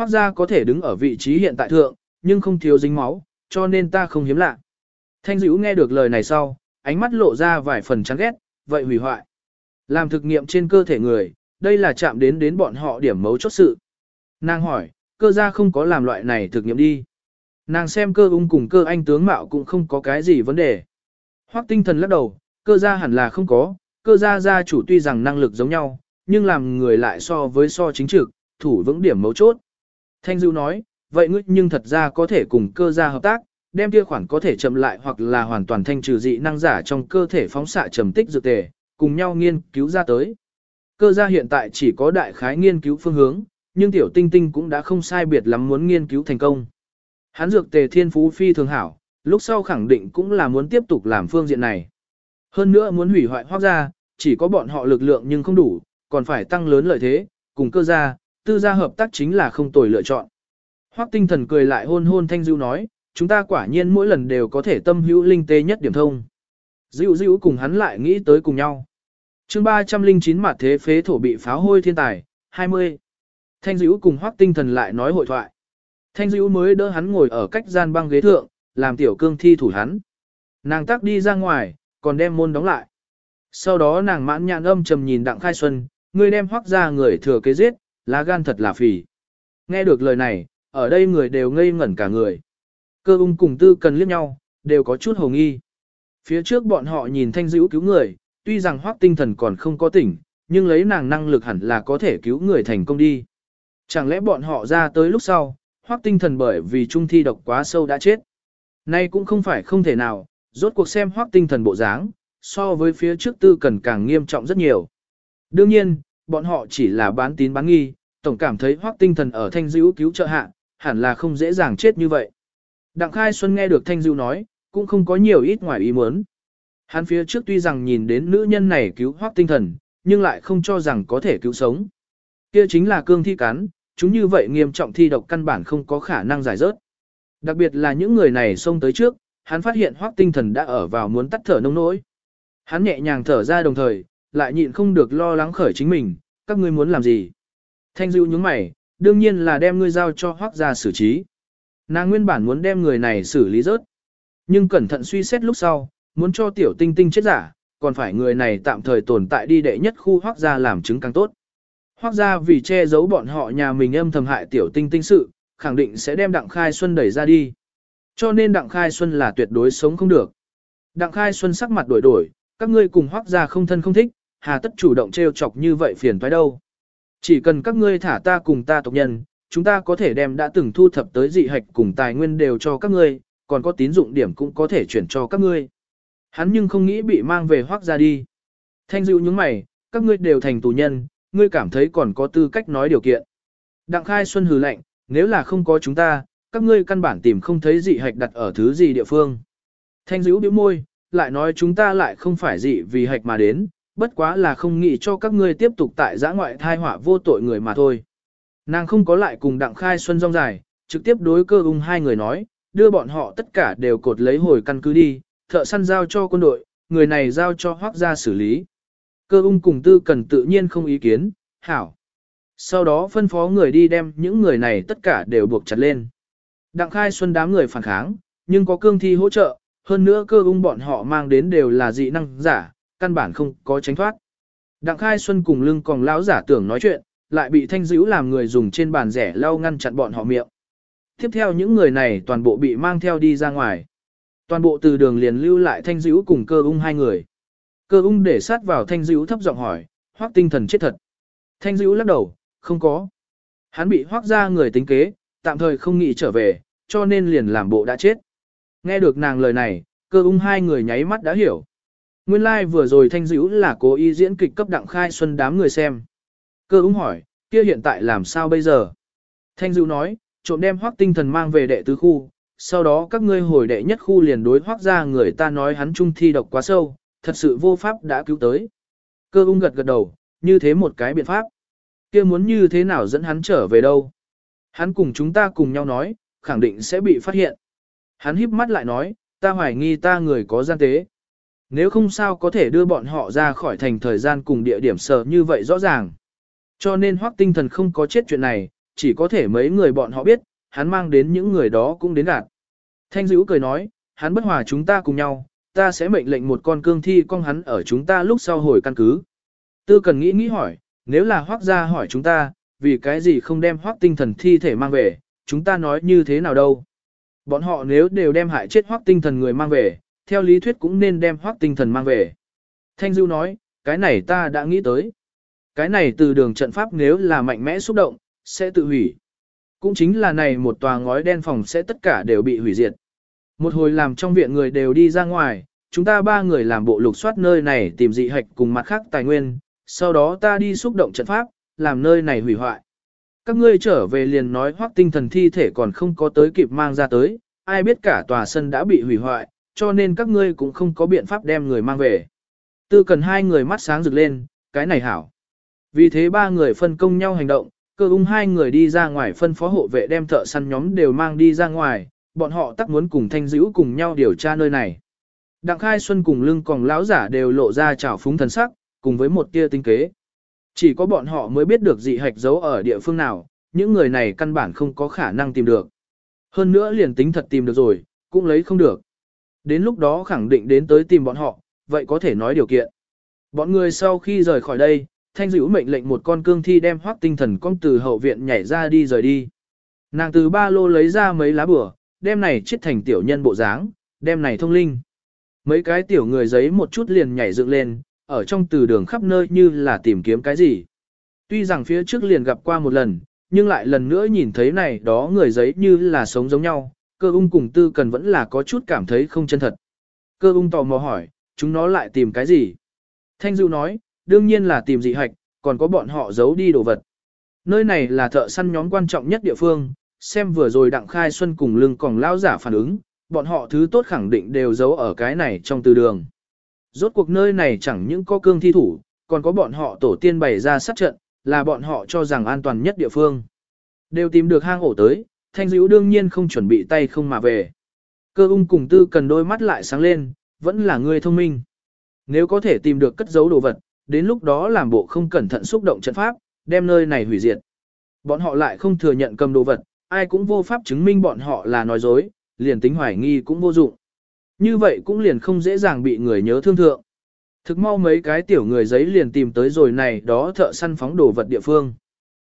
Hoác gia có thể đứng ở vị trí hiện tại thượng, nhưng không thiếu dính máu, cho nên ta không hiếm lạ. Thanh dữ nghe được lời này sau, ánh mắt lộ ra vài phần chán ghét, vậy hủy hoại. Làm thực nghiệm trên cơ thể người, đây là chạm đến đến bọn họ điểm mấu chốt sự. Nàng hỏi, cơ gia không có làm loại này thực nghiệm đi. Nàng xem cơ ung cùng cơ anh tướng mạo cũng không có cái gì vấn đề. Hoắc tinh thần lắc đầu, cơ gia hẳn là không có, cơ gia gia chủ tuy rằng năng lực giống nhau, nhưng làm người lại so với so chính trực, thủ vững điểm mấu chốt. Thanh Dưu nói, vậy ngươi nhưng thật ra có thể cùng cơ gia hợp tác, đem kia khoản có thể chậm lại hoặc là hoàn toàn thanh trừ dị năng giả trong cơ thể phóng xạ trầm tích dược tề, cùng nhau nghiên cứu ra tới. Cơ gia hiện tại chỉ có đại khái nghiên cứu phương hướng, nhưng tiểu tinh tinh cũng đã không sai biệt lắm muốn nghiên cứu thành công. Hắn dược tề thiên phú phi thường hảo, lúc sau khẳng định cũng là muốn tiếp tục làm phương diện này. Hơn nữa muốn hủy hoại hoác gia, chỉ có bọn họ lực lượng nhưng không đủ, còn phải tăng lớn lợi thế, cùng cơ gia, tư gia hợp tác chính là không tồi lựa chọn. Hoắc tinh thần cười lại hôn hôn thanh dữ nói, chúng ta quả nhiên mỗi lần đều có thể tâm hữu linh tê nhất điểm thông. Dữ dữ cùng hắn lại nghĩ tới cùng nhau. chương 309 mặt thế phế thổ bị pháo hôi thiên tài, 20. Thanh dữ cùng hoắc tinh thần lại nói hội thoại. Thanh dữ mới đỡ hắn ngồi ở cách gian băng ghế thượng, làm tiểu cương thi thủ hắn. Nàng tác đi ra ngoài, còn đem môn đóng lại. Sau đó nàng mãn nhãn âm trầm nhìn đặng khai xuân, người đem hoác ra người thừa kế giết, lá gan thật là phì. Nghe được lời này, ở đây người đều ngây ngẩn cả người. Cơ ung cùng tư cần liếc nhau, đều có chút hồ nghi. Phía trước bọn họ nhìn thanh dữ cứu người, tuy rằng hoác tinh thần còn không có tỉnh, nhưng lấy nàng năng lực hẳn là có thể cứu người thành công đi. Chẳng lẽ bọn họ ra tới lúc sau, hoác tinh thần bởi vì trung thi độc quá sâu đã chết. Nay cũng không phải không thể nào, rốt cuộc xem hoác tinh thần bộ dáng, so với phía trước tư cần càng nghiêm trọng rất nhiều. Đương nhiên, bọn họ chỉ là bán tín bán nghi, tổng cảm thấy hoác tinh thần ở thanh dữ cứu trợ hạ, hẳn là không dễ dàng chết như vậy. Đặng Khai Xuân nghe được Thanh dữ nói, cũng không có nhiều ít ngoài ý muốn. Hắn phía trước tuy rằng nhìn đến nữ nhân này cứu hoác tinh thần, nhưng lại không cho rằng có thể cứu sống. Kia chính là cương thi cắn, chúng như vậy nghiêm trọng thi độc căn bản không có khả năng giải rớt. Đặc biệt là những người này xông tới trước, hắn phát hiện hoác tinh thần đã ở vào muốn tắt thở nông nỗi. Hắn nhẹ nhàng thở ra đồng thời, lại nhịn không được lo lắng khởi chính mình, các ngươi muốn làm gì. Thanh dịu nhướng mày, đương nhiên là đem ngươi giao cho hoác gia xử trí. Nàng nguyên bản muốn đem người này xử lý rớt. Nhưng cẩn thận suy xét lúc sau, muốn cho tiểu tinh tinh chết giả, còn phải người này tạm thời tồn tại đi đệ nhất khu hoác gia làm chứng càng tốt. Hoác gia vì che giấu bọn họ nhà mình âm thầm hại tiểu tinh tinh sự, khẳng định sẽ đem Đặng Khai Xuân đẩy ra đi. Cho nên Đặng Khai Xuân là tuyệt đối sống không được. Đặng Khai Xuân sắc mặt đổi đổi, các ngươi cùng hoác gia không thân không thích, hà tất chủ động trêu chọc như vậy phiền toái đâu. Chỉ cần các ngươi thả ta cùng ta tộc nhân, chúng ta có thể đem đã từng thu thập tới dị hạch cùng tài nguyên đều cho các ngươi, còn có tín dụng điểm cũng có thể chuyển cho các ngươi. Hắn nhưng không nghĩ bị mang về hoác ra đi. Thanh dịu những mày, các ngươi đều thành tù nhân, ngươi cảm thấy còn có tư cách nói điều kiện. Đặng khai xuân hừ lạnh, nếu là không có chúng ta, các ngươi căn bản tìm không thấy dị hạch đặt ở thứ gì địa phương. Thanh dữ biểu môi, lại nói chúng ta lại không phải dị vì hạch mà đến, bất quá là không nghĩ cho các ngươi tiếp tục tại giã ngoại thai họa vô tội người mà thôi. Nàng không có lại cùng đặng khai xuân rong dài, trực tiếp đối cơ ung hai người nói, đưa bọn họ tất cả đều cột lấy hồi căn cứ đi, thợ săn giao cho quân đội, người này giao cho hoác gia xử lý. Cơ ung cùng tư cần tự nhiên không ý kiến, hảo. Sau đó phân phó người đi đem những người này tất cả đều buộc chặt lên. Đặng khai xuân đám người phản kháng, nhưng có cương thi hỗ trợ, hơn nữa cơ ung bọn họ mang đến đều là dị năng giả, căn bản không có tránh thoát. Đặng khai xuân cùng lưng còn lão giả tưởng nói chuyện, lại bị thanh dữ làm người dùng trên bàn rẻ lau ngăn chặn bọn họ miệng. Tiếp theo những người này toàn bộ bị mang theo đi ra ngoài. Toàn bộ từ đường liền lưu lại thanh dữ cùng cơ ung hai người. Cơ ung để sát vào thanh dữ thấp giọng hỏi, hoác tinh thần chết thật. Thanh dữ lắc đầu, không có. Hắn bị hoác ra người tính kế, tạm thời không nghĩ trở về, cho nên liền làm bộ đã chết. Nghe được nàng lời này, cơ ung hai người nháy mắt đã hiểu. Nguyên lai like vừa rồi thanh dữ là cố ý diễn kịch cấp đặng khai xuân đám người xem. Cơ ung hỏi, kia hiện tại làm sao bây giờ? Thanh dữ nói, trộm đem hoác tinh thần mang về đệ tứ khu, sau đó các ngươi hồi đệ nhất khu liền đối hoác ra người ta nói hắn trung thi độc quá sâu, thật sự vô pháp đã cứu tới. Cơ ung gật gật đầu, như thế một cái biện pháp. kia muốn như thế nào dẫn hắn trở về đâu? Hắn cùng chúng ta cùng nhau nói, khẳng định sẽ bị phát hiện. Hắn híp mắt lại nói, ta hoài nghi ta người có gian tế. Nếu không sao có thể đưa bọn họ ra khỏi thành thời gian cùng địa điểm sở như vậy rõ ràng. Cho nên hoác tinh thần không có chết chuyện này, chỉ có thể mấy người bọn họ biết, hắn mang đến những người đó cũng đến gạt. Thanh dữ cười nói, hắn bất hòa chúng ta cùng nhau, ta sẽ mệnh lệnh một con cương thi con hắn ở chúng ta lúc sau hồi căn cứ. Tư cần nghĩ nghĩ hỏi, nếu là hoác gia hỏi chúng ta, vì cái gì không đem hoác tinh thần thi thể mang về, chúng ta nói như thế nào đâu. Bọn họ nếu đều đem hại chết hoác tinh thần người mang về, theo lý thuyết cũng nên đem hoác tinh thần mang về. Thanh Dưu nói, cái này ta đã nghĩ tới. Cái này từ đường trận pháp nếu là mạnh mẽ xúc động, sẽ tự hủy. Cũng chính là này một tòa ngói đen phòng sẽ tất cả đều bị hủy diệt. Một hồi làm trong viện người đều đi ra ngoài, chúng ta ba người làm bộ lục soát nơi này tìm dị hạch cùng mặt khác tài nguyên, sau đó ta đi xúc động trận pháp, làm nơi này hủy hoại. Các ngươi trở về liền nói hoác tinh thần thi thể còn không có tới kịp mang ra tới, ai biết cả tòa sân đã bị hủy hoại, cho nên các ngươi cũng không có biện pháp đem người mang về. Tư cần hai người mắt sáng rực lên, cái này hảo. Vì thế ba người phân công nhau hành động, cơ ung hai người đi ra ngoài phân phó hộ vệ đem thợ săn nhóm đều mang đi ra ngoài, bọn họ tắc muốn cùng thanh dữ cùng nhau điều tra nơi này. Đặng khai xuân cùng lưng còn lão giả đều lộ ra trào phúng thần sắc, cùng với một tia tinh kế. Chỉ có bọn họ mới biết được dị hạch giấu ở địa phương nào, những người này căn bản không có khả năng tìm được. Hơn nữa liền tính thật tìm được rồi, cũng lấy không được. Đến lúc đó khẳng định đến tới tìm bọn họ, vậy có thể nói điều kiện. Bọn người sau khi rời khỏi đây, thanh dữ mệnh lệnh một con cương thi đem hoác tinh thần con từ hậu viện nhảy ra đi rời đi. Nàng từ ba lô lấy ra mấy lá bửa, đem này chết thành tiểu nhân bộ dáng, đem này thông linh. Mấy cái tiểu người giấy một chút liền nhảy dựng lên, ở trong từ đường khắp nơi như là tìm kiếm cái gì. Tuy rằng phía trước liền gặp qua một lần, nhưng lại lần nữa nhìn thấy này đó người giấy như là sống giống nhau, cơ ung cùng tư cần vẫn là có chút cảm thấy không chân thật. Cơ ung tò mò hỏi, chúng nó lại tìm cái gì? Thanh Dưu nói, đương nhiên là tìm dị hạch, còn có bọn họ giấu đi đồ vật. Nơi này là thợ săn nhóm quan trọng nhất địa phương, xem vừa rồi đặng khai xuân cùng lưng còn lao giả phản ứng, bọn họ thứ tốt khẳng định đều giấu ở cái này trong từ đường. Rốt cuộc nơi này chẳng những có cương thi thủ, còn có bọn họ tổ tiên bày ra sát trận, là bọn họ cho rằng an toàn nhất địa phương. Đều tìm được hang ổ tới, thanh dữ đương nhiên không chuẩn bị tay không mà về. Cơ ung cùng tư cần đôi mắt lại sáng lên, vẫn là người thông minh. Nếu có thể tìm được cất giấu đồ vật, đến lúc đó làm bộ không cẩn thận xúc động trận pháp, đem nơi này hủy diệt. Bọn họ lại không thừa nhận cầm đồ vật, ai cũng vô pháp chứng minh bọn họ là nói dối, liền tính hoài nghi cũng vô dụng. Như vậy cũng liền không dễ dàng bị người nhớ thương thượng. Thực mau mấy cái tiểu người giấy liền tìm tới rồi này đó thợ săn phóng đồ vật địa phương.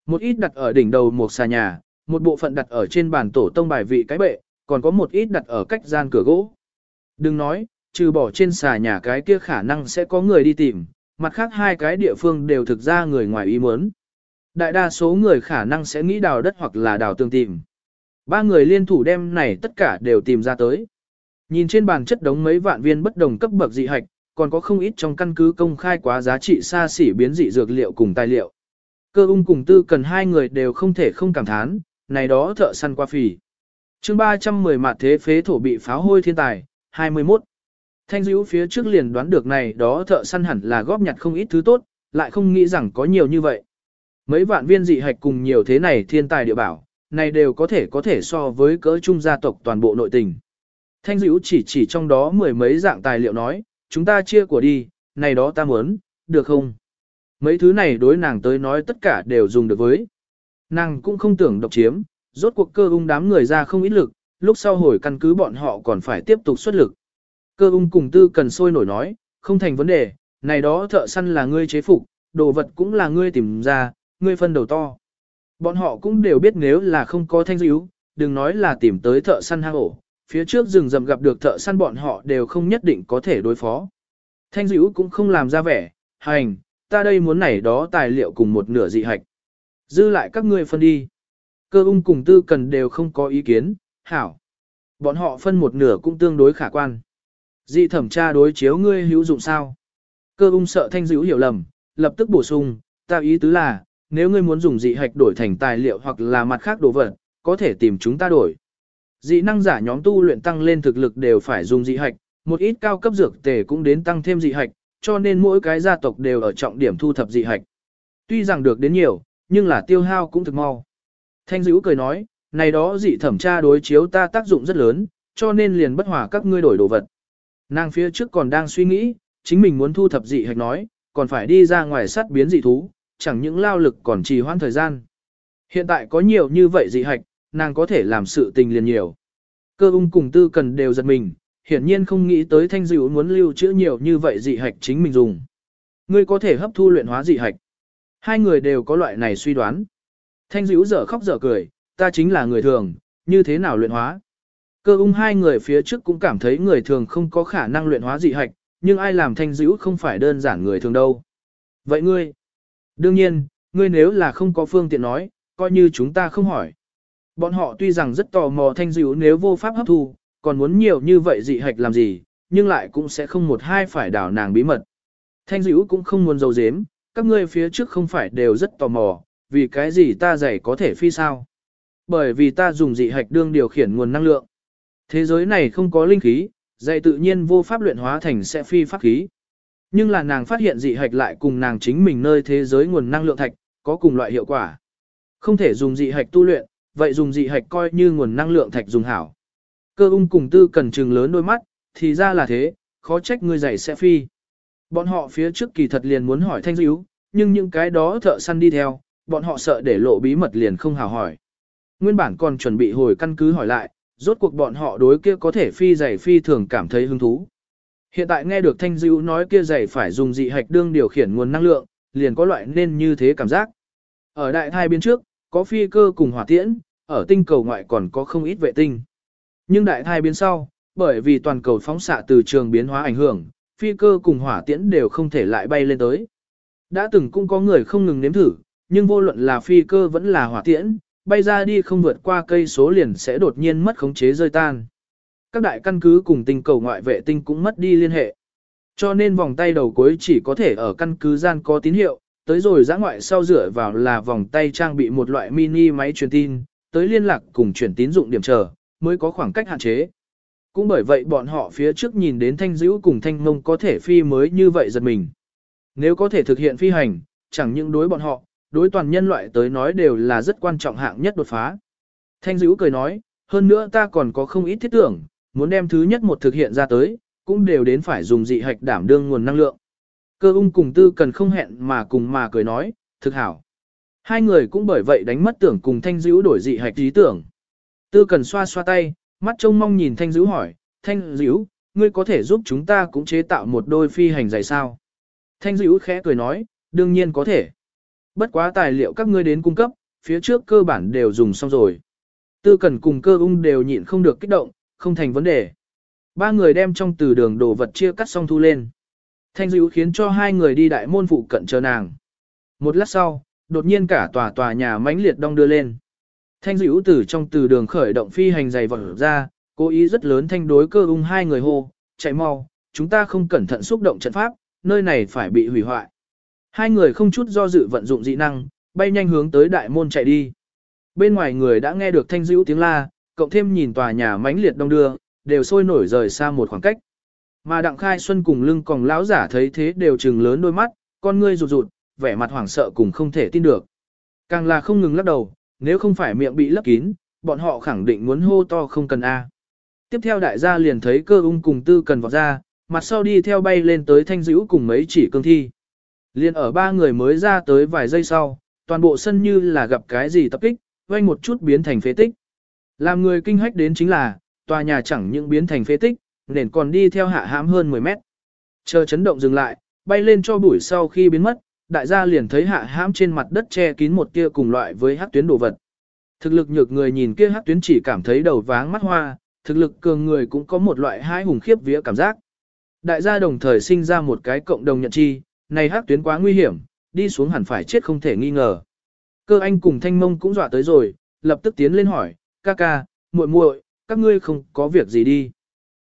Một ít đặt ở đỉnh đầu một xà nhà, một bộ phận đặt ở trên bàn tổ tông bài vị cái bệ, còn có một ít đặt ở cách gian cửa gỗ. Đừng nói, trừ bỏ trên xà nhà cái kia khả năng sẽ có người đi tìm, mặt khác hai cái địa phương đều thực ra người ngoài ý muốn. Đại đa số người khả năng sẽ nghĩ đào đất hoặc là đào tương tìm. Ba người liên thủ đem này tất cả đều tìm ra tới. Nhìn trên bàn chất đống mấy vạn viên bất đồng cấp bậc dị hạch, còn có không ít trong căn cứ công khai quá giá trị xa xỉ biến dị dược liệu cùng tài liệu. Cơ ung cùng tư cần hai người đều không thể không cảm thán, này đó thợ săn qua phì. chương 310 mặt thế phế thổ bị pháo hôi thiên tài, 21. Thanh dữ phía trước liền đoán được này đó thợ săn hẳn là góp nhặt không ít thứ tốt, lại không nghĩ rằng có nhiều như vậy. Mấy vạn viên dị hạch cùng nhiều thế này thiên tài địa bảo, này đều có thể có thể so với cỡ trung gia tộc toàn bộ nội tình. Thanh dữ chỉ chỉ trong đó mười mấy dạng tài liệu nói, chúng ta chia của đi, này đó ta muốn, được không? Mấy thứ này đối nàng tới nói tất cả đều dùng được với. Nàng cũng không tưởng độc chiếm, rốt cuộc cơ ung đám người ra không ít lực, lúc sau hồi căn cứ bọn họ còn phải tiếp tục xuất lực. Cơ ung cùng tư cần sôi nổi nói, không thành vấn đề, này đó thợ săn là ngươi chế phục, đồ vật cũng là ngươi tìm ra, ngươi phân đầu to. Bọn họ cũng đều biết nếu là không có thanh dữ, đừng nói là tìm tới thợ săn hang ổ, phía trước rừng rậm gặp được thợ săn bọn họ đều không nhất định có thể đối phó. Thanh dữ cũng không làm ra vẻ, hành, ta đây muốn này đó tài liệu cùng một nửa dị hạch. Dư lại các ngươi phân đi. Cơ ung cùng tư cần đều không có ý kiến, hảo. Bọn họ phân một nửa cũng tương đối khả quan. Dị thẩm tra đối chiếu ngươi hữu dụng sao? Cơ ung sợ thanh dữ hiểu lầm, lập tức bổ sung, ta ý tứ là, nếu ngươi muốn dùng dị hạch đổi thành tài liệu hoặc là mặt khác đồ vật, có thể tìm chúng ta đổi. Dị năng giả nhóm tu luyện tăng lên thực lực đều phải dùng dị hạch, một ít cao cấp dược tề cũng đến tăng thêm dị hạch, cho nên mỗi cái gia tộc đều ở trọng điểm thu thập dị hạch. Tuy rằng được đến nhiều, nhưng là tiêu hao cũng thực mau. Thanh dữ cười nói, này đó dị thẩm tra đối chiếu ta tác dụng rất lớn, cho nên liền bất hòa các ngươi đổi đồ vật. Nàng phía trước còn đang suy nghĩ, chính mình muốn thu thập dị hạch nói, còn phải đi ra ngoài sát biến dị thú, chẳng những lao lực còn trì hoãn thời gian. Hiện tại có nhiều như vậy dị hạch, nàng có thể làm sự tình liền nhiều. Cơ ung cùng tư cần đều giật mình, hiển nhiên không nghĩ tới thanh dữ muốn lưu trữ nhiều như vậy dị hạch chính mình dùng. Ngươi có thể hấp thu luyện hóa dị hạch. Hai người đều có loại này suy đoán. Thanh Dữ dở khóc dở cười, ta chính là người thường, như thế nào luyện hóa. Cơ ung hai người phía trước cũng cảm thấy người thường không có khả năng luyện hóa dị hạch, nhưng ai làm thanh dữ không phải đơn giản người thường đâu. Vậy ngươi? Đương nhiên, ngươi nếu là không có phương tiện nói, coi như chúng ta không hỏi. Bọn họ tuy rằng rất tò mò thanh dữ nếu vô pháp hấp thu, còn muốn nhiều như vậy dị hạch làm gì, nhưng lại cũng sẽ không một hai phải đảo nàng bí mật. Thanh dữ cũng không muốn dầu dếm, các ngươi phía trước không phải đều rất tò mò, vì cái gì ta dạy có thể phi sao. Bởi vì ta dùng dị hạch đương điều khiển nguồn năng lượng. Thế giới này không có linh khí, dạy tự nhiên vô pháp luyện hóa thành sẽ phi pháp khí. Nhưng là nàng phát hiện dị hạch lại cùng nàng chính mình nơi thế giới nguồn năng lượng thạch, có cùng loại hiệu quả. Không thể dùng dị hạch tu luyện, vậy dùng dị hạch coi như nguồn năng lượng thạch dùng hảo. Cơ ung cùng tư cần trừng lớn đôi mắt, thì ra là thế, khó trách người dạy sẽ phi. Bọn họ phía trước kỳ thật liền muốn hỏi thanh dữ, nhưng những cái đó thợ săn đi theo, bọn họ sợ để lộ bí mật liền không hào hỏi. Nguyên bản còn chuẩn bị hồi căn cứ hỏi lại, rốt cuộc bọn họ đối kia có thể phi giày phi thường cảm thấy hứng thú. Hiện tại nghe được thanh dữ nói kia giày phải dùng dị hạch đương điều khiển nguồn năng lượng, liền có loại nên như thế cảm giác. Ở đại thai biên trước, có phi cơ cùng hỏa tiễn, ở tinh cầu ngoại còn có không ít vệ tinh. Nhưng đại thai biên sau, bởi vì toàn cầu phóng xạ từ trường biến hóa ảnh hưởng, phi cơ cùng hỏa tiễn đều không thể lại bay lên tới. Đã từng cũng có người không ngừng nếm thử, nhưng vô luận là phi cơ vẫn là hỏa tiễn, bay ra đi không vượt qua cây số liền sẽ đột nhiên mất khống chế rơi tan. Các đại căn cứ cùng tinh cầu ngoại vệ tinh cũng mất đi liên hệ. Cho nên vòng tay đầu cuối chỉ có thể ở căn cứ gian có tín hiệu, tới rồi giã ngoại sau dựa vào là vòng tay trang bị một loại mini máy truyền tin, tới liên lạc cùng chuyển tín dụng điểm chờ, mới có khoảng cách hạn chế. Cũng bởi vậy bọn họ phía trước nhìn đến thanh dữ cùng thanh mông có thể phi mới như vậy giật mình. Nếu có thể thực hiện phi hành, chẳng những đối bọn họ, đối toàn nhân loại tới nói đều là rất quan trọng hạng nhất đột phá. Thanh dữ cười nói, hơn nữa ta còn có không ít thiết tưởng, muốn đem thứ nhất một thực hiện ra tới, cũng đều đến phải dùng dị hạch đảm đương nguồn năng lượng. Cơ ung cùng tư cần không hẹn mà cùng mà cười nói, thực hảo. Hai người cũng bởi vậy đánh mất tưởng cùng thanh dữ đổi dị hạch ý tưởng. Tư cần xoa xoa tay, mắt trông mong nhìn thanh dữ hỏi, thanh dữ, ngươi có thể giúp chúng ta cũng chế tạo một đôi phi hành giày sao? Thanh dữ khẽ cười nói, đương nhiên có thể. Bất quá tài liệu các ngươi đến cung cấp, phía trước cơ bản đều dùng xong rồi. Tư cần cùng cơ ung đều nhịn không được kích động, không thành vấn đề. Ba người đem trong từ đường đồ vật chia cắt xong thu lên. Thanh dữ khiến cho hai người đi đại môn phụ cận chờ nàng. Một lát sau, đột nhiên cả tòa tòa nhà mãnh liệt đong đưa lên. Thanh dữ từ trong từ đường khởi động phi hành dày vọt ra, cố ý rất lớn thanh đối cơ ung hai người hô, chạy mau, chúng ta không cẩn thận xúc động trận pháp, nơi này phải bị hủy hoại. Hai người không chút do dự vận dụng dị năng, bay nhanh hướng tới đại môn chạy đi. Bên ngoài người đã nghe được thanh dữ tiếng la, cộng thêm nhìn tòa nhà mãnh liệt đông đưa, đều sôi nổi rời xa một khoảng cách. Mà Đặng Khai Xuân cùng lưng còng lão giả thấy thế đều trừng lớn đôi mắt, con ngươi rụt rụt, vẻ mặt hoảng sợ cùng không thể tin được. Càng là không ngừng lắc đầu, nếu không phải miệng bị lấp kín, bọn họ khẳng định muốn hô to không cần A. Tiếp theo đại gia liền thấy cơ ung cùng tư cần vọt ra, mặt sau đi theo bay lên tới thanh dữ cùng mấy chỉ cương thi. Liên ở ba người mới ra tới vài giây sau, toàn bộ sân như là gặp cái gì tập kích, vang một chút biến thành phế tích. Làm người kinh hách đến chính là, tòa nhà chẳng những biến thành phế tích, nền còn đi theo hạ hãm hơn 10 mét. Chờ chấn động dừng lại, bay lên cho bụi sau khi biến mất, đại gia liền thấy hạ hãm trên mặt đất che kín một tia cùng loại với hắc tuyến đồ vật. Thực lực nhược người nhìn kia hắc tuyến chỉ cảm thấy đầu váng mắt hoa, thực lực cường người cũng có một loại hai hùng khiếp vía cảm giác. Đại gia đồng thời sinh ra một cái cộng đồng nhận chi, này hắc tuyến quá nguy hiểm, đi xuống hẳn phải chết không thể nghi ngờ. Cơ anh cùng thanh mông cũng dọa tới rồi, lập tức tiến lên hỏi, ca ca, muội muội, các ngươi không có việc gì đi.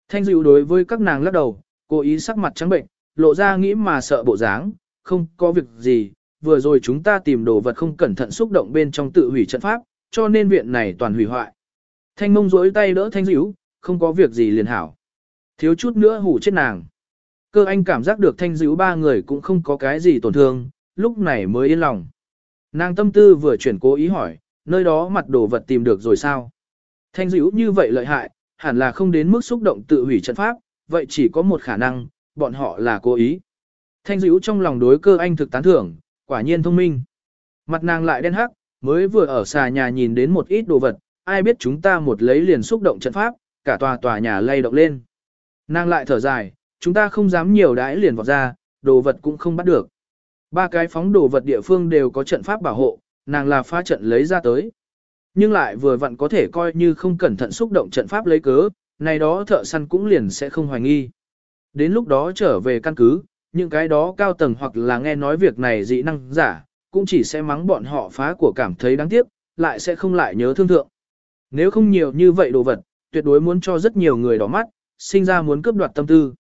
Thanh dịu đối với các nàng lắc đầu, cố ý sắc mặt trắng bệnh, lộ ra nghĩ mà sợ bộ dáng, không có việc gì, vừa rồi chúng ta tìm đồ vật không cẩn thận xúc động bên trong tự hủy trận pháp, cho nên viện này toàn hủy hoại. Thanh mông rỗi tay đỡ thanh dữ, không có việc gì liền hảo. Thiếu chút nữa hủ chết nàng. Cơ anh cảm giác được thanh dữ ba người cũng không có cái gì tổn thương, lúc này mới yên lòng. Nàng tâm tư vừa chuyển cố ý hỏi, nơi đó mặt đồ vật tìm được rồi sao? Thanh dữ như vậy lợi hại, hẳn là không đến mức xúc động tự hủy trận pháp, vậy chỉ có một khả năng, bọn họ là cố ý. Thanh dữ trong lòng đối cơ anh thực tán thưởng, quả nhiên thông minh. Mặt nàng lại đen hắc, mới vừa ở xà nhà nhìn đến một ít đồ vật, ai biết chúng ta một lấy liền xúc động trận pháp, cả tòa tòa nhà lay động lên. Nàng lại thở dài, chúng ta không dám nhiều đãi liền vọt ra, đồ vật cũng không bắt được. Ba cái phóng đồ vật địa phương đều có trận pháp bảo hộ, nàng là phá trận lấy ra tới. Nhưng lại vừa vặn có thể coi như không cẩn thận xúc động trận pháp lấy cớ, này đó thợ săn cũng liền sẽ không hoài nghi. Đến lúc đó trở về căn cứ, những cái đó cao tầng hoặc là nghe nói việc này dị năng giả, cũng chỉ sẽ mắng bọn họ phá của cảm thấy đáng tiếc, lại sẽ không lại nhớ thương thượng. Nếu không nhiều như vậy đồ vật, tuyệt đối muốn cho rất nhiều người đỏ mắt, sinh ra muốn cướp đoạt tâm tư.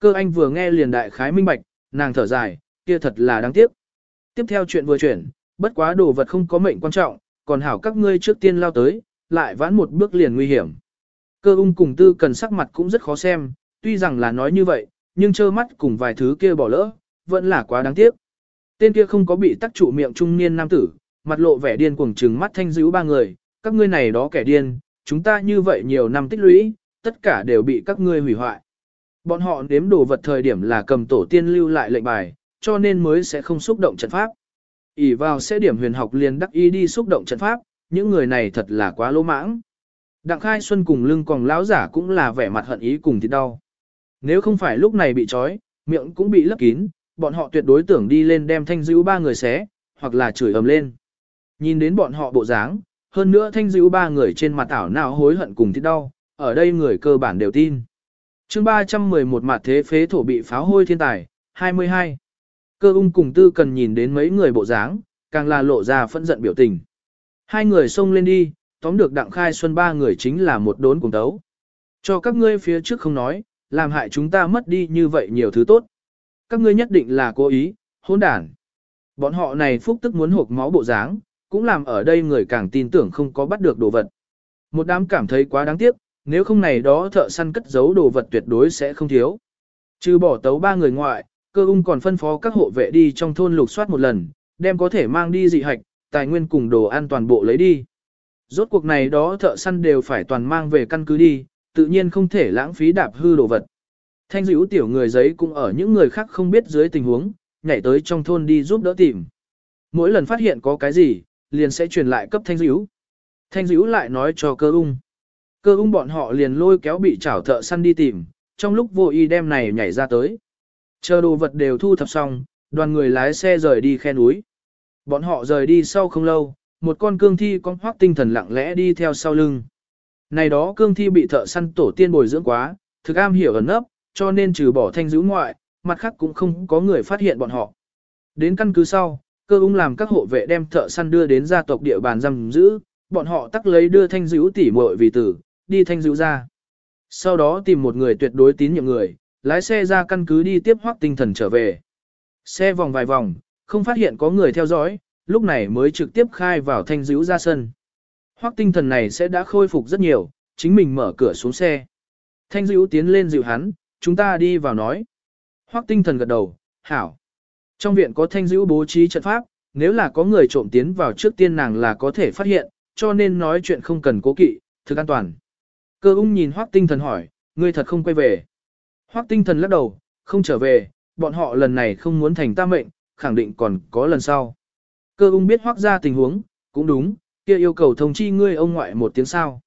Cơ anh vừa nghe liền đại khái minh bạch, nàng thở dài, kia thật là đáng tiếc. Tiếp theo chuyện vừa chuyển, bất quá đồ vật không có mệnh quan trọng, còn hảo các ngươi trước tiên lao tới, lại vãn một bước liền nguy hiểm. Cơ ung cùng tư cần sắc mặt cũng rất khó xem, tuy rằng là nói như vậy, nhưng trơ mắt cùng vài thứ kia bỏ lỡ, vẫn là quá đáng tiếc. Tên kia không có bị tắc trụ miệng trung niên nam tử, mặt lộ vẻ điên cuồng trừng mắt thanh dữ ba người, các ngươi này đó kẻ điên, chúng ta như vậy nhiều năm tích lũy, tất cả đều bị các ngươi hủy hoại. Bọn họ nếm đồ vật thời điểm là cầm tổ tiên lưu lại lệnh bài, cho nên mới sẽ không xúc động trận pháp. ỉ vào sẽ điểm huyền học liền đắc ý đi xúc động trận pháp, những người này thật là quá lỗ mãng. Đặng Khai Xuân cùng lưng còn lão giả cũng là vẻ mặt hận ý cùng thì đau. Nếu không phải lúc này bị trói, miệng cũng bị lấp kín, bọn họ tuyệt đối tưởng đi lên đem thanh dữ ba người xé, hoặc là chửi ầm lên. Nhìn đến bọn họ bộ dáng, hơn nữa thanh dữ ba người trên mặt ảo nào hối hận cùng thịt đau, ở đây người cơ bản đều tin. chương 311 mặt thế phế thổ bị pháo hôi thiên tài, 22. Cơ ung cùng tư cần nhìn đến mấy người bộ dáng, càng là lộ ra phẫn giận biểu tình. Hai người xông lên đi, tóm được đặng khai xuân ba người chính là một đốn cùng tấu. Cho các ngươi phía trước không nói, làm hại chúng ta mất đi như vậy nhiều thứ tốt. Các ngươi nhất định là cố ý, hỗn đản. Bọn họ này phúc tức muốn hộp máu bộ dáng, cũng làm ở đây người càng tin tưởng không có bắt được đồ vật. Một đám cảm thấy quá đáng tiếc, nếu không này đó thợ săn cất giấu đồ vật tuyệt đối sẽ không thiếu. Trừ bỏ tấu ba người ngoại, cơ ung còn phân phó các hộ vệ đi trong thôn lục soát một lần, đem có thể mang đi dị hạch, tài nguyên cùng đồ ăn toàn bộ lấy đi. Rốt cuộc này đó thợ săn đều phải toàn mang về căn cứ đi, tự nhiên không thể lãng phí đạp hư đồ vật. Thanh dữ tiểu người giấy cũng ở những người khác không biết dưới tình huống, nhảy tới trong thôn đi giúp đỡ tìm. Mỗi lần phát hiện có cái gì, liền sẽ truyền lại cấp thanh dữ. Thanh dữ lại nói cho cơ ung. Cơ ung bọn họ liền lôi kéo bị chảo thợ săn đi tìm, trong lúc vô y đem này nhảy ra tới. Chờ đồ vật đều thu thập xong, đoàn người lái xe rời đi khe núi. Bọn họ rời đi sau không lâu, một con cương thi con hoác tinh thần lặng lẽ đi theo sau lưng. Này đó cương thi bị thợ săn tổ tiên bồi dưỡng quá, thực am hiểu ẩn nấp, cho nên trừ bỏ thanh dữ ngoại, mặt khác cũng không có người phát hiện bọn họ. Đến căn cứ sau, cơ ung làm các hộ vệ đem thợ săn đưa đến gia tộc địa bàn giam giữ, bọn họ tắc lấy đưa thanh dữ tỉ muội vì tử, đi thanh dữ ra. Sau đó tìm một người tuyệt đối tín nhiệm người, lái xe ra căn cứ đi tiếp hoác tinh thần trở về. Xe vòng vài vòng, không phát hiện có người theo dõi, lúc này mới trực tiếp khai vào thanh dữ ra sân. Hoắc tinh thần này sẽ đã khôi phục rất nhiều, chính mình mở cửa xuống xe. Thanh dữ tiến lên dịu hắn, chúng ta đi vào nói. Hoắc tinh thần gật đầu, hảo. Trong viện có thanh dữ bố trí trận pháp, nếu là có người trộm tiến vào trước tiên nàng là có thể phát hiện, cho nên nói chuyện không cần cố kỵ, thực an toàn. Cơ ung nhìn Hoắc tinh thần hỏi, ngươi thật không quay về. Hoắc tinh thần lắc đầu, không trở về, bọn họ lần này không muốn thành ta mệnh, khẳng định còn có lần sau. Cơ ung biết hoác ra tình huống, cũng đúng, kia yêu cầu thông chi ngươi ông ngoại một tiếng sao.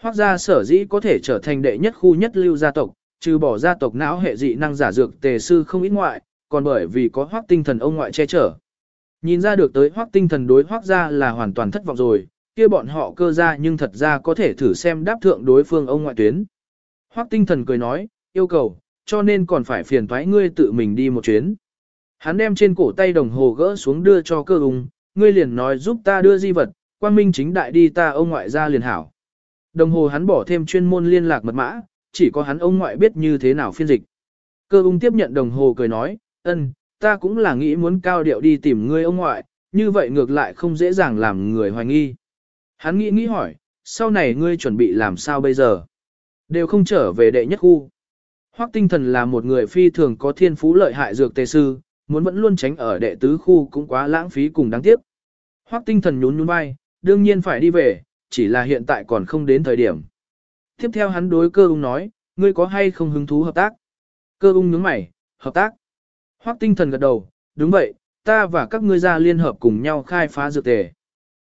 Hoác gia sở dĩ có thể trở thành đệ nhất khu nhất lưu gia tộc, trừ bỏ gia tộc não hệ dị năng giả dược tề sư không ít ngoại, còn bởi vì có hoác tinh thần ông ngoại che chở. Nhìn ra được tới hoác tinh thần đối hoác gia là hoàn toàn thất vọng rồi, kia bọn họ cơ ra nhưng thật ra có thể thử xem đáp thượng đối phương ông ngoại tuyến. Hoác tinh thần cười nói, yêu cầu, cho nên còn phải phiền thoái ngươi tự mình đi một chuyến. Hắn đem trên cổ tay đồng hồ gỡ xuống đưa cho cơ ung, ngươi liền nói giúp ta đưa di vật, quang minh chính đại đi ta ông ngoại ra liền hảo. Đồng hồ hắn bỏ thêm chuyên môn liên lạc mật mã, chỉ có hắn ông ngoại biết như thế nào phiên dịch. Cơ ung tiếp nhận đồng hồ cười nói, ân, ta cũng là nghĩ muốn cao điệu đi tìm ngươi ông ngoại, như vậy ngược lại không dễ dàng làm người hoài nghi. Hắn nghĩ nghĩ hỏi, sau này ngươi chuẩn bị làm sao bây giờ? Đều không trở về đệ nhất khu. Hoắc tinh thần là một người phi thường có thiên phú lợi hại dược tề sư, muốn vẫn luôn tránh ở đệ tứ khu cũng quá lãng phí cùng đáng tiếc. Hoắc tinh thần nhún nhún vai, đương nhiên phải đi về, chỉ là hiện tại còn không đến thời điểm. Tiếp theo hắn đối cơ ung nói, ngươi có hay không hứng thú hợp tác? Cơ ung nhướng mày, hợp tác. Hoắc tinh thần gật đầu, đúng vậy, ta và các ngươi ra liên hợp cùng nhau khai phá dược tề.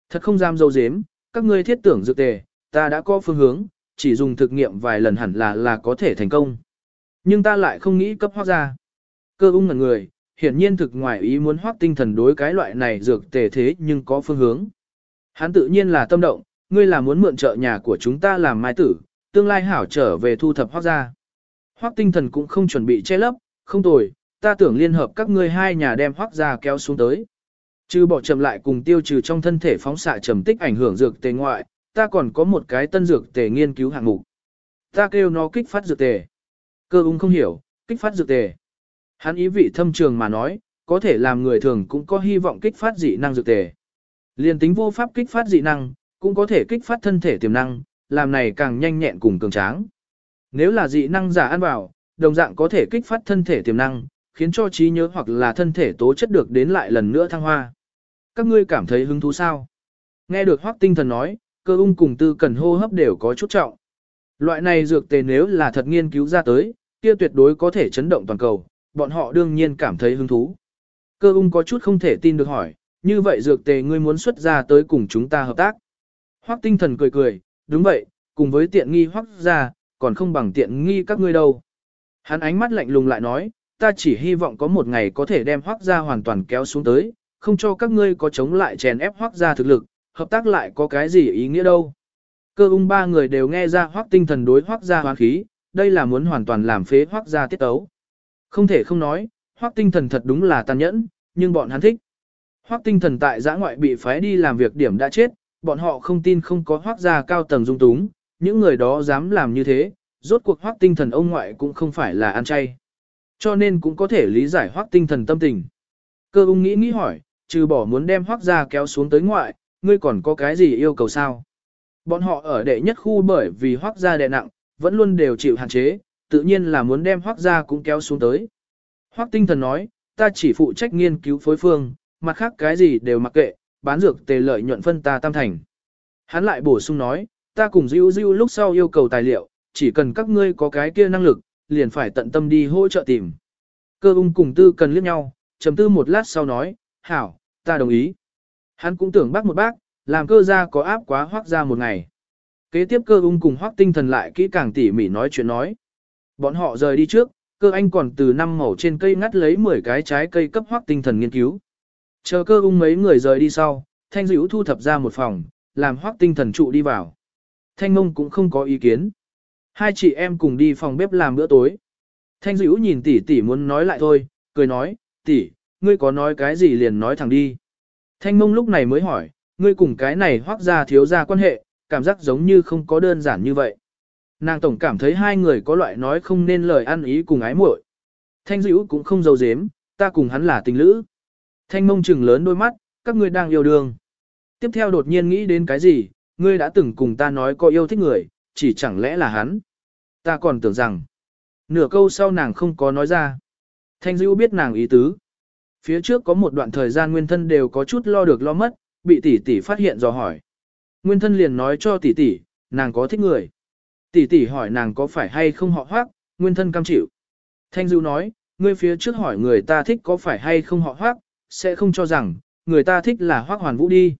Thật không dám dâu dếm, các ngươi thiết tưởng dược tề, ta đã có phương hướng, chỉ dùng thực nghiệm vài lần hẳn là là có thể thành công. Nhưng ta lại không nghĩ cấp hoác ra. Cơ ung ngẩn người, hiển nhiên thực ngoài ý muốn hoác tinh thần đối cái loại này dược tề thế nhưng có phương hướng. Hắn tự nhiên là tâm động, ngươi là muốn mượn trợ nhà của chúng ta làm mai tử, tương lai hảo trở về thu thập hoác ra. Hoác tinh thần cũng không chuẩn bị che lấp, không tồi, ta tưởng liên hợp các ngươi hai nhà đem hoác ra kéo xuống tới. Trừ bỏ chậm lại cùng tiêu trừ trong thân thể phóng xạ trầm tích ảnh hưởng dược tề ngoại, ta còn có một cái tân dược tề nghiên cứu hạng mục. Ta kêu nó kích phát dược tề. Cơ ung không hiểu, kích phát dược tề. Hắn ý vị thâm trường mà nói, có thể làm người thường cũng có hy vọng kích phát dị năng dược tề. Liên tính vô pháp kích phát dị năng, cũng có thể kích phát thân thể tiềm năng, làm này càng nhanh nhẹn cùng cường tráng. Nếu là dị năng giả ăn vào, đồng dạng có thể kích phát thân thể tiềm năng, khiến cho trí nhớ hoặc là thân thể tố chất được đến lại lần nữa thăng hoa. Các ngươi cảm thấy hứng thú sao? Nghe được Hoắc Tinh Thần nói, cơ ung cùng tư cần hô hấp đều có chút trọng. Loại này dược tề nếu là thật nghiên cứu ra tới, kia tuyệt đối có thể chấn động toàn cầu, bọn họ đương nhiên cảm thấy hứng thú. Cơ ung có chút không thể tin được hỏi, như vậy dược tề ngươi muốn xuất ra tới cùng chúng ta hợp tác. Hoắc tinh thần cười cười, đúng vậy, cùng với tiện nghi hoắc ra, còn không bằng tiện nghi các ngươi đâu. Hắn ánh mắt lạnh lùng lại nói, ta chỉ hy vọng có một ngày có thể đem hoắc ra hoàn toàn kéo xuống tới, không cho các ngươi có chống lại chèn ép hoắc ra thực lực, hợp tác lại có cái gì ý nghĩa đâu. Cơ ung ba người đều nghe ra hoắc tinh thần đối hoắc ra hoán khí, đây là muốn hoàn toàn làm phế hoắc ra tiết tấu. Không thể không nói, hoắc tinh thần thật đúng là tàn nhẫn, nhưng bọn hắn thích. Hoắc tinh thần tại giã ngoại bị phái đi làm việc điểm đã chết, bọn họ không tin không có hoắc gia cao tầng dung túng, những người đó dám làm như thế, rốt cuộc hoắc tinh thần ông ngoại cũng không phải là ăn chay. Cho nên cũng có thể lý giải hoắc tinh thần tâm tình. Cơ ung nghĩ nghĩ hỏi, trừ bỏ muốn đem hoắc gia kéo xuống tới ngoại, ngươi còn có cái gì yêu cầu sao? Bọn họ ở đệ nhất khu bởi vì hoắc gia đệ nặng, vẫn luôn đều chịu hạn chế, tự nhiên là muốn đem hoắc gia cũng kéo xuống tới. Hoắc tinh thần nói, ta chỉ phụ trách nghiên cứu phối phương, mặt khác cái gì đều mặc kệ, bán dược tề lợi nhuận phân ta tam thành. Hắn lại bổ sung nói, ta cùng Diu Diu lúc sau yêu cầu tài liệu, chỉ cần các ngươi có cái kia năng lực, liền phải tận tâm đi hỗ trợ tìm. Cơ ung cùng tư cần liếc nhau, trầm tư một lát sau nói, hảo, ta đồng ý. Hắn cũng tưởng bác một bác, làm cơ gia có áp quá hoác ra một ngày. Kế tiếp cơ ung cùng hoác tinh thần lại kỹ càng tỉ mỉ nói chuyện nói. Bọn họ rời đi trước, cơ anh còn từ năm màu trên cây ngắt lấy 10 cái trái cây cấp hoác tinh thần nghiên cứu. Chờ cơ ung mấy người rời đi sau, thanh dữ thu thập ra một phòng, làm hoác tinh thần trụ đi vào. Thanh mông cũng không có ý kiến. Hai chị em cùng đi phòng bếp làm bữa tối. Thanh dữ nhìn tỷ tỷ muốn nói lại thôi, cười nói, tỷ, ngươi có nói cái gì liền nói thẳng đi. Thanh mông lúc này mới hỏi, ngươi cùng cái này hoác ra thiếu ra quan hệ, cảm giác giống như không có đơn giản như vậy. Nàng tổng cảm thấy hai người có loại nói không nên lời ăn ý cùng ái muội. Thanh dữ cũng không giấu giếm, ta cùng hắn là tình lữ. Thanh mông trừng lớn đôi mắt, các ngươi đang yêu đương. Tiếp theo đột nhiên nghĩ đến cái gì, ngươi đã từng cùng ta nói có yêu thích người, chỉ chẳng lẽ là hắn. Ta còn tưởng rằng, nửa câu sau nàng không có nói ra. Thanh dữ biết nàng ý tứ. Phía trước có một đoạn thời gian nguyên thân đều có chút lo được lo mất, bị tỷ tỷ phát hiện dò hỏi. Nguyên thân liền nói cho tỷ tỷ, nàng có thích người. Tỷ tỷ hỏi nàng có phải hay không họ hoác, nguyên thân cam chịu. Thanh Dữ nói, ngươi phía trước hỏi người ta thích có phải hay không họ hoác, sẽ không cho rằng, người ta thích là hoác hoàn vũ đi.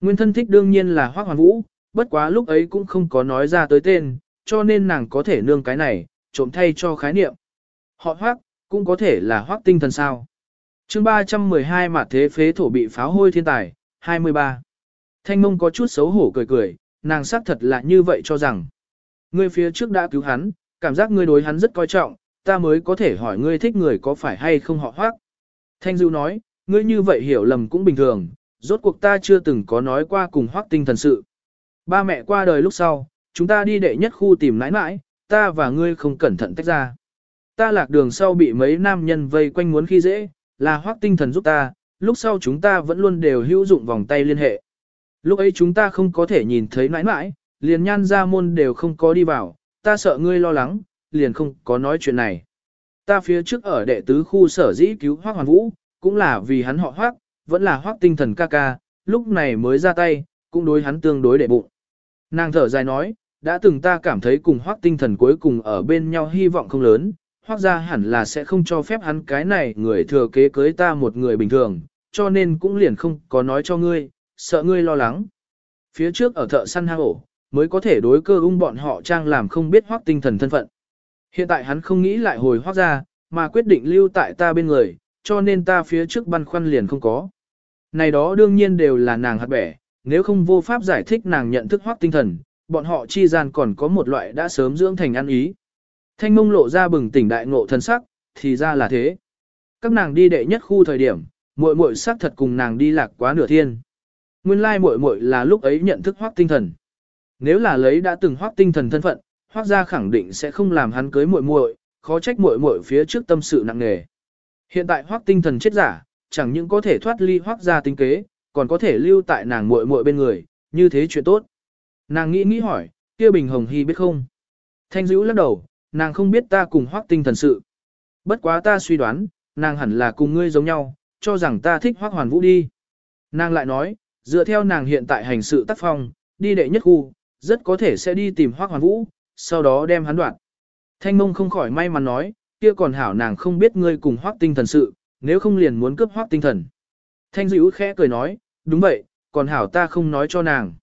Nguyên thân thích đương nhiên là hoác hoàn vũ, bất quá lúc ấy cũng không có nói ra tới tên, cho nên nàng có thể nương cái này, trộm thay cho khái niệm. Họ hoác, cũng có thể là hoác tinh thần sao. chương 312 mà thế phế thổ bị pháo hôi thiên tài, 23. Thanh mông có chút xấu hổ cười cười, nàng xác thật là như vậy cho rằng. Ngươi phía trước đã cứu hắn, cảm giác ngươi đối hắn rất coi trọng, ta mới có thể hỏi ngươi thích người có phải hay không họ hoác. Thanh Dưu nói, ngươi như vậy hiểu lầm cũng bình thường, rốt cuộc ta chưa từng có nói qua cùng hoác tinh thần sự. Ba mẹ qua đời lúc sau, chúng ta đi đệ nhất khu tìm nãi nãi, ta và ngươi không cẩn thận tách ra. Ta lạc đường sau bị mấy nam nhân vây quanh muốn khi dễ, là hoác tinh thần giúp ta, lúc sau chúng ta vẫn luôn đều hữu dụng vòng tay liên hệ. Lúc ấy chúng ta không có thể nhìn thấy nãi nãi, liền nhan ra môn đều không có đi vào, ta sợ ngươi lo lắng, liền không có nói chuyện này. Ta phía trước ở đệ tứ khu sở dĩ cứu Hoác Hoàn Vũ, cũng là vì hắn họ Hoác, vẫn là Hoác tinh thần ca ca, lúc này mới ra tay, cũng đối hắn tương đối đệ bụng. Nàng thở dài nói, đã từng ta cảm thấy cùng Hoác tinh thần cuối cùng ở bên nhau hy vọng không lớn, Hoác ra hẳn là sẽ không cho phép hắn cái này người thừa kế cưới ta một người bình thường, cho nên cũng liền không có nói cho ngươi, sợ ngươi lo lắng. Phía trước ở thợ săn hang ổ, mới có thể đối cơ ung bọn họ trang làm không biết hoác tinh thần thân phận. Hiện tại hắn không nghĩ lại hồi hoác ra, mà quyết định lưu tại ta bên người, cho nên ta phía trước băn khoăn liền không có. Này đó đương nhiên đều là nàng hạt bẻ, nếu không vô pháp giải thích nàng nhận thức hoác tinh thần, bọn họ chi gian còn có một loại đã sớm dưỡng thành ăn ý. Thanh mông lộ ra bừng tỉnh đại ngộ thân sắc, thì ra là thế. Các nàng đi đệ nhất khu thời điểm, muội muội sắc thật cùng nàng đi lạc quá nửa thiên. Nguyên lai muội muội là lúc ấy nhận thức hoác tinh thần. Nếu là lấy đã từng hoác tinh thần thân phận, hoác gia khẳng định sẽ không làm hắn cưới muội muội, khó trách muội muội phía trước tâm sự nặng nề. Hiện tại hoác tinh thần chết giả, chẳng những có thể thoát ly hoác ra tinh kế, còn có thể lưu tại nàng muội muội bên người, như thế chuyện tốt. Nàng nghĩ nghĩ hỏi, kia Bình Hồng Hy biết không? Thanh dữ lắc đầu, nàng không biết ta cùng hoác tinh thần sự. Bất quá ta suy đoán, nàng hẳn là cùng ngươi giống nhau, cho rằng ta thích hoác hoàn vũ đi. Nàng lại nói, dựa theo nàng hiện tại hành sự tác phong, đi đệ nhất khu, rất có thể sẽ đi tìm hoác hoàn vũ, sau đó đem hắn đoạn. Thanh mông không khỏi may mắn nói, kia còn hảo nàng không biết ngươi cùng hoác tinh thần sự, nếu không liền muốn cướp hoác tinh thần. Thanh dữ khẽ cười nói, đúng vậy, còn hảo ta không nói cho nàng.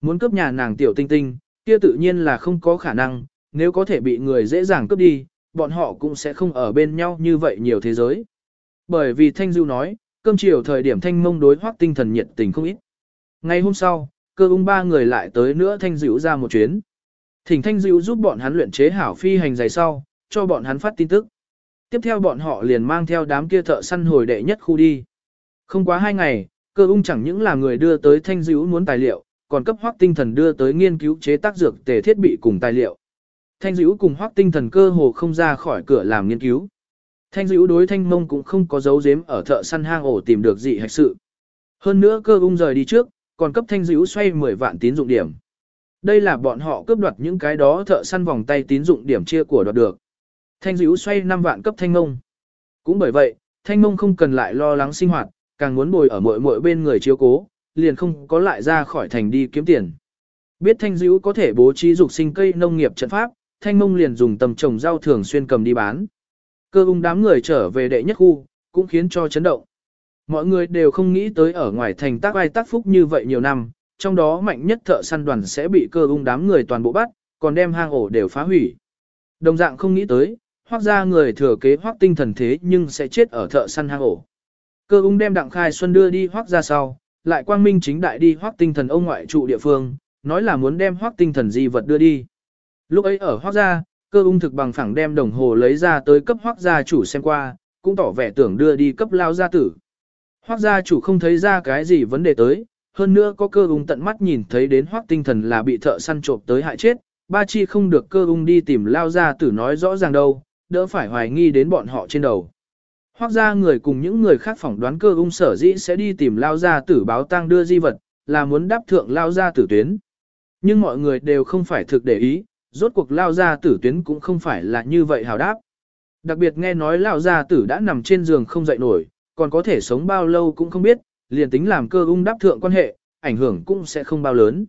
Muốn cướp nhà nàng tiểu tinh tinh, kia tự nhiên là không có khả năng, nếu có thể bị người dễ dàng cướp đi, bọn họ cũng sẽ không ở bên nhau như vậy nhiều thế giới. Bởi vì Thanh Dữ nói, cơm chiều thời điểm Thanh Mông đối hoác tinh thần nhiệt tình không ít. Ngày hôm sau, cơ ung ba người lại tới nữa Thanh Dữ ra một chuyến. Thỉnh Thanh Dữ giúp bọn hắn luyện chế hảo phi hành giày sau, cho bọn hắn phát tin tức. Tiếp theo bọn họ liền mang theo đám kia thợ săn hồi đệ nhất khu đi. Không quá hai ngày, cơ ung chẳng những là người đưa tới Thanh dữ muốn tài liệu, còn cấp hoác tinh thần đưa tới nghiên cứu chế tác dược tề thiết bị cùng tài liệu. Thanh dữ cùng hoác tinh thần cơ hồ không ra khỏi cửa làm nghiên cứu. Thanh dữ đối thanh mông cũng không có dấu giếm ở thợ săn hang ổ tìm được gì hạch sự. Hơn nữa cơ ung rời đi trước, còn cấp thanh dữ xoay 10 vạn tín dụng điểm. Đây là bọn họ cướp đoạt những cái đó thợ săn vòng tay tín dụng điểm chia của đoạt được. Thanh dữ xoay 5 vạn cấp thanh ngông. Cũng bởi vậy, thanh ngông không cần lại lo lắng sinh hoạt, càng muốn bồi ở mỗi mỗi bên người chiếu cố, liền không có lại ra khỏi thành đi kiếm tiền. Biết thanh dữ có thể bố trí dục sinh cây nông nghiệp trận pháp, thanh ngông liền dùng tầm trồng rau thường xuyên cầm đi bán. Cơ ung đám người trở về đệ nhất khu, cũng khiến cho chấn động. Mọi người đều không nghĩ tới ở ngoài thành tác ai tác phúc như vậy nhiều năm, trong đó mạnh nhất thợ săn đoàn sẽ bị cơ ung đám người toàn bộ bắt, còn đem hang ổ đều phá hủy. Đồng dạng không nghĩ tới, hoác ra người thừa kế hoác tinh thần thế nhưng sẽ chết ở thợ săn hang ổ. Cơ ung đem đặng khai xuân đưa đi hoác ra sau, lại quang minh chính đại đi hoác tinh thần ông ngoại trụ địa phương, nói là muốn đem hoác tinh thần di vật đưa đi. Lúc ấy ở hoác gia, cơ ung thực bằng phẳng đem đồng hồ lấy ra tới cấp hoác gia chủ xem qua, cũng tỏ vẻ tưởng đưa đi cấp lao gia tử. Hoác gia chủ không thấy ra cái gì vấn đề tới, hơn nữa có cơ ung tận mắt nhìn thấy đến hoác tinh thần là bị thợ săn trộm tới hại chết, ba chi không được cơ ung đi tìm lao gia tử nói rõ ràng đâu, đỡ phải hoài nghi đến bọn họ trên đầu. Hoác gia người cùng những người khác phỏng đoán cơ ung sở dĩ sẽ đi tìm lao gia tử báo tang đưa di vật, là muốn đáp thượng lao gia tử tuyến. Nhưng mọi người đều không phải thực để ý, rốt cuộc lao gia tử tuyến cũng không phải là như vậy hào đáp. Đặc biệt nghe nói lao gia tử đã nằm trên giường không dậy nổi, còn có thể sống bao lâu cũng không biết, liền tính làm cơ ung đáp thượng quan hệ, ảnh hưởng cũng sẽ không bao lớn.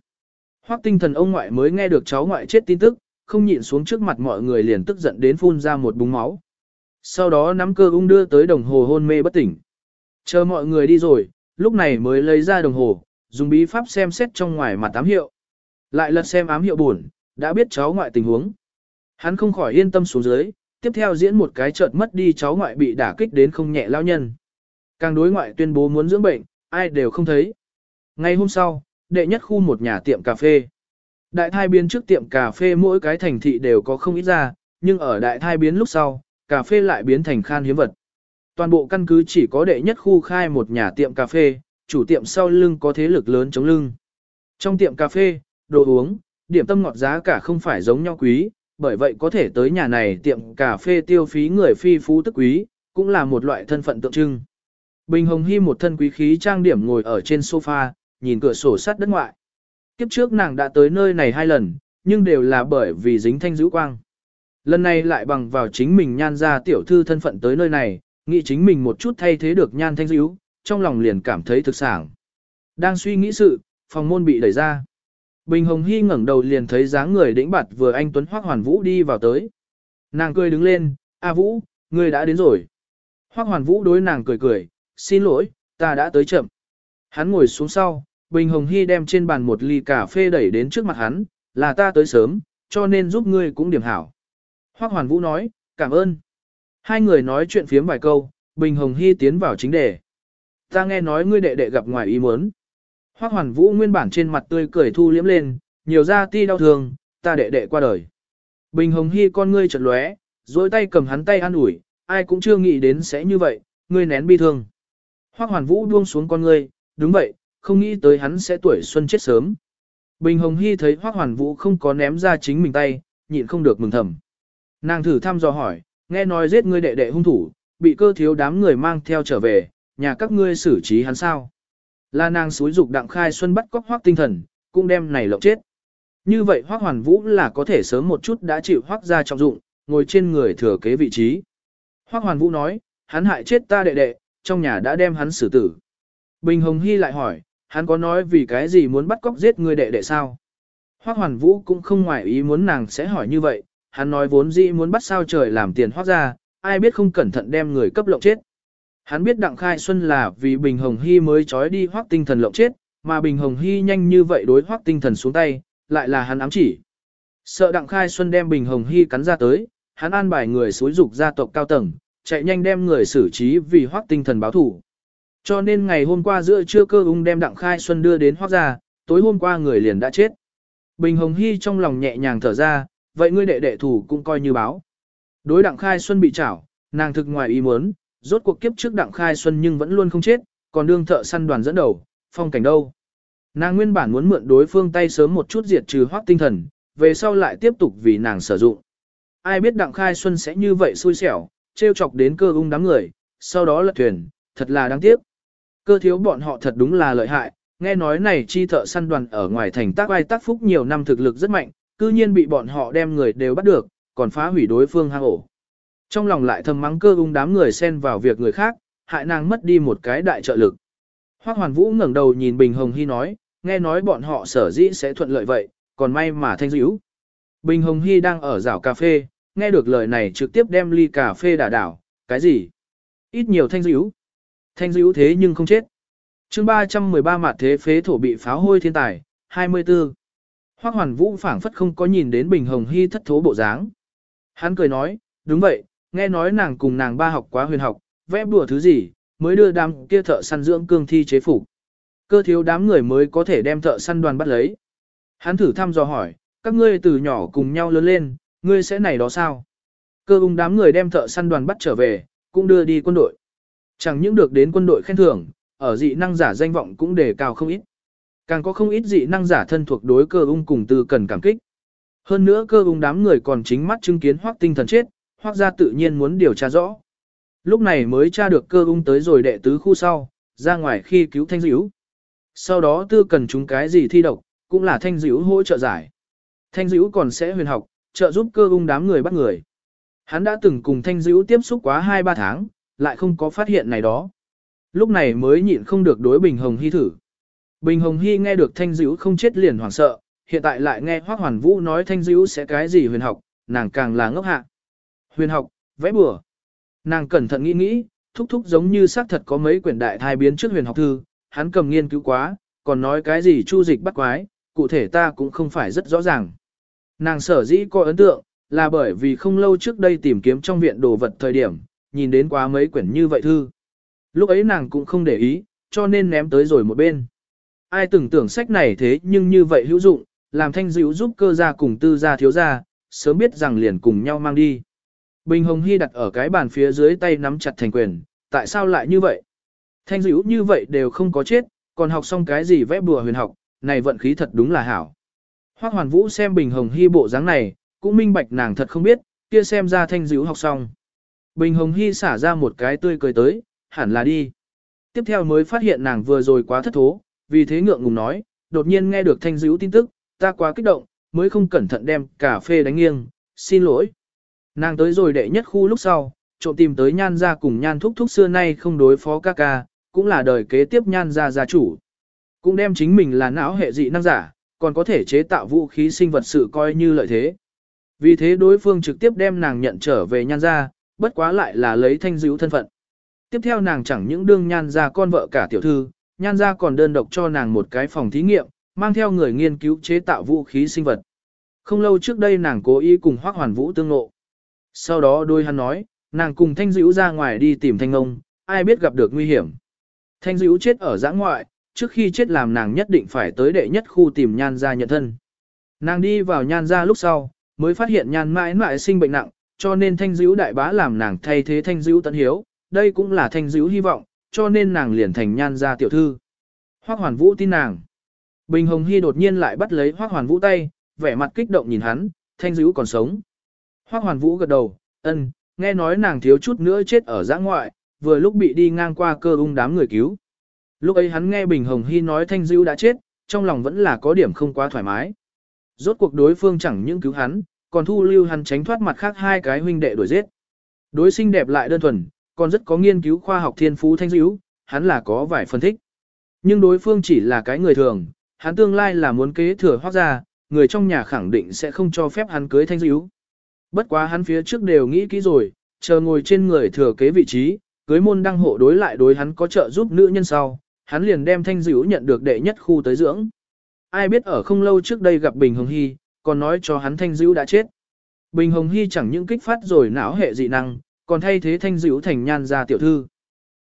Hoắc tinh thần ông ngoại mới nghe được cháu ngoại chết tin tức, không nhịn xuống trước mặt mọi người liền tức giận đến phun ra một búng máu. Sau đó nắm cơ ung đưa tới đồng hồ hôn mê bất tỉnh. Chờ mọi người đi rồi, lúc này mới lấy ra đồng hồ, dùng bí pháp xem xét trong ngoài mặt ám hiệu. Lại lật xem ám hiệu buồn, đã biết cháu ngoại tình huống. Hắn không khỏi yên tâm xuống dưới, tiếp theo diễn một cái chợt mất đi cháu ngoại bị đả kích đến không nhẹ lao nhân. Càng đối ngoại tuyên bố muốn dưỡng bệnh, ai đều không thấy. Ngày hôm sau, đệ nhất khu một nhà tiệm cà phê. Đại thai biến trước tiệm cà phê mỗi cái thành thị đều có không ít ra, nhưng ở đại thai biến lúc sau, cà phê lại biến thành khan hiếm vật. Toàn bộ căn cứ chỉ có đệ nhất khu khai một nhà tiệm cà phê, chủ tiệm sau lưng có thế lực lớn chống lưng. Trong tiệm cà phê, đồ uống, điểm tâm ngọt giá cả không phải giống nhau quý, bởi vậy có thể tới nhà này tiệm cà phê tiêu phí người phi phú tức quý, cũng là một loại thân phận tượng trưng. Bình Hồng Hy một thân quý khí trang điểm ngồi ở trên sofa, nhìn cửa sổ sắt đất ngoại. Kiếp trước nàng đã tới nơi này hai lần, nhưng đều là bởi vì dính thanh dữ quang. Lần này lại bằng vào chính mình nhan ra tiểu thư thân phận tới nơi này, nghĩ chính mình một chút thay thế được nhan thanh dữ, trong lòng liền cảm thấy thực sản. Đang suy nghĩ sự, phòng môn bị đẩy ra. Bình Hồng Hy ngẩng đầu liền thấy dáng người đĩnh bạt vừa anh Tuấn Hoác Hoàn Vũ đi vào tới. Nàng cười đứng lên, A Vũ, ngươi đã đến rồi. Hoác Hoàn Vũ đối nàng cười cười, xin lỗi, ta đã tới chậm. Hắn ngồi xuống sau, Bình Hồng Hy đem trên bàn một ly cà phê đẩy đến trước mặt hắn, là ta tới sớm, cho nên giúp ngươi cũng điểm hảo. Hoắc Hoàn Vũ nói, cảm ơn. Hai người nói chuyện phiếm vài câu, Bình Hồng Hy tiến vào chính đề. Ta nghe nói ngươi đệ đệ gặp ngoài ý muốn. Hoắc Hoàn Vũ nguyên bản trên mặt tươi cười thu liếm lên, nhiều ra ti đau thương, ta đệ đệ qua đời. Bình Hồng Hy con ngươi chật lóe, dối tay cầm hắn tay an ủi, ai cũng chưa nghĩ đến sẽ như vậy, ngươi nén bi thương. Hoắc Hoàn Vũ buông xuống con ngươi, đúng vậy, không nghĩ tới hắn sẽ tuổi xuân chết sớm. Bình Hồng Hy thấy Hoắc Hoàn Vũ không có ném ra chính mình tay, nhịn không được mừng thầm. Nàng thử thăm dò hỏi, nghe nói giết ngươi đệ đệ hung thủ, bị cơ thiếu đám người mang theo trở về, nhà các ngươi xử trí hắn sao? Là nàng xúi dục đặng khai xuân bắt cóc Hoắc tinh thần, cũng đem này lộng chết. Như vậy Hoắc Hoàn Vũ là có thể sớm một chút đã chịu Hoắc ra trọng dụng, ngồi trên người thừa kế vị trí. Hoắc Hoàn Vũ nói, hắn hại chết ta đệ đệ, trong nhà đã đem hắn xử tử. Bình Hồng Hy lại hỏi, hắn có nói vì cái gì muốn bắt cóc giết người đệ đệ sao? Hoắc Hoàn Vũ cũng không ngoài ý muốn nàng sẽ hỏi như vậy, hắn nói vốn dĩ muốn bắt sao trời làm tiền Hoắc ra, ai biết không cẩn thận đem người cấp lộng chết. Hắn biết Đặng Khai Xuân là vì Bình Hồng Hy mới trói đi Hoắc tinh thần lộng chết, mà Bình Hồng Hy nhanh như vậy đối Hoắc tinh thần xuống tay, lại là hắn ám chỉ. Sợ Đặng Khai Xuân đem Bình Hồng Hy cắn ra tới, hắn an bài người xúi dục gia tộc cao tầng, chạy nhanh đem người xử trí vì Hoắc tinh thần báo thủ. Cho nên ngày hôm qua giữa trưa cơ ung đem Đặng Khai Xuân đưa đến hoác ra, tối hôm qua người liền đã chết. Bình Hồng Hy trong lòng nhẹ nhàng thở ra, vậy ngươi đệ đệ thủ cũng coi như báo. Đối Đặng Khai Xuân bị trảo, nàng thực ngoài ý muốn, rốt cuộc kiếp trước Đặng Khai Xuân nhưng vẫn luôn không chết, còn đương thợ săn đoàn dẫn đầu, phong cảnh đâu. Nàng nguyên bản muốn mượn đối phương tay sớm một chút diệt trừ hoác tinh thần, về sau lại tiếp tục vì nàng sử dụng. Ai biết Đặng Khai Xuân sẽ như vậy xui xẻo, trêu chọc đến cơ ung đám người, sau đó lật thuyền, thật là đáng tiếc. Cơ thiếu bọn họ thật đúng là lợi hại, nghe nói này chi thợ săn đoàn ở ngoài thành tác ai tác phúc nhiều năm thực lực rất mạnh, cư nhiên bị bọn họ đem người đều bắt được, còn phá hủy đối phương hang ổ. Trong lòng lại thầm mắng cơ ung đám người xen vào việc người khác, hại nàng mất đi một cái đại trợ lực. Hoắc Hoàn Vũ ngẩng đầu nhìn Bình Hồng Hy nói, nghe nói bọn họ sở dĩ sẽ thuận lợi vậy, còn may mà thanh dữ. Bình Hồng Hy đang ở rảo cà phê, nghe được lời này trực tiếp đem ly cà phê đả đảo, cái gì? Ít nhiều thanh dữ. Thanh dữ thế nhưng không chết. chương 313 mặt thế phế thổ bị pháo hôi thiên tài, 24. Hoác Hoàn Vũ phảng phất không có nhìn đến Bình Hồng Hy thất thố bộ dáng. Hắn cười nói, đúng vậy, nghe nói nàng cùng nàng ba học quá huyền học, vẽ bùa thứ gì, mới đưa đám kia thợ săn dưỡng cương thi chế phục. Cơ thiếu đám người mới có thể đem thợ săn đoàn bắt lấy. Hắn thử thăm dò hỏi, các ngươi từ nhỏ cùng nhau lớn lên, ngươi sẽ này đó sao? Cơ ung đám người đem thợ săn đoàn bắt trở về, cũng đưa đi quân đội. Chẳng những được đến quân đội khen thưởng, ở dị năng giả danh vọng cũng đề cao không ít. Càng có không ít dị năng giả thân thuộc đối cơ ung cùng tư cần cảm kích. Hơn nữa cơ ung đám người còn chính mắt chứng kiến hoác tinh thần chết, hoác ra tự nhiên muốn điều tra rõ. Lúc này mới tra được cơ ung tới rồi đệ tứ khu sau, ra ngoài khi cứu thanh dữ. Sau đó tư cần chúng cái gì thi độc, cũng là thanh dữ hỗ trợ giải. Thanh dữ còn sẽ huyền học, trợ giúp cơ ung đám người bắt người. Hắn đã từng cùng thanh dữ tiếp xúc quá 2-3 tháng, lại không có phát hiện này đó. Lúc này mới nhịn không được đối Bình Hồng Hy thử. Bình Hồng Hy nghe được thanh dữ không chết liền hoảng sợ, hiện tại lại nghe Hoác Hoàn Vũ nói thanh dữ sẽ cái gì huyền học, nàng càng là ngốc hạ. Huyền học, vẽ bừa. Nàng cẩn thận nghĩ nghĩ, thúc thúc giống như xác thật có mấy quyển đại thai biến trước huyền học thư, hắn cầm nghiên cứu quá, còn nói cái gì chu dịch bắt quái, cụ thể ta cũng không phải rất rõ ràng. Nàng sở dĩ có ấn tượng, là bởi vì không lâu trước đây tìm kiếm trong viện đồ vật thời điểm, nhìn đến quá mấy quyển như vậy thư. Lúc ấy nàng cũng không để ý, cho nên ném tới rồi một bên. Ai từng tưởng sách này thế nhưng như vậy hữu dụng, làm thanh dữ giúp cơ gia cùng tư gia thiếu gia, sớm biết rằng liền cùng nhau mang đi. Bình Hồng Hy đặt ở cái bàn phía dưới tay nắm chặt thành quyền, tại sao lại như vậy? Thanh dữ như vậy đều không có chết, còn học xong cái gì vẽ bùa huyền học, này vận khí thật đúng là hảo. Hoác Hoàn Vũ xem Bình Hồng Hy bộ dáng này, cũng minh bạch nàng thật không biết, kia xem ra thanh dữ học xong. Bình Hồng Hy xả ra một cái tươi cười tới, hẳn là đi. Tiếp theo mới phát hiện nàng vừa rồi quá thất thố, vì thế ngượng ngùng nói, đột nhiên nghe được thanh dữ tin tức, ta quá kích động, mới không cẩn thận đem cà phê đánh nghiêng, xin lỗi. Nàng tới rồi đệ nhất khu lúc sau, trộm tìm tới nhan ra cùng nhan thúc thúc xưa nay không đối phó ca ca, cũng là đời kế tiếp nhan ra gia chủ. Cũng đem chính mình là não hệ dị năng giả, còn có thể chế tạo vũ khí sinh vật sự coi như lợi thế. Vì thế đối phương trực tiếp đem nàng nhận trở về nhan ra, bất quá lại là lấy thanh dữ thân phận. Tiếp theo nàng chẳng những đương nhan ra con vợ cả tiểu thư, nhan ra còn đơn độc cho nàng một cái phòng thí nghiệm, mang theo người nghiên cứu chế tạo vũ khí sinh vật. Không lâu trước đây nàng cố ý cùng Hoắc Hoàn Vũ tương ngộ. Sau đó đôi hắn nói, nàng cùng Thanh Dữ ra ngoài đi tìm Thanh ông ai biết gặp được nguy hiểm. Thanh Dữ chết ở giã ngoại, trước khi chết làm nàng nhất định phải tới đệ nhất khu tìm nhan ra nhận thân. Nàng đi vào nhan ra lúc sau, mới phát hiện nhan mãi mãi sinh bệnh nặng, cho nên Thanh Dữ đại bá làm nàng thay thế Thanh Dữ tận hiếu, đây cũng là Thanh Dữ hy vọng, cho nên nàng liền thành nhan gia tiểu thư. Hoắc Hoàn Vũ tin nàng. Bình Hồng Hy đột nhiên lại bắt lấy Hoắc Hoàn Vũ tay, vẻ mặt kích động nhìn hắn, thanh dữ còn sống. Hoắc Hoàn Vũ gật đầu, ân, nghe nói nàng thiếu chút nữa chết ở giã ngoại, vừa lúc bị đi ngang qua cơ ung đám người cứu. Lúc ấy hắn nghe Bình Hồng Hy nói thanh dữ đã chết, trong lòng vẫn là có điểm không quá thoải mái. Rốt cuộc đối phương chẳng những cứu hắn, còn thu lưu hắn tránh thoát mặt khác hai cái huynh đệ đuổi giết. Đối sinh đẹp lại đơn thuần, còn rất có nghiên cứu khoa học thiên phú thanh dữ, hắn là có vài phân thích. Nhưng đối phương chỉ là cái người thường, hắn tương lai là muốn kế thừa hoác ra, người trong nhà khẳng định sẽ không cho phép hắn cưới thanh dữ. Bất quá hắn phía trước đều nghĩ kỹ rồi, chờ ngồi trên người thừa kế vị trí, cưới môn đăng hộ đối lại đối hắn có trợ giúp nữ nhân sau, hắn liền đem thanh dữ nhận được đệ nhất khu tới dưỡng. Ai biết ở không lâu trước đây gặp Bình Hồng Hy, còn nói cho hắn thanh dữ đã chết. Bình Hồng Hy chẳng những kích phát rồi não hệ dị năng, còn thay thế thanh dữ thành nhan gia tiểu thư.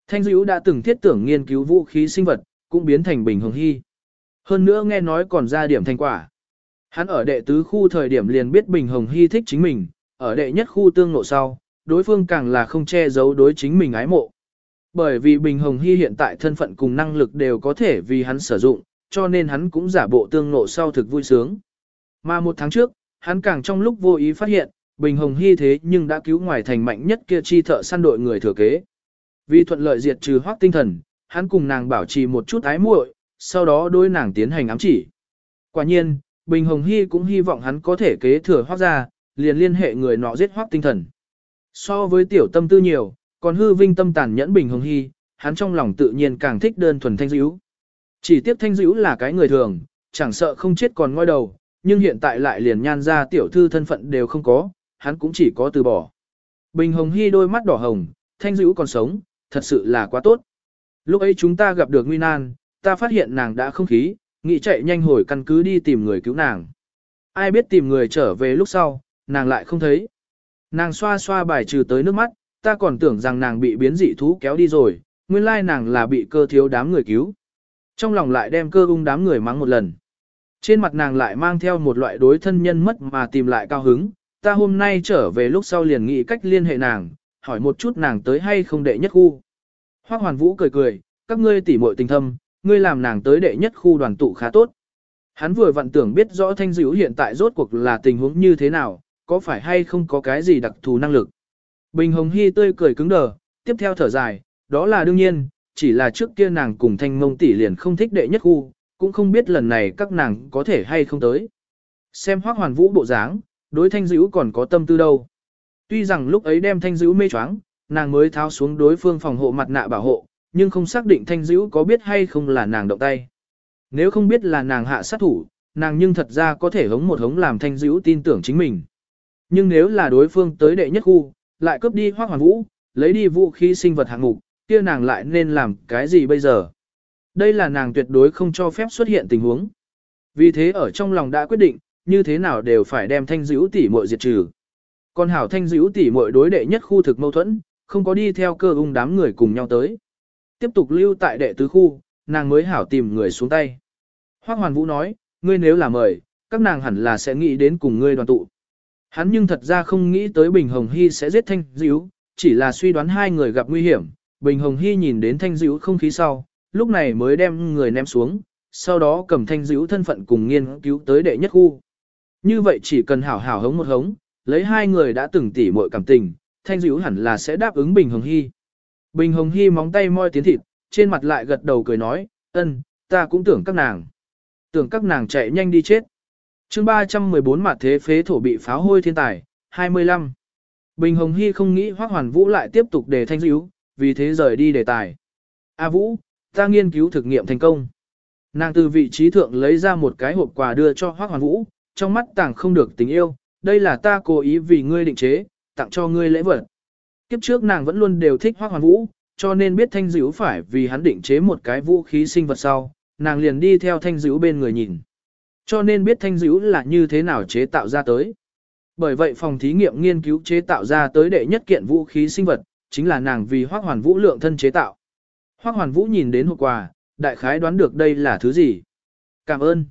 Thanh dữ đã từng thiết tưởng nghiên cứu vũ khí sinh vật, cũng biến thành Bình Hồng Hy. Hơn nữa nghe nói còn ra điểm thành quả. Hắn ở đệ tứ khu thời điểm liền biết Bình Hồng Hy thích chính mình, ở đệ nhất khu tương nộ sau, đối phương càng là không che giấu đối chính mình ái mộ. Bởi vì Bình Hồng Hy hiện tại thân phận cùng năng lực đều có thể vì hắn sử dụng, cho nên hắn cũng giả bộ tương nộ sau thực vui sướng. Mà một tháng trước, hắn càng trong lúc vô ý phát hiện, Bình Hồng Hy thế nhưng đã cứu ngoài thành mạnh nhất kia chi thợ săn đội người thừa kế. Vì thuận lợi diệt trừ hoác tinh thần, hắn cùng nàng bảo trì một chút ái muội, sau đó đối nàng tiến hành ám chỉ. Quả nhiên, Bình Hồng Hy cũng hy vọng hắn có thể kế thừa hoác ra, liền liên hệ người nọ giết hoác tinh thần. So với tiểu tâm tư nhiều, còn hư vinh tâm tàn nhẫn Bình Hồng Hy, hắn trong lòng tự nhiên càng thích đơn thuần thanh dữ. Chỉ tiếp thanh dữ là cái người thường, chẳng sợ không chết còn ngoi đầu, nhưng hiện tại lại liền nhan ra tiểu thư thân phận đều không có, hắn cũng chỉ có từ bỏ. Bình Hồng Hy đôi mắt đỏ hồng, thanh dữ còn sống, thật sự là quá tốt. Lúc ấy chúng ta gặp được nguy nan, ta phát hiện nàng đã không khí, nghĩ chạy nhanh hồi căn cứ đi tìm người cứu nàng. Ai biết tìm người trở về lúc sau, nàng lại không thấy. Nàng xoa xoa bài trừ tới nước mắt, ta còn tưởng rằng nàng bị biến dị thú kéo đi rồi, nguyên lai nàng là bị cơ thiếu đám người cứu. Trong lòng lại đem cơ ung đám người mắng một lần. Trên mặt nàng lại mang theo một loại đối thân nhân mất mà tìm lại cao hứng, ta hôm nay trở về lúc sau liền nghĩ cách liên hệ nàng, hỏi một chút nàng tới hay không đệ nhất khu. Hoác Hoàn Vũ cười cười, các ngươi tỉ muội tình thâm, ngươi làm nàng tới đệ nhất khu đoàn tụ khá tốt. Hắn vừa vặn tưởng biết rõ thanh dữ hiện tại rốt cuộc là tình huống như thế nào, có phải hay không có cái gì đặc thù năng lực. Bình Hồng Hy tươi cười cứng đờ, tiếp theo thở dài, đó là đương nhiên, chỉ là trước kia nàng cùng thanh mông tỷ liền không thích đệ nhất khu, cũng không biết lần này các nàng có thể hay không tới. Xem hoác hoàn vũ bộ dáng, đối thanh dữ còn có tâm tư đâu. Tuy rằng lúc ấy đem thanh dữ mê choáng, nàng mới tháo xuống đối phương phòng hộ mặt nạ bảo hộ, nhưng không xác định thanh dữ có biết hay không là nàng động tay. Nếu không biết là nàng hạ sát thủ, nàng nhưng thật ra có thể hống một hống làm thanh dữ tin tưởng chính mình. Nhưng nếu là đối phương tới đệ nhất khu, lại cướp đi hoác hoàn vũ, lấy đi vũ khí sinh vật hạng mục, kia nàng lại nên làm cái gì bây giờ? Đây là nàng tuyệt đối không cho phép xuất hiện tình huống. Vì thế ở trong lòng đã quyết định, như thế nào đều phải đem thanh dữ tỷ muội diệt trừ. Còn hảo thanh dữ tỷ muội đối đệ nhất khu thực mâu thuẫn, không có đi theo cơ ung đám người cùng nhau tới. Tiếp tục lưu tại đệ tứ khu, nàng mới hảo tìm người xuống tay. Hoác Hoàn Vũ nói, ngươi nếu là mời, các nàng hẳn là sẽ nghĩ đến cùng ngươi đoàn tụ. Hắn nhưng thật ra không nghĩ tới Bình Hồng Hy sẽ giết Thanh Dữ, chỉ là suy đoán hai người gặp nguy hiểm. Bình Hồng Hy nhìn đến Thanh Dữ không khí sau, lúc này mới đem người ném xuống, sau đó cầm Thanh Dữ thân phận cùng nghiên cứu tới đệ nhất khu. Như vậy chỉ cần hảo hảo hống một hống, lấy hai người đã từng tỉ muội cảm tình, Thanh Dữ hẳn là sẽ đáp ứng Bình Hồng Hy. Bình Hồng Hy móng tay moi tiến thịt, trên mặt lại gật đầu cười nói, ân, ta cũng tưởng các nàng. Tưởng các nàng chạy nhanh đi chết. chương 314 mặt thế phế thổ bị pháo hôi thiên tài, 25. Bình Hồng Hy không nghĩ Hoác Hoàn Vũ lại tiếp tục để thanh dữ, vì thế rời đi đề tài. A Vũ, ta nghiên cứu thực nghiệm thành công. Nàng từ vị trí thượng lấy ra một cái hộp quà đưa cho Hoác Hoàn Vũ, trong mắt tàng không được tình yêu, đây là ta cố ý vì ngươi định chế, tặng cho ngươi lễ vật. Kiếp trước nàng vẫn luôn đều thích Hoác Hoàn Vũ, cho nên biết thanh dữ phải vì hắn định chế một cái vũ khí sinh vật sau, nàng liền đi theo thanh dữ bên người nhìn. Cho nên biết thanh dữ là như thế nào chế tạo ra tới. Bởi vậy phòng thí nghiệm nghiên cứu chế tạo ra tới đệ nhất kiện vũ khí sinh vật, chính là nàng vì hoác hoàn vũ lượng thân chế tạo. Hoác hoàn vũ nhìn đến hộp quà, đại khái đoán được đây là thứ gì. Cảm ơn.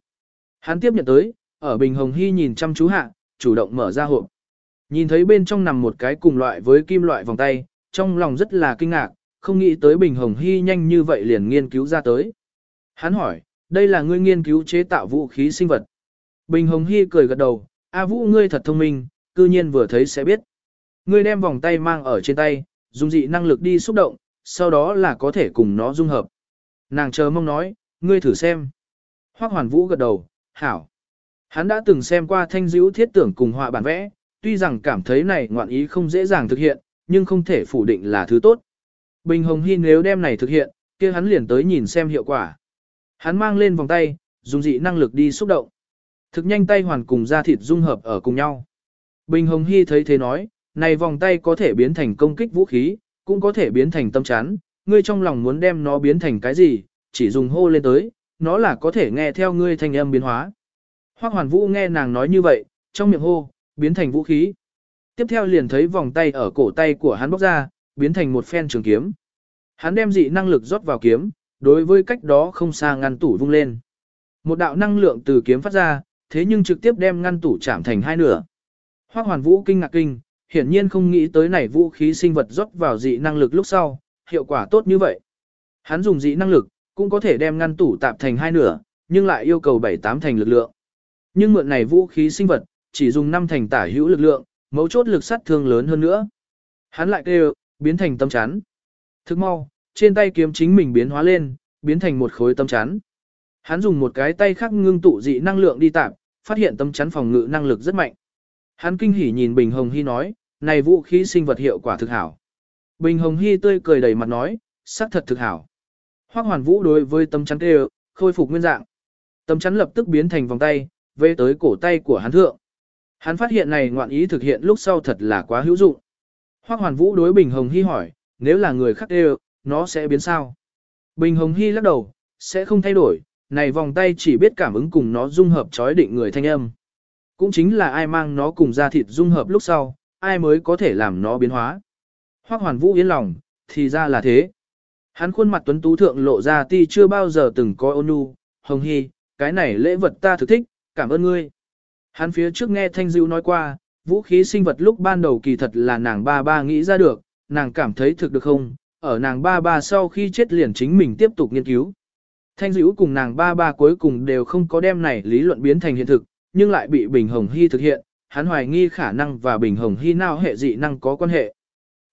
Hắn tiếp nhận tới, ở Bình Hồng Hy nhìn chăm chú hạ, chủ động mở ra hộp. Nhìn thấy bên trong nằm một cái cùng loại với kim loại vòng tay, trong lòng rất là kinh ngạc, không nghĩ tới Bình Hồng Hy nhanh như vậy liền nghiên cứu ra tới. Hắn hỏi, đây là ngươi nghiên cứu chế tạo vũ khí sinh vật. Bình Hồng Hy cười gật đầu, A Vũ ngươi thật thông minh, cư nhiên vừa thấy sẽ biết. Ngươi đem vòng tay mang ở trên tay, dùng dị năng lực đi xúc động, sau đó là có thể cùng nó dung hợp. Nàng chờ mong nói, ngươi thử xem. Hoác Hoàn Vũ gật đầu, hảo. Hắn đã từng xem qua thanh dữ thiết tưởng cùng họa bản vẽ, tuy rằng cảm thấy này ngoạn ý không dễ dàng thực hiện, nhưng không thể phủ định là thứ tốt. Bình Hồng Hy nếu đem này thực hiện, kia hắn liền tới nhìn xem hiệu quả. Hắn mang lên vòng tay, dùng dị năng lực đi xúc động. Thực nhanh tay hoàn cùng da thịt dung hợp ở cùng nhau. Bình Hồng Hy thấy thế nói, này vòng tay có thể biến thành công kích vũ khí, cũng có thể biến thành tâm chán, ngươi trong lòng muốn đem nó biến thành cái gì, chỉ dùng hô lên tới, nó là có thể nghe theo ngươi thành âm biến hóa. Hoắc Hoàn Vũ nghe nàng nói như vậy, trong miệng hô, biến thành vũ khí. Tiếp theo liền thấy vòng tay ở cổ tay của hắn bóc ra, biến thành một phen trường kiếm. Hắn đem dị năng lực rót vào kiếm, đối với cách đó không xa ngăn tủ vung lên. Một đạo năng lượng từ kiếm phát ra, thế nhưng trực tiếp đem ngăn tủ chạm thành hai nửa. Hoắc Hoàn Vũ kinh ngạc kinh, hiển nhiên không nghĩ tới này vũ khí sinh vật rót vào dị năng lực lúc sau, hiệu quả tốt như vậy. Hắn dùng dị năng lực, cũng có thể đem ngăn tủ tạp thành hai nửa, nhưng lại yêu cầu bảy tám thành lực lượng. Nhưng mượn này vũ khí sinh vật, chỉ dùng năm thành tả hữu lực lượng, mấu chốt lực sát thương lớn hơn nữa. Hắn lại kêu, biến thành tâm chắn. Thức mau, trên tay kiếm chính mình biến hóa lên, biến thành một khối tâm chắn. Hắn dùng một cái tay khác ngưng tụ dị năng lượng đi tạp, phát hiện tâm chắn phòng ngự năng lực rất mạnh. Hắn kinh hỉ nhìn Bình Hồng Hy nói, này vũ khí sinh vật hiệu quả thực hảo. Bình Hồng Hy tươi cười đầy mặt nói, xác thật thực hảo. Hoắc Hoàn Vũ đối với tâm chắn kêu, khôi phục nguyên dạng. Tâm chắn lập tức biến thành vòng tay, về tới cổ tay của hắn thượng. Hắn phát hiện này ngoạn ý thực hiện lúc sau thật là quá hữu dụng. Hoắc Hoàn Vũ đối Bình Hồng Hy hỏi, nếu là người khác đều, nó sẽ biến sao? Bình Hồng Hy lắc đầu, sẽ không thay đổi, này vòng tay chỉ biết cảm ứng cùng nó dung hợp chói định người thanh âm. Cũng chính là ai mang nó cùng ra thịt dung hợp lúc sau, ai mới có thể làm nó biến hóa. Hoắc Hoàn Vũ yên lòng, thì ra là thế. Hắn khuôn mặt tuấn tú thượng lộ ra ti chưa bao giờ từng có ôn nhu, Hồng Hy, cái này lễ vật ta thực thích, cảm ơn ngươi. Hắn phía trước nghe Thanh diệu nói qua, vũ khí sinh vật lúc ban đầu kỳ thật là nàng ba ba nghĩ ra được, nàng cảm thấy thực được không, ở nàng ba ba sau khi chết liền chính mình tiếp tục nghiên cứu. Thanh diệu cùng nàng ba ba cuối cùng đều không có đem này lý luận biến thành hiện thực, nhưng lại bị Bình Hồng Hy thực hiện, hắn hoài nghi khả năng và Bình Hồng Hy nào hệ dị năng có quan hệ.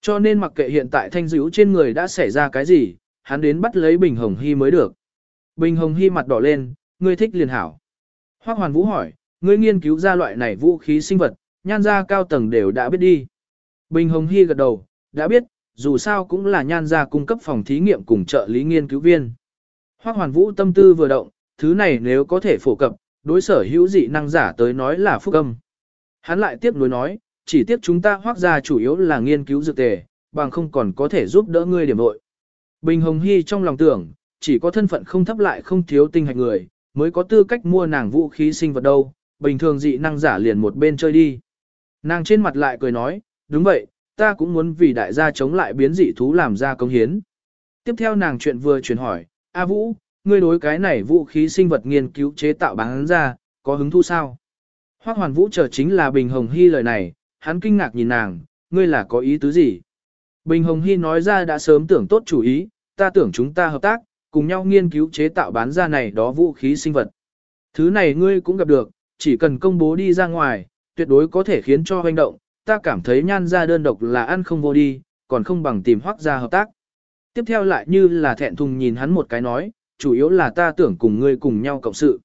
Cho nên mặc kệ hiện tại Thanh dữ trên người đã xảy ra cái gì, hắn đến bắt lấy Bình Hồng Hy mới được. Bình Hồng Hy mặt đỏ lên, ngươi thích liền hảo. Hoác Hoàn Vũ hỏi, ngươi nghiên cứu ra loại này vũ khí sinh vật, nhan gia cao tầng đều đã biết đi. Bình Hồng Hy gật đầu, đã biết, dù sao cũng là nhan gia cung cấp phòng thí nghiệm cùng trợ lý nghiên cứu viên. Hoác Hoàn Vũ tâm tư vừa động, thứ này nếu có thể phổ cập, đối sở hữu dị năng giả tới nói là phúc âm. Hắn lại tiếp nối nói, chỉ tiếp chúng ta hoác gia chủ yếu là nghiên cứu dược tề, bằng không còn có thể giúp đỡ ngươi điểm nội. Bình Hồng Hy trong lòng tưởng, chỉ có thân phận không thấp lại không thiếu tinh hạch người, mới có tư cách mua nàng vũ khí sinh vật đâu, bình thường dị năng giả liền một bên chơi đi. Nàng trên mặt lại cười nói, đúng vậy, ta cũng muốn vì đại gia chống lại biến dị thú làm ra công hiến. Tiếp theo nàng chuyện vừa chuyển hỏi, A Vũ, ngươi đối cái này vũ khí sinh vật nghiên cứu chế tạo bán ra, có hứng thú sao? Hoác Hoàn Vũ chờ chính là Bình Hồng Hy lời này, hắn kinh ngạc nhìn nàng, ngươi là có ý tứ gì? Bình Hồng Hy nói ra đã sớm tưởng tốt chủ ý, ta tưởng chúng ta hợp tác, cùng nhau nghiên cứu chế tạo bán ra này đó vũ khí sinh vật. Thứ này ngươi cũng gặp được, chỉ cần công bố đi ra ngoài, tuyệt đối có thể khiến cho hoành động, ta cảm thấy nhan ra đơn độc là ăn không vô đi, còn không bằng tìm hoác ra hợp tác. Tiếp theo lại như là thẹn thùng nhìn hắn một cái nói, chủ yếu là ta tưởng cùng ngươi cùng nhau cộng sự.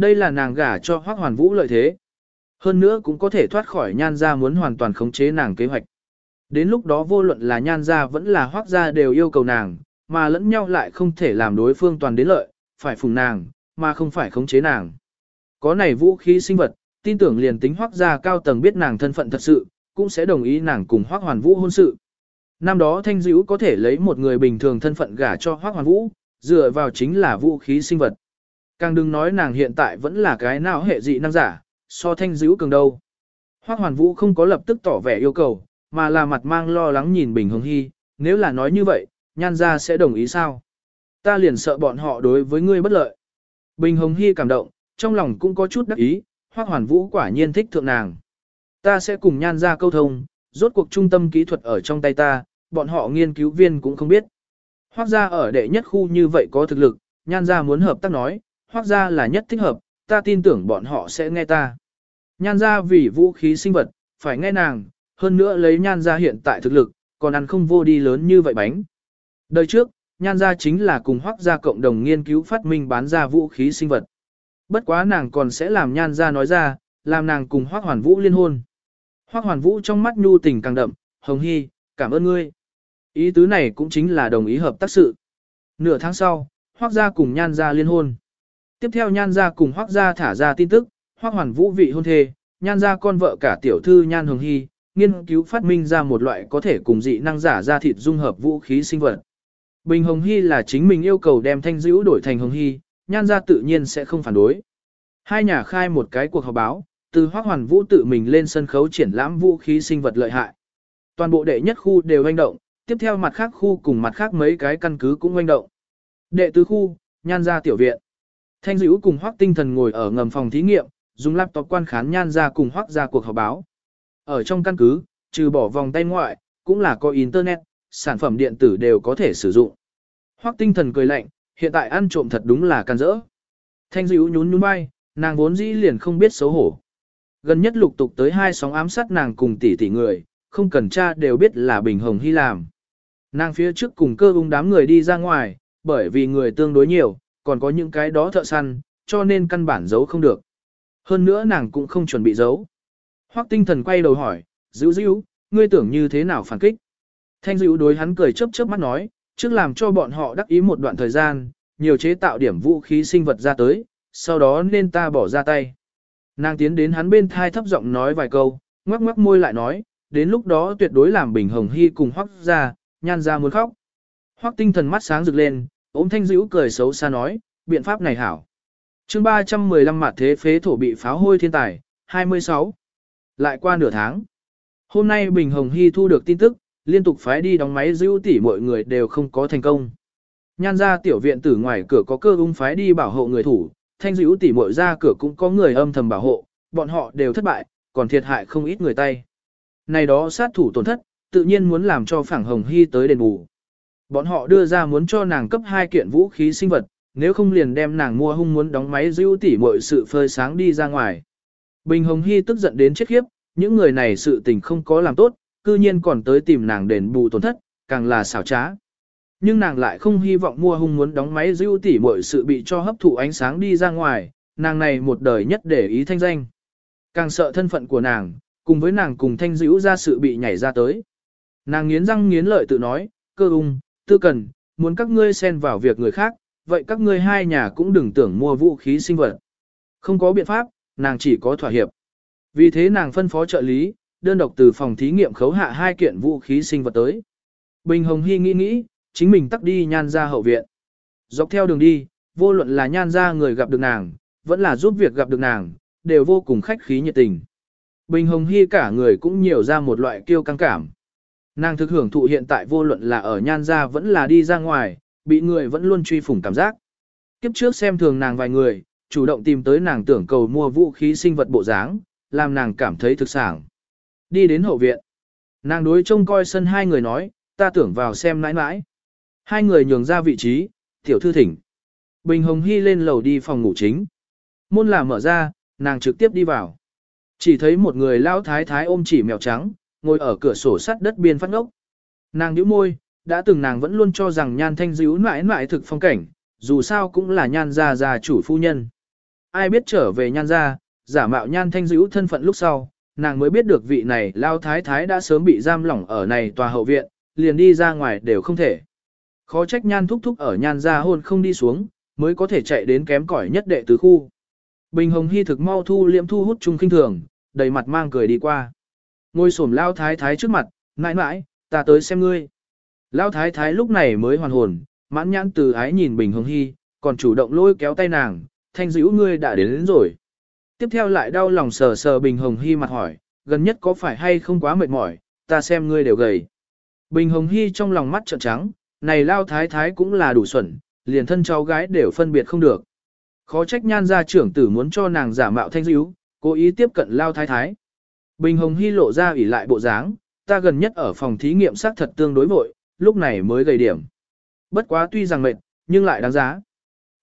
Đây là nàng gả cho hoác hoàn vũ lợi thế. Hơn nữa cũng có thể thoát khỏi nhan Gia muốn hoàn toàn khống chế nàng kế hoạch. Đến lúc đó vô luận là nhan Gia vẫn là hoác Gia đều yêu cầu nàng, mà lẫn nhau lại không thể làm đối phương toàn đến lợi, phải phùng nàng, mà không phải khống chế nàng. Có này vũ khí sinh vật, tin tưởng liền tính hoác Gia cao tầng biết nàng thân phận thật sự, cũng sẽ đồng ý nàng cùng hoác hoàn vũ hôn sự. Năm đó Thanh Dữ có thể lấy một người bình thường thân phận gả cho Hoác Hoàn Vũ, dựa vào chính là vũ khí sinh vật. Càng đừng nói nàng hiện tại vẫn là cái nào hệ dị năng giả, so Thanh Dữ cường đâu. Hoác Hoàn Vũ không có lập tức tỏ vẻ yêu cầu, mà là mặt mang lo lắng nhìn Bình Hồng Hy, nếu là nói như vậy, nhan ra sẽ đồng ý sao? Ta liền sợ bọn họ đối với ngươi bất lợi. Bình Hồng Hy cảm động, trong lòng cũng có chút đắc ý, Hoác Hoàn Vũ quả nhiên thích thượng nàng. Ta sẽ cùng nhan ra câu thông, rốt cuộc trung tâm kỹ thuật ở trong tay ta, bọn họ nghiên cứu viên cũng không biết. Hoác ra ở đệ nhất khu như vậy có thực lực, nhan ra muốn hợp tác nói, hoác ra là nhất thích hợp, ta tin tưởng bọn họ sẽ nghe ta. Nhan ra vì vũ khí sinh vật, phải nghe nàng, hơn nữa lấy nhan ra hiện tại thực lực, còn ăn không vô đi lớn như vậy bánh. Đời trước, nhan ra chính là cùng hoác ra cộng đồng nghiên cứu phát minh bán ra vũ khí sinh vật. Bất quá nàng còn sẽ làm nhan ra nói ra, làm nàng cùng hoác hoàn vũ liên hôn. Hoác hoàn vũ trong mắt nhu tình càng đậm, hồng hy, cảm ơn ngươi. Ý tứ này cũng chính là đồng ý hợp tác sự. Nửa tháng sau, hoác gia cùng nhan ra liên hôn. Tiếp theo nhan ra cùng hoác gia thả ra tin tức, hoác hoàn vũ vị hôn thê, nhan ra con vợ cả tiểu thư nhan hồng hy, nghiên cứu phát minh ra một loại có thể cùng dị năng giả ra thịt dung hợp vũ khí sinh vật. Bình Hồng Hy là chính mình yêu cầu đem thanh dữ đổi thành Hồng Hy, nhan ra tự nhiên sẽ không phản đối. Hai nhà khai một cái cuộc họp báo, từ Hoác Hoàn Vũ tự mình lên sân khấu triển lãm vũ khí sinh vật lợi hại. Toàn bộ đệ nhất khu đều hoành động, tiếp theo mặt khác khu cùng mặt khác mấy cái căn cứ cũng hoành động. Đệ tứ khu, nhan ra tiểu viện. Thanh dữ cùng Hoác Tinh Thần ngồi ở ngầm phòng thí nghiệm, dùng laptop quan khán nhan ra cùng Hoác ra cuộc họp báo. Ở trong căn cứ, trừ bỏ vòng tay ngoại, cũng là có internet, sản phẩm điện tử đều có thể sử dụng. Hoắc tinh thần cười lạnh, hiện tại ăn trộm thật đúng là can dỡ. Thanh dữ nhún nhún vai, nàng vốn dĩ liền không biết xấu hổ. Gần nhất lục tục tới hai sóng ám sát nàng cùng tỷ tỷ người, không cần tra đều biết là Bình Hồng Hy làm. Nàng phía trước cùng cơ ung đám người đi ra ngoài, bởi vì người tương đối nhiều, còn có những cái đó thợ săn, cho nên căn bản giấu không được. Hơn nữa nàng cũng không chuẩn bị giấu. Hoắc tinh thần quay đầu hỏi, dữ dữ, ngươi tưởng như thế nào phản kích? Thanh dữ đối hắn cười chớp chớp mắt nói, trước làm cho bọn họ đắc ý một đoạn thời gian, nhiều chế tạo điểm vũ khí sinh vật ra tới, sau đó nên ta bỏ ra tay. Nàng tiến đến hắn bên thai thấp giọng nói vài câu, ngoắc ngoắc môi lại nói, đến lúc đó tuyệt đối làm Bình Hồng Hy cùng Hoắc ra, nhan ra muốn khóc. Hoắc tinh thần mắt sáng rực lên, ốm thanh dữ cười xấu xa nói, biện pháp này hảo. chương 315 mặt thế phế thổ bị pháo hôi thiên tài, 26. Lại qua nửa tháng. Hôm nay Bình Hồng Hy thu được tin tức, liên tục phái đi đóng máy dữ Tỷ mọi người đều không có thành công. Nhan ra tiểu viện tử ngoài cửa có cơ ung phái đi bảo hộ người thủ, thanh dữ tỷ mọi ra cửa cũng có người âm thầm bảo hộ, bọn họ đều thất bại, còn thiệt hại không ít người tay. Này đó sát thủ tổn thất, tự nhiên muốn làm cho phẳng hồng hy tới đền bù. Bọn họ đưa ra muốn cho nàng cấp hai kiện vũ khí sinh vật, nếu không liền đem nàng mua hung muốn đóng máy dữ tỉ mọi sự phơi sáng đi ra ngoài. Bình Hồng Hy tức giận đến chết khiếp, những người này sự tình không có làm tốt, cư nhiên còn tới tìm nàng đền bù tổn thất, càng là xảo trá. Nhưng nàng lại không hy vọng mua hung muốn đóng máy dữ tỉ mọi sự bị cho hấp thụ ánh sáng đi ra ngoài, nàng này một đời nhất để ý thanh danh. Càng sợ thân phận của nàng, cùng với nàng cùng thanh dữ ra sự bị nhảy ra tới. Nàng nghiến răng nghiến lợi tự nói, cơ ung, tư cần, muốn các ngươi xen vào việc người khác, vậy các ngươi hai nhà cũng đừng tưởng mua vũ khí sinh vật. Không có biện pháp, nàng chỉ có thỏa hiệp. Vì thế nàng phân phó trợ lý, đơn độc từ phòng thí nghiệm khấu hạ hai kiện vũ khí sinh vật tới. Bình Hồng Hy nghĩ nghĩ, chính mình tắt đi nhan ra hậu viện. Dọc theo đường đi, vô luận là nhan ra người gặp được nàng, vẫn là giúp việc gặp được nàng, đều vô cùng khách khí nhiệt tình. Bình Hồng Hy cả người cũng nhiều ra một loại kiêu căng cảm. Nàng thực hưởng thụ hiện tại vô luận là ở nhan ra vẫn là đi ra ngoài, bị người vẫn luôn truy phủng cảm giác. Kiếp trước xem thường nàng vài người, chủ động tìm tới nàng tưởng cầu mua vũ khí sinh vật bộ dáng, làm nàng cảm thấy thực sảng. Đi đến hậu viện. Nàng đối trông coi sân hai người nói, ta tưởng vào xem nãi nãi. Hai người nhường ra vị trí, tiểu thư thỉnh. Bình Hồng Hy lên lầu đi phòng ngủ chính. Môn là mở ra, nàng trực tiếp đi vào. Chỉ thấy một người lao thái thái ôm chỉ mèo trắng, ngồi ở cửa sổ sắt đất biên phát ngốc. Nàng nhíu môi, đã từng nàng vẫn luôn cho rằng nhan thanh díu mãi mãi thực phong cảnh, dù sao cũng là nhan gia gia chủ phu nhân. Ai biết trở về nhan gia, giả mạo nhan thanh díu thân phận lúc sau, nàng mới biết được vị này lao thái thái đã sớm bị giam lỏng ở này tòa hậu viện, liền đi ra ngoài đều không thể. Khó trách nhan thúc thúc ở nhan gia hôn không đi xuống, mới có thể chạy đến kém cỏi nhất đệ tứ khu. Bình Hồng Hy thực mau thu liệm thu hút chung kinh thường, đầy mặt mang cười đi qua. Ngồi xổm lao thái thái trước mặt, mãi mãi, ta tới xem ngươi. Lao thái thái lúc này mới hoàn hồn, mãn nhãn từ ái nhìn Bình Hồng Hy, còn chủ động lôi kéo tay nàng, thanh dữ ngươi đã đến, đến rồi. Tiếp theo lại đau lòng sờ sờ Bình Hồng Hy mặt hỏi, gần nhất có phải hay không quá mệt mỏi, ta xem ngươi đều gầy. Bình Hồng Hy trong lòng mắt trợn trắng, này lao thái thái cũng là đủ xuẩn, liền thân cháu gái đều phân biệt không được. Khó trách nhan gia trưởng tử muốn cho nàng giả mạo thanh dữ, cố ý tiếp cận lao thái thái. Bình Hồng Hy lộ ra ủy lại bộ dáng, ta gần nhất ở phòng thí nghiệm xác thật tương đối vội, lúc này mới gầy điểm. Bất quá tuy rằng mệt, nhưng lại đáng giá.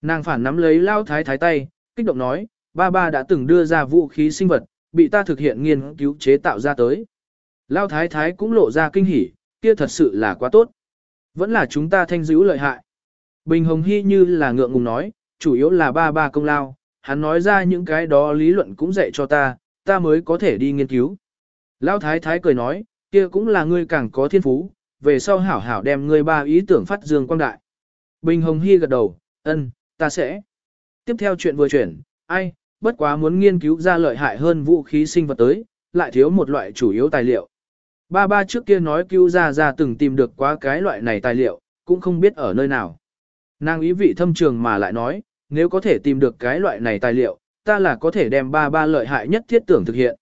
Nàng phản nắm lấy lao thái thái tay, kích động nói, ba ba đã từng đưa ra vũ khí sinh vật, bị ta thực hiện nghiên cứu chế tạo ra tới. Lao thái thái cũng lộ ra kinh hỉ, kia thật sự là quá tốt. Vẫn là chúng ta thanh dữ lợi hại. Bình Hồng Hy như là ngượng ngùng nói, chủ yếu là ba ba công lao, hắn nói ra những cái đó lý luận cũng dạy cho ta, ta mới có thể đi nghiên cứu. Lão thái thái cười nói, kia cũng là ngươi càng có thiên phú, về sau hảo hảo đem ngươi ba ý tưởng phát dương quang đại. Bình Hồng Hy gật đầu, ân, ta sẽ. Tiếp theo chuyện vừa chuyển, ai, bất quá muốn nghiên cứu ra lợi hại hơn vũ khí sinh vật tới, lại thiếu một loại chủ yếu tài liệu. Ba ba trước kia nói cứu ra ra từng tìm được quá cái loại này tài liệu, cũng không biết ở nơi nào. Nàng ý vị thâm trường mà lại nói, nếu có thể tìm được cái loại này tài liệu, ta là có thể đem ba ba lợi hại nhất thiết tưởng thực hiện.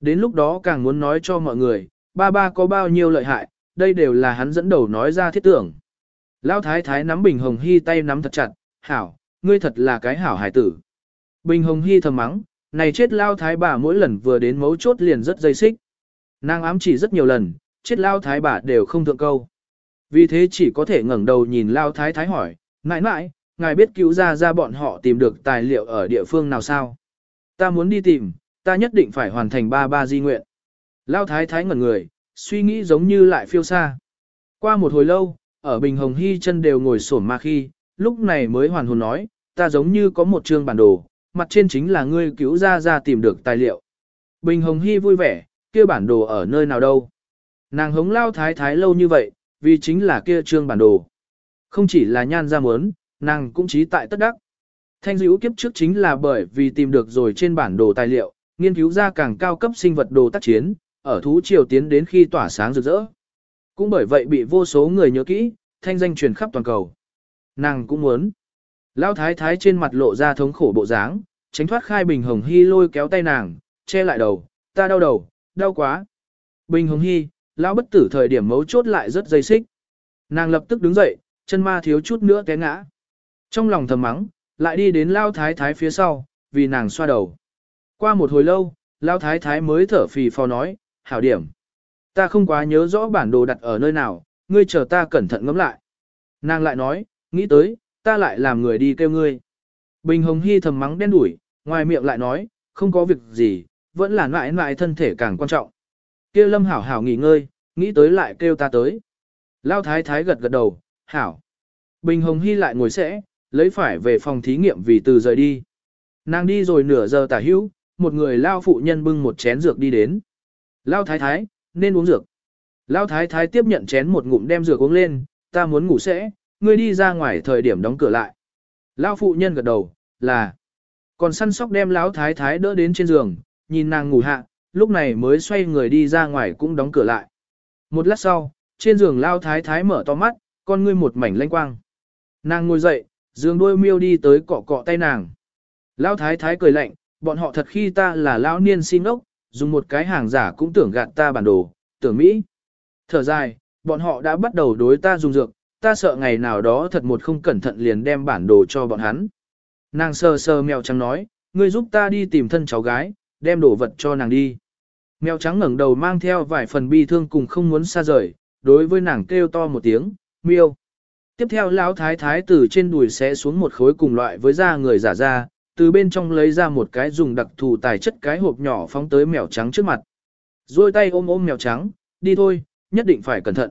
Đến lúc đó càng muốn nói cho mọi người, ba ba có bao nhiêu lợi hại, đây đều là hắn dẫn đầu nói ra thiết tưởng. Lão thái thái nắm Bình Hồng Hy tay nắm thật chặt, hảo, ngươi thật là cái hảo hải tử. Bình Hồng Hy thầm mắng, này chết lao thái bà mỗi lần vừa đến mấu chốt liền rất dây xích. Nàng ám chỉ rất nhiều lần, chết lao thái bà đều không thượng câu. Vì thế chỉ có thể ngẩng đầu nhìn lao thái thái hỏi, mãi mãi, ngài biết cứu ra ra bọn họ tìm được tài liệu ở địa phương nào sao? Ta muốn đi tìm, ta nhất định phải hoàn thành ba ba di nguyện. Lao thái thái ngẩn người, suy nghĩ giống như lại phiêu xa. Qua một hồi lâu, ở Bình Hồng Hy chân đều ngồi sổn ma khi, lúc này mới hoàn hồn nói, ta giống như có một chương bản đồ, mặt trên chính là ngươi cứu ra ra tìm được tài liệu. Bình Hồng Hy vui vẻ, kia bản đồ ở nơi nào đâu. Nàng hống lao thái thái lâu như vậy, vì chính là kia trương bản đồ. Không chỉ là nhan ra muốn, nàng cũng trí tại tất đắc. Thanh dữ kiếp trước chính là bởi vì tìm được rồi trên bản đồ tài liệu, nghiên cứu ra càng cao cấp sinh vật đồ tác chiến, ở thú triều tiến đến khi tỏa sáng rực rỡ. Cũng bởi vậy bị vô số người nhớ kỹ, thanh danh truyền khắp toàn cầu. Nàng cũng muốn. Lão thái thái trên mặt lộ ra thống khổ bộ dáng, tránh thoát khai bình hồng hy lôi kéo tay nàng, che lại đầu, ta đau đầu, đau quá. Bình hồng hy, lão bất tử thời điểm mấu chốt lại rất dây xích. Nàng lập tức đứng dậy, chân ma thiếu chút nữa té ngã. Trong lòng thầm mắng, lại đi đến lao thái thái phía sau, vì nàng xoa đầu. Qua một hồi lâu, lao thái thái mới thở phì phò nói, hảo điểm. Ta không quá nhớ rõ bản đồ đặt ở nơi nào, ngươi chờ ta cẩn thận ngẫm lại. Nàng lại nói, nghĩ tới, ta lại làm người đi kêu ngươi. Bình Hồng Hy thầm mắng đen đủi, ngoài miệng lại nói, không có việc gì, vẫn là mãi mãi thân thể càng quan trọng. Kêu lâm hảo hảo nghỉ ngơi, nghĩ tới lại kêu ta tới. Lao thái thái gật gật đầu, hảo. Bình Hồng Hy lại ngồi sẽ, lấy phải về phòng thí nghiệm vì từ rời đi. Nàng đi rồi nửa giờ tả hữu, một người lao phụ nhân bưng một chén dược đi đến. Lao thái thái, nên uống dược. Lao thái thái tiếp nhận chén một ngụm đem dược uống lên, ta muốn ngủ sẽ, ngươi đi ra ngoài thời điểm đóng cửa lại. Lao phụ nhân gật đầu, là. Còn săn sóc đem lão thái thái đỡ đến trên giường, nhìn nàng ngủ hạ, lúc này mới xoay người đi ra ngoài cũng đóng cửa lại. Một lát sau, trên giường lao thái thái mở to mắt, con ngươi một mảnh lanh quang. Nàng ngồi dậy, dương đôi miêu đi tới cọ cọ tay nàng. lão thái thái cười lạnh, bọn họ thật khi ta là lão niên xin ốc, dùng một cái hàng giả cũng tưởng gạt ta bản đồ, tưởng Mỹ. Thở dài, bọn họ đã bắt đầu đối ta dùng dược, ta sợ ngày nào đó thật một không cẩn thận liền đem bản đồ cho bọn hắn. Nàng sờ sờ mèo trắng nói, ngươi giúp ta đi tìm thân cháu gái, đem đồ vật cho nàng đi. Mèo trắng ngẩng đầu mang theo vài phần bi thương cùng không muốn xa rời, đối với nàng kêu to một tiếng, miêu. Tiếp theo lão thái thái từ trên đùi sẽ xuống một khối cùng loại với da người giả ra, từ bên trong lấy ra một cái dùng đặc thù tài chất cái hộp nhỏ phóng tới mèo trắng trước mặt. Rồi tay ôm ôm mèo trắng, đi thôi, nhất định phải cẩn thận.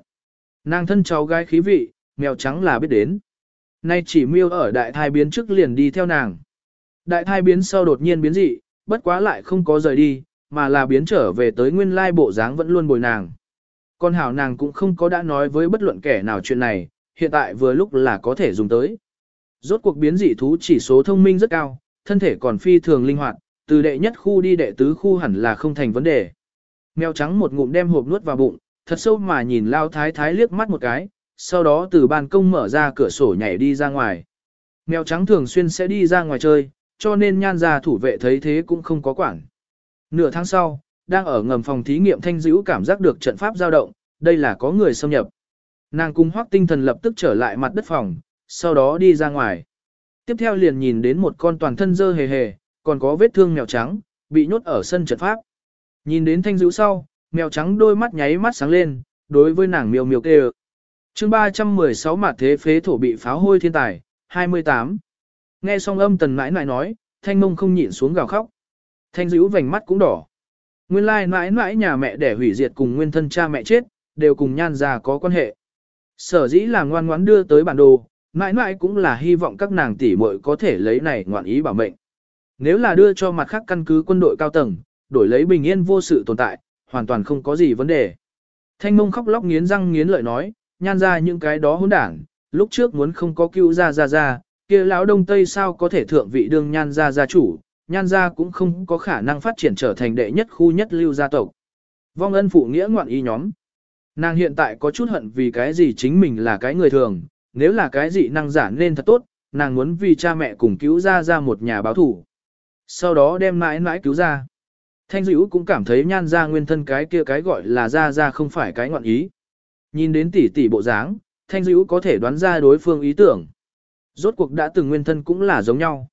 Nàng thân cháu gái khí vị, mèo trắng là biết đến. Nay chỉ miêu ở đại thai biến trước liền đi theo nàng. Đại thai biến sau đột nhiên biến dị, bất quá lại không có rời đi, mà là biến trở về tới nguyên lai bộ dáng vẫn luôn bồi nàng. Con hảo nàng cũng không có đã nói với bất luận kẻ nào chuyện này, hiện tại vừa lúc là có thể dùng tới. Rốt cuộc biến dị thú chỉ số thông minh rất cao, thân thể còn phi thường linh hoạt, từ đệ nhất khu đi đệ tứ khu hẳn là không thành vấn đề. Mèo trắng một ngụm đem hộp nuốt vào bụng, thật sâu mà nhìn lao thái thái liếc mắt một cái, sau đó từ ban công mở ra cửa sổ nhảy đi ra ngoài. Mèo trắng thường xuyên sẽ đi ra ngoài chơi, cho nên nhan gia thủ vệ thấy thế cũng không có quản. Nửa tháng sau, đang ở ngầm phòng thí nghiệm thanh dữ cảm giác được trận pháp dao động, đây là có người xâm nhập. Nàng cung hoác tinh thần lập tức trở lại mặt đất phòng, sau đó đi ra ngoài. Tiếp theo liền nhìn đến một con toàn thân dơ hề hề, còn có vết thương mèo trắng, bị nhốt ở sân trận pháp. Nhìn đến thanh dữ sau, mèo trắng đôi mắt nháy mắt sáng lên, đối với nàng miêu miêu kêu. chương 316 mặt thế phế thổ bị pháo hôi thiên tài, 28. Nghe xong âm tần mãi mãi nói, thanh mông không nhịn xuống gào khóc. Thanh dữ vành mắt cũng đỏ. Nguyên lai mãi mãi nhà mẹ để hủy diệt cùng nguyên thân cha mẹ chết, đều cùng nhan già có quan hệ. Sở dĩ là ngoan ngoãn đưa tới bản đồ, mãi mãi cũng là hy vọng các nàng tỷ muội có thể lấy này ngoạn ý bảo mệnh. Nếu là đưa cho mặt khác căn cứ quân đội cao tầng, đổi lấy bình yên vô sự tồn tại, hoàn toàn không có gì vấn đề. Thanh mông khóc lóc nghiến răng nghiến lợi nói, nhan ra những cái đó hỗn đảng, lúc trước muốn không có cứu ra ra ra, kia lão đông tây sao có thể thượng vị đương nhan ra gia chủ, nhan ra cũng không có khả năng phát triển trở thành đệ nhất khu nhất lưu gia tộc. Vong ân phụ nghĩa ngoạn ý nhóm. Nàng hiện tại có chút hận vì cái gì chính mình là cái người thường, nếu là cái gì năng giả nên thật tốt, nàng muốn vì cha mẹ cùng cứu ra ra một nhà báo thủ. Sau đó đem mãi mãi cứu ra. Thanh dữ cũng cảm thấy nhan ra nguyên thân cái kia cái gọi là ra ra không phải cái ngọn ý. Nhìn đến tỷ tỷ bộ dáng, thanh dữ có thể đoán ra đối phương ý tưởng. Rốt cuộc đã từng nguyên thân cũng là giống nhau.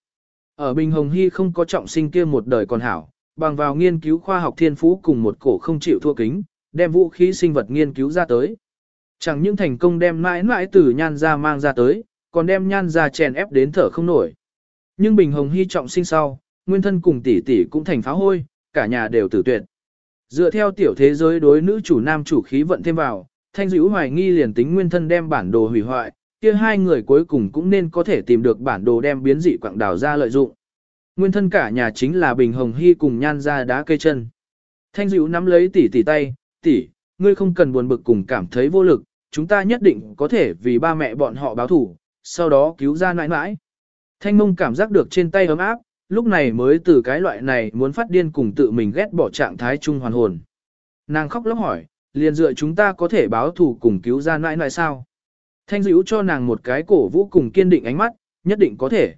Ở Bình Hồng Hy không có trọng sinh kia một đời còn hảo, bằng vào nghiên cứu khoa học thiên phú cùng một cổ không chịu thua kính, đem vũ khí sinh vật nghiên cứu ra tới. Chẳng những thành công đem mãi mãi từ nhan ra mang ra tới, còn đem nhan ra chèn ép đến thở không nổi. Nhưng Bình Hồng Hy trọng sinh sau, nguyên thân cùng tỷ tỷ cũng thành phá hôi, cả nhà đều tử tuyệt. Dựa theo tiểu thế giới đối nữ chủ nam chủ khí vận thêm vào, thanh dữ hoài nghi liền tính nguyên thân đem bản đồ hủy hoại, kia hai người cuối cùng cũng nên có thể tìm được bản đồ đem biến dị quạng đảo ra lợi dụng. Nguyên thân cả nhà chính là Bình Hồng Hy cùng nhan ra đá cây chân. Thanh dữ nắm lấy tỷ tỷ tay, tỷ, ngươi không cần buồn bực cùng cảm thấy vô lực, chúng ta nhất định có thể vì ba mẹ bọn họ báo thủ, sau đó cứu ra nãi nãi. Thanh mông cảm giác được trên tay ấm áp, lúc này mới từ cái loại này muốn phát điên cùng tự mình ghét bỏ trạng thái chung hoàn hồn. Nàng khóc lóc hỏi, liền dựa chúng ta có thể báo thù cùng cứu ra nãi nãi sao? Thanh dữ cho nàng một cái cổ vũ cùng kiên định ánh mắt, nhất định có thể.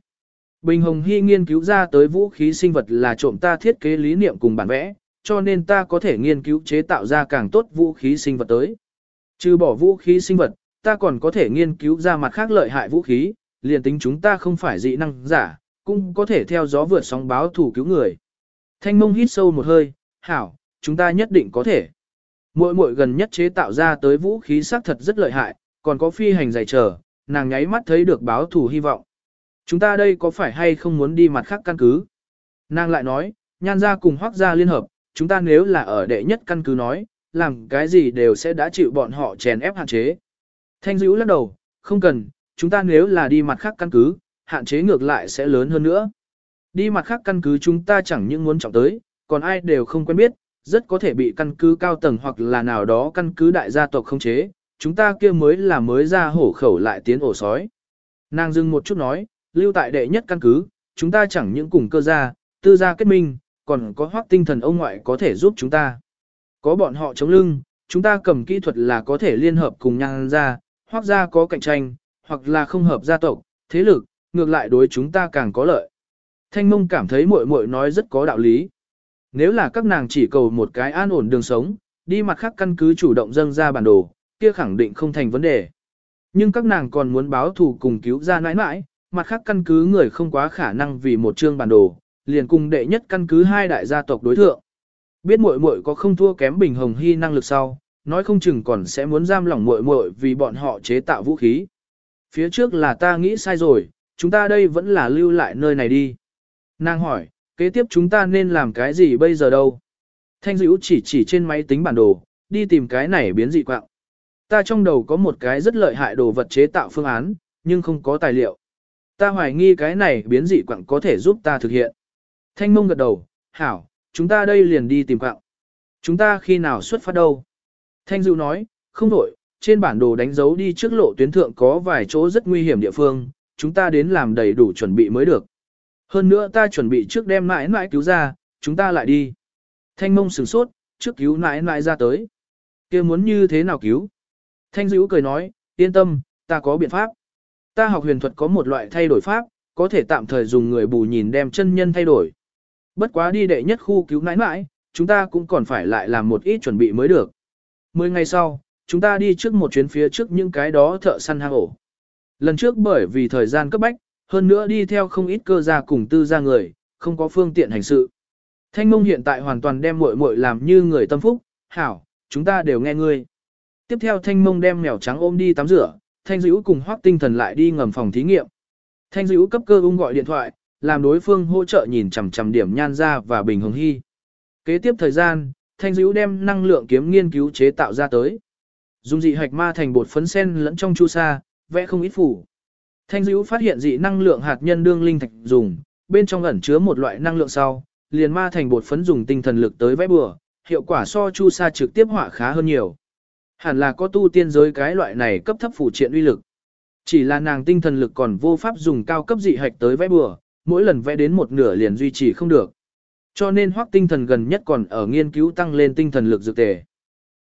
Bình Hồng Hy nghiên cứu ra tới vũ khí sinh vật là trộm ta thiết kế lý niệm cùng bản vẽ, cho nên ta có thể nghiên cứu chế tạo ra càng tốt vũ khí sinh vật tới. Trừ bỏ vũ khí sinh vật, ta còn có thể nghiên cứu ra mặt khác lợi hại vũ khí, liền tính chúng ta không phải dị năng giả, cũng có thể theo gió vượt sóng báo thủ cứu người. Thanh mông hít sâu một hơi, hảo, chúng ta nhất định có thể. Mỗi mỗi gần nhất chế tạo ra tới vũ khí xác thật rất lợi hại, còn có phi hành dày trở. nàng nháy mắt thấy được báo thủ hy vọng. Chúng ta đây có phải hay không muốn đi mặt khác căn cứ? Nàng lại nói, nhan ra cùng hoác ra liên hợp, chúng ta nếu là ở đệ nhất căn cứ nói, làm cái gì đều sẽ đã chịu bọn họ chèn ép hạn chế. Thanh dữ lắc đầu, không cần, chúng ta nếu là đi mặt khác căn cứ, hạn chế ngược lại sẽ lớn hơn nữa. Đi mặt khác căn cứ chúng ta chẳng những muốn trọng tới, còn ai đều không quen biết, rất có thể bị căn cứ cao tầng hoặc là nào đó căn cứ đại gia tộc không chế, chúng ta kia mới là mới ra hổ khẩu lại tiến ổ sói. Nàng dừng một chút nói, lưu tại đệ nhất căn cứ, chúng ta chẳng những cùng cơ gia, tư gia kết minh, còn có hoác tinh thần ông ngoại có thể giúp chúng ta. Có bọn họ chống lưng, chúng ta cầm kỹ thuật là có thể liên hợp cùng nhau ra, hoác gia có cạnh tranh, hoặc là không hợp gia tộc, thế lực, ngược lại đối chúng ta càng có lợi. Thanh mông cảm thấy muội muội nói rất có đạo lý. Nếu là các nàng chỉ cầu một cái an ổn đường sống, đi mặt khác căn cứ chủ động dâng ra bản đồ, kia khẳng định không thành vấn đề. Nhưng các nàng còn muốn báo thù cùng cứu ra nãi nãi, mặt khác căn cứ người không quá khả năng vì một chương bản đồ, liền cùng đệ nhất căn cứ hai đại gia tộc đối thượng. Biết muội muội có không thua kém Bình Hồng Hy năng lực sau, nói không chừng còn sẽ muốn giam lỏng muội muội vì bọn họ chế tạo vũ khí. Phía trước là ta nghĩ sai rồi, chúng ta đây vẫn là lưu lại nơi này đi. Nàng hỏi, kế tiếp chúng ta nên làm cái gì bây giờ đâu? Thanh dữ chỉ chỉ trên máy tính bản đồ, đi tìm cái này biến dị quạng. Ta trong đầu có một cái rất lợi hại đồ vật chế tạo phương án, nhưng không có tài liệu. Ta hoài nghi cái này biến dị quạng có thể giúp ta thực hiện. Thanh mông gật đầu, hảo, chúng ta đây liền đi tìm quạng. Chúng ta khi nào xuất phát đâu? Thanh Dụ nói, không đổi, trên bản đồ đánh dấu đi trước lộ tuyến thượng có vài chỗ rất nguy hiểm địa phương, chúng ta đến làm đầy đủ chuẩn bị mới được. Hơn nữa ta chuẩn bị trước đem mãi mãi cứu ra, chúng ta lại đi. Thanh mông sửng sốt, trước cứu mãi mãi ra tới. kia muốn như thế nào cứu? Thanh dữ cười nói, yên tâm, ta có biện pháp. Ta học huyền thuật có một loại thay đổi pháp, có thể tạm thời dùng người bù nhìn đem chân nhân thay đổi. Bất quá đi đệ nhất khu cứu nãi nãi, chúng ta cũng còn phải lại làm một ít chuẩn bị mới được. Mười ngày sau, chúng ta đi trước một chuyến phía trước những cái đó thợ săn hang ổ. Lần trước bởi vì thời gian cấp bách, hơn nữa đi theo không ít cơ gia cùng tư gia người, không có phương tiện hành sự. Thanh mông hiện tại hoàn toàn đem muội muội làm như người tâm phúc, hảo, chúng ta đều nghe ngươi. Tiếp theo thanh mông đem mèo trắng ôm đi tắm rửa, thanh dữ cùng hoác tinh thần lại đi ngầm phòng thí nghiệm. Thanh dữ cấp cơ ung gọi điện thoại, làm đối phương hỗ trợ nhìn chằm chằm điểm nhan ra và bình hồng hy. Kế tiếp thời gian, thanh dữ đem năng lượng kiếm nghiên cứu chế tạo ra tới. Dùng dị hạch ma thành bột phấn sen lẫn trong chu sa, vẽ không ít phủ. Thanh dữ phát hiện dị năng lượng hạt nhân đương linh thạch dùng, bên trong ẩn chứa một loại năng lượng sau, liền ma thành bột phấn dùng tinh thần lực tới vẽ bừa, hiệu quả so chu sa trực tiếp họa khá hơn nhiều. Hẳn là có tu tiên giới cái loại này cấp thấp phủ triện uy lực. Chỉ là nàng tinh thần lực còn vô pháp dùng cao cấp dị hạch tới vẽ bừa, mỗi lần vẽ đến một nửa liền duy trì không được. Cho nên hoác tinh thần gần nhất còn ở nghiên cứu tăng lên tinh thần lực dược tề.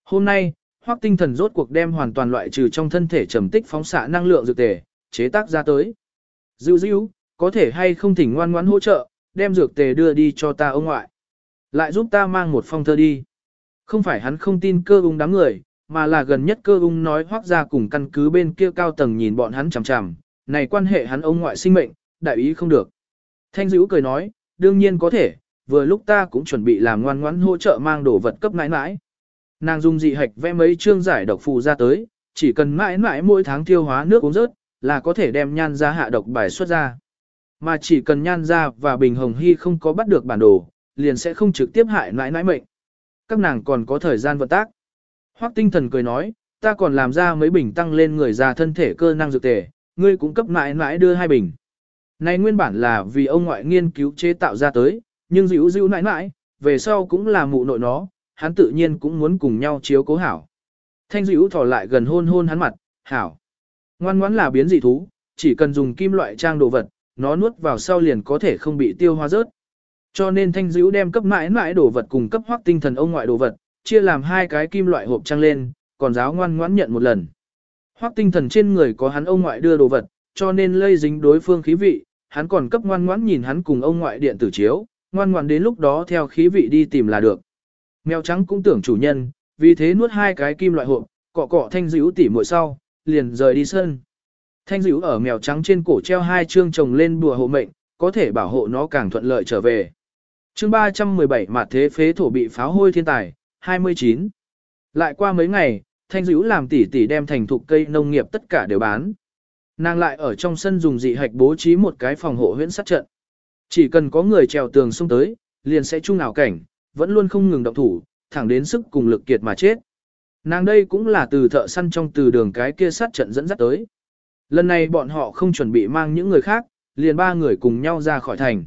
Hôm nay, hoác tinh thần rốt cuộc đem hoàn toàn loại trừ trong thân thể trầm tích phóng xạ năng lượng dược tề, chế tác ra tới. Dữ dữ, có thể hay không thỉnh ngoan ngoãn hỗ trợ, đem dược tề đưa đi cho ta ông ngoại. Lại giúp ta mang một phong thơ đi. Không phải hắn không tin cơ ung đám người, mà là gần nhất cơ ung nói hoác ra cùng căn cứ bên kia cao tầng nhìn bọn hắn chằm chằm, này quan hệ hắn ông ngoại sinh mệnh, đại ý không được. Thanh dữ cười nói, đương nhiên có thể, vừa lúc ta cũng chuẩn bị làm ngoan ngoãn hỗ trợ mang đồ vật cấp mãi mãi. Nàng dùng dị hạch vẽ mấy chương giải độc phù ra tới, chỉ cần mãi mãi mỗi tháng tiêu hóa nước uống rớt, là có thể đem nhan ra hạ độc bài xuất ra. Mà chỉ cần nhan ra và bình hồng hy không có bắt được bản đồ, liền sẽ không trực tiếp hại mãi mãi mệnh. Các nàng còn có thời gian vận tác. Hoắc tinh thần cười nói, ta còn làm ra mấy bình tăng lên người già thân thể cơ năng dược tề, ngươi cũng cấp mãi mãi đưa hai bình. Này nguyên bản là vì ông ngoại nghiên cứu chế tạo ra tới, nhưng dịu dịu nãi nãi, về sau cũng là mụ nội nó, hắn tự nhiên cũng muốn cùng nhau chiếu cố hảo. Thanh dịu thỏ lại gần hôn hôn hắn mặt, hảo. Ngoan ngoãn là biến dị thú, chỉ cần dùng kim loại trang đồ vật, nó nuốt vào sau liền có thể không bị tiêu hóa rớt. Cho nên thanh dữ đem cấp mãi mãi đồ vật cùng cấp hoác tinh thần ông ngoại đồ vật, chia làm hai cái kim loại hộp trang lên, còn giáo ngoan ngoãn nhận một lần. Hoác tinh thần trên người có hắn ông ngoại đưa đồ vật, cho nên lây dính đối phương khí vị, hắn còn cấp ngoan ngoãn nhìn hắn cùng ông ngoại điện tử chiếu, ngoan ngoãn đến lúc đó theo khí vị đi tìm là được. Mèo trắng cũng tưởng chủ nhân, vì thế nuốt hai cái kim loại hộp, cọ cọ thanh dữ tỉ muội sau, liền rời đi sân. Thanh dữ ở mèo trắng trên cổ treo hai chương trồng lên bùa hộ mệnh, có thể bảo hộ nó càng thuận lợi trở về. chương 317 mặt thế phế thổ bị pháo hôi thiên tài, 29. Lại qua mấy ngày, thanh dữ làm tỉ tỉ đem thành thục cây nông nghiệp tất cả đều bán. Nàng lại ở trong sân dùng dị hạch bố trí một cái phòng hộ huyễn sát trận. Chỉ cần có người trèo tường xông tới, liền sẽ chung ảo cảnh, vẫn luôn không ngừng động thủ, thẳng đến sức cùng lực kiệt mà chết. Nàng đây cũng là từ thợ săn trong từ đường cái kia sát trận dẫn dắt tới. Lần này bọn họ không chuẩn bị mang những người khác, liền ba người cùng nhau ra khỏi thành.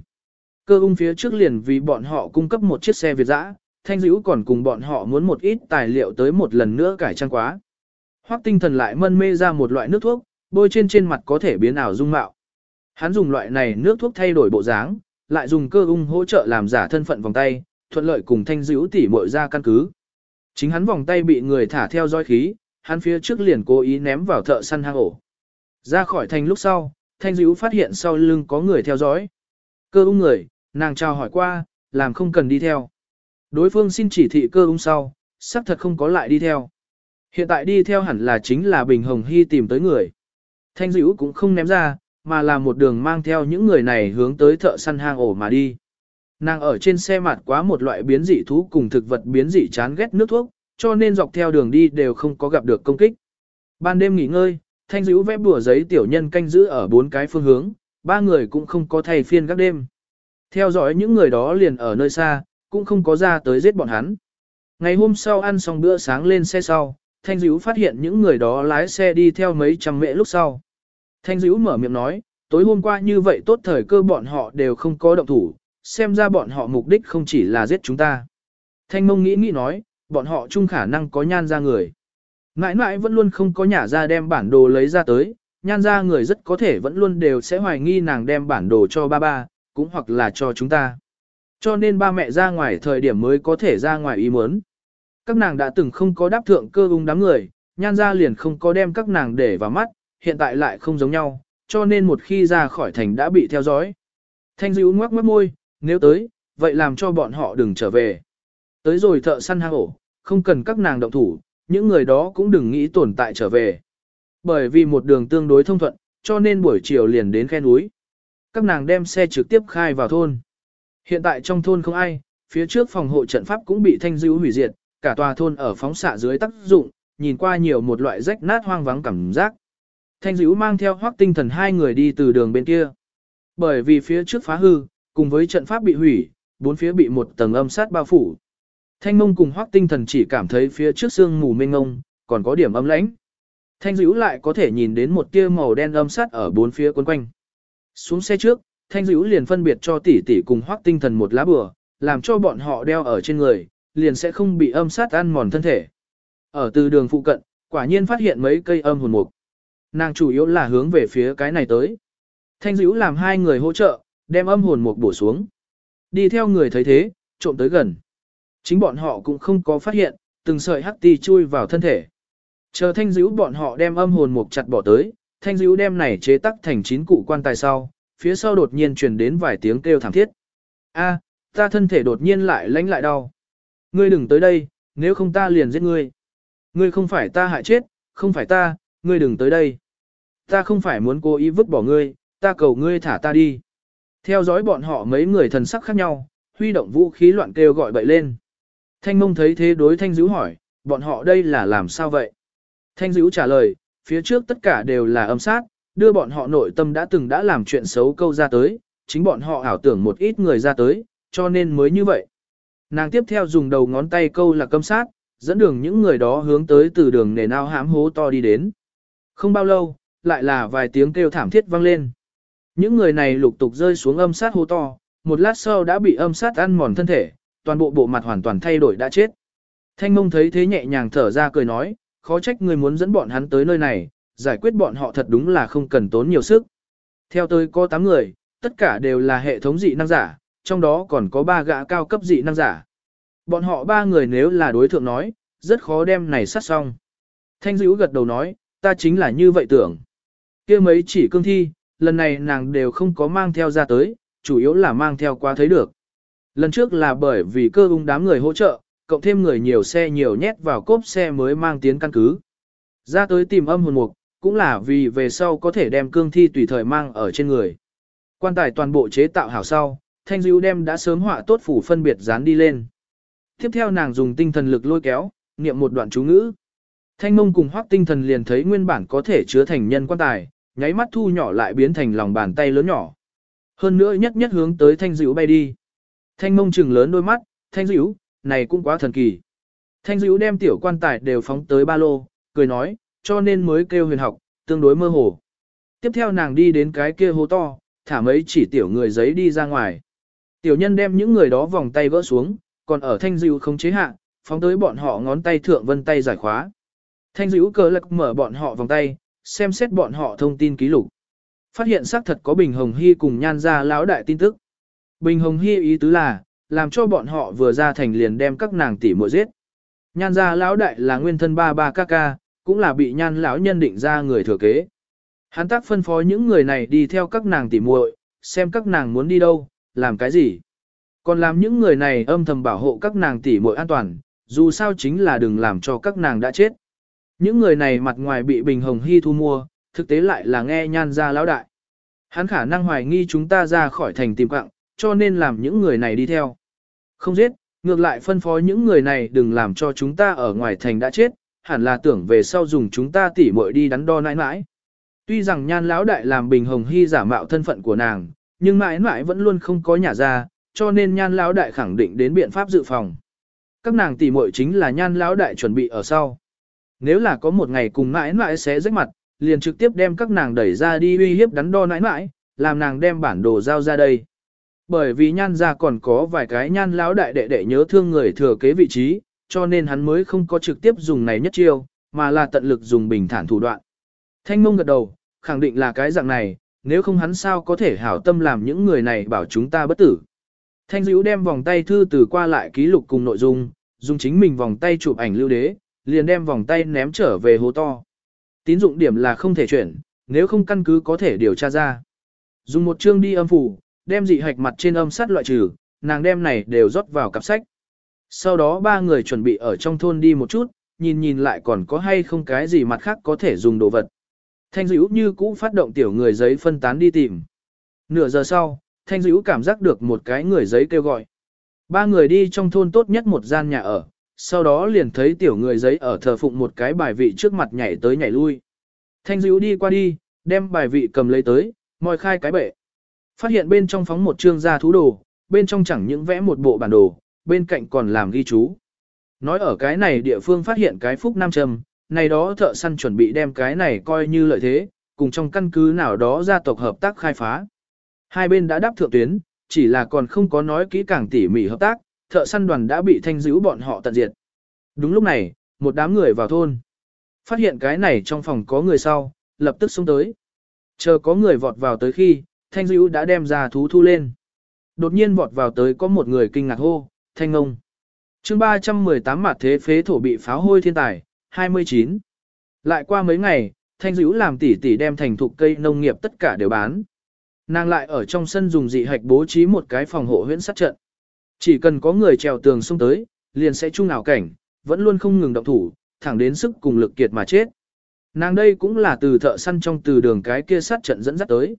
Cơ ung phía trước liền vì bọn họ cung cấp một chiếc xe Việt dã, thanh dữ còn cùng bọn họ muốn một ít tài liệu tới một lần nữa cải trang quá. Hoắc tinh thần lại mân mê ra một loại nước thuốc, bôi trên trên mặt có thể biến ảo dung mạo. Hắn dùng loại này nước thuốc thay đổi bộ dáng, lại dùng cơ ung hỗ trợ làm giả thân phận vòng tay, thuận lợi cùng thanh dữ tỉ muội ra căn cứ. Chính hắn vòng tay bị người thả theo dõi khí, hắn phía trước liền cố ý ném vào thợ săn hang ổ. Ra khỏi thành lúc sau, thanh dữ phát hiện sau lưng có người theo dõi. Cơ ung người, nàng chào hỏi qua, làm không cần đi theo. Đối phương xin chỉ thị cơ ung sau, xác thật không có lại đi theo. Hiện tại đi theo hẳn là chính là Bình Hồng Hy tìm tới người. Thanh dữ cũng không ném ra, mà là một đường mang theo những người này hướng tới thợ săn hang ổ mà đi. Nàng ở trên xe mặt quá một loại biến dị thú cùng thực vật biến dị chán ghét nước thuốc, cho nên dọc theo đường đi đều không có gặp được công kích. Ban đêm nghỉ ngơi, thanh dữ vẽ bùa giấy tiểu nhân canh giữ ở bốn cái phương hướng, ba người cũng không có thay phiên các đêm. Theo dõi những người đó liền ở nơi xa, cũng không có ra tới giết bọn hắn. Ngày hôm sau ăn xong bữa sáng lên xe sau, Thanh Dữ phát hiện những người đó lái xe đi theo mấy trăm mễ lúc sau. Thanh Dữ mở miệng nói, tối hôm qua như vậy tốt thời cơ bọn họ đều không có động thủ, xem ra bọn họ mục đích không chỉ là giết chúng ta. Thanh Mông nghĩ nghĩ nói, bọn họ chung khả năng có nhan ra người. Mãi mãi vẫn luôn không có nhả ra đem bản đồ lấy ra tới, nhan ra người rất có thể vẫn luôn đều sẽ hoài nghi nàng đem bản đồ cho ba ba, cũng hoặc là cho chúng ta. Cho nên ba mẹ ra ngoài thời điểm mới có thể ra ngoài ý muốn. Các nàng đã từng không có đáp thượng cơ ung đám người, nhan ra liền không có đem các nàng để vào mắt, hiện tại lại không giống nhau, cho nên một khi ra khỏi thành đã bị theo dõi. Thanh dữ ngoắc mất môi, nếu tới, vậy làm cho bọn họ đừng trở về. Tới rồi thợ săn hang ổ, không cần các nàng động thủ, những người đó cũng đừng nghĩ tồn tại trở về. Bởi vì một đường tương đối thông thuận, cho nên buổi chiều liền đến khe núi. Các nàng đem xe trực tiếp khai vào thôn. Hiện tại trong thôn không ai, phía trước phòng hộ trận pháp cũng bị thanh dữ hủy diệt, cả tòa thôn ở phóng xạ dưới tác dụng, nhìn qua nhiều một loại rách nát hoang vắng cảm giác. Thanh dữ mang theo hoác tinh thần hai người đi từ đường bên kia. Bởi vì phía trước phá hư, cùng với trận pháp bị hủy, bốn phía bị một tầng âm sát bao phủ. Thanh mông cùng hoác tinh thần chỉ cảm thấy phía trước sương mù mênh ngông, còn có điểm âm lãnh. Thanh dữ lại có thể nhìn đến một tia màu đen âm sát ở bốn phía quấn quanh. Xuống xe trước, thanh dữ liền phân biệt cho tỷ tỷ cùng hoác tinh thần một lá bừa, làm cho bọn họ đeo ở trên người, liền sẽ không bị âm sát ăn mòn thân thể. Ở từ đường phụ cận, quả nhiên phát hiện mấy cây âm hồn mục. Nàng chủ yếu là hướng về phía cái này tới. Thanh dữ làm hai người hỗ trợ, đem âm hồn mục bổ xuống. Đi theo người thấy thế, trộm tới gần. Chính bọn họ cũng không có phát hiện, từng sợi hắc ti chui vào thân thể. Chờ thanh dữ bọn họ đem âm hồn mục chặt bỏ tới, thanh dữ đem này chế tắc thành chín cụ quan tài sau, phía sau đột nhiên truyền đến vài tiếng kêu thảm thiết. A, ta thân thể đột nhiên lại lánh lại đau. Ngươi đừng tới đây, nếu không ta liền giết ngươi. Ngươi không phải ta hại chết, không phải ta, ngươi đừng tới đây. Ta không phải muốn cố ý vứt bỏ ngươi, ta cầu ngươi thả ta đi. Theo dõi bọn họ mấy người thần sắc khác nhau, huy động vũ khí loạn kêu gọi bậy lên. Thanh mông thấy thế đối thanh dữ hỏi, bọn họ đây là làm sao vậy? Thanh dữ trả lời, phía trước tất cả đều là âm sát, đưa bọn họ nội tâm đã từng đã làm chuyện xấu câu ra tới, chính bọn họ ảo tưởng một ít người ra tới, cho nên mới như vậy. Nàng tiếp theo dùng đầu ngón tay câu là câm sát, dẫn đường những người đó hướng tới từ đường nền ao hám hố to đi đến. Không bao lâu, lại là vài tiếng kêu thảm thiết vang lên. Những người này lục tục rơi xuống âm sát hố to, một lát sau đã bị âm sát ăn mòn thân thể, toàn bộ bộ mặt hoàn toàn thay đổi đã chết. Thanh mông thấy thế nhẹ nhàng thở ra cười nói, khó trách người muốn dẫn bọn hắn tới nơi này, giải quyết bọn họ thật đúng là không cần tốn nhiều sức. Theo tôi có 8 người, tất cả đều là hệ thống dị năng giả, trong đó còn có 3 gã cao cấp dị năng giả. Bọn họ ba người nếu là đối thượng nói, rất khó đem này sát xong. Thanh dữ gật đầu nói, ta chính là như vậy tưởng. kia mấy chỉ cương thi, lần này nàng đều không có mang theo ra tới, chủ yếu là mang theo qua thấy được. Lần trước là bởi vì cơ ung đám người hỗ trợ, cộng thêm người nhiều xe nhiều nhét vào cốp xe mới mang tiến căn cứ. Ra tới tìm âm hồn mục, cũng là vì về sau có thể đem cương thi tùy thời mang ở trên người. Quan tài toàn bộ chế tạo hảo sau, thanh dữ đem đã sớm họa tốt phủ phân biệt dán đi lên. Tiếp theo nàng dùng tinh thần lực lôi kéo, niệm một đoạn chú ngữ. Thanh mông cùng hoác tinh thần liền thấy nguyên bản có thể chứa thành nhân quan tài, nháy mắt thu nhỏ lại biến thành lòng bàn tay lớn nhỏ. Hơn nữa nhất nhất hướng tới thanh dữ bay đi. Thanh mông trừng lớn đôi mắt, thanh dữ, này cũng quá thần kỳ. Thanh dữ đem tiểu quan tài đều phóng tới ba lô, cười nói, cho nên mới kêu huyền học, tương đối mơ hồ. Tiếp theo nàng đi đến cái kia hố to, thả mấy chỉ tiểu người giấy đi ra ngoài. Tiểu nhân đem những người đó vòng tay vỡ xuống, còn ở thanh dữ không chế hạ, phóng tới bọn họ ngón tay thượng vân tay giải khóa. Thanh dữ cờ lạc mở bọn họ vòng tay, xem xét bọn họ thông tin ký lục. Phát hiện xác thật có Bình Hồng Hy cùng nhan ra lão đại tin tức. Bình Hồng Hy ý tứ là, làm cho bọn họ vừa ra thành liền đem các nàng tỷ muội giết. Nhan ra lão đại là nguyên thân ba ba ca ca, cũng là bị nhan lão nhân định ra người thừa kế. Hắn tác phân phó những người này đi theo các nàng tỷ muội, xem các nàng muốn đi đâu, làm cái gì. Còn làm những người này âm thầm bảo hộ các nàng tỷ muội an toàn, dù sao chính là đừng làm cho các nàng đã chết. Những người này mặt ngoài bị Bình Hồng Hy thu mua, thực tế lại là nghe nhan ra lão đại. Hắn khả năng hoài nghi chúng ta ra khỏi thành tìm cặng, cho nên làm những người này đi theo. Không giết, ngược lại phân phó những người này đừng làm cho chúng ta ở ngoài thành đã chết, hẳn là tưởng về sau dùng chúng ta tỉ muội đi đắn đo nãi nãi. Tuy rằng nhan lão đại làm Bình Hồng Hy giả mạo thân phận của nàng, nhưng mãi mãi vẫn luôn không có nhà ra, cho nên nhan lão đại khẳng định đến biện pháp dự phòng. Các nàng tỉ muội chính là nhan lão đại chuẩn bị ở sau. Nếu là có một ngày cùng mãi mãi sẽ rách mặt, liền trực tiếp đem các nàng đẩy ra đi uy hiếp đắn đo nãi mãi, làm nàng đem bản đồ giao ra đây. Bởi vì nhan ra còn có vài cái nhan lão đại đệ đệ nhớ thương người thừa kế vị trí, cho nên hắn mới không có trực tiếp dùng này nhất chiêu, mà là tận lực dùng bình thản thủ đoạn. Thanh mông gật đầu, khẳng định là cái dạng này, nếu không hắn sao có thể hảo tâm làm những người này bảo chúng ta bất tử. Thanh dữ đem vòng tay thư từ qua lại ký lục cùng nội dung, dùng chính mình vòng tay chụp ảnh lưu đế, liền đem vòng tay ném trở về hố to. Tín dụng điểm là không thể chuyển, nếu không căn cứ có thể điều tra ra. Dùng một chương đi âm phủ, đem dị hạch mặt trên âm sát loại trừ, nàng đem này đều rót vào cặp sách. Sau đó ba người chuẩn bị ở trong thôn đi một chút, nhìn nhìn lại còn có hay không cái gì mặt khác có thể dùng đồ vật. Thanh dữ như cũ phát động tiểu người giấy phân tán đi tìm. Nửa giờ sau, Thanh dữ cảm giác được một cái người giấy kêu gọi. Ba người đi trong thôn tốt nhất một gian nhà ở, sau đó liền thấy tiểu người giấy ở thờ phụng một cái bài vị trước mặt nhảy tới nhảy lui. Thanh dữ đi qua đi, đem bài vị cầm lấy tới, moi khai cái bệ. Phát hiện bên trong phóng một trương gia thú đồ, bên trong chẳng những vẽ một bộ bản đồ, bên cạnh còn làm ghi chú. Nói ở cái này địa phương phát hiện cái phúc nam trầm, này đó thợ săn chuẩn bị đem cái này coi như lợi thế, cùng trong căn cứ nào đó gia tộc hợp tác khai phá. Hai bên đã đáp thượng tuyến, chỉ là còn không có nói kỹ càng tỉ mỉ hợp tác, thợ săn đoàn đã bị thanh dữ bọn họ tận diệt. Đúng lúc này, một đám người vào thôn. Phát hiện cái này trong phòng có người sau, lập tức xuống tới. Chờ có người vọt vào tới khi, thanh dữ đã đem ra thú thu lên. Đột nhiên vọt vào tới có một người kinh ngạc hô, thanh ngông. chương 318 mặt thế phế thổ bị pháo hôi thiên tài, 29. Lại qua mấy ngày, thanh dữ làm tỉ tỉ đem thành thục cây nông nghiệp tất cả đều bán. Nàng lại ở trong sân dùng dị hạch bố trí một cái phòng hộ huyễn sát trận. Chỉ cần có người trèo tường xông tới, liền sẽ chung ảo cảnh, vẫn luôn không ngừng động thủ, thẳng đến sức cùng lực kiệt mà chết. Nàng đây cũng là từ thợ săn trong từ đường cái kia sát trận dẫn dắt tới.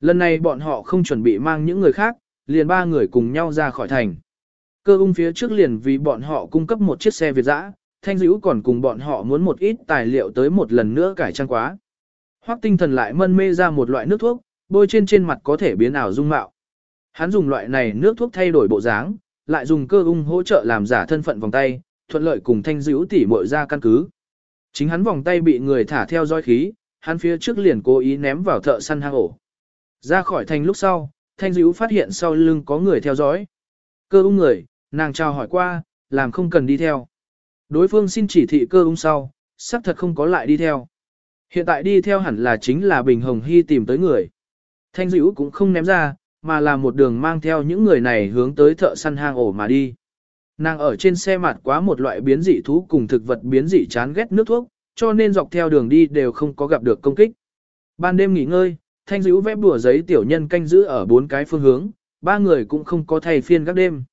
Lần này bọn họ không chuẩn bị mang những người khác, liền ba người cùng nhau ra khỏi thành. Cơ ung phía trước liền vì bọn họ cung cấp một chiếc xe Việt dã, thanh dữ còn cùng bọn họ muốn một ít tài liệu tới một lần nữa cải trang quá. Hoắc tinh thần lại mân mê ra một loại nước thuốc, bôi trên trên mặt có thể biến ảo dung mạo. Hắn dùng loại này nước thuốc thay đổi bộ dáng, lại dùng cơ ung hỗ trợ làm giả thân phận vòng tay, thuận lợi cùng thanh dữ tỉ muội ra căn cứ. Chính hắn vòng tay bị người thả theo dõi khí, hắn phía trước liền cố ý ném vào thợ săn hang ổ. Ra khỏi thành lúc sau, thanh dữ phát hiện sau lưng có người theo dõi. Cơ ung người, nàng chào hỏi qua, làm không cần đi theo. Đối phương xin chỉ thị cơ ung sau, xác thật không có lại đi theo. Hiện tại đi theo hẳn là chính là Bình Hồng Hy tìm tới người. Thanh dữ cũng không ném ra, mà là một đường mang theo những người này hướng tới thợ săn hang ổ mà đi. Nàng ở trên xe mặt quá một loại biến dị thú cùng thực vật biến dị chán ghét nước thuốc, cho nên dọc theo đường đi đều không có gặp được công kích. Ban đêm nghỉ ngơi, thanh dữ vẽ bùa giấy tiểu nhân canh giữ ở bốn cái phương hướng, ba người cũng không có thay phiên các đêm.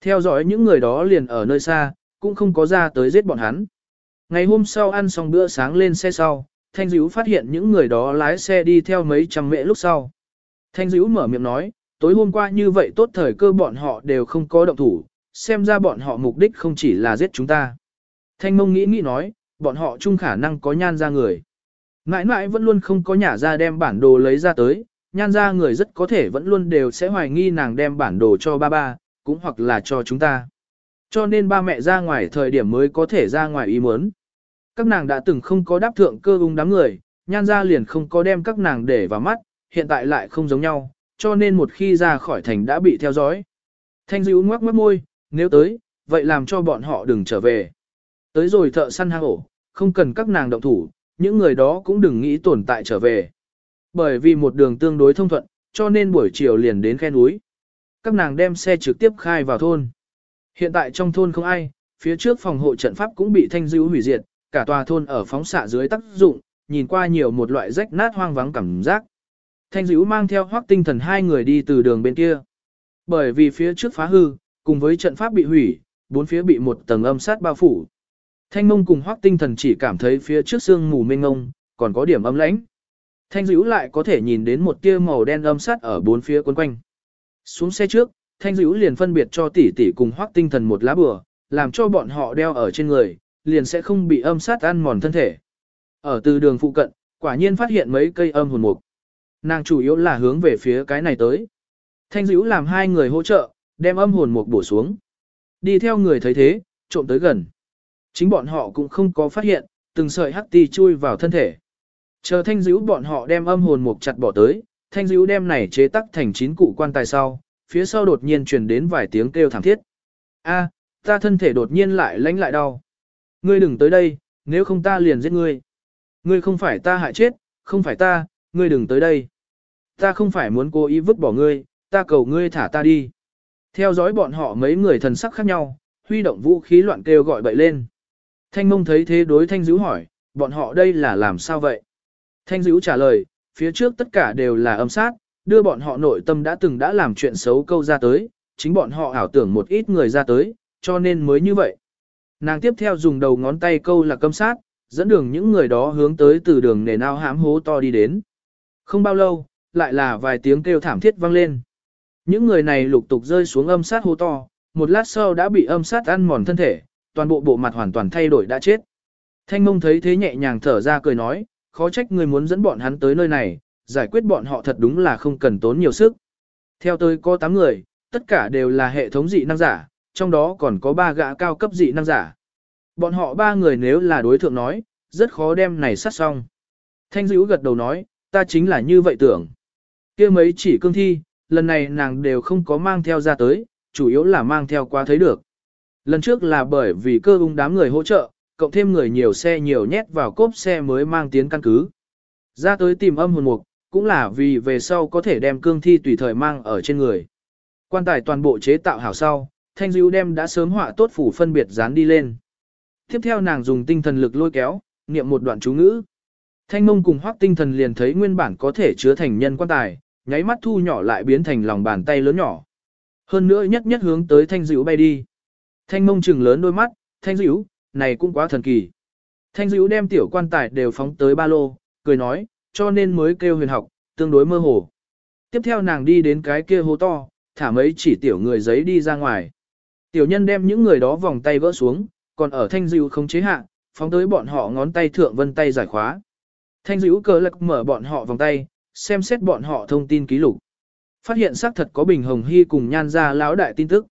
Theo dõi những người đó liền ở nơi xa, cũng không có ra tới giết bọn hắn. Ngày hôm sau ăn xong bữa sáng lên xe sau, Thanh Dữ phát hiện những người đó lái xe đi theo mấy trăm mễ lúc sau. Thanh Dữ mở miệng nói, tối hôm qua như vậy tốt thời cơ bọn họ đều không có động thủ, xem ra bọn họ mục đích không chỉ là giết chúng ta. Thanh mông nghĩ nghĩ nói, bọn họ chung khả năng có nhan ra người. Ngãi ngãi vẫn luôn không có nhả ra đem bản đồ lấy ra tới, nhan ra người rất có thể vẫn luôn đều sẽ hoài nghi nàng đem bản đồ cho ba ba, cũng hoặc là cho chúng ta. Cho nên ba mẹ ra ngoài thời điểm mới có thể ra ngoài ý muốn. Các nàng đã từng không có đáp thượng cơ ung đám người, nhan ra liền không có đem các nàng để vào mắt, hiện tại lại không giống nhau, cho nên một khi ra khỏi thành đã bị theo dõi. Thanh dữ ngoắc mất môi, nếu tới, vậy làm cho bọn họ đừng trở về. Tới rồi thợ săn hang ổ, không cần các nàng động thủ, những người đó cũng đừng nghĩ tồn tại trở về. Bởi vì một đường tương đối thông thuận, cho nên buổi chiều liền đến khe núi. Các nàng đem xe trực tiếp khai vào thôn. Hiện tại trong thôn không ai, phía trước phòng hộ trận pháp cũng bị thanh dữ hủy diệt, cả tòa thôn ở phóng xạ dưới tác dụng, nhìn qua nhiều một loại rách nát hoang vắng cảm giác. Thanh dữ mang theo hoác tinh thần hai người đi từ đường bên kia. Bởi vì phía trước phá hư, cùng với trận pháp bị hủy, bốn phía bị một tầng âm sát bao phủ. Thanh mông cùng hoác tinh thần chỉ cảm thấy phía trước sương mù mênh ngông, còn có điểm âm lãnh. Thanh dữ lại có thể nhìn đến một tia màu đen âm sát ở bốn phía quấn quanh. Xuống xe trước, thanh dữ liền phân biệt cho tỷ tỷ cùng hoác tinh thần một lá bừa, làm cho bọn họ đeo ở trên người, liền sẽ không bị âm sát ăn mòn thân thể. Ở từ đường phụ cận, quả nhiên phát hiện mấy cây âm hồn mục. Nàng chủ yếu là hướng về phía cái này tới. Thanh dữ làm hai người hỗ trợ, đem âm hồn mục bổ xuống. Đi theo người thấy thế, trộm tới gần. Chính bọn họ cũng không có phát hiện, từng sợi hắc ti chui vào thân thể. Chờ thanh dữ bọn họ đem âm hồn mục chặt bỏ tới, thanh dữ đem này chế tắc thành chín cụ quan tài sau, phía sau đột nhiên truyền đến vài tiếng kêu thảm thiết. A, ta thân thể đột nhiên lại lánh lại đau. Ngươi đừng tới đây, nếu không ta liền giết ngươi. Ngươi không phải ta hại chết, không phải ta, ngươi đừng tới đây. Ta không phải muốn cố ý vứt bỏ ngươi, ta cầu ngươi thả ta đi. Theo dõi bọn họ mấy người thần sắc khác nhau, huy động vũ khí loạn kêu gọi bậy lên. Thanh mông thấy thế đối thanh dữ hỏi, bọn họ đây là làm sao vậy? Thanh dữ trả lời, phía trước tất cả đều là âm sát, đưa bọn họ nội tâm đã từng đã làm chuyện xấu câu ra tới, chính bọn họ ảo tưởng một ít người ra tới, cho nên mới như vậy. Nàng tiếp theo dùng đầu ngón tay câu là câm sát, dẫn đường những người đó hướng tới từ đường nền ao hãm hố to đi đến. Không bao lâu, lại là vài tiếng kêu thảm thiết vang lên. Những người này lục tục rơi xuống âm sát hô to, một lát sau đã bị âm sát ăn mòn thân thể, toàn bộ bộ mặt hoàn toàn thay đổi đã chết. Thanh mông thấy thế nhẹ nhàng thở ra cười nói, khó trách người muốn dẫn bọn hắn tới nơi này, giải quyết bọn họ thật đúng là không cần tốn nhiều sức. Theo tôi có 8 người, tất cả đều là hệ thống dị năng giả, trong đó còn có 3 gã cao cấp dị năng giả. Bọn họ ba người nếu là đối thượng nói, rất khó đem này sát xong. Thanh dữ gật đầu nói, ta chính là như vậy tưởng. kia mấy chỉ cương thi, lần này nàng đều không có mang theo ra tới, chủ yếu là mang theo qua thấy được. Lần trước là bởi vì cơ ung đám người hỗ trợ, cộng thêm người nhiều xe nhiều nhét vào cốp xe mới mang tiến căn cứ. Ra tới tìm âm hồn mục, cũng là vì về sau có thể đem cương thi tùy thời mang ở trên người. Quan tài toàn bộ chế tạo hảo sau, thanh dữ đem đã sớm họa tốt phủ phân biệt dán đi lên. Tiếp theo nàng dùng tinh thần lực lôi kéo, niệm một đoạn chú ngữ. Thanh mông cùng hoác tinh thần liền thấy nguyên bản có thể chứa thành nhân quan tài, nháy mắt thu nhỏ lại biến thành lòng bàn tay lớn nhỏ. Hơn nữa nhất nhất hướng tới thanh dữ bay đi. Thanh mông trừng lớn đôi mắt, thanh dữ, này cũng quá thần kỳ. Thanh dữ đem tiểu quan tài đều phóng tới ba lô, cười nói, cho nên mới kêu huyền học, tương đối mơ hồ. Tiếp theo nàng đi đến cái kia hố to, thả mấy chỉ tiểu người giấy đi ra ngoài. Tiểu nhân đem những người đó vòng tay vỡ xuống, còn ở thanh dữ không chế hạ, phóng tới bọn họ ngón tay thượng vân tay giải khóa. Thanh dữ cờ lạc mở bọn họ vòng tay, xem xét bọn họ thông tin ký lục. Phát hiện xác thật có Bình Hồng Hy cùng nhan ra lão đại tin tức.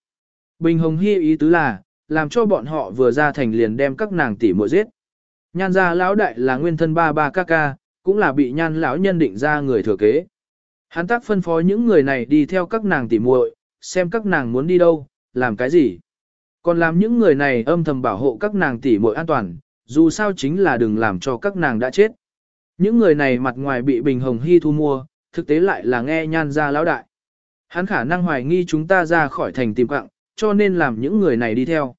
Bình Hồng Hy ý tứ là, làm cho bọn họ vừa ra thành liền đem các nàng tỷ muội giết. Nhan ra lão đại là nguyên thân ba ba ca ca, cũng là bị nhan lão nhân định ra người thừa kế. Hắn tác phân phó những người này đi theo các nàng tỷ muội, xem các nàng muốn đi đâu, làm cái gì. Còn làm những người này âm thầm bảo hộ các nàng tỷ muội an toàn, dù sao chính là đừng làm cho các nàng đã chết. Những người này mặt ngoài bị Bình Hồng Hy thu mua, thực tế lại là nghe nhan ra lão đại. Hắn khả năng hoài nghi chúng ta ra khỏi thành tìm quặng, cho nên làm những người này đi theo.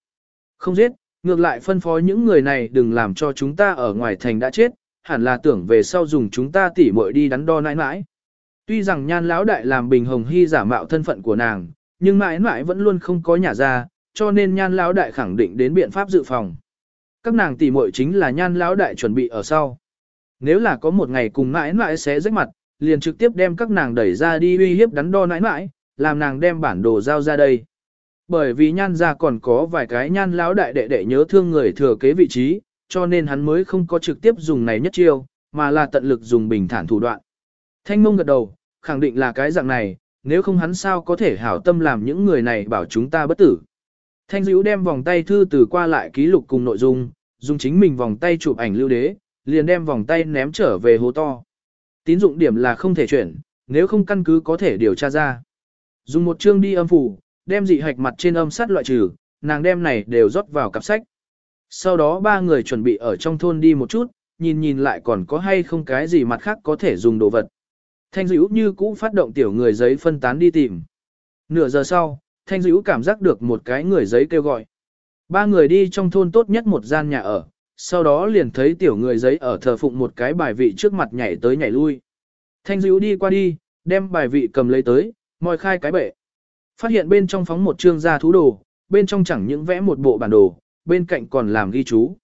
Không giết, ngược lại phân phó những người này đừng làm cho chúng ta ở ngoài thành đã chết, hẳn là tưởng về sau dùng chúng ta tỉ muội đi đắn đo nãi nãi. Tuy rằng nhan lão đại làm Bình Hồng Hy giả mạo thân phận của nàng, nhưng mãi mãi vẫn luôn không có nhà ra, cho nên nhan lão đại khẳng định đến biện pháp dự phòng. Các nàng tỉ muội chính là nhan lão đại chuẩn bị ở sau. Nếu là có một ngày cùng mãi mãi sẽ rách mặt, liền trực tiếp đem các nàng đẩy ra đi uy hiếp đắn đo nãi nãi, làm nàng đem bản đồ giao ra đây. Bởi vì nhan ra còn có vài cái nhan lão đại đệ đệ nhớ thương người thừa kế vị trí, cho nên hắn mới không có trực tiếp dùng này nhất chiêu, mà là tận lực dùng bình thản thủ đoạn. Thanh mông gật đầu, khẳng định là cái dạng này, nếu không hắn sao có thể hảo tâm làm những người này bảo chúng ta bất tử. Thanh dữ đem vòng tay thư từ qua lại ký lục cùng nội dung, dùng chính mình vòng tay chụp ảnh lưu đế, liền đem vòng tay ném trở về hố to. Tín dụng điểm là không thể chuyển, nếu không căn cứ có thể điều tra ra. Dùng một chương đi âm phủ, đem dị hạch mặt trên âm sát loại trừ, nàng đem này đều rót vào cặp sách. Sau đó ba người chuẩn bị ở trong thôn đi một chút, nhìn nhìn lại còn có hay không cái gì mặt khác có thể dùng đồ vật. Thanh dữ như cũ phát động tiểu người giấy phân tán đi tìm. Nửa giờ sau, Thanh dữ cảm giác được một cái người giấy kêu gọi. Ba người đi trong thôn tốt nhất một gian nhà ở, sau đó liền thấy tiểu người giấy ở thờ phụng một cái bài vị trước mặt nhảy tới nhảy lui. Thanh dữ đi qua đi, đem bài vị cầm lấy tới, moi khai cái bệ. Phát hiện bên trong phóng một trương gia thú đồ, bên trong chẳng những vẽ một bộ bản đồ, bên cạnh còn làm ghi chú.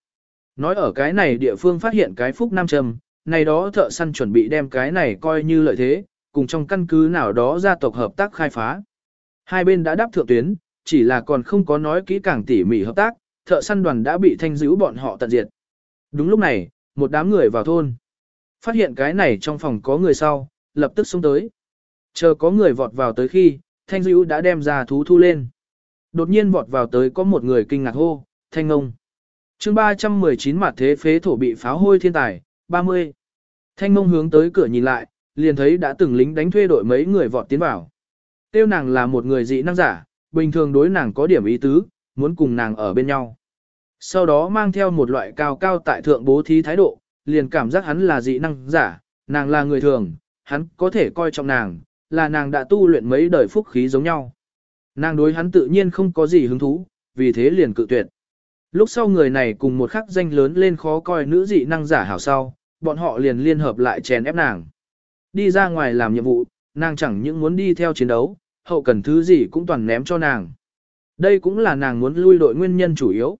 Nói ở cái này địa phương phát hiện cái phúc nam trầm, này đó thợ săn chuẩn bị đem cái này coi như lợi thế, cùng trong căn cứ nào đó gia tộc hợp tác khai phá. Hai bên đã đáp thượng tuyến, chỉ là còn không có nói kỹ càng tỉ mỉ hợp tác, thợ săn đoàn đã bị thanh giữ bọn họ tận diệt. Đúng lúc này, một đám người vào thôn. Phát hiện cái này trong phòng có người sau, lập tức xuống tới. Chờ có người vọt vào tới khi, thanh dữ đã đem ra thú thu lên. Đột nhiên vọt vào tới có một người kinh ngạc hô, thanh ngông. chương 319 mặt thế phế thổ bị pháo hôi thiên tài, 30. Thanh ngông hướng tới cửa nhìn lại, liền thấy đã từng lính đánh thuê đội mấy người vọt tiến vào. Tiêu nàng là một người dị năng giả, bình thường đối nàng có điểm ý tứ, muốn cùng nàng ở bên nhau. Sau đó mang theo một loại cao cao tại thượng bố thí thái độ, liền cảm giác hắn là dị năng giả, nàng là người thường, hắn có thể coi trọng nàng, là nàng đã tu luyện mấy đời phúc khí giống nhau. Nàng đối hắn tự nhiên không có gì hứng thú, vì thế liền cự tuyệt. Lúc sau người này cùng một khắc danh lớn lên khó coi nữ dị năng giả hảo sau, bọn họ liền liên hợp lại chèn ép nàng. Đi ra ngoài làm nhiệm vụ, nàng chẳng những muốn đi theo chiến đấu, hậu cần thứ gì cũng toàn ném cho nàng. Đây cũng là nàng muốn lui đội nguyên nhân chủ yếu.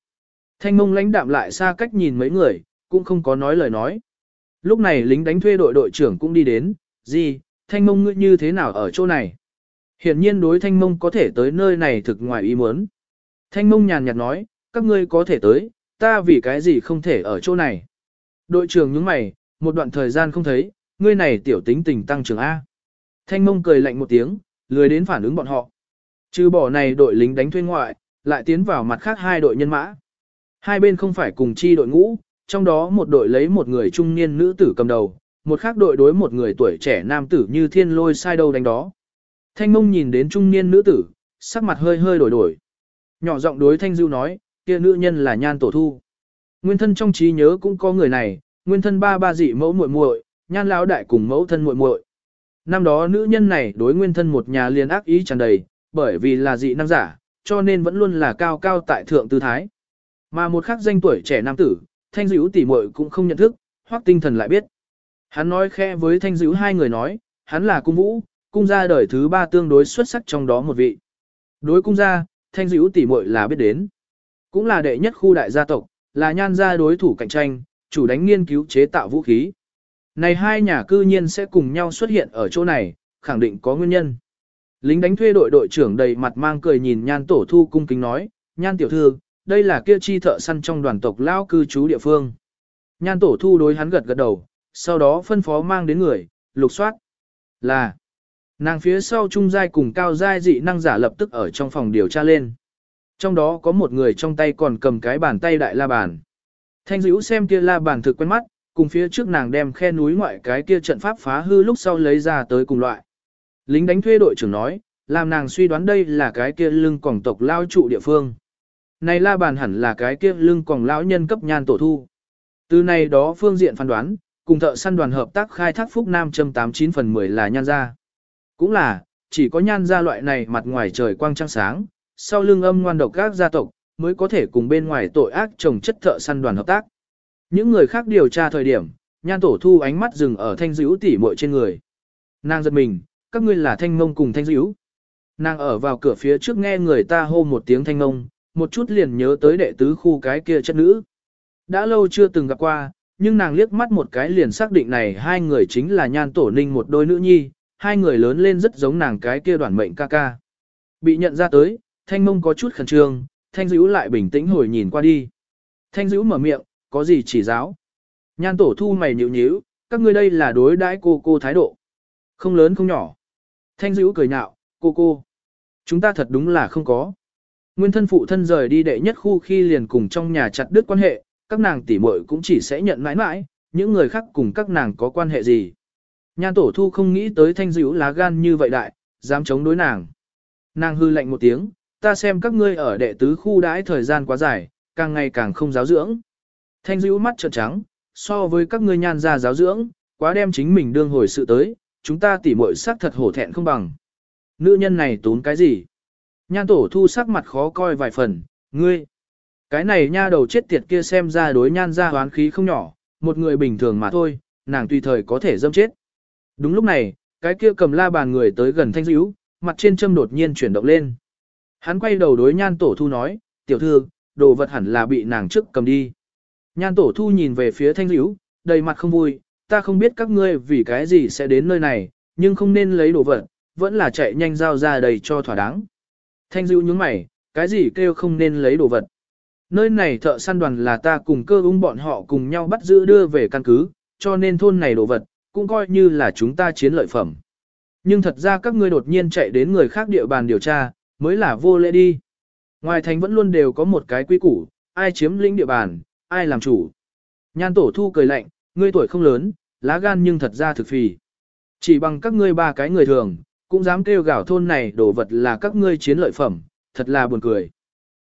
Thanh mông lãnh đạm lại xa cách nhìn mấy người, cũng không có nói lời nói. Lúc này lính đánh thuê đội đội trưởng cũng đi đến, gì, thanh mông ngươi như thế nào ở chỗ này? Hiện nhiên đối thanh mông có thể tới nơi này thực ngoài ý muốn. Thanh mông nhàn nhạt nói, các ngươi có thể tới, ta vì cái gì không thể ở chỗ này. Đội trưởng nhướng mày, một đoạn thời gian không thấy, ngươi này tiểu tính tình tăng trưởng A. Thanh mông cười lạnh một tiếng, lười đến phản ứng bọn họ. Trừ bỏ này đội lính đánh thuê ngoại, lại tiến vào mặt khác hai đội nhân mã. Hai bên không phải cùng chi đội ngũ, trong đó một đội lấy một người trung niên nữ tử cầm đầu, một khác đội đối một người tuổi trẻ nam tử như thiên lôi sai đâu đánh đó. Thanh mông nhìn đến trung niên nữ tử, sắc mặt hơi hơi đổi đổi. Nhỏ giọng đối Thanh Dưu nói, kia nữ nhân là nhan tổ thu. Nguyên thân trong trí nhớ cũng có người này, nguyên thân ba ba dị mẫu muội muội, nhan lão đại cùng mẫu thân muội muội. Năm đó nữ nhân này đối nguyên thân một nhà liên ác ý tràn đầy, bởi vì là dị năng giả, cho nên vẫn luôn là cao cao tại thượng tư thái. Mà một khắc danh tuổi trẻ nam tử, thanh dữ tỷ muội cũng không nhận thức, hoặc tinh thần lại biết. Hắn nói khẽ với thanh dữ hai người nói, hắn là cung vũ, cung gia đời thứ ba tương đối xuất sắc trong đó một vị. Đối cung gia, thanh dữ tỷ muội là biết đến. Cũng là đệ nhất khu đại gia tộc, là nhan gia đối thủ cạnh tranh, chủ đánh nghiên cứu chế tạo vũ khí. Này hai nhà cư nhiên sẽ cùng nhau xuất hiện ở chỗ này, khẳng định có nguyên nhân. Lính đánh thuê đội đội trưởng đầy mặt mang cười nhìn nhan tổ thu cung kính nói, nhan tiểu thư, đây là kia chi thợ săn trong đoàn tộc lao cư trú địa phương. Nhan tổ thu đối hắn gật gật đầu, sau đó phân phó mang đến người, lục soát. Là, nàng phía sau trung giai cùng cao giai dị năng giả lập tức ở trong phòng điều tra lên. Trong đó có một người trong tay còn cầm cái bàn tay đại la bàn. Thanh dữ xem kia la bàn thực quen mắt, cùng phía trước nàng đem khe núi ngoại cái kia trận pháp phá hư lúc sau lấy ra tới cùng loại. Lính đánh thuê đội trưởng nói, làm nàng suy đoán đây là cái kia lưng còng tộc lao trụ địa phương. Này la bàn hẳn là cái kia lưng còng lão nhân cấp nhan tổ thu. Từ này đó phương diện phán đoán, cùng thợ săn đoàn hợp tác khai thác phúc nam châm 89 phần 10 là nhan gia. Cũng là, chỉ có nhan gia loại này mặt ngoài trời quang trăng sáng, sau lưng âm ngoan độc các gia tộc, mới có thể cùng bên ngoài tội ác trồng chất thợ săn đoàn hợp tác. Những người khác điều tra thời điểm, nhan tổ thu ánh mắt dừng ở thanh dữ tỉ muội trên người. Nàng giật mình, các ngươi là thanh mông cùng thanh dữ. Nàng ở vào cửa phía trước nghe người ta hô một tiếng thanh mông, một chút liền nhớ tới đệ tứ khu cái kia chất nữ. Đã lâu chưa từng gặp qua, nhưng nàng liếc mắt một cái liền xác định này hai người chính là nhan tổ ninh một đôi nữ nhi, hai người lớn lên rất giống nàng cái kia đoàn mệnh ca ca. Bị nhận ra tới, thanh mông có chút khẩn trương, thanh dữ lại bình tĩnh hồi nhìn qua đi. Thanh dữ mở miệng, có gì chỉ giáo. Nhan tổ thu mày nhịu nhíu, các ngươi đây là đối đãi cô cô thái độ. Không lớn không nhỏ. Thanh dữ cười nhạo, cô cô. Chúng ta thật đúng là không có. Nguyên thân phụ thân rời đi đệ nhất khu khi liền cùng trong nhà chặt đứt quan hệ, các nàng tỷ muội cũng chỉ sẽ nhận mãi mãi, những người khác cùng các nàng có quan hệ gì. Nhan tổ thu không nghĩ tới thanh dữ lá gan như vậy đại, dám chống đối nàng. Nàng hư lạnh một tiếng, ta xem các ngươi ở đệ tứ khu đãi thời gian quá dài, càng ngày càng không giáo dưỡng. Thanh dữ mắt trợn trắng, so với các ngươi nhan ra giáo dưỡng, quá đem chính mình đương hồi sự tới, chúng ta tỉ muội sắc thật hổ thẹn không bằng. Nữ nhân này tốn cái gì? Nhan tổ thu sắc mặt khó coi vài phần, ngươi. Cái này nha đầu chết tiệt kia xem ra đối nhan ra hoán khí không nhỏ, một người bình thường mà thôi, nàng tùy thời có thể dâm chết. Đúng lúc này, cái kia cầm la bàn người tới gần thanh dữ, mặt trên châm đột nhiên chuyển động lên. Hắn quay đầu đối nhan tổ thu nói, tiểu thư, đồ vật hẳn là bị nàng trước cầm đi. Nhan tổ thu nhìn về phía thanh dữ, đầy mặt không vui, ta không biết các ngươi vì cái gì sẽ đến nơi này, nhưng không nên lấy đồ vật, vẫn là chạy nhanh giao ra đầy cho thỏa đáng. Thanh dữ nhướng mày, cái gì kêu không nên lấy đồ vật. Nơi này thợ săn đoàn là ta cùng cơ ung bọn họ cùng nhau bắt giữ đưa về căn cứ, cho nên thôn này đồ vật, cũng coi như là chúng ta chiến lợi phẩm. Nhưng thật ra các ngươi đột nhiên chạy đến người khác địa bàn điều tra, mới là vô lễ đi. Ngoài thành vẫn luôn đều có một cái quy củ, ai chiếm lĩnh địa bàn, ai làm chủ. Nhan tổ thu cười lạnh, ngươi tuổi không lớn, lá gan nhưng thật ra thực phì. Chỉ bằng các ngươi ba cái người thường, cũng dám kêu gào thôn này đồ vật là các ngươi chiến lợi phẩm, thật là buồn cười.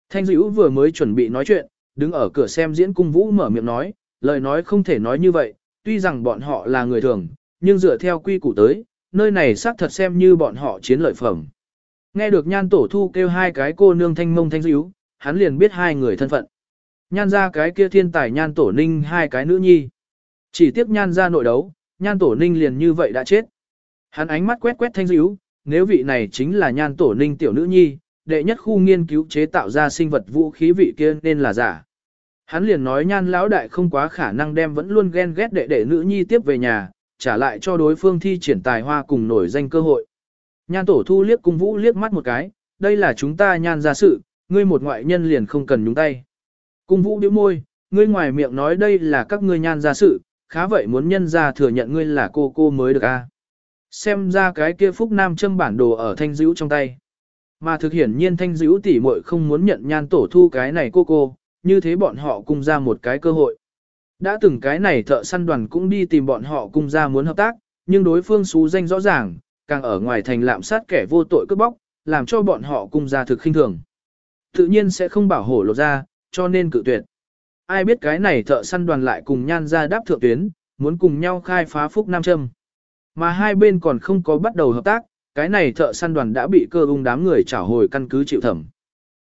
Thanh dữ vừa mới chuẩn bị nói chuyện, đứng ở cửa xem diễn cung vũ mở miệng nói, lời nói không thể nói như vậy, tuy rằng bọn họ là người thường, nhưng dựa theo quy củ tới, nơi này xác thật xem như bọn họ chiến lợi phẩm. Nghe được nhan tổ thu kêu hai cái cô nương thanh mông thanh dữ, hắn liền biết hai người thân phận. Nhan ra cái kia thiên tài nhan tổ ninh hai cái nữ nhi. Chỉ tiếp nhan ra nội đấu, nhan tổ ninh liền như vậy đã chết. Hắn ánh mắt quét quét thanh dữ, nếu vị này chính là nhan tổ ninh tiểu nữ nhi, đệ nhất khu nghiên cứu chế tạo ra sinh vật vũ khí vị kia nên là giả. Hắn liền nói nhan lão đại không quá khả năng đem vẫn luôn ghen ghét đệ đệ nữ nhi tiếp về nhà, trả lại cho đối phương thi triển tài hoa cùng nổi danh cơ hội. Nhan tổ thu liếc cung vũ liếc mắt một cái, đây là chúng ta nhan ra sự, ngươi một ngoại nhân liền không cần nhúng tay. Cung vũ điếu môi, ngươi ngoài miệng nói đây là các ngươi nhan ra sự, khá vậy muốn nhân ra thừa nhận ngươi là cô cô mới được a. Xem ra cái kia phúc nam châm bản đồ ở thanh dữ trong tay. Mà thực hiển nhiên thanh dữ tỷ muội không muốn nhận nhan tổ thu cái này cô cô, như thế bọn họ cung ra một cái cơ hội. Đã từng cái này thợ săn đoàn cũng đi tìm bọn họ cung ra muốn hợp tác, nhưng đối phương xú danh rõ ràng, càng ở ngoài thành lạm sát kẻ vô tội cướp bóc, làm cho bọn họ cung ra thực khinh thường. Tự nhiên sẽ không bảo hộ lột ra, cho nên cự tuyệt. Ai biết cái này thợ săn đoàn lại cùng nhan ra đáp thượng tuyến, muốn cùng nhau khai phá phúc nam châm. Mà hai bên còn không có bắt đầu hợp tác, cái này thợ săn đoàn đã bị cơ ung đám người trả hồi căn cứ chịu thẩm.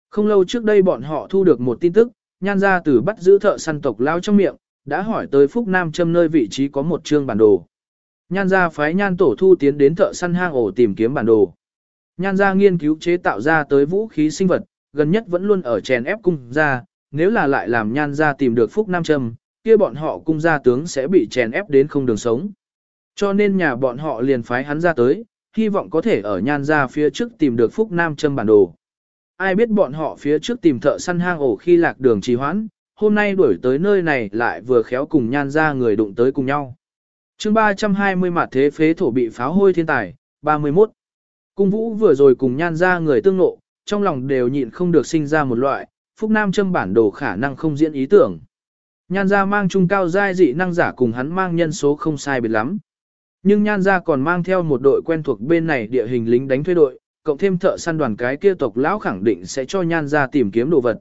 Không lâu trước đây bọn họ thu được một tin tức, nhan ra từ bắt giữ thợ săn tộc lao trong miệng, đã hỏi tới Phúc Nam Châm nơi vị trí có một chương bản đồ. Nhan ra phái nhan tổ thu tiến đến thợ săn hang ổ tìm kiếm bản đồ. Nhan ra nghiên cứu chế tạo ra tới vũ khí sinh vật, gần nhất vẫn luôn ở chèn ép cung ra, nếu là lại làm nhan ra tìm được Phúc Nam Châm, kia bọn họ cung gia tướng sẽ bị chèn ép đến không đường sống. Cho nên nhà bọn họ liền phái hắn ra tới, hy vọng có thể ở nhan ra phía trước tìm được Phúc Nam Châm bản đồ. Ai biết bọn họ phía trước tìm thợ săn hang ổ khi lạc đường trì hoãn, hôm nay đuổi tới nơi này lại vừa khéo cùng nhan ra người đụng tới cùng nhau. chương 320 mặt thế phế thổ bị pháo hôi thiên tài, 31. Cung vũ vừa rồi cùng nhan ra người tương nộ, trong lòng đều nhịn không được sinh ra một loại, Phúc Nam châm bản đồ khả năng không diễn ý tưởng. Nhan Gia mang trung cao giai dị năng giả cùng hắn mang nhân số không sai biệt lắm. Nhưng nhan Gia còn mang theo một đội quen thuộc bên này địa hình lính đánh thuê đội, cộng thêm thợ săn đoàn cái kia tộc lão khẳng định sẽ cho nhan Gia tìm kiếm đồ vật.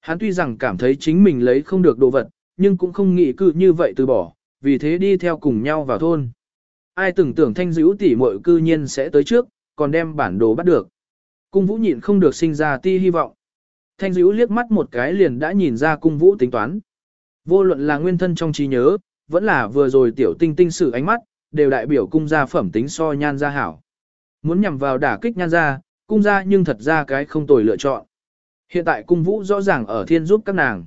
Hắn tuy rằng cảm thấy chính mình lấy không được đồ vật, nhưng cũng không nghĩ cư như vậy từ bỏ, vì thế đi theo cùng nhau vào thôn. Ai tưởng tưởng thanh dữ tỷ muội cư nhiên sẽ tới trước, còn đem bản đồ bắt được. Cung vũ nhịn không được sinh ra ti hy vọng. Thanh dữ liếc mắt một cái liền đã nhìn ra cung vũ tính toán. Vô luận là nguyên thân trong trí nhớ, vẫn là vừa rồi tiểu tinh tinh sử ánh mắt, đều đại biểu cung gia phẩm tính so nhan gia hảo. Muốn nhằm vào đả kích nhan gia, cung gia nhưng thật ra cái không tồi lựa chọn. Hiện tại cung vũ rõ ràng ở thiên giúp các nàng.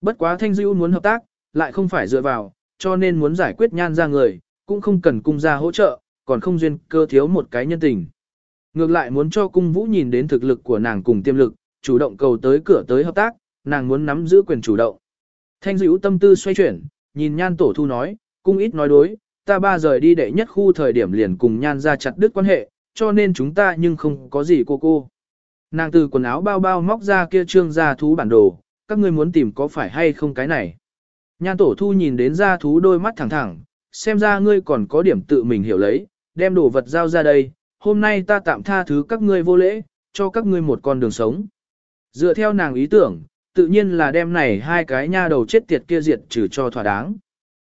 Bất quá thanh dữ muốn hợp tác, lại không phải dựa vào, cho nên muốn giải quyết nhan gia người, cũng không cần cung gia hỗ trợ, còn không duyên cơ thiếu một cái nhân tình. Ngược lại muốn cho cung vũ nhìn đến thực lực của nàng cùng tiềm lực, chủ động cầu tới cửa tới hợp tác, nàng muốn nắm giữ quyền chủ động. Thanh dữ tâm tư xoay chuyển, nhìn nhan tổ thu nói, cung ít nói đối, ta ba rời đi đệ nhất khu thời điểm liền cùng nhan ra chặt đứt quan hệ, cho nên chúng ta nhưng không có gì cô cô. Nàng từ quần áo bao bao móc ra kia trương gia thú bản đồ, các ngươi muốn tìm có phải hay không cái này. Nhan tổ thu nhìn đến gia thú đôi mắt thẳng thẳng, xem ra ngươi còn có điểm tự mình hiểu lấy, đem đồ vật giao ra đây, hôm nay ta tạm tha thứ các ngươi vô lễ, cho các ngươi một con đường sống. Dựa theo nàng ý tưởng, tự nhiên là đem này hai cái nha đầu chết tiệt kia diệt trừ cho thỏa đáng.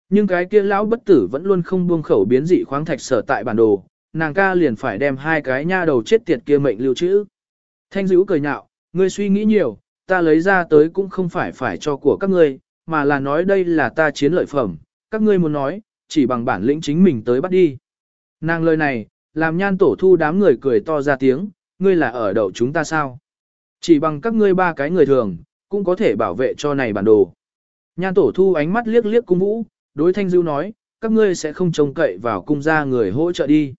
Nhưng cái kia lão bất tử vẫn luôn không buông khẩu biến dị khoáng thạch sở tại bản đồ, nàng ca liền phải đem hai cái nha đầu chết tiệt kia mệnh lưu trữ. Thanh dữ cười nhạo, ngươi suy nghĩ nhiều, ta lấy ra tới cũng không phải phải cho của các ngươi, mà là nói đây là ta chiến lợi phẩm, các ngươi muốn nói, chỉ bằng bản lĩnh chính mình tới bắt đi. Nàng lời này, làm nhan tổ thu đám người cười to ra tiếng, ngươi là ở đậu chúng ta sao? Chỉ bằng các ngươi ba cái người thường, cũng có thể bảo vệ cho này bản đồ. Nhan tổ thu ánh mắt liếc liếc cung vũ, đối thanh dữ nói, các ngươi sẽ không trông cậy vào cung gia người hỗ trợ đi.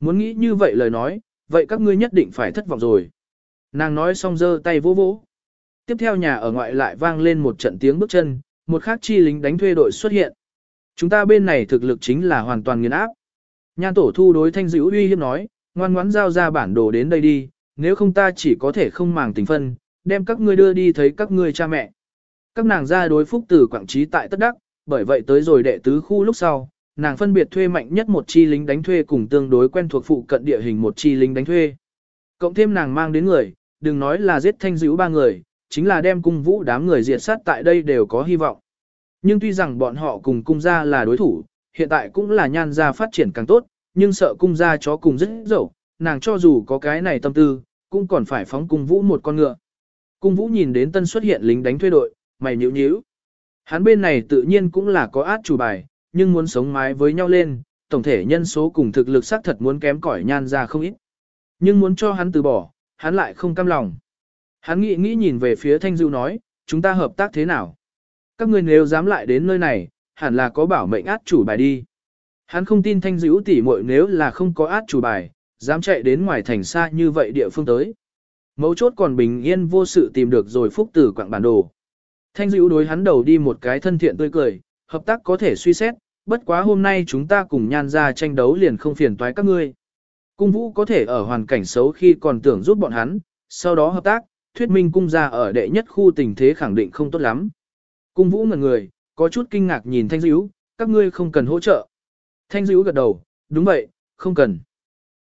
Muốn nghĩ như vậy lời nói, vậy các ngươi nhất định phải thất vọng rồi. Nàng nói xong giơ tay vỗ vỗ. Tiếp theo nhà ở ngoại lại vang lên một trận tiếng bước chân, một khác chi lính đánh thuê đội xuất hiện. Chúng ta bên này thực lực chính là hoàn toàn nghiền áp. Nhan tổ thu đối thanh dữ uy hiếp nói, ngoan ngoãn giao ra bản đồ đến đây đi, nếu không ta chỉ có thể không màng tình phân, đem các ngươi đưa đi thấy các ngươi cha mẹ. Các nàng ra đối phúc từ quảng trí tại tất đắc, bởi vậy tới rồi đệ tứ khu lúc sau, nàng phân biệt thuê mạnh nhất một chi lính đánh thuê cùng tương đối quen thuộc phụ cận địa hình một chi lính đánh thuê. Cộng thêm nàng mang đến người, đừng nói là giết thanh dữ ba người, chính là đem cung vũ đám người diệt sát tại đây đều có hy vọng. Nhưng tuy rằng bọn họ cùng cung gia là đối thủ, hiện tại cũng là nhan gia phát triển càng tốt, nhưng sợ cung gia chó cùng rất dẫu, nàng cho dù có cái này tâm tư, cũng còn phải phóng cung vũ một con ngựa. Cung vũ nhìn đến tân xuất hiện lính đánh thuê đội, mày nhíu nhíu. Hắn bên này tự nhiên cũng là có át chủ bài, nhưng muốn sống mái với nhau lên, tổng thể nhân số cùng thực lực xác thật muốn kém cỏi nhan ra không ít. Nhưng muốn cho hắn từ bỏ, hắn lại không cam lòng. Hắn nghĩ nghĩ nhìn về phía Thanh Dữu nói, chúng ta hợp tác thế nào? Các ngươi nếu dám lại đến nơi này, hẳn là có bảo mệnh át chủ bài đi. Hắn không tin Thanh Dữu tỉ muội nếu là không có át chủ bài, dám chạy đến ngoài thành xa như vậy địa phương tới. Mấu chốt còn bình yên vô sự tìm được rồi phúc tử quảng bản đồ. Thanh dữ đối hắn đầu đi một cái thân thiện tươi cười, hợp tác có thể suy xét, bất quá hôm nay chúng ta cùng nhan ra tranh đấu liền không phiền toái các ngươi. Cung vũ có thể ở hoàn cảnh xấu khi còn tưởng giúp bọn hắn, sau đó hợp tác, thuyết minh cung ra ở đệ nhất khu tình thế khẳng định không tốt lắm. Cung vũ ngần người, có chút kinh ngạc nhìn thanh dữ, các ngươi không cần hỗ trợ. Thanh dữ gật đầu, đúng vậy, không cần.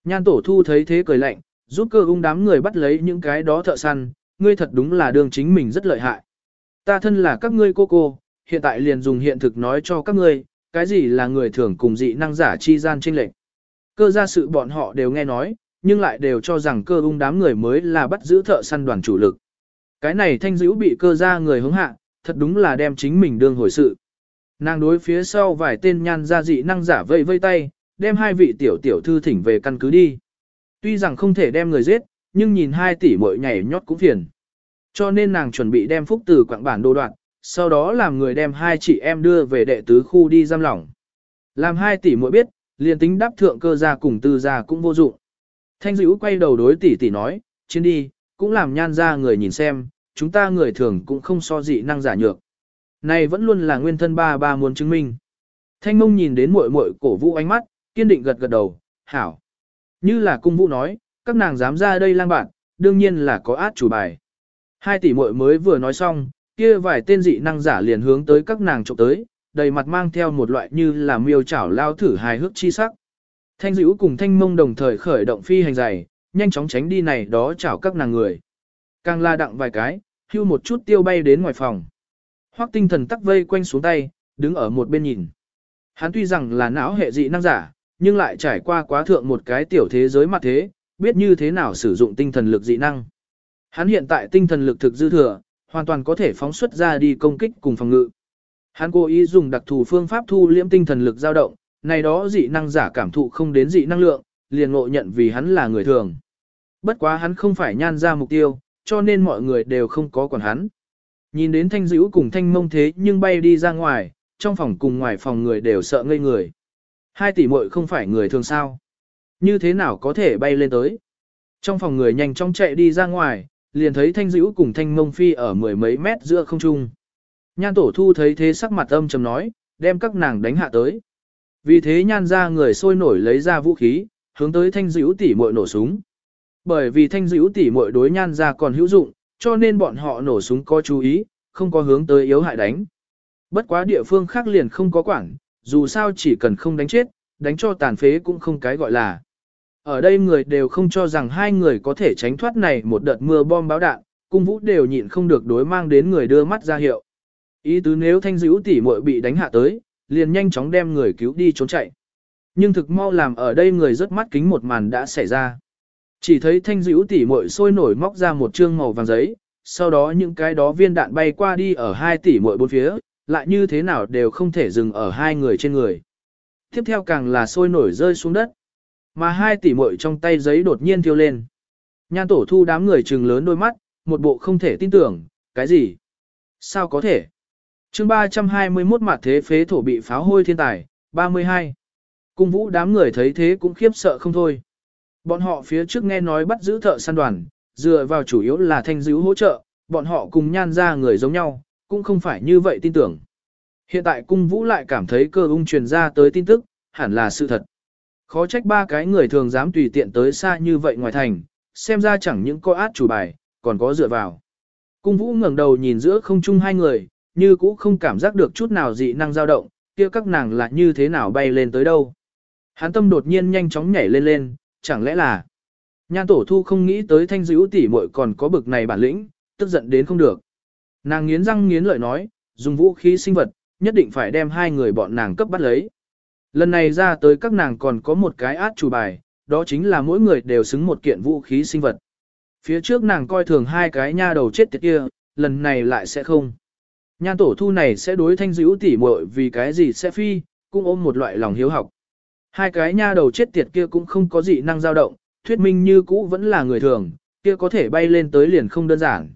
Nhan tổ thu thấy thế cười lạnh, giúp cơ ung đám người bắt lấy những cái đó thợ săn, ngươi thật đúng là đường chính mình rất lợi hại. Ta thân là các ngươi cô cô, hiện tại liền dùng hiện thực nói cho các ngươi, cái gì là người thường cùng dị năng giả chi gian trinh lệnh. Cơ gia sự bọn họ đều nghe nói, nhưng lại đều cho rằng cơ ung đám người mới là bắt giữ thợ săn đoàn chủ lực. Cái này thanh dữ bị cơ gia người hứng hạ, thật đúng là đem chính mình đương hồi sự. Nàng đối phía sau vài tên nhan gia dị năng giả vây vây tay, đem hai vị tiểu tiểu thư thỉnh về căn cứ đi. Tuy rằng không thể đem người giết, nhưng nhìn hai tỷ muội nhảy nhót cũng phiền. Cho nên nàng chuẩn bị đem phúc từ quảng bản đồ đoạn, sau đó làm người đem hai chị em đưa về đệ tứ khu đi giam lỏng. Làm hai tỷ muội biết, liền tính đáp thượng cơ gia cùng tư gia cũng vô dụng. Thanh dữ quay đầu đối tỷ tỷ nói, chiến đi, cũng làm nhan ra người nhìn xem, chúng ta người thường cũng không so dị năng giả nhược. Này vẫn luôn là nguyên thân ba ba muốn chứng minh. Thanh mông nhìn đến muội muội cổ vũ ánh mắt, kiên định gật gật đầu, hảo. Như là cung vũ nói, các nàng dám ra đây lang bạn, đương nhiên là có át chủ bài. Hai tỷ muội mới vừa nói xong, kia vài tên dị năng giả liền hướng tới các nàng trộm tới, đầy mặt mang theo một loại như là miêu chảo lao thử hài hước chi sắc. Thanh dữ cùng thanh mông đồng thời khởi động phi hành dày, nhanh chóng tránh đi này đó chảo các nàng người. Càng la đặng vài cái, hưu một chút tiêu bay đến ngoài phòng. Hoắc tinh thần tắc vây quanh xuống tay, đứng ở một bên nhìn. Hắn tuy rằng là não hệ dị năng giả, nhưng lại trải qua quá thượng một cái tiểu thế giới mặt thế, biết như thế nào sử dụng tinh thần lực dị năng. Hắn hiện tại tinh thần lực thực dư thừa, hoàn toàn có thể phóng xuất ra đi công kích cùng phòng ngự. Hắn cố ý dùng đặc thù phương pháp thu liễm tinh thần lực dao động, này đó dị năng giả cảm thụ không đến dị năng lượng, liền ngộ nhận vì hắn là người thường. Bất quá hắn không phải nhan ra mục tiêu, cho nên mọi người đều không có quản hắn. Nhìn đến thanh dữ cùng thanh mông thế nhưng bay đi ra ngoài, trong phòng cùng ngoài phòng người đều sợ ngây người. Hai tỷ muội không phải người thường sao. Như thế nào có thể bay lên tới. Trong phòng người nhanh chóng chạy đi ra ngoài, liền thấy thanh dữ cùng thanh mông phi ở mười mấy mét giữa không trung. Nhan tổ thu thấy thế sắc mặt âm trầm nói, đem các nàng đánh hạ tới. Vì thế nhan ra người sôi nổi lấy ra vũ khí, hướng tới thanh dữ tỷ muội nổ súng. Bởi vì thanh dữ tỷ muội đối nhan ra còn hữu dụng, cho nên bọn họ nổ súng có chú ý, không có hướng tới yếu hại đánh. Bất quá địa phương khác liền không có quản, dù sao chỉ cần không đánh chết, đánh cho tàn phế cũng không cái gọi là. Ở đây người đều không cho rằng hai người có thể tránh thoát này một đợt mưa bom báo đạn, cung vũ đều nhịn không được đối mang đến người đưa mắt ra hiệu. Ý tứ nếu thanh dữ tỉ muội bị đánh hạ tới, liền nhanh chóng đem người cứu đi trốn chạy. Nhưng thực mau làm ở đây người rất mắt kính một màn đã xảy ra. Chỉ thấy thanh dữ tỉ muội sôi nổi móc ra một trương màu vàng giấy, sau đó những cái đó viên đạn bay qua đi ở hai tỷ muội bốn phía, lại như thế nào đều không thể dừng ở hai người trên người. Tiếp theo càng là sôi nổi rơi xuống đất. Mà hai tỷ muội trong tay giấy đột nhiên thiêu lên. Nhan tổ thu đám người trừng lớn đôi mắt, một bộ không thể tin tưởng, cái gì? Sao có thể? chương 321 mặt thế phế thổ bị pháo hôi thiên tài, 32. Cung vũ đám người thấy thế cũng khiếp sợ không thôi. Bọn họ phía trước nghe nói bắt giữ thợ săn đoàn, dựa vào chủ yếu là thanh dữ hỗ trợ, bọn họ cùng nhan ra người giống nhau, cũng không phải như vậy tin tưởng. Hiện tại cung vũ lại cảm thấy cơ ung truyền ra tới tin tức, hẳn là sự thật. Khó trách ba cái người thường dám tùy tiện tới xa như vậy ngoài thành, xem ra chẳng những có át chủ bài, còn có dựa vào. Cung vũ ngẩng đầu nhìn giữa không chung hai người, như cũ không cảm giác được chút nào dị năng dao động, kia các nàng là như thế nào bay lên tới đâu. Hắn tâm đột nhiên nhanh chóng nhảy lên lên, chẳng lẽ là... Nhan tổ thu không nghĩ tới thanh dữ tỷ muội còn có bực này bản lĩnh, tức giận đến không được. Nàng nghiến răng nghiến lợi nói, dùng vũ khí sinh vật, nhất định phải đem hai người bọn nàng cấp bắt lấy. Lần này ra tới các nàng còn có một cái át chủ bài, đó chính là mỗi người đều xứng một kiện vũ khí sinh vật. Phía trước nàng coi thường hai cái nha đầu chết tiệt kia, lần này lại sẽ không. Nhan tổ thu này sẽ đối thanh dữ tỉ muội vì cái gì sẽ phi, cũng ôm một loại lòng hiếu học. Hai cái nha đầu chết tiệt kia cũng không có gì năng dao động, thuyết minh như cũ vẫn là người thường, kia có thể bay lên tới liền không đơn giản.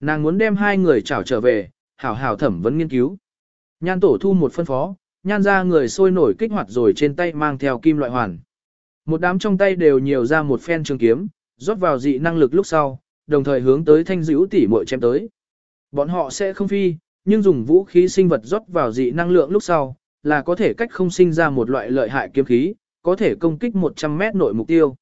Nàng muốn đem hai người trảo trở về, hảo hảo thẩm vấn nghiên cứu. Nhan tổ thu một phân phó, nhan ra người sôi nổi kích hoạt rồi trên tay mang theo kim loại hoàn. Một đám trong tay đều nhiều ra một phen trường kiếm, rót vào dị năng lực lúc sau, đồng thời hướng tới thanh dữ tỉ muội chém tới. Bọn họ sẽ không phi, nhưng dùng vũ khí sinh vật rót vào dị năng lượng lúc sau, là có thể cách không sinh ra một loại lợi hại kiếm khí, có thể công kích 100 mét nội mục tiêu.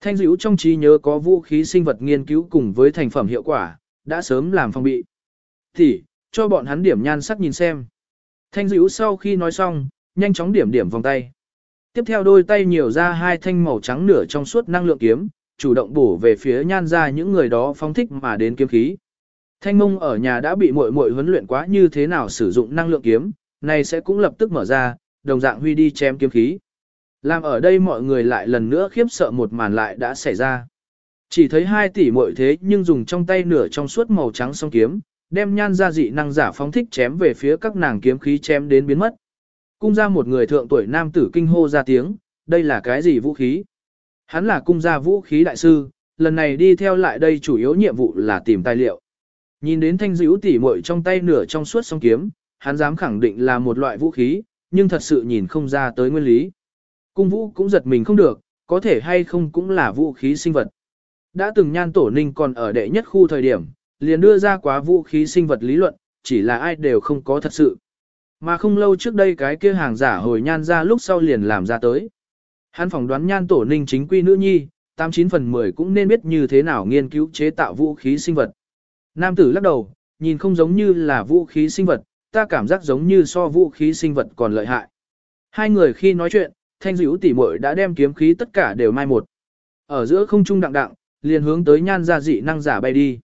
Thanh dữ trong trí nhớ có vũ khí sinh vật nghiên cứu cùng với thành phẩm hiệu quả, đã sớm làm phòng bị. Thì, cho bọn hắn điểm nhan sắc nhìn xem. Thanh dữ sau khi nói xong, nhanh chóng điểm điểm vòng tay. Tiếp theo đôi tay nhiều ra hai thanh màu trắng nửa trong suốt năng lượng kiếm, chủ động bổ về phía nhan ra những người đó phóng thích mà đến kiếm khí. Thanh mông ở nhà đã bị muội muội huấn luyện quá như thế nào sử dụng năng lượng kiếm, này sẽ cũng lập tức mở ra, đồng dạng huy đi chém kiếm khí. Làm ở đây mọi người lại lần nữa khiếp sợ một màn lại đã xảy ra. Chỉ thấy hai tỷ muội thế nhưng dùng trong tay nửa trong suốt màu trắng song kiếm, đem nhan ra dị năng giả phóng thích chém về phía các nàng kiếm khí chém đến biến mất. Cung ra một người thượng tuổi nam tử kinh hô ra tiếng, đây là cái gì vũ khí? Hắn là cung gia vũ khí đại sư, lần này đi theo lại đây chủ yếu nhiệm vụ là tìm tài liệu. Nhìn đến thanh dữ tỉ muội trong tay nửa trong suốt song kiếm, hắn dám khẳng định là một loại vũ khí, nhưng thật sự nhìn không ra tới nguyên lý. Cung vũ cũng giật mình không được, có thể hay không cũng là vũ khí sinh vật. Đã từng nhan tổ ninh còn ở đệ nhất khu thời điểm, liền đưa ra quá vũ khí sinh vật lý luận, chỉ là ai đều không có thật sự. Mà không lâu trước đây cái kia hàng giả hồi nhan ra lúc sau liền làm ra tới. Hắn phỏng đoán nhan tổ ninh chính quy nữ nhi, 89 phần 10 cũng nên biết như thế nào nghiên cứu chế tạo vũ khí sinh vật. Nam tử lắc đầu, nhìn không giống như là vũ khí sinh vật, ta cảm giác giống như so vũ khí sinh vật còn lợi hại. Hai người khi nói chuyện, thanh dữ tỉ muội đã đem kiếm khí tất cả đều mai một. Ở giữa không trung đặng đặng, liền hướng tới nhan gia dị năng giả bay đi.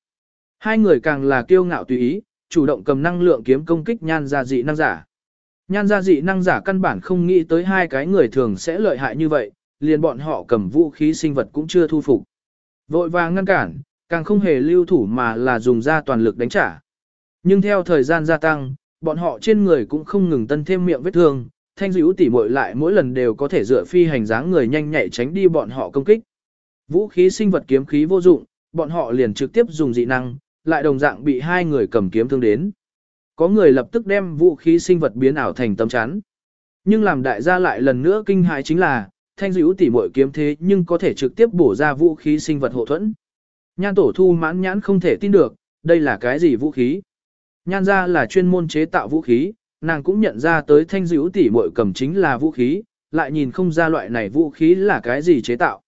Hai người càng là kiêu ngạo tùy ý, chủ động cầm năng lượng kiếm công kích nhan gia dị năng giả. Nhan gia dị năng giả căn bản không nghĩ tới hai cái người thường sẽ lợi hại như vậy, liền bọn họ cầm vũ khí sinh vật cũng chưa thu phục. Vội vàng ngăn cản, càng không hề lưu thủ mà là dùng ra toàn lực đánh trả. Nhưng theo thời gian gia tăng, bọn họ trên người cũng không ngừng tân thêm miệng vết thương, thanh dữ tỉ muội lại mỗi lần đều có thể dựa phi hành dáng người nhanh nhạy tránh đi bọn họ công kích. Vũ khí sinh vật kiếm khí vô dụng, bọn họ liền trực tiếp dùng dị năng, lại đồng dạng bị hai người cầm kiếm thương đến. Có người lập tức đem vũ khí sinh vật biến ảo thành tấm chắn. Nhưng làm đại gia lại lần nữa kinh hại chính là, thanh dữ tỉ muội kiếm thế nhưng có thể trực tiếp bổ ra vũ khí sinh vật hộ thuẫn. Nhan tổ thu mãn nhãn không thể tin được, đây là cái gì vũ khí? Nhan ra là chuyên môn chế tạo vũ khí, nàng cũng nhận ra tới thanh dữ tỉ muội cầm chính là vũ khí, lại nhìn không ra loại này vũ khí là cái gì chế tạo.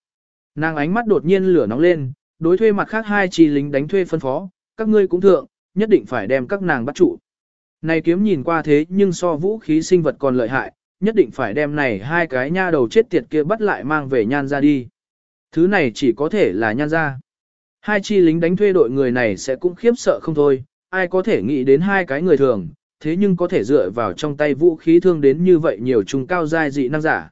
Nàng ánh mắt đột nhiên lửa nóng lên, đối thuê mặt khác hai chi lính đánh thuê phân phó, các ngươi cũng thượng, nhất định phải đem các nàng bắt trụ. Này kiếm nhìn qua thế nhưng so vũ khí sinh vật còn lợi hại, nhất định phải đem này hai cái nha đầu chết tiệt kia bắt lại mang về nhan ra đi. Thứ này chỉ có thể là nhan ra. Hai chi lính đánh thuê đội người này sẽ cũng khiếp sợ không thôi, ai có thể nghĩ đến hai cái người thường, thế nhưng có thể dựa vào trong tay vũ khí thương đến như vậy nhiều trùng cao giai dị năng giả.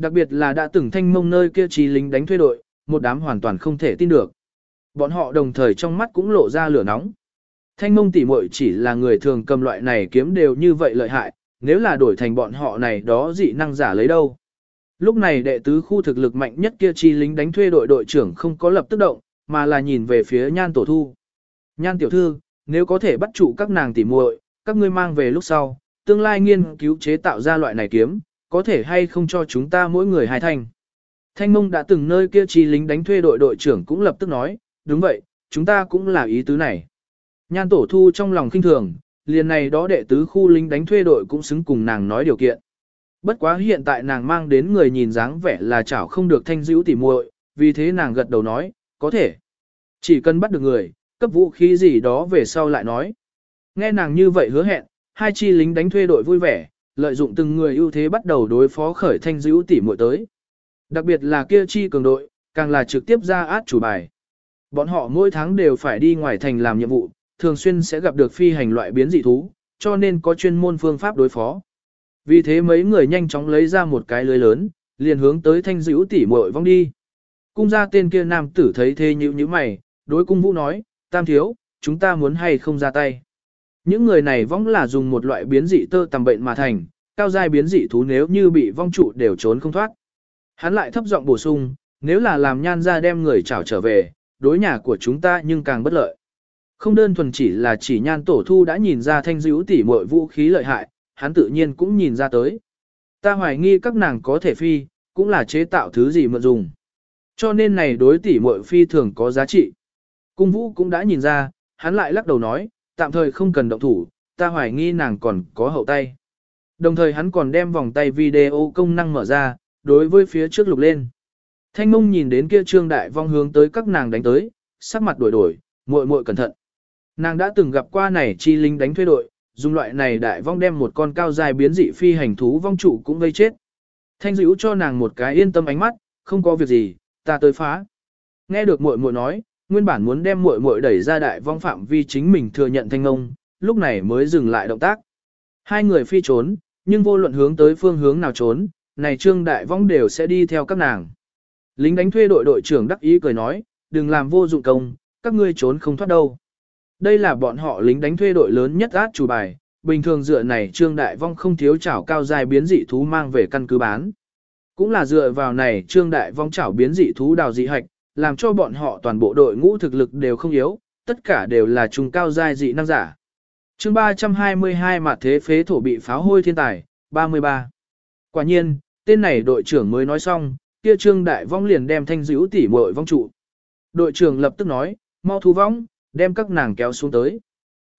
Đặc biệt là đã từng thanh mông nơi kia chi lính đánh thuê đội, một đám hoàn toàn không thể tin được. Bọn họ đồng thời trong mắt cũng lộ ra lửa nóng. Thanh mông tỉ muội chỉ là người thường cầm loại này kiếm đều như vậy lợi hại, nếu là đổi thành bọn họ này đó dị năng giả lấy đâu. Lúc này đệ tứ khu thực lực mạnh nhất kia chi lính đánh thuê đội đội trưởng không có lập tức động, mà là nhìn về phía nhan tổ thu. Nhan tiểu thư, nếu có thể bắt trụ các nàng tỉ muội, các ngươi mang về lúc sau, tương lai nghiên cứu chế tạo ra loại này kiếm, có thể hay không cho chúng ta mỗi người hai thanh. Thanh mông đã từng nơi kia chi lính đánh thuê đội đội trưởng cũng lập tức nói, đúng vậy, chúng ta cũng là ý tứ này. Nhan tổ thu trong lòng kinh thường, liền này đó đệ tứ khu lính đánh thuê đội cũng xứng cùng nàng nói điều kiện. Bất quá hiện tại nàng mang đến người nhìn dáng vẻ là chảo không được thanh dữ tỉ muội, vì thế nàng gật đầu nói, có thể. Chỉ cần bắt được người, cấp vũ khí gì đó về sau lại nói. Nghe nàng như vậy hứa hẹn, hai chi lính đánh thuê đội vui vẻ, lợi dụng từng người ưu thế bắt đầu đối phó khởi thanh dữ tỉ muội tới. Đặc biệt là kia chi cường đội, càng là trực tiếp ra át chủ bài. Bọn họ mỗi tháng đều phải đi ngoài thành làm nhiệm vụ, thường xuyên sẽ gặp được phi hành loại biến dị thú, cho nên có chuyên môn phương pháp đối phó. Vì thế mấy người nhanh chóng lấy ra một cái lưới lớn, liền hướng tới thanh dữ tỉ muội vong đi. Cung ra tên kia nam tử thấy thế nhíu nhíu mày, đối cung vũ nói, tam thiếu, chúng ta muốn hay không ra tay. Những người này vong là dùng một loại biến dị tơ tầm bệnh mà thành, cao giai biến dị thú nếu như bị vong trụ đều trốn không thoát. Hắn lại thấp giọng bổ sung, nếu là làm nhan ra đem người trảo trở về, đối nhà của chúng ta nhưng càng bất lợi. Không đơn thuần chỉ là chỉ nhan tổ thu đã nhìn ra thanh dữ tỉ muội vũ khí lợi hại, hắn tự nhiên cũng nhìn ra tới. Ta hoài nghi các nàng có thể phi, cũng là chế tạo thứ gì mượn dùng. Cho nên này đối tỉ muội phi thường có giá trị. Cung vũ cũng đã nhìn ra, hắn lại lắc đầu nói, tạm thời không cần động thủ, ta hoài nghi nàng còn có hậu tay. Đồng thời hắn còn đem vòng tay video công năng mở ra, đối với phía trước lục lên. Thanh mông nhìn đến kia trương đại vong hướng tới các nàng đánh tới, sắc mặt đổi đổi, muội muội cẩn thận. Nàng đã từng gặp qua này chi linh đánh thuê đội, dùng loại này đại vong đem một con cao dài biến dị phi hành thú vong trụ cũng gây chết. Thanh dữ cho nàng một cái yên tâm ánh mắt, không có việc gì, ta tới phá. Nghe được muội muội nói, nguyên bản muốn đem muội muội đẩy ra đại vong phạm vi chính mình thừa nhận thanh ông, lúc này mới dừng lại động tác. Hai người phi trốn, nhưng vô luận hướng tới phương hướng nào trốn, này trương đại vong đều sẽ đi theo các nàng. Lính đánh thuê đội đội trưởng đắc ý cười nói, đừng làm vô dụng công, các ngươi trốn không thoát đâu. Đây là bọn họ lính đánh thuê đội lớn nhất át chủ bài, bình thường dựa này trương đại vong không thiếu chảo cao dài biến dị thú mang về căn cứ bán. Cũng là dựa vào này trương đại vong chảo biến dị thú đào dị hạch, làm cho bọn họ toàn bộ đội ngũ thực lực đều không yếu, tất cả đều là trung cao giai dị năng giả. chương 322 mà thế phế thổ bị pháo hôi thiên tài, 33. Quả nhiên, tên này đội trưởng mới nói xong, kia trương đại vong liền đem thanh dữ tỉ muội vong trụ. Đội trưởng lập tức nói, mau thu vong, đem các nàng kéo xuống tới.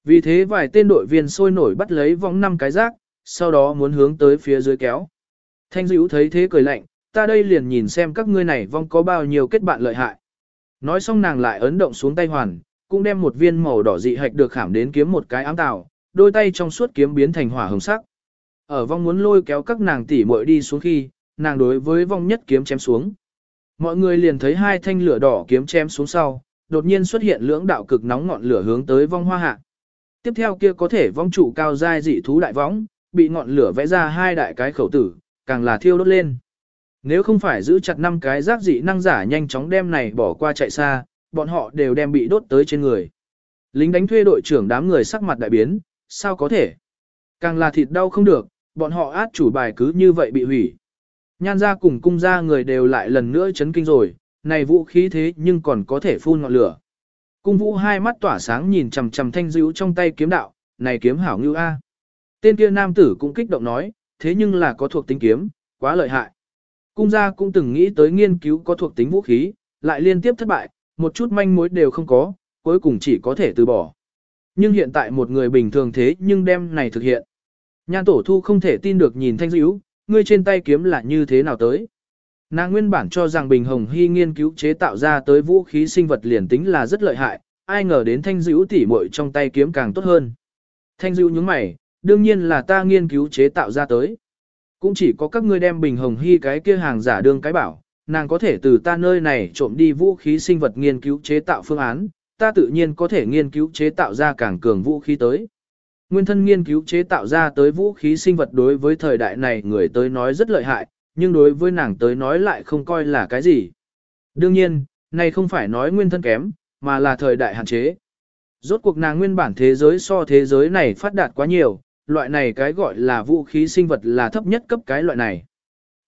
Vì thế vài tên đội viên sôi nổi bắt lấy vong năm cái rác, sau đó muốn hướng tới phía dưới kéo. Thanh dữ thấy thế cười lạnh, ta đây liền nhìn xem các ngươi này vong có bao nhiêu kết bạn lợi hại. Nói xong nàng lại ấn động xuống tay hoàn, cũng đem một viên màu đỏ dị hạch được khảm đến kiếm một cái ám tàu, đôi tay trong suốt kiếm biến thành hỏa hồng sắc. Ở vong muốn lôi kéo các nàng tỷ muội đi xuống khi, nàng đối với vong nhất kiếm chém xuống. Mọi người liền thấy hai thanh lửa đỏ kiếm chém xuống sau, đột nhiên xuất hiện lưỡng đạo cực nóng ngọn lửa hướng tới vong hoa hạ. Tiếp theo kia có thể vong trụ cao giai dị thú đại võng, bị ngọn lửa vẽ ra hai đại cái khẩu tử, càng là thiêu đốt lên. Nếu không phải giữ chặt năm cái giác dị năng giả nhanh chóng đem này bỏ qua chạy xa, bọn họ đều đem bị đốt tới trên người. Lính đánh thuê đội trưởng đám người sắc mặt đại biến, sao có thể? Càng là thịt đau không được, bọn họ át chủ bài cứ như vậy bị hủy. Nhan ra cùng cung ra người đều lại lần nữa chấn kinh rồi, này vũ khí thế nhưng còn có thể phun ngọn lửa. Cung vũ hai mắt tỏa sáng nhìn chằm chằm thanh dữ trong tay kiếm đạo, này kiếm hảo ngưu A. Tên kia nam tử cũng kích động nói, thế nhưng là có thuộc tính kiếm, quá lợi hại. Cung gia cũng từng nghĩ tới nghiên cứu có thuộc tính vũ khí, lại liên tiếp thất bại, một chút manh mối đều không có, cuối cùng chỉ có thể từ bỏ. Nhưng hiện tại một người bình thường thế nhưng đem này thực hiện. Nhan tổ thu không thể tin được nhìn thanh dữ, ngươi trên tay kiếm là như thế nào tới. Nàng nguyên bản cho rằng Bình Hồng Hy nghiên cứu chế tạo ra tới vũ khí sinh vật liền tính là rất lợi hại, ai ngờ đến thanh dữ tỉ muội trong tay kiếm càng tốt hơn. Thanh dữ nhướng mày, đương nhiên là ta nghiên cứu chế tạo ra tới. Cũng chỉ có các ngươi đem Bình Hồng Hy cái kia hàng giả đương cái bảo, nàng có thể từ ta nơi này trộm đi vũ khí sinh vật nghiên cứu chế tạo phương án, ta tự nhiên có thể nghiên cứu chế tạo ra càng cường vũ khí tới. Nguyên thân nghiên cứu chế tạo ra tới vũ khí sinh vật đối với thời đại này người tới nói rất lợi hại, nhưng đối với nàng tới nói lại không coi là cái gì. Đương nhiên, này không phải nói nguyên thân kém, mà là thời đại hạn chế. Rốt cuộc nàng nguyên bản thế giới so thế giới này phát đạt quá nhiều, loại này cái gọi là vũ khí sinh vật là thấp nhất cấp cái loại này.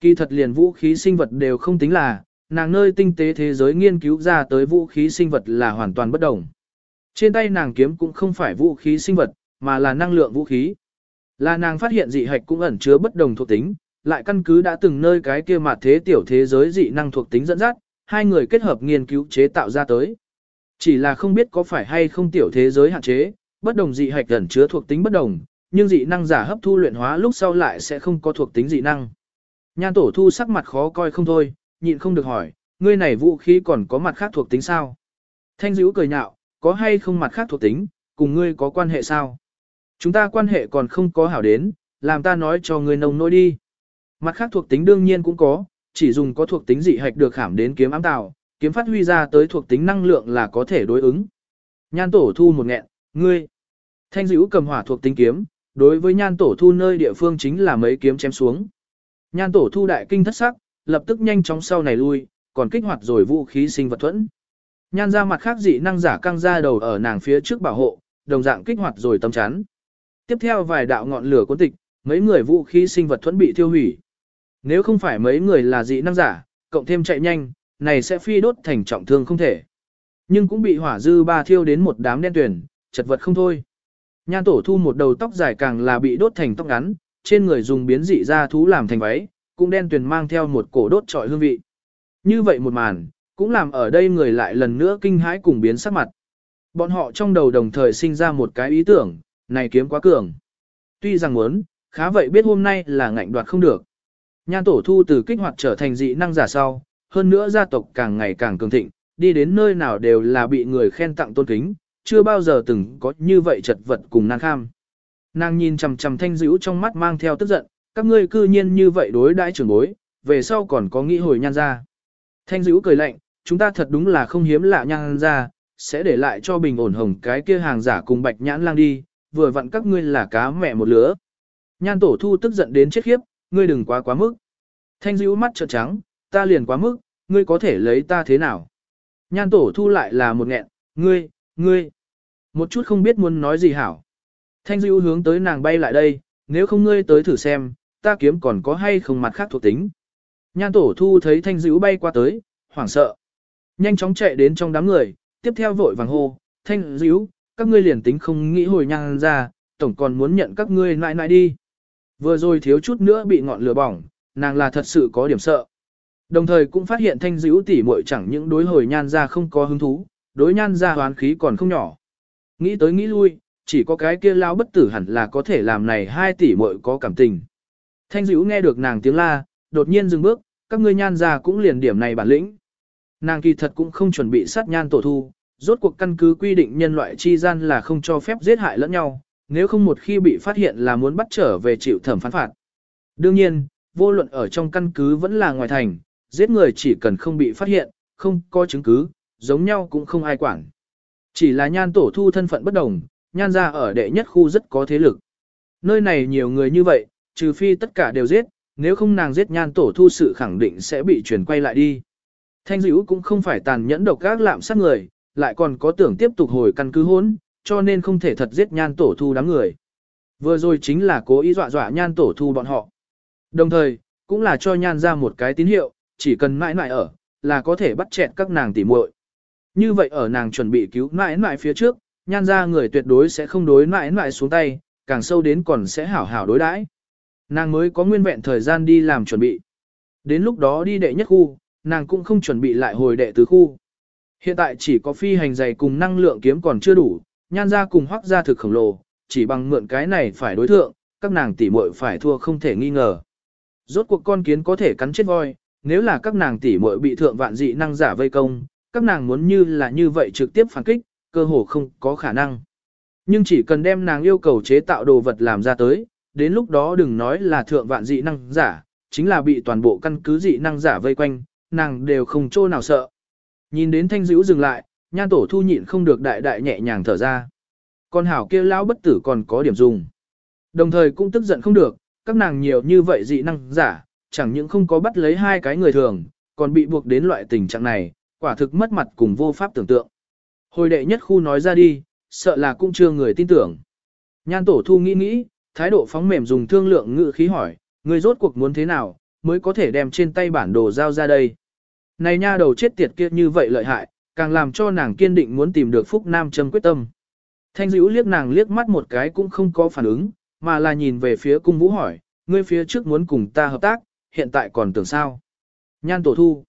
Kỳ thật liền vũ khí sinh vật đều không tính là, nàng nơi tinh tế thế giới nghiên cứu ra tới vũ khí sinh vật là hoàn toàn bất đồng. Trên tay nàng kiếm cũng không phải vũ khí sinh vật, mà là năng lượng vũ khí. Là nàng phát hiện dị hạch cũng ẩn chứa bất đồng thuộc tính, lại căn cứ đã từng nơi cái kia mà thế tiểu thế giới dị năng thuộc tính dẫn dắt, hai người kết hợp nghiên cứu chế tạo ra tới. Chỉ là không biết có phải hay không tiểu thế giới hạn chế, bất đồng dị hạch ẩn chứa thuộc tính bất đồng, nhưng dị năng giả hấp thu luyện hóa lúc sau lại sẽ không có thuộc tính dị năng. Nhan tổ thu sắc mặt khó coi không thôi, nhịn không được hỏi, ngươi này vũ khí còn có mặt khác thuộc tính sao? Thanh dữ cười nhạo, có hay không mặt khác thuộc tính, cùng ngươi có quan hệ sao? Chúng ta quan hệ còn không có hảo đến, làm ta nói cho ngươi nông nỗi đi. Mặt khác thuộc tính đương nhiên cũng có, chỉ dùng có thuộc tính dị hạch được khảm đến kiếm ám tạo, kiếm phát huy ra tới thuộc tính năng lượng là có thể đối ứng. Nhan tổ thu một nghẹn, ngươi. Thanh dữ cầm hỏa thuộc tính kiếm, đối với nhan tổ thu nơi địa phương chính là mấy kiếm chém xuống. Nhan tổ thu đại kinh thất sắc, lập tức nhanh chóng sau này lui, còn kích hoạt rồi vũ khí sinh vật thuẫn. Nhan ra mặt khác dị năng giả căng ra đầu ở nàng phía trước bảo hộ, đồng dạng kích hoạt rồi tâm chắn. Tiếp theo vài đạo ngọn lửa cuốn tịch, mấy người vũ khí sinh vật thuẫn bị tiêu hủy. Nếu không phải mấy người là dị năng giả, cộng thêm chạy nhanh, này sẽ phi đốt thành trọng thương không thể. Nhưng cũng bị hỏa dư ba thiêu đến một đám đen tuyển, chật vật không thôi. Nhan tổ thu một đầu tóc dài càng là bị đốt thành tóc ngắn, trên người dùng biến dị ra thú làm thành váy, cũng đen tuyền mang theo một cổ đốt trọi hương vị. Như vậy một màn, cũng làm ở đây người lại lần nữa kinh hãi cùng biến sắc mặt. Bọn họ trong đầu đồng thời sinh ra một cái ý tưởng, này kiếm quá cường. Tuy rằng muốn, khá vậy biết hôm nay là ngạnh đoạt không được. Nhan tổ thu từ kích hoạt trở thành dị năng giả sau, hơn nữa gia tộc càng ngày càng cường thịnh, đi đến nơi nào đều là bị người khen tặng tôn kính, chưa bao giờ từng có như vậy chật vật cùng nàng kham. Nàng nhìn chằm chằm thanh dữ trong mắt mang theo tức giận, các ngươi cư nhiên như vậy đối đãi trưởng bối, về sau còn có nghĩ hồi nhan ra. Thanh dữ cười lạnh, chúng ta thật đúng là không hiếm lạ nhan ra, sẽ để lại cho bình ổn hồng cái kia hàng giả cùng bạch nhãn lang đi, vừa vặn các ngươi là cá mẹ một lứa. Nhan tổ thu tức giận đến chết khiếp, ngươi đừng quá quá mức. Thanh dữ mắt trợn trắng, ta liền quá mức, ngươi có thể lấy ta thế nào? Nhan tổ thu lại là một nghẹn, ngươi, ngươi. Một chút không biết muốn nói gì hảo. Thanh Diệu hướng tới nàng bay lại đây, nếu không ngươi tới thử xem, ta kiếm còn có hay không mặt khác thuộc tính. Nhan tổ thu thấy thanh Diệu bay qua tới, hoảng sợ. Nhanh chóng chạy đến trong đám người, tiếp theo vội vàng hô, thanh Diệu, các ngươi liền tính không nghĩ hồi nhan ra, tổng còn muốn nhận các ngươi nại nại đi. Vừa rồi thiếu chút nữa bị ngọn lửa bỏng, nàng là thật sự có điểm sợ. Đồng thời cũng phát hiện thanh dữ tỉ muội chẳng những đối hồi nhan ra không có hứng thú, đối nhan ra hoán khí còn không nhỏ. Nghĩ tới nghĩ lui, chỉ có cái kia lao bất tử hẳn là có thể làm này hai tỷ muội có cảm tình. Thanh dữ nghe được nàng tiếng la, đột nhiên dừng bước, các ngươi nhan ra cũng liền điểm này bản lĩnh. Nàng kỳ thật cũng không chuẩn bị sát nhan tổ thu, rốt cuộc căn cứ quy định nhân loại chi gian là không cho phép giết hại lẫn nhau, nếu không một khi bị phát hiện là muốn bắt trở về chịu thẩm phán phạt. Đương nhiên, vô luận ở trong căn cứ vẫn là ngoài thành, giết người chỉ cần không bị phát hiện, không có chứng cứ, giống nhau cũng không ai quản. Chỉ là nhan tổ thu thân phận bất đồng, nhan ra ở đệ nhất khu rất có thế lực. Nơi này nhiều người như vậy, trừ phi tất cả đều giết, nếu không nàng giết nhan tổ thu sự khẳng định sẽ bị chuyển quay lại đi. Thanh dữ cũng không phải tàn nhẫn độc các lạm sát người, lại còn có tưởng tiếp tục hồi căn cứ hốn, cho nên không thể thật giết nhan tổ thu đám người. Vừa rồi chính là cố ý dọa dọa nhan tổ thu bọn họ. Đồng thời, cũng là cho nhan ra một cái tín hiệu, chỉ cần mãi mãi ở, là có thể bắt chẹt các nàng tỉ muội. Như vậy ở nàng chuẩn bị cứu mãi mãi phía trước, nhan ra người tuyệt đối sẽ không đối mãi mãi xuống tay, càng sâu đến còn sẽ hảo hảo đối đãi. Nàng mới có nguyên vẹn thời gian đi làm chuẩn bị. Đến lúc đó đi đệ nhất khu, nàng cũng không chuẩn bị lại hồi đệ tứ khu. Hiện tại chỉ có phi hành dày cùng năng lượng kiếm còn chưa đủ, nhan ra cùng hoác ra thực khổng lồ, chỉ bằng mượn cái này phải đối thượng, các nàng tỷ muội phải thua không thể nghi ngờ. Rốt cuộc con kiến có thể cắn chết voi, nếu là các nàng tỷ muội bị thượng vạn dị năng giả vây công, các nàng muốn như là như vậy trực tiếp phản kích, cơ hồ không có khả năng. Nhưng chỉ cần đem nàng yêu cầu chế tạo đồ vật làm ra tới, đến lúc đó đừng nói là thượng vạn dị năng giả, chính là bị toàn bộ căn cứ dị năng giả vây quanh, nàng đều không chỗ nào sợ. Nhìn đến thanh dữ dừng lại, nhan tổ thu nhịn không được đại đại nhẹ nhàng thở ra. Con hảo kia lão bất tử còn có điểm dùng. Đồng thời cũng tức giận không được, các nàng nhiều như vậy dị năng giả, chẳng những không có bắt lấy hai cái người thường, còn bị buộc đến loại tình trạng này, quả thực mất mặt cùng vô pháp tưởng tượng. Hồi đệ nhất khu nói ra đi, sợ là cũng chưa người tin tưởng. Nhan tổ thu nghĩ nghĩ, thái độ phóng mềm dùng thương lượng ngự khí hỏi, người rốt cuộc muốn thế nào, mới có thể đem trên tay bản đồ giao ra đây. Này nha đầu chết tiệt kia như vậy lợi hại, càng làm cho nàng kiên định muốn tìm được Phúc Nam Trâm quyết tâm. Thanh dữ liếc nàng liếc mắt một cái cũng không có phản ứng, mà là nhìn về phía cung vũ hỏi, ngươi phía trước muốn cùng ta hợp tác, hiện tại còn tưởng sao? Nhan tổ thu.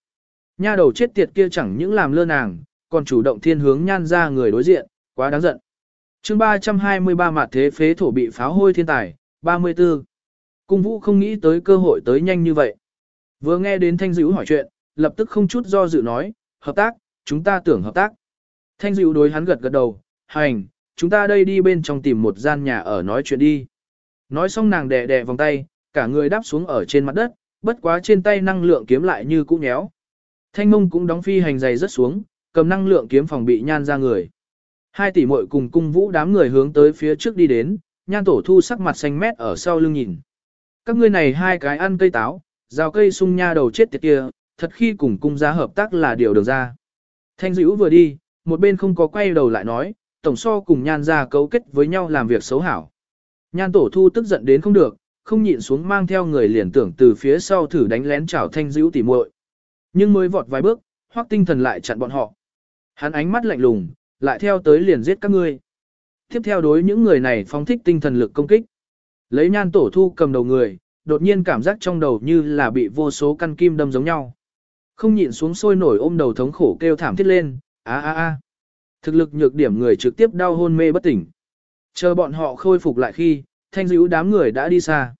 Nha đầu chết tiệt kia chẳng những làm lơ nàng, còn chủ động thiên hướng nhan ra người đối diện, quá đáng giận. chương 323 mặt thế phế thổ bị pháo hôi thiên tài, 34. Cung vũ không nghĩ tới cơ hội tới nhanh như vậy. Vừa nghe đến thanh dữ hỏi chuyện, lập tức không chút do dự nói, hợp tác, chúng ta tưởng hợp tác. Thanh dữ đối hắn gật gật đầu, hành, chúng ta đây đi bên trong tìm một gian nhà ở nói chuyện đi. Nói xong nàng đè đè vòng tay, cả người đáp xuống ở trên mặt đất, bất quá trên tay năng lượng kiếm lại như cũ nhéo. Thanh mông cũng đóng phi hành giày rất xuống, cầm năng lượng kiếm phòng bị nhan ra người. Hai tỷ muội cùng cung vũ đám người hướng tới phía trước đi đến, nhan tổ thu sắc mặt xanh mét ở sau lưng nhìn. Các ngươi này hai cái ăn cây táo, rào cây sung nha đầu chết tiệt kia, thật khi cùng cung gia hợp tác là điều được ra. Thanh dữ vừa đi, một bên không có quay đầu lại nói, tổng so cùng nhan ra cấu kết với nhau làm việc xấu hảo. Nhan tổ thu tức giận đến không được, không nhịn xuống mang theo người liền tưởng từ phía sau thử đánh lén chảo thanh dữ tỉ muội. Nhưng mới vọt vài bước, hoắc tinh thần lại chặn bọn họ. Hắn ánh mắt lạnh lùng, lại theo tới liền giết các ngươi. Tiếp theo đối những người này phóng thích tinh thần lực công kích. Lấy nhan tổ thu cầm đầu người, đột nhiên cảm giác trong đầu như là bị vô số căn kim đâm giống nhau. Không nhịn xuống sôi nổi ôm đầu thống khổ kêu thảm thiết lên, a a a. Thực lực nhược điểm người trực tiếp đau hôn mê bất tỉnh. Chờ bọn họ khôi phục lại khi, thanh dữ đám người đã đi xa.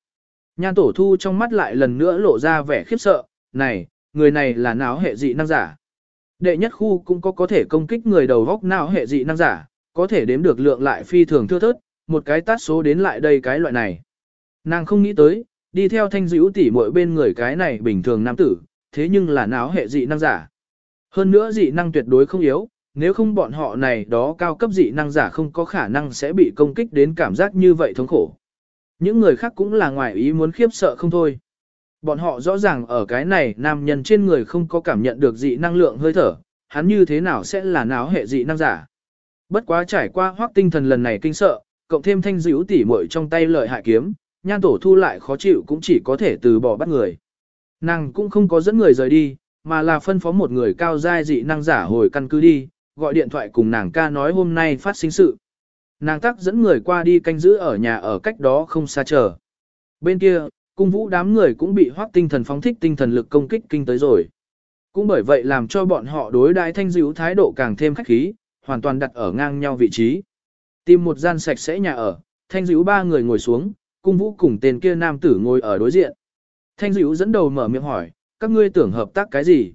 Nhan tổ thu trong mắt lại lần nữa lộ ra vẻ khiếp sợ, này, người này là não hệ dị năng giả. Đệ nhất khu cũng có có thể công kích người đầu góc não hệ dị năng giả, có thể đếm được lượng lại phi thường thưa thớt, một cái tát số đến lại đây cái loại này. Nàng không nghĩ tới, đi theo thanh dữ tỉ mỗi bên người cái này bình thường nam tử, thế nhưng là não hệ dị năng giả. Hơn nữa dị năng tuyệt đối không yếu, nếu không bọn họ này đó cao cấp dị năng giả không có khả năng sẽ bị công kích đến cảm giác như vậy thống khổ. Những người khác cũng là ngoài ý muốn khiếp sợ không thôi. Bọn họ rõ ràng ở cái này nam nhân trên người không có cảm nhận được dị năng lượng hơi thở, hắn như thế nào sẽ là náo hệ dị năng giả. Bất quá trải qua hoác tinh thần lần này kinh sợ, cộng thêm thanh dữ tỉ muội trong tay lợi hại kiếm, nhan tổ thu lại khó chịu cũng chỉ có thể từ bỏ bắt người. Nàng cũng không có dẫn người rời đi, mà là phân phó một người cao giai dị năng giả hồi căn cứ đi, gọi điện thoại cùng nàng ca nói hôm nay phát sinh sự. Nàng tắc dẫn người qua đi canh giữ ở nhà ở cách đó không xa chờ. Bên kia, cung vũ đám người cũng bị hoác tinh thần phóng thích tinh thần lực công kích kinh tới rồi. Cũng bởi vậy làm cho bọn họ đối đại thanh dữ thái độ càng thêm khách khí, hoàn toàn đặt ở ngang nhau vị trí. Tìm một gian sạch sẽ nhà ở, thanh dữ ba người ngồi xuống, cung vũ cùng tên kia nam tử ngồi ở đối diện. Thanh dữ dẫn đầu mở miệng hỏi, các ngươi tưởng hợp tác cái gì?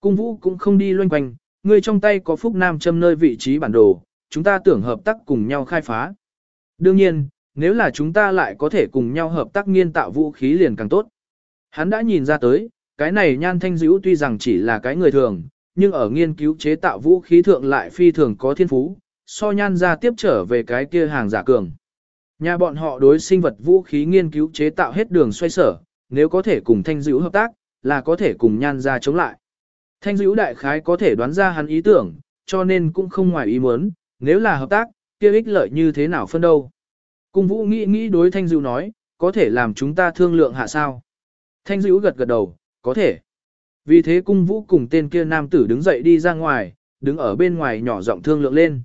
Cung vũ cũng không đi loanh quanh, ngươi trong tay có phúc nam châm nơi vị trí bản đồ, chúng ta tưởng hợp tác cùng nhau khai phá. Đương nhiên, nếu là chúng ta lại có thể cùng nhau hợp tác nghiên tạo vũ khí liền càng tốt. Hắn đã nhìn ra tới, cái này nhan thanh dữ tuy rằng chỉ là cái người thường, nhưng ở nghiên cứu chế tạo vũ khí thượng lại phi thường có thiên phú, so nhan ra tiếp trở về cái kia hàng giả cường. Nhà bọn họ đối sinh vật vũ khí nghiên cứu chế tạo hết đường xoay sở, nếu có thể cùng thanh dữ hợp tác, là có thể cùng nhan ra chống lại. Thanh dữ đại khái có thể đoán ra hắn ý tưởng, cho nên cũng không ngoài ý muốn, nếu là hợp tác, kia ích lợi như thế nào phân đâu. Cung vũ nghĩ nghĩ đối thanh dữ nói, có thể làm chúng ta thương lượng hạ sao. Thanh dữ gật gật đầu, có thể. Vì thế cung vũ cùng tên kia nam tử đứng dậy đi ra ngoài, đứng ở bên ngoài nhỏ giọng thương lượng lên.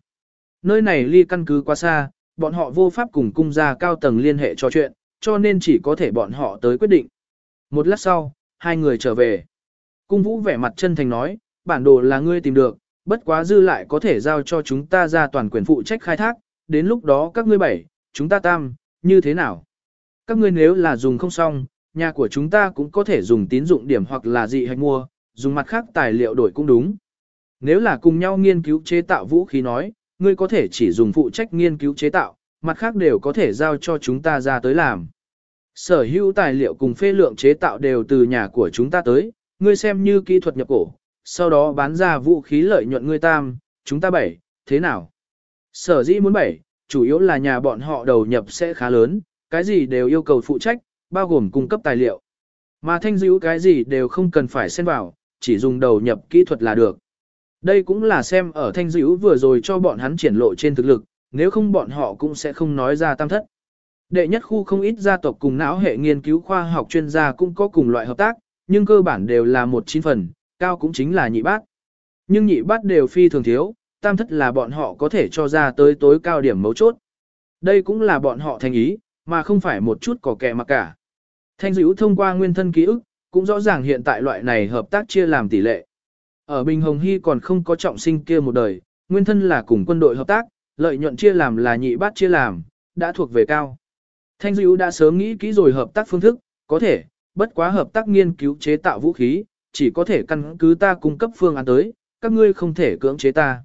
Nơi này ly căn cứ quá xa, bọn họ vô pháp cùng cung gia cao tầng liên hệ trò chuyện, cho nên chỉ có thể bọn họ tới quyết định. Một lát sau, hai người trở về. Cung vũ vẻ mặt chân thành nói, bản đồ là ngươi tìm được, bất quá dư lại có thể giao cho chúng ta ra toàn quyền phụ trách khai thác, đến lúc đó các ngươi bảy, chúng ta tam, như thế nào? Các ngươi nếu là dùng không xong, nhà của chúng ta cũng có thể dùng tín dụng điểm hoặc là dị hạch mua, dùng mặt khác tài liệu đổi cũng đúng. Nếu là cùng nhau nghiên cứu chế tạo vũ khí nói, ngươi có thể chỉ dùng phụ trách nghiên cứu chế tạo, mặt khác đều có thể giao cho chúng ta ra tới làm. Sở hữu tài liệu cùng phê lượng chế tạo đều từ nhà của chúng ta tới, ngươi xem như kỹ thuật nhập cổ, sau đó bán ra vũ khí lợi nhuận ngươi tam, chúng ta bảy, thế nào? Sở dĩ muốn bảy, chủ yếu là nhà bọn họ đầu nhập sẽ khá lớn, cái gì đều yêu cầu phụ trách, bao gồm cung cấp tài liệu. Mà thanh dữ cái gì đều không cần phải xen vào, chỉ dùng đầu nhập kỹ thuật là được. Đây cũng là xem ở thanh dữ vừa rồi cho bọn hắn triển lộ trên thực lực, nếu không bọn họ cũng sẽ không nói ra tam thất. Đệ nhất khu không ít gia tộc cùng não hệ nghiên cứu khoa học chuyên gia cũng có cùng loại hợp tác, nhưng cơ bản đều là một chín phần, cao cũng chính là nhị bát. Nhưng nhị bát đều phi thường thiếu, tam thất là bọn họ có thể cho ra tới tối cao điểm mấu chốt. Đây cũng là bọn họ thành ý, mà không phải một chút có kẻ mà cả. Thanh dữ thông qua nguyên thân ký ức, cũng rõ ràng hiện tại loại này hợp tác chia làm tỷ lệ. Ở Bình Hồng Hy còn không có trọng sinh kia một đời, nguyên thân là cùng quân đội hợp tác, lợi nhuận chia làm là nhị bát chia làm, đã thuộc về cao. Thanh dữ đã sớm nghĩ kỹ rồi hợp tác phương thức, có thể, bất quá hợp tác nghiên cứu chế tạo vũ khí, chỉ có thể căn cứ ta cung cấp phương án tới, các ngươi không thể cưỡng chế ta.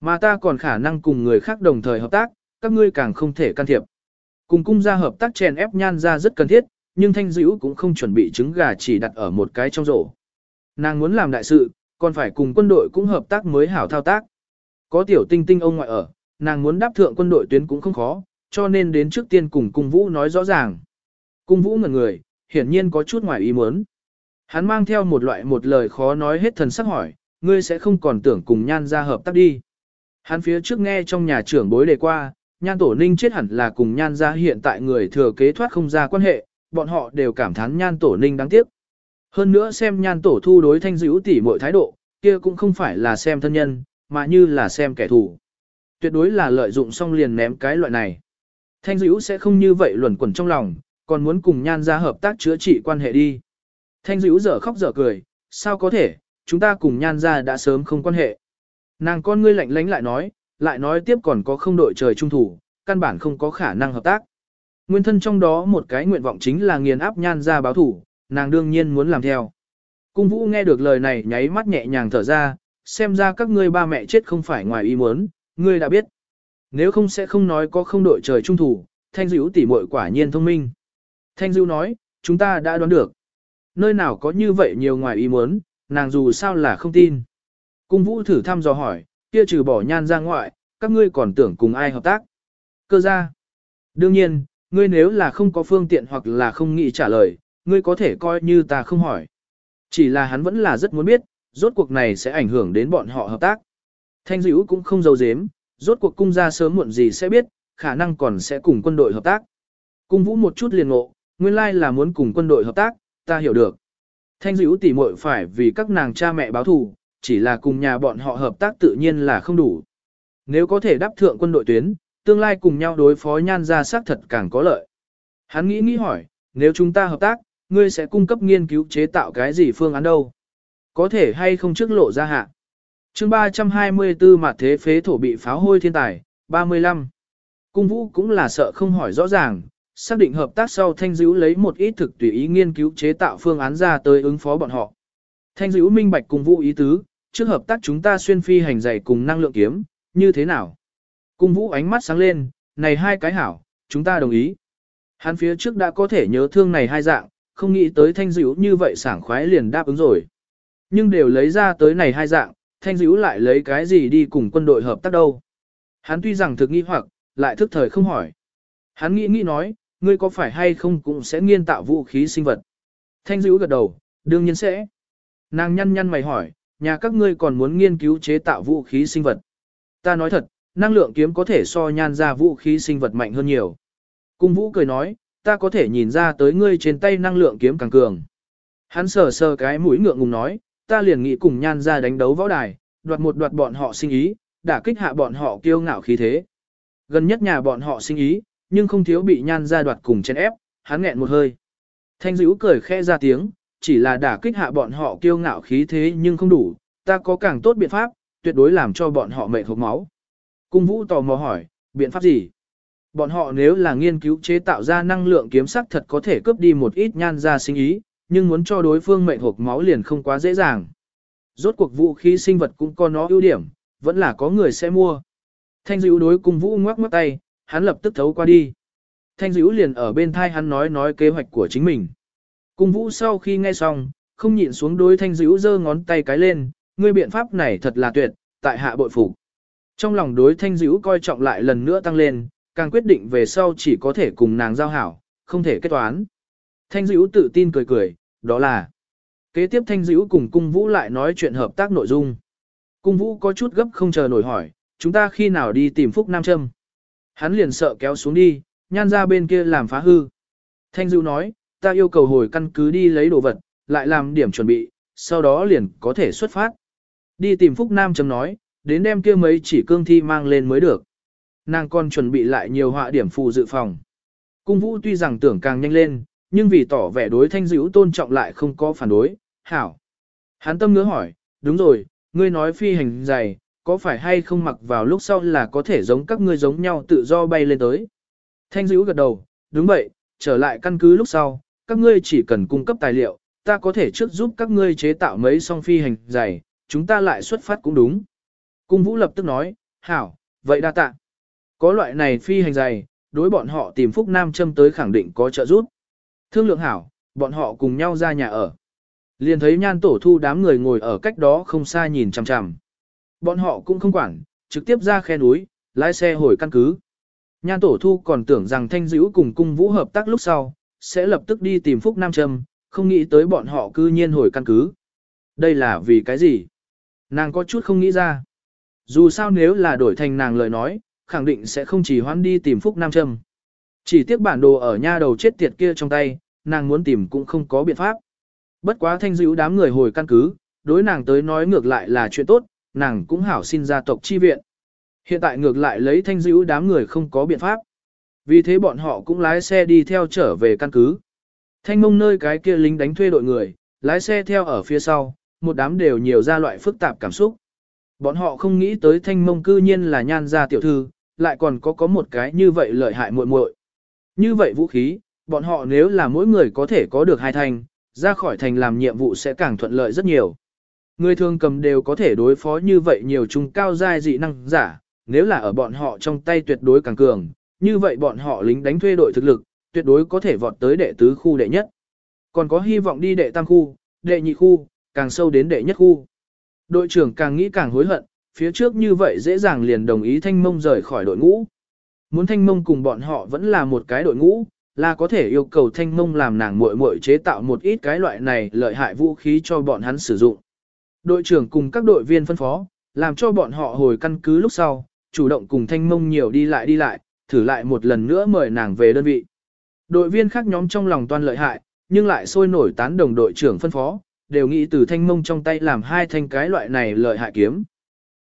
Mà ta còn khả năng cùng người khác đồng thời hợp tác, các ngươi càng không thể can thiệp. Cùng cung gia hợp tác chèn ép nhan ra rất cần thiết, nhưng thanh dữ cũng không chuẩn bị trứng gà chỉ đặt ở một cái trong rổ. Nàng muốn làm đại sự, còn phải cùng quân đội cũng hợp tác mới hảo thao tác. Có tiểu tinh tinh ông ngoại ở, nàng muốn đáp thượng quân đội tuyến cũng không khó, cho nên đến trước tiên cùng cung vũ nói rõ ràng. Cung vũ ngần người, hiển nhiên có chút ngoài ý muốn. Hắn mang theo một loại một lời khó nói hết thần sắc hỏi, ngươi sẽ không còn tưởng cùng nhan ra hợp tác đi. Hắn phía trước nghe trong nhà trưởng bối đề qua, nhan tổ ninh chết hẳn là cùng nhan ra hiện tại người thừa kế thoát không ra quan hệ, bọn họ đều cảm thán nhan tổ ninh đáng tiếc. Hơn nữa xem nhan tổ thu đối thanh dữ tỉ mọi thái độ, kia cũng không phải là xem thân nhân, mà như là xem kẻ thù. Tuyệt đối là lợi dụng xong liền ném cái loại này. Thanh dữ sẽ không như vậy luẩn quẩn trong lòng, còn muốn cùng nhan ra hợp tác chữa trị quan hệ đi. Thanh dữ dở khóc dở cười, sao có thể, chúng ta cùng nhan ra đã sớm không quan hệ. Nàng con ngươi lạnh lánh lại nói, lại nói tiếp còn có không đội trời trung thủ, căn bản không có khả năng hợp tác. Nguyên thân trong đó một cái nguyện vọng chính là nghiền áp nhan ra báo thủ, nàng đương nhiên muốn làm theo. Cung vũ nghe được lời này nháy mắt nhẹ nhàng thở ra, xem ra các ngươi ba mẹ chết không phải ngoài ý muốn, ngươi đã biết. Nếu không sẽ không nói có không đội trời trung thủ, thanh dữ tỉ muội quả nhiên thông minh. Thanh dữ nói, chúng ta đã đoán được. Nơi nào có như vậy nhiều ngoài ý muốn, nàng dù sao là không tin. Cung vũ thử thăm dò hỏi, kia trừ bỏ nhan ra ngoại, các ngươi còn tưởng cùng ai hợp tác. Cơ ra. Đương nhiên, ngươi nếu là không có phương tiện hoặc là không nghĩ trả lời, ngươi có thể coi như ta không hỏi. Chỉ là hắn vẫn là rất muốn biết, rốt cuộc này sẽ ảnh hưởng đến bọn họ hợp tác. Thanh dữ cũng không giấu giếm, rốt cuộc cung ra sớm muộn gì sẽ biết, khả năng còn sẽ cùng quân đội hợp tác. Cung vũ một chút liền ngộ, nguyên lai là muốn cùng quân đội hợp tác, ta hiểu được. Thanh dữ tỉ muội phải vì các nàng cha mẹ báo thù, chỉ là cùng nhà bọn họ hợp tác tự nhiên là không đủ. Nếu có thể đáp thượng quân đội tuyến, tương lai cùng nhau đối phó nhan ra xác thật càng có lợi. Hắn nghĩ nghĩ hỏi, nếu chúng ta hợp tác, ngươi sẽ cung cấp nghiên cứu chế tạo cái gì phương án đâu? Có thể hay không trước lộ ra hạ? chương 324 mặt thế phế thổ bị pháo hôi thiên tài, 35. Cung vũ cũng là sợ không hỏi rõ ràng, xác định hợp tác sau thanh dữ lấy một ít thực tùy ý nghiên cứu chế tạo phương án ra tới ứng phó bọn họ. Thanh dữ minh bạch cùng vũ ý tứ, trước hợp tác chúng ta xuyên phi hành dày cùng năng lượng kiếm, như thế nào? Cung vũ ánh mắt sáng lên, này hai cái hảo, chúng ta đồng ý. Hắn phía trước đã có thể nhớ thương này hai dạng, không nghĩ tới thanh dữ như vậy sảng khoái liền đáp ứng rồi. Nhưng đều lấy ra tới này hai dạng, thanh dữ lại lấy cái gì đi cùng quân đội hợp tác đâu. Hắn tuy rằng thực nghi hoặc, lại thức thời không hỏi. Hắn nghĩ nghĩ nói, ngươi có phải hay không cũng sẽ nghiên tạo vũ khí sinh vật. Thanh dữ gật đầu, đương nhiên sẽ. Nàng nhăn nhăn mày hỏi, nhà các ngươi còn muốn nghiên cứu chế tạo vũ khí sinh vật. Ta nói thật, năng lượng kiếm có thể so nhan ra vũ khí sinh vật mạnh hơn nhiều. Cung vũ cười nói, ta có thể nhìn ra tới ngươi trên tay năng lượng kiếm càng cường. Hắn sờ sờ cái mũi ngượng ngùng nói, ta liền nghĩ cùng nhan ra đánh đấu võ đài, đoạt một đoạt bọn họ sinh ý, đả kích hạ bọn họ kiêu ngạo khí thế. Gần nhất nhà bọn họ sinh ý, nhưng không thiếu bị nhan ra đoạt cùng chen ép, hắn nghẹn một hơi. Thanh dữ cười khẽ ra tiếng, chỉ là đả kích hạ bọn họ kiêu ngạo khí thế nhưng không đủ, ta có càng tốt biện pháp, tuyệt đối làm cho bọn họ mệt hộp máu. Cung vũ tò mò hỏi, biện pháp gì? Bọn họ nếu là nghiên cứu chế tạo ra năng lượng kiếm sắc thật có thể cướp đi một ít nhan ra sinh ý, nhưng muốn cho đối phương mệnh hộp máu liền không quá dễ dàng. Rốt cuộc vũ khí sinh vật cũng có nó ưu điểm, vẫn là có người sẽ mua. Thanh dữ đối cung vũ ngoắc ngoắc tay, hắn lập tức thấu qua đi. Thanh dữ liền ở bên thai hắn nói nói kế hoạch của chính mình. Cung vũ sau khi nghe xong, không nhịn xuống đối thanh dữ giơ ngón tay cái lên, ngươi biện pháp này thật là tuyệt, tại hạ bội phục. Trong lòng đối thanh dữ coi trọng lại lần nữa tăng lên, càng quyết định về sau chỉ có thể cùng nàng giao hảo, không thể kết toán. Thanh dữ tự tin cười cười, đó là. Kế tiếp thanh dữ cùng cung vũ lại nói chuyện hợp tác nội dung. Cung vũ có chút gấp không chờ nổi hỏi, chúng ta khi nào đi tìm Phúc Nam Trâm. Hắn liền sợ kéo xuống đi, nhan ra bên kia làm phá hư. Thanh dữ nói, ta yêu cầu hồi căn cứ đi lấy đồ vật, lại làm điểm chuẩn bị, sau đó liền có thể xuất phát. Đi tìm Phúc Nam chấm nói, đến đem kia mấy chỉ cương thi mang lên mới được. Nàng còn chuẩn bị lại nhiều họa điểm phù dự phòng. Cung vũ tuy rằng tưởng càng nhanh lên, nhưng vì tỏ vẻ đối thanh dữ tôn trọng lại không có phản đối, hảo. Hắn tâm ngứa hỏi, đúng rồi, ngươi nói phi hành dày, có phải hay không mặc vào lúc sau là có thể giống các ngươi giống nhau tự do bay lên tới. Thanh dữ gật đầu, đúng vậy, trở lại căn cứ lúc sau, các ngươi chỉ cần cung cấp tài liệu, ta có thể trước giúp các ngươi chế tạo mấy song phi hành giày. chúng ta lại xuất phát cũng đúng. Cung vũ lập tức nói, hảo, vậy đa tạ. Có loại này phi hành giày, đối bọn họ tìm Phúc Nam châm tới khẳng định có trợ giúp. Thương lượng hảo, bọn họ cùng nhau ra nhà ở. Liền thấy nhan tổ thu đám người ngồi ở cách đó không xa nhìn chằm chằm. Bọn họ cũng không quản, trực tiếp ra khe núi, lái xe hồi căn cứ. Nhan tổ thu còn tưởng rằng thanh dữ cùng cung vũ hợp tác lúc sau, sẽ lập tức đi tìm Phúc Nam Trâm, không nghĩ tới bọn họ cư nhiên hồi căn cứ. Đây là vì cái gì? Nàng có chút không nghĩ ra. Dù sao nếu là đổi thành nàng lời nói, khẳng định sẽ không chỉ hoãn đi tìm Phúc Nam Trâm. Chỉ tiếc bản đồ ở nha đầu chết tiệt kia trong tay, nàng muốn tìm cũng không có biện pháp. Bất quá thanh dữ đám người hồi căn cứ, đối nàng tới nói ngược lại là chuyện tốt, nàng cũng hảo xin gia tộc chi viện. Hiện tại ngược lại lấy thanh dữ đám người không có biện pháp. Vì thế bọn họ cũng lái xe đi theo trở về căn cứ. Thanh mông nơi cái kia lính đánh thuê đội người, lái xe theo ở phía sau, một đám đều nhiều ra loại phức tạp cảm xúc. Bọn họ không nghĩ tới thanh mông cư nhiên là nhan gia tiểu thư, lại còn có có một cái như vậy lợi hại muội muội. Như vậy vũ khí, bọn họ nếu là mỗi người có thể có được hai thanh, ra khỏi thành làm nhiệm vụ sẽ càng thuận lợi rất nhiều. Người thường cầm đều có thể đối phó như vậy nhiều trung cao giai dị năng giả, nếu là ở bọn họ trong tay tuyệt đối càng cường, như vậy bọn họ lính đánh thuê đội thực lực, tuyệt đối có thể vọt tới đệ tứ khu đệ nhất. Còn có hy vọng đi đệ tam khu, đệ nhị khu, càng sâu đến đệ nhất khu. Đội trưởng càng nghĩ càng hối hận, phía trước như vậy dễ dàng liền đồng ý thanh mông rời khỏi đội ngũ. Muốn thanh mông cùng bọn họ vẫn là một cái đội ngũ, là có thể yêu cầu thanh mông làm nàng muội muội chế tạo một ít cái loại này lợi hại vũ khí cho bọn hắn sử dụng. Đội trưởng cùng các đội viên phân phó, làm cho bọn họ hồi căn cứ lúc sau, chủ động cùng thanh mông nhiều đi lại đi lại, thử lại một lần nữa mời nàng về đơn vị. Đội viên khác nhóm trong lòng toan lợi hại, nhưng lại sôi nổi tán đồng đội trưởng phân phó, đều nghĩ từ thanh mông trong tay làm hai thanh cái loại này lợi hại kiếm.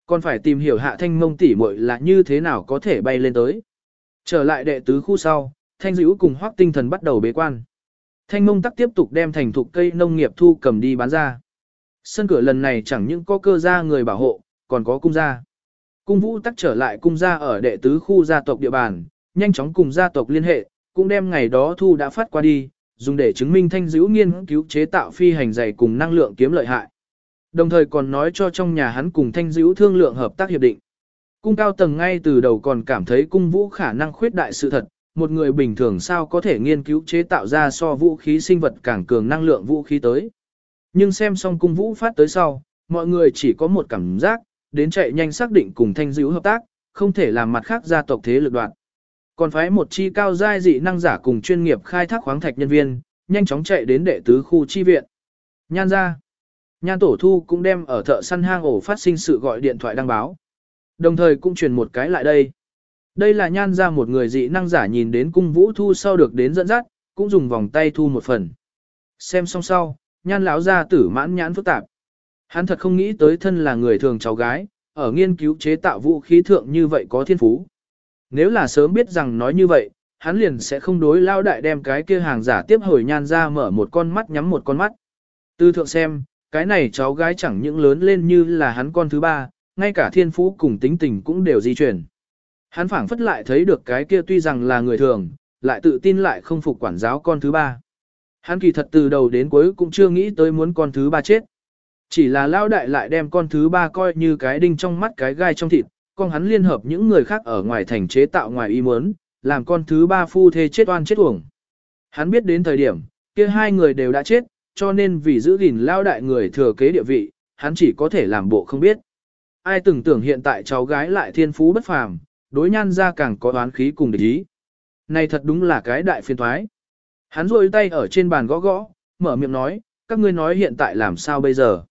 Còn phải tìm hiểu hạ thanh mông tỉ muội là như thế nào có thể bay lên tới. Trở lại đệ tứ khu sau, thanh dữ cùng hoác tinh thần bắt đầu bế quan. Thanh mông tắc tiếp tục đem thành thục cây nông nghiệp thu cầm đi bán ra. Sân cửa lần này chẳng những có cơ gia người bảo hộ, còn có cung gia. Cung vũ tắc trở lại cung gia ở đệ tứ khu gia tộc địa bàn, nhanh chóng cùng gia tộc liên hệ, cũng đem ngày đó thu đã phát qua đi, dùng để chứng minh thanh dữ nghiên cứu chế tạo phi hành dày cùng năng lượng kiếm lợi hại. Đồng thời còn nói cho trong nhà hắn cùng thanh dữ thương lượng hợp tác hiệp định. Cung cao tầng ngay từ đầu còn cảm thấy cung vũ khả năng khuyết đại sự thật, một người bình thường sao có thể nghiên cứu chế tạo ra so vũ khí sinh vật càng cường năng lượng vũ khí tới. Nhưng xem xong cung vũ phát tới sau, mọi người chỉ có một cảm giác, đến chạy nhanh xác định cùng thanh dữ hợp tác, không thể làm mặt khác gia tộc thế lực đoạn. Còn phái một chi cao giai dị năng giả cùng chuyên nghiệp khai thác khoáng thạch nhân viên, nhanh chóng chạy đến đệ tứ khu chi viện. Nhan ra. Nhan tổ thu cũng đem ở thợ săn hang ổ phát sinh sự gọi điện thoại đăng báo. Đồng thời cũng truyền một cái lại đây. Đây là nhan ra một người dị năng giả nhìn đến cung vũ thu sau được đến dẫn dắt, cũng dùng vòng tay thu một phần. Xem xong sau, nhan lão ra tử mãn nhãn phức tạp. Hắn thật không nghĩ tới thân là người thường cháu gái, ở nghiên cứu chế tạo vũ khí thượng như vậy có thiên phú. Nếu là sớm biết rằng nói như vậy, hắn liền sẽ không đối lao đại đem cái kia hàng giả tiếp hồi nhan ra mở một con mắt nhắm một con mắt. Tư thượng xem, cái này cháu gái chẳng những lớn lên như là hắn con thứ ba, ngay cả thiên phú cùng tính tình cũng đều di chuyển. Hắn phảng phất lại thấy được cái kia tuy rằng là người thường, lại tự tin lại không phục quản giáo con thứ ba. Hắn kỳ thật từ đầu đến cuối cũng chưa nghĩ tới muốn con thứ ba chết. Chỉ là lao đại lại đem con thứ ba coi như cái đinh trong mắt cái gai trong thịt, con hắn liên hợp những người khác ở ngoài thành chế tạo ngoài ý muốn, làm con thứ ba phu thê chết oan chết uổng. Hắn biết đến thời điểm, kia hai người đều đã chết, cho nên vì giữ gìn lao đại người thừa kế địa vị, hắn chỉ có thể làm bộ không biết. Ai từng tưởng hiện tại cháu gái lại thiên phú bất phàm, đối nhan ra càng có oán khí cùng địch ý. Này thật đúng là cái đại phiên thoái. Hắn rôi tay ở trên bàn gõ gõ, mở miệng nói, các ngươi nói hiện tại làm sao bây giờ.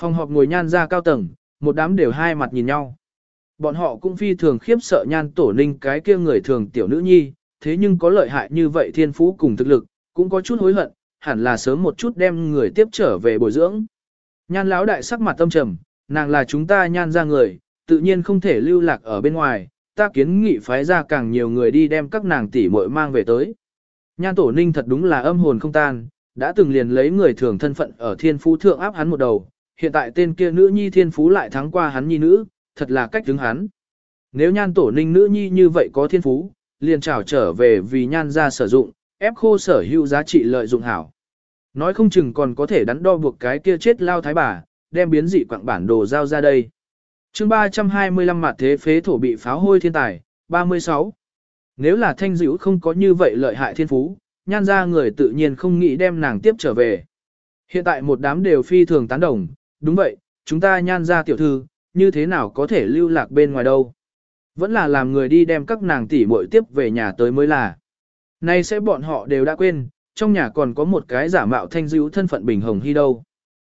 Phòng họp ngồi nhan ra cao tầng, một đám đều hai mặt nhìn nhau. Bọn họ cũng phi thường khiếp sợ nhan tổ ninh cái kia người thường tiểu nữ nhi, thế nhưng có lợi hại như vậy thiên phú cùng thực lực, cũng có chút hối hận, hẳn là sớm một chút đem người tiếp trở về bồi dưỡng. Nhan lão đại sắc mặt tâm trầm, nàng là chúng ta nhan ra người, tự nhiên không thể lưu lạc ở bên ngoài, ta kiến nghị phái ra càng nhiều người đi đem các nàng tỷ muội mang về tới. Nhan tổ ninh thật đúng là âm hồn không tan, đã từng liền lấy người thường thân phận ở thiên phú thượng áp hắn một đầu, hiện tại tên kia nữ nhi thiên phú lại thắng qua hắn nhi nữ, thật là cách đứng hắn. Nếu nhan tổ ninh nữ nhi như vậy có thiên phú, liền trảo trở về vì nhan ra sử dụng, ép khô sở hữu giá trị lợi dụng hảo. Nói không chừng còn có thể đắn đo buộc cái kia chết lao thái bà, đem biến dị quặng bản đồ giao ra đây. chương 325 mặt thế phế thổ bị pháo hôi thiên tài, 36. Nếu là thanh dữ không có như vậy lợi hại thiên phú, nhan ra người tự nhiên không nghĩ đem nàng tiếp trở về. Hiện tại một đám đều phi thường tán đồng, đúng vậy, chúng ta nhan ra tiểu thư, như thế nào có thể lưu lạc bên ngoài đâu. Vẫn là làm người đi đem các nàng tỷ muội tiếp về nhà tới mới là. Nay sẽ bọn họ đều đã quên, trong nhà còn có một cái giả mạo thanh dữ thân phận bình hồng hy đâu.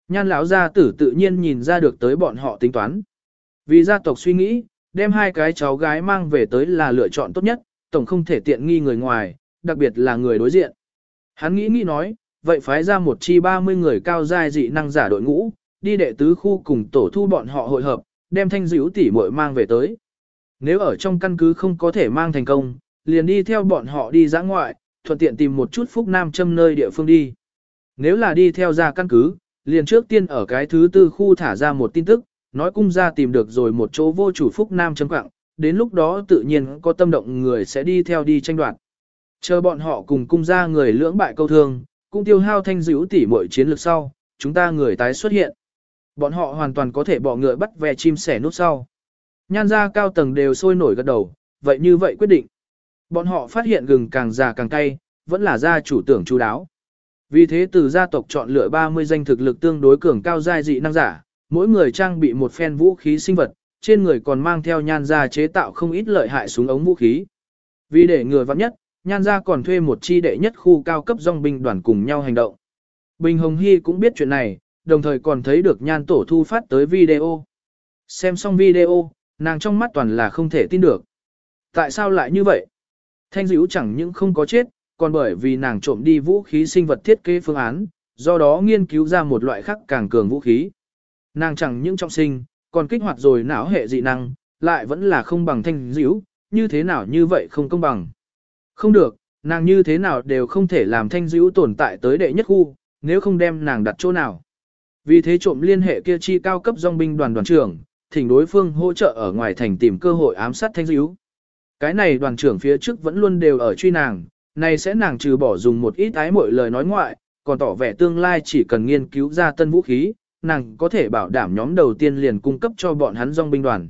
Nhan lão gia tử tự nhiên nhìn ra được tới bọn họ tính toán. Vì gia tộc suy nghĩ, đem hai cái cháu gái mang về tới là lựa chọn tốt nhất, tổng không thể tiện nghi người ngoài, đặc biệt là người đối diện. Hắn nghĩ nghĩ nói, vậy phái ra một chi 30 người cao giai dị năng giả đội ngũ, đi đệ tứ khu cùng tổ thu bọn họ hội hợp, đem thanh dữ tỷ muội mang về tới. Nếu ở trong căn cứ không có thể mang thành công, liền đi theo bọn họ đi giã ngoại, thuận tiện tìm một chút phúc nam châm nơi địa phương đi. Nếu là đi theo ra căn cứ, liền trước tiên ở cái thứ tư khu thả ra một tin tức, nói cung ra tìm được rồi một chỗ vô chủ phúc nam châm quạng đến lúc đó tự nhiên có tâm động người sẽ đi theo đi tranh đoạt. Chờ bọn họ cùng cung ra người lưỡng bại câu thương, cũng tiêu hao thanh dữ tỷ mọi chiến lược sau, chúng ta người tái xuất hiện. Bọn họ hoàn toàn có thể bỏ ngựa bắt ve chim sẻ nút sau. Nhan ra cao tầng đều sôi nổi gật đầu, vậy như vậy quyết định. Bọn họ phát hiện gừng càng già càng cay, vẫn là gia chủ tưởng chú đáo. Vì thế từ gia tộc chọn lựa 30 danh thực lực tương đối cường cao giai dị năng giả, mỗi người trang bị một phen vũ khí sinh vật, trên người còn mang theo nhan gia chế tạo không ít lợi hại súng ống vũ khí. Vì để người vắng nhất, nhan gia còn thuê một chi đệ nhất khu cao cấp dòng binh đoàn cùng nhau hành động. Bình Hồng Hy cũng biết chuyện này, đồng thời còn thấy được nhan tổ thu phát tới video. Xem xong video, nàng trong mắt toàn là không thể tin được. Tại sao lại như vậy? Thanh dữ chẳng những không có chết, còn bởi vì nàng trộm đi vũ khí sinh vật thiết kế phương án, do đó nghiên cứu ra một loại khác càng cường vũ khí. Nàng chẳng những trọng sinh, còn kích hoạt rồi não hệ dị năng, lại vẫn là không bằng thanh dữ, như thế nào như vậy không công bằng. Không được, nàng như thế nào đều không thể làm thanh dữ tồn tại tới đệ nhất khu, nếu không đem nàng đặt chỗ nào. Vì thế trộm liên hệ kia chi cao cấp dòng binh đoàn đoàn trưởng, thỉnh đối phương hỗ trợ ở ngoài thành tìm cơ hội ám sát thanh dữ. Cái này đoàn trưởng phía trước vẫn luôn đều ở truy nàng, này sẽ nàng trừ bỏ dùng một ít ái mọi lời nói ngoại, còn tỏ vẻ tương lai chỉ cần nghiên cứu ra tân vũ khí, nàng có thể bảo đảm nhóm đầu tiên liền cung cấp cho bọn hắn dòng binh đoàn.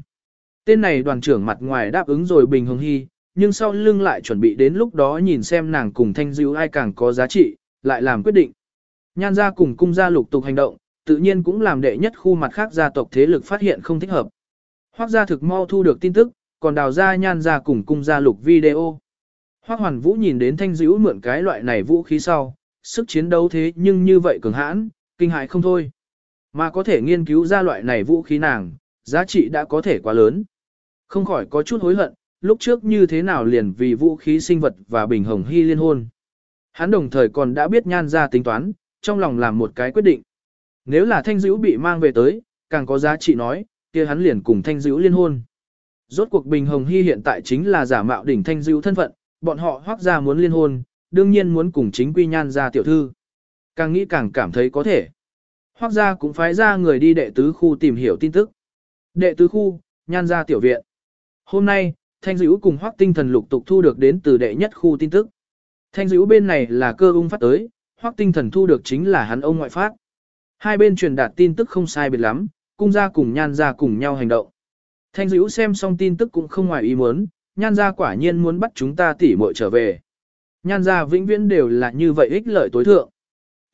Tên này đoàn trưởng mặt ngoài đáp ứng rồi Bình Hồng Hy, nhưng sau lưng lại chuẩn bị đến lúc đó nhìn xem nàng cùng thanh dữ ai càng có giá trị, lại làm quyết định. Nhan gia cùng cung gia lục tục hành động, tự nhiên cũng làm đệ nhất khu mặt khác gia tộc thế lực phát hiện không thích hợp. Hoắc gia thực mau thu được tin tức, còn đào ra nhan gia cùng cung gia lục video. Hoắc hoàn vũ nhìn đến thanh dữ mượn cái loại này vũ khí sau, sức chiến đấu thế nhưng như vậy cường hãn, kinh hại không thôi. Mà có thể nghiên cứu ra loại này vũ khí nàng, giá trị đã có thể quá lớn. Không khỏi có chút hối hận, lúc trước như thế nào liền vì vũ khí sinh vật và bình hồng hy liên hôn. Hắn đồng thời còn đã biết nhan ra tính toán, trong lòng làm một cái quyết định. Nếu là thanh dữ bị mang về tới, càng có giá trị nói, kia hắn liền cùng thanh dữ liên hôn. Rốt cuộc bình hồng hy hiện tại chính là giả mạo đỉnh thanh dữ thân phận, bọn họ hoác ra muốn liên hôn, đương nhiên muốn cùng chính quy nhan ra tiểu thư. Càng nghĩ càng cảm thấy có thể. Hoác ra cũng phái ra người đi đệ tứ khu tìm hiểu tin tức. Đệ tứ khu, nhan ra tiểu viện. Hôm nay, Thanh Dữ cùng Hoác Tinh Thần lục tục thu được đến từ đệ nhất khu tin tức. Thanh Dữ bên này là cơ ung phát tới, Hoác Tinh Thần thu được chính là hắn ông ngoại phát. Hai bên truyền đạt tin tức không sai biệt lắm, cung gia cùng nhan gia cùng nhau hành động. Thanh Dữ xem xong tin tức cũng không ngoài ý muốn, nhan gia quả nhiên muốn bắt chúng ta tỉ muội trở về. Nhan gia vĩnh viễn đều là như vậy ích lợi tối thượng.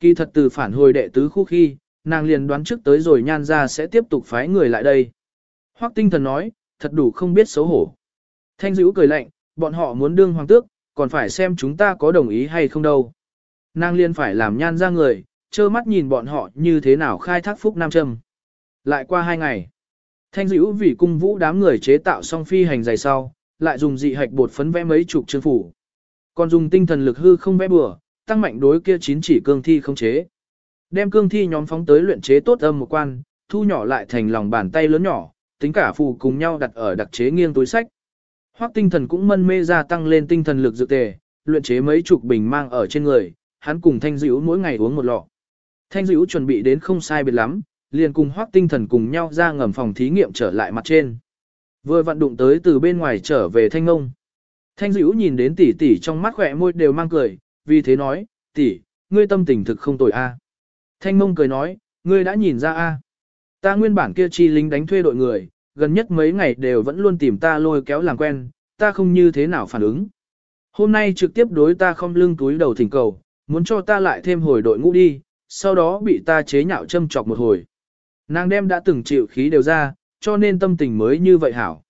Kỳ thật từ phản hồi đệ tứ khu khi, nàng liền đoán trước tới rồi nhan gia sẽ tiếp tục phái người lại đây. Hoắc tinh thần nói, thật đủ không biết xấu hổ. Thanh dữ cười lạnh, bọn họ muốn đương hoàng tước, còn phải xem chúng ta có đồng ý hay không đâu. Nàng liền phải làm nhan ra người, trơ mắt nhìn bọn họ như thế nào khai thác phúc nam châm. Lại qua hai ngày, thanh dữ vì cung vũ đám người chế tạo xong phi hành dày sau, lại dùng dị hạch bột phấn vẽ mấy chục chương phủ. Còn dùng tinh thần lực hư không vẽ bừa, tăng mạnh đối kia chín chỉ cương thi không chế. Đem cương thi nhóm phóng tới luyện chế tốt âm một quan, thu nhỏ lại thành lòng bàn tay lớn nhỏ, tính cả phù cùng nhau đặt ở đặc chế nghiêng túi sách. Hoắc tinh thần cũng mân mê gia tăng lên tinh thần lực dự tề, luyện chế mấy chục bình mang ở trên người, hắn cùng thanh dữ mỗi ngày uống một lọ. Thanh dữ chuẩn bị đến không sai biệt lắm, liền cùng Hoắc tinh thần cùng nhau ra ngầm phòng thí nghiệm trở lại mặt trên. Vừa vận đụng tới từ bên ngoài trở về thanh ngông. Thanh dữ nhìn đến tỷ tỷ trong mắt khỏe môi đều mang cười, vì thế nói, tỷ, ngươi tâm tình thực không tồi a. Thanh mông cười nói, ngươi đã nhìn ra a. Ta nguyên bản kia chi lính đánh thuê đội người, gần nhất mấy ngày đều vẫn luôn tìm ta lôi kéo làm quen, ta không như thế nào phản ứng. Hôm nay trực tiếp đối ta không lưng túi đầu thỉnh cầu, muốn cho ta lại thêm hồi đội ngũ đi, sau đó bị ta chế nhạo châm chọc một hồi. Nàng đem đã từng chịu khí đều ra, cho nên tâm tình mới như vậy hảo.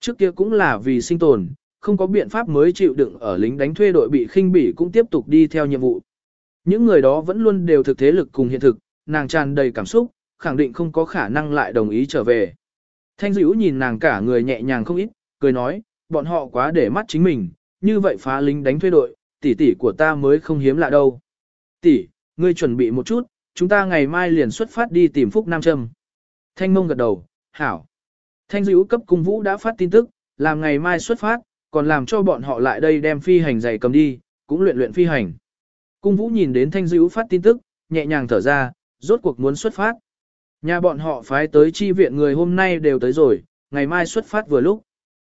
Trước kia cũng là vì sinh tồn, không có biện pháp mới chịu đựng ở lính đánh thuê đội bị khinh bỉ cũng tiếp tục đi theo nhiệm vụ. Những người đó vẫn luôn đều thực thế lực cùng hiện thực, nàng tràn đầy cảm xúc, khẳng định không có khả năng lại đồng ý trở về. Thanh dữ nhìn nàng cả người nhẹ nhàng không ít, cười nói, bọn họ quá để mắt chính mình, như vậy phá lính đánh thuê đội, tỷ tỷ của ta mới không hiếm lạ đâu. Tỷ, ngươi chuẩn bị một chút, chúng ta ngày mai liền xuất phát đi tìm Phúc Nam Trâm. Thanh mông gật đầu, hảo. Thanh dữ cấp cung vũ đã phát tin tức, làm ngày mai xuất phát, còn làm cho bọn họ lại đây đem phi hành giày cầm đi, cũng luyện luyện phi hành. Cung vũ nhìn đến thanh dữ phát tin tức, nhẹ nhàng thở ra, rốt cuộc muốn xuất phát. Nhà bọn họ phái tới chi viện người hôm nay đều tới rồi, ngày mai xuất phát vừa lúc.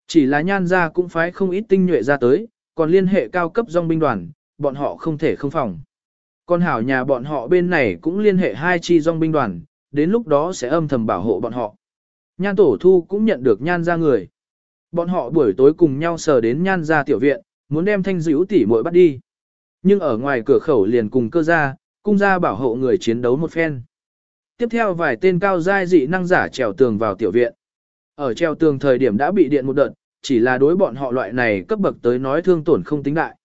Chỉ là nhan ra cũng phái không ít tinh nhuệ ra tới, còn liên hệ cao cấp dòng binh đoàn, bọn họ không thể không phòng con hảo nhà bọn họ bên này cũng liên hệ hai chi dòng binh đoàn, đến lúc đó sẽ âm thầm bảo hộ bọn họ. Nhan tổ thu cũng nhận được nhan ra người. Bọn họ buổi tối cùng nhau sờ đến nhan ra tiểu viện, muốn đem thanh dữ tỉ muội bắt đi. Nhưng ở ngoài cửa khẩu liền cùng cơ ra, cung ra bảo hộ người chiến đấu một phen. Tiếp theo vài tên cao giai dị năng giả trèo tường vào tiểu viện. Ở treo tường thời điểm đã bị điện một đợt, chỉ là đối bọn họ loại này cấp bậc tới nói thương tổn không tính đại.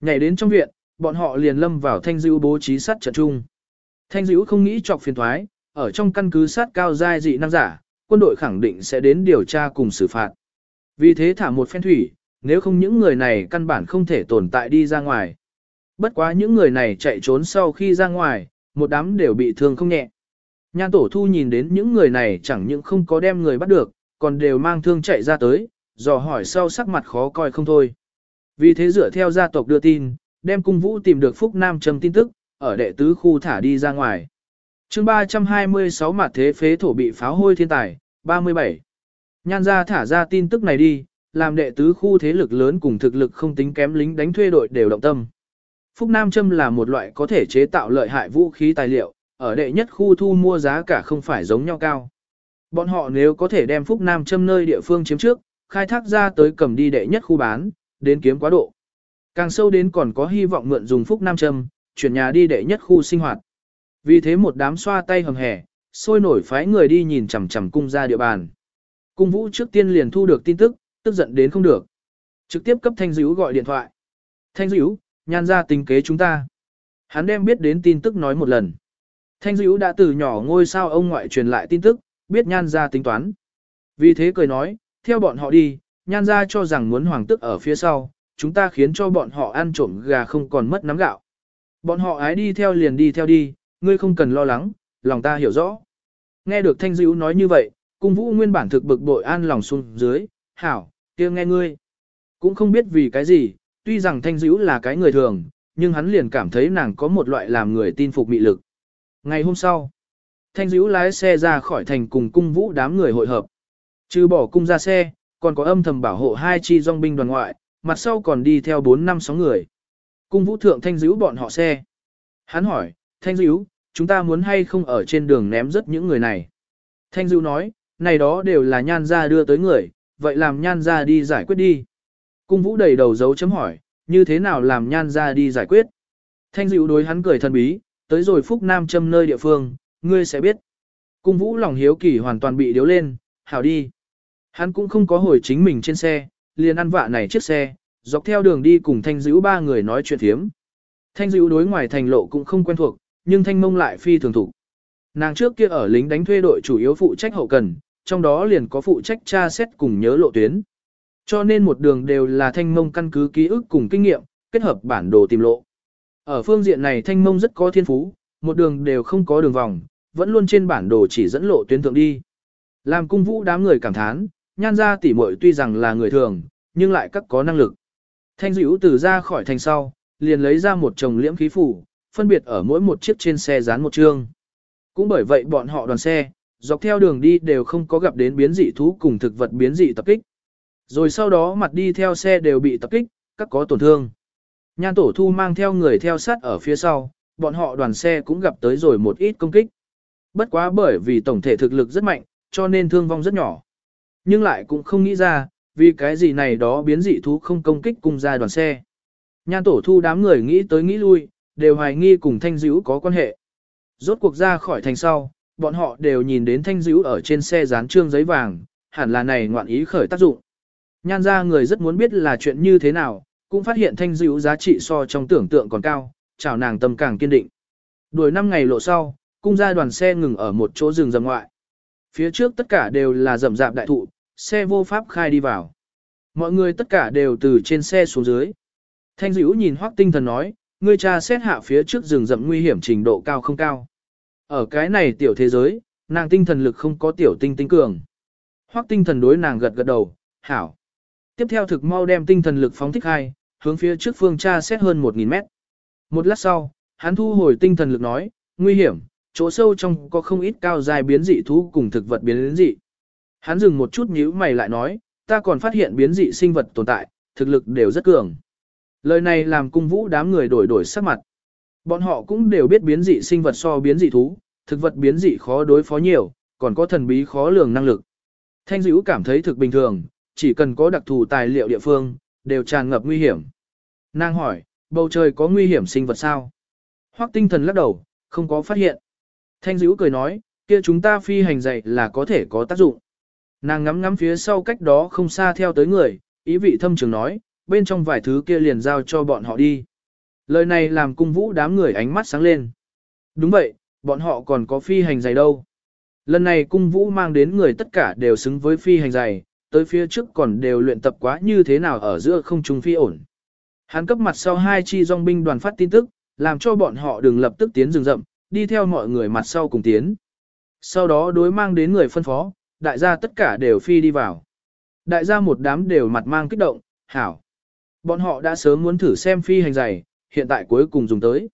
Nhảy đến trong viện, bọn họ liền lâm vào thanh dữ bố trí sát trận chung. Thanh dữ không nghĩ chọc phiền thoái, ở trong căn cứ sát cao giai dị năng giả, quân đội khẳng định sẽ đến điều tra cùng xử phạt. Vì thế thả một phen thủy, nếu không những người này căn bản không thể tồn tại đi ra ngoài. Bất quá những người này chạy trốn sau khi ra ngoài, một đám đều bị thương không nhẹ. Nhan tổ thu nhìn đến những người này chẳng những không có đem người bắt được, còn đều mang thương chạy ra tới, dò hỏi sau sắc mặt khó coi không thôi. Vì thế dựa theo gia tộc đưa tin, đem cung vũ tìm được Phúc Nam Trầm tin tức, ở đệ tứ khu thả đi ra ngoài. chương 326 mặt thế phế thổ bị pháo hôi thiên tài, 37. Nhan ra thả ra tin tức này đi, làm đệ tứ khu thế lực lớn cùng thực lực không tính kém lính đánh thuê đội đều động tâm. Phúc Nam Châm là một loại có thể chế tạo lợi hại vũ khí tài liệu, ở đệ nhất khu thu mua giá cả không phải giống nhau cao. Bọn họ nếu có thể đem Phúc Nam Châm nơi địa phương chiếm trước, khai thác ra tới cầm đi đệ nhất khu bán, đến kiếm quá độ. Càng sâu đến còn có hy vọng mượn dùng Phúc Nam Châm, chuyển nhà đi đệ nhất khu sinh hoạt. Vì thế một đám xoa tay hầm hẻ, sôi nổi phái người đi nhìn chằm chằm cung ra địa bàn. Cung vũ trước tiên liền thu được tin tức, tức giận đến không được. Trực tiếp cấp Thanh Dữ gọi điện thoại. Thanh Dữ, nhan ra tính kế chúng ta. Hắn đem biết đến tin tức nói một lần. Thanh Dữ đã từ nhỏ ngôi sao ông ngoại truyền lại tin tức, biết nhan ra tính toán. Vì thế cười nói, theo bọn họ đi, nhan ra cho rằng muốn hoàng tức ở phía sau, chúng ta khiến cho bọn họ ăn trộm gà không còn mất nắm gạo. Bọn họ ái đi theo liền đi theo đi, ngươi không cần lo lắng, lòng ta hiểu rõ. Nghe được Thanh Dữ nói như vậy, cung vũ nguyên bản thực bực bội an lòng xuống dưới, hảo, kia nghe ngươi. Cũng không biết vì cái gì, tuy rằng Thanh Dữ là cái người thường, nhưng hắn liền cảm thấy nàng có một loại làm người tin phục mị lực. Ngày hôm sau, Thanh Dữ lái xe ra khỏi thành cùng cung vũ đám người hội hợp. Trừ bỏ cung ra xe, còn có âm thầm bảo hộ hai chi dòng binh đoàn ngoại, mặt sau còn đi theo 4 năm 6 người. Cung vũ thượng Thanh Dữ bọn họ xe. Hắn hỏi, Thanh Dữ, chúng ta muốn hay không ở trên đường ném rất những người này. Thanh Dữ nói, này đó đều là nhan gia đưa tới người, vậy làm nhan gia đi giải quyết đi. Cung vũ đầy đầu dấu chấm hỏi, như thế nào làm nhan gia đi giải quyết. Thanh Dữ đối hắn cười thần bí, tới rồi Phúc Nam châm nơi địa phương, ngươi sẽ biết. Cung vũ lòng hiếu kỳ hoàn toàn bị điếu lên, hảo đi. Hắn cũng không có hồi chính mình trên xe, liền ăn vạ này chiếc xe, dọc theo đường đi cùng thanh dữ ba người nói chuyện thiếm. Thanh dữ đối ngoài thành lộ cũng không quen thuộc, nhưng thanh mông lại phi thường thủ. Nàng trước kia ở lính đánh thuê đội chủ yếu phụ trách hậu cần, trong đó liền có phụ trách tra xét cùng nhớ lộ tuyến. Cho nên một đường đều là thanh mông căn cứ ký ức cùng kinh nghiệm, kết hợp bản đồ tìm lộ. Ở phương diện này thanh mông rất có thiên phú, một đường đều không có đường vòng, vẫn luôn trên bản đồ chỉ dẫn lộ tuyến thượng đi. Làm cung vũ đám người cảm thán, nhan ra tỉ muội tuy rằng là người thường, nhưng lại các có năng lực. Thanh dữ từ ra khỏi thành sau, liền lấy ra một chồng liễm khí phủ, phân biệt ở mỗi một chiếc trên xe dán một chương. Cũng bởi vậy bọn họ đoàn xe, dọc theo đường đi đều không có gặp đến biến dị thú cùng thực vật biến dị tập kích. Rồi sau đó mặt đi theo xe đều bị tập kích, các có tổn thương. Nhan tổ thu mang theo người theo sát ở phía sau, bọn họ đoàn xe cũng gặp tới rồi một ít công kích. Bất quá bởi vì tổng thể thực lực rất mạnh, cho nên thương vong rất nhỏ. Nhưng lại cũng không nghĩ ra, vì cái gì này đó biến dị thú không công kích cùng gia đoàn xe. Nhan tổ thu đám người nghĩ tới nghĩ lui, đều hoài nghi cùng thanh dữ có quan hệ. Rốt cuộc ra khỏi thành sau, bọn họ đều nhìn đến thanh dữ ở trên xe dán trương giấy vàng, hẳn là này ngoạn ý khởi tác dụng. Nhan ra người rất muốn biết là chuyện như thế nào, cũng phát hiện thanh dữ giá trị so trong tưởng tượng còn cao, chào nàng tâm càng kiên định. Đuổi năm ngày lộ sau, cung ra đoàn xe ngừng ở một chỗ rừng rậm ngoại. Phía trước tất cả đều là rậm rạp đại thụ, xe vô pháp khai đi vào. Mọi người tất cả đều từ trên xe xuống dưới. Thanh dữ nhìn hoác tinh thần nói, ngươi cha xét hạ phía trước rừng rậm nguy hiểm trình độ cao không cao. Ở cái này tiểu thế giới, nàng tinh thần lực không có tiểu tinh tinh cường. Hoắc tinh thần đối nàng gật gật đầu, hảo. Tiếp theo thực mau đem tinh thần lực phóng thích hai, hướng phía trước phương tra xét hơn 1.000 mét. Một lát sau, hắn thu hồi tinh thần lực nói, nguy hiểm, chỗ sâu trong có không ít cao dài biến dị thú cùng thực vật biến dị. Hắn dừng một chút nhíu mày lại nói, ta còn phát hiện biến dị sinh vật tồn tại, thực lực đều rất cường. Lời này làm cung vũ đám người đổi đổi sắc mặt. Bọn họ cũng đều biết biến dị sinh vật so biến dị thú, thực vật biến dị khó đối phó nhiều, còn có thần bí khó lường năng lực. Thanh dữ cảm thấy thực bình thường, chỉ cần có đặc thù tài liệu địa phương, đều tràn ngập nguy hiểm. Nàng hỏi, bầu trời có nguy hiểm sinh vật sao? Hoắc tinh thần lắc đầu, không có phát hiện. Thanh dữ cười nói, kia chúng ta phi hành dạy là có thể có tác dụng. Nàng ngắm ngắm phía sau cách đó không xa theo tới người, ý vị thâm trường nói, bên trong vài thứ kia liền giao cho bọn họ đi. Lời này làm cung vũ đám người ánh mắt sáng lên. Đúng vậy, bọn họ còn có phi hành giày đâu. Lần này cung vũ mang đến người tất cả đều xứng với phi hành giày, tới phía trước còn đều luyện tập quá như thế nào ở giữa không trung phi ổn. Hắn cấp mặt sau hai chi dòng binh đoàn phát tin tức, làm cho bọn họ đừng lập tức tiến rừng rậm, đi theo mọi người mặt sau cùng tiến. Sau đó đối mang đến người phân phó, đại gia tất cả đều phi đi vào. Đại gia một đám đều mặt mang kích động, hảo. Bọn họ đã sớm muốn thử xem phi hành giày, hiện tại cuối cùng dùng tới.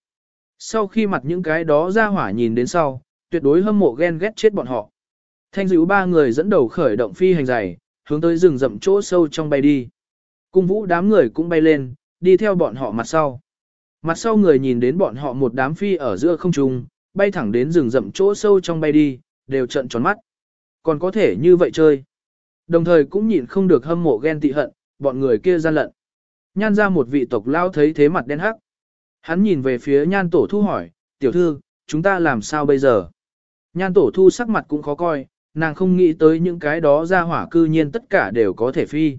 Sau khi mặt những cái đó ra hỏa nhìn đến sau, tuyệt đối hâm mộ ghen ghét chết bọn họ. Thanh dữ ba người dẫn đầu khởi động phi hành giày, hướng tới rừng rậm chỗ sâu trong bay đi. Cung vũ đám người cũng bay lên, đi theo bọn họ mặt sau. Mặt sau người nhìn đến bọn họ một đám phi ở giữa không trung, bay thẳng đến rừng rậm chỗ sâu trong bay đi, đều trận tròn mắt. Còn có thể như vậy chơi. Đồng thời cũng nhịn không được hâm mộ ghen tị hận, bọn người kia gian lận. Nhan ra một vị tộc lao thấy thế mặt đen hắc. Hắn nhìn về phía nhan tổ thu hỏi, tiểu thư, chúng ta làm sao bây giờ? Nhan tổ thu sắc mặt cũng khó coi, nàng không nghĩ tới những cái đó ra hỏa cư nhiên tất cả đều có thể phi.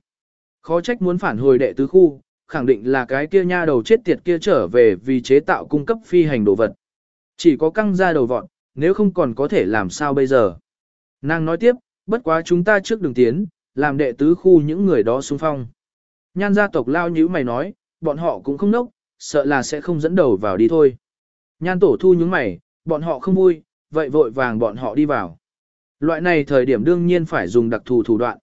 Khó trách muốn phản hồi đệ tứ khu, khẳng định là cái kia nha đầu chết tiệt kia trở về vì chế tạo cung cấp phi hành đồ vật. Chỉ có căng ra đầu vọn, nếu không còn có thể làm sao bây giờ. Nàng nói tiếp, bất quá chúng ta trước đường tiến, làm đệ tứ khu những người đó xung phong. Nhan gia tộc lao nhữ mày nói, bọn họ cũng không nốc, sợ là sẽ không dẫn đầu vào đi thôi. Nhan tổ thu những mày, bọn họ không vui, vậy vội vàng bọn họ đi vào. Loại này thời điểm đương nhiên phải dùng đặc thù thủ đoạn.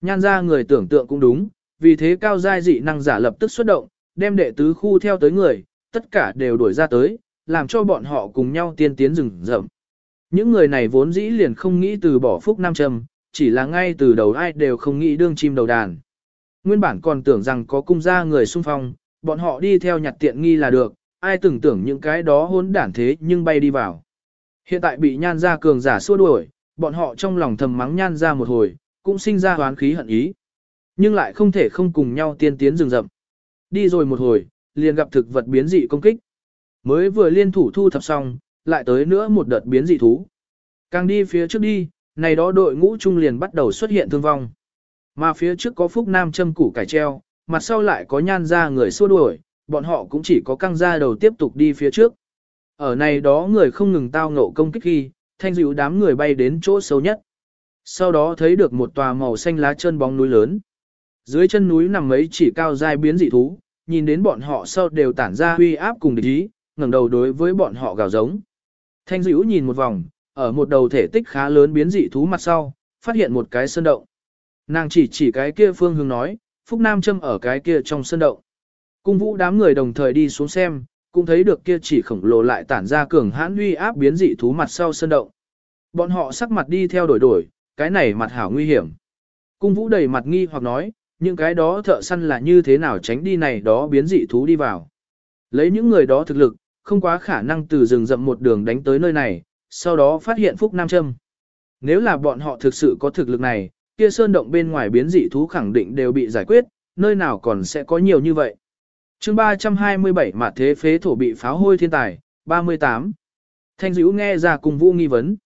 Nhan gia người tưởng tượng cũng đúng, vì thế cao giai dị năng giả lập tức xuất động, đem đệ tứ khu theo tới người, tất cả đều đuổi ra tới, làm cho bọn họ cùng nhau tiên tiến rừng rậm. Những người này vốn dĩ liền không nghĩ từ bỏ phúc nam trầm, chỉ là ngay từ đầu ai đều không nghĩ đương chim đầu đàn. Nguyên bản còn tưởng rằng có cung gia người xung phong, bọn họ đi theo nhặt tiện nghi là được, ai từng tưởng những cái đó hỗn đản thế nhưng bay đi vào. Hiện tại bị nhan gia cường giả xua đuổi, bọn họ trong lòng thầm mắng nhan gia một hồi, cũng sinh ra hoán khí hận ý. Nhưng lại không thể không cùng nhau tiên tiến rừng rậm. Đi rồi một hồi, liền gặp thực vật biến dị công kích. Mới vừa liên thủ thu thập xong, lại tới nữa một đợt biến dị thú. Càng đi phía trước đi, này đó đội ngũ trung liền bắt đầu xuất hiện thương vong. Mà phía trước có phúc nam châm củ cải treo, mặt sau lại có nhan ra người xua đuổi, bọn họ cũng chỉ có căng ra đầu tiếp tục đi phía trước. Ở này đó người không ngừng tao ngộ công kích khi, thanh dịu đám người bay đến chỗ sâu nhất. Sau đó thấy được một tòa màu xanh lá chân bóng núi lớn. Dưới chân núi nằm mấy chỉ cao dai biến dị thú, nhìn đến bọn họ sau đều tản ra uy áp cùng địch ý, ngẩng đầu đối với bọn họ gào giống. Thanh Dữ nhìn một vòng, ở một đầu thể tích khá lớn biến dị thú mặt sau, phát hiện một cái sơn động. Nàng chỉ chỉ cái kia phương hướng nói, Phúc Nam châm ở cái kia trong sơn động. Cung vũ đám người đồng thời đi xuống xem, cũng thấy được kia chỉ khổng lồ lại tản ra cường hãn uy áp biến dị thú mặt sau sơn động. Bọn họ sắc mặt đi theo đổi đổi, cái này mặt hảo nguy hiểm. Cung vũ đầy mặt nghi hoặc nói, những cái đó thợ săn là như thế nào tránh đi này đó biến dị thú đi vào. Lấy những người đó thực lực, không quá khả năng từ rừng rậm một đường đánh tới nơi này, sau đó phát hiện Phúc Nam Trâm. Nếu là bọn họ thực sự có thực lực này, kia sơn động bên ngoài biến dị thú khẳng định đều bị giải quyết, nơi nào còn sẽ có nhiều như vậy. chương 327 mà thế phế thổ bị pháo hôi thiên tài, 38. Thanh dữ nghe ra cùng vũ nghi vấn.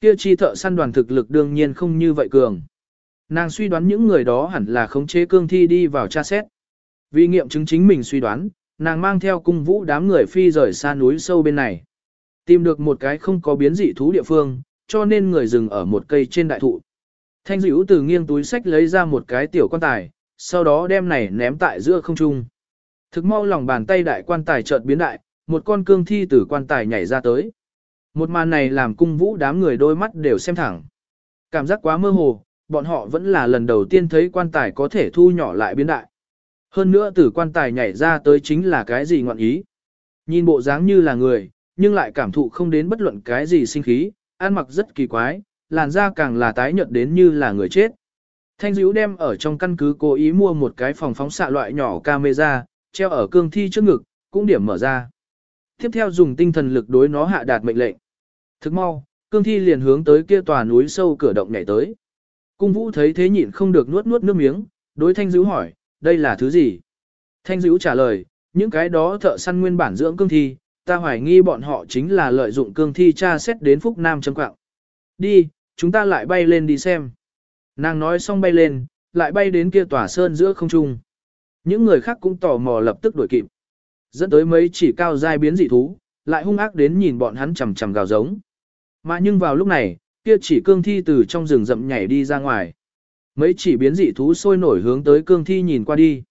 Kia chi thợ săn đoàn thực lực đương nhiên không như vậy cường. Nàng suy đoán những người đó hẳn là khống chế cương thi đi vào tra xét. Vì nghiệm chứng chính mình suy đoán, nàng mang theo cung vũ đám người phi rời xa núi sâu bên này. Tìm được một cái không có biến dị thú địa phương, cho nên người dừng ở một cây trên đại thụ. Thanh dữ từ nghiêng túi sách lấy ra một cái tiểu quan tài, sau đó đem này ném tại giữa không trung. Thực mau lòng bàn tay đại quan tài chợt biến đại, một con cương thi từ quan tài nhảy ra tới. Một màn này làm cung vũ đám người đôi mắt đều xem thẳng. Cảm giác quá mơ hồ, bọn họ vẫn là lần đầu tiên thấy quan tài có thể thu nhỏ lại biến đại. Hơn nữa tử quan tài nhảy ra tới chính là cái gì ngọn ý. Nhìn bộ dáng như là người, nhưng lại cảm thụ không đến bất luận cái gì sinh khí, ăn mặc rất kỳ quái, làn da càng là tái nhợt đến như là người chết. Thanh dữ đem ở trong căn cứ cố ý mua một cái phòng phóng xạ loại nhỏ camera, treo ở cương thi trước ngực, cũng điểm mở ra. Tiếp theo dùng tinh thần lực đối nó hạ đạt mệnh lệnh. Thức mau, cương thi liền hướng tới kia tòa núi sâu cửa động nhảy tới. Cung vũ thấy thế nhịn không được nuốt nuốt nước miếng, đối thanh dữ hỏi, đây là thứ gì? Thanh dữ trả lời, những cái đó thợ săn nguyên bản dưỡng cương thi, ta hoài nghi bọn họ chính là lợi dụng cương thi tra xét đến Phúc Nam chấm quạng. Đi, chúng ta lại bay lên đi xem. Nàng nói xong bay lên, lại bay đến kia tòa sơn giữa không trung. Những người khác cũng tò mò lập tức đuổi kịp. Dẫn tới mấy chỉ cao dai biến dị thú, lại hung ác đến nhìn bọn hắn chầm chầm gào giống. Mà nhưng vào lúc này, kia chỉ cương thi từ trong rừng rậm nhảy đi ra ngoài. Mấy chỉ biến dị thú sôi nổi hướng tới cương thi nhìn qua đi.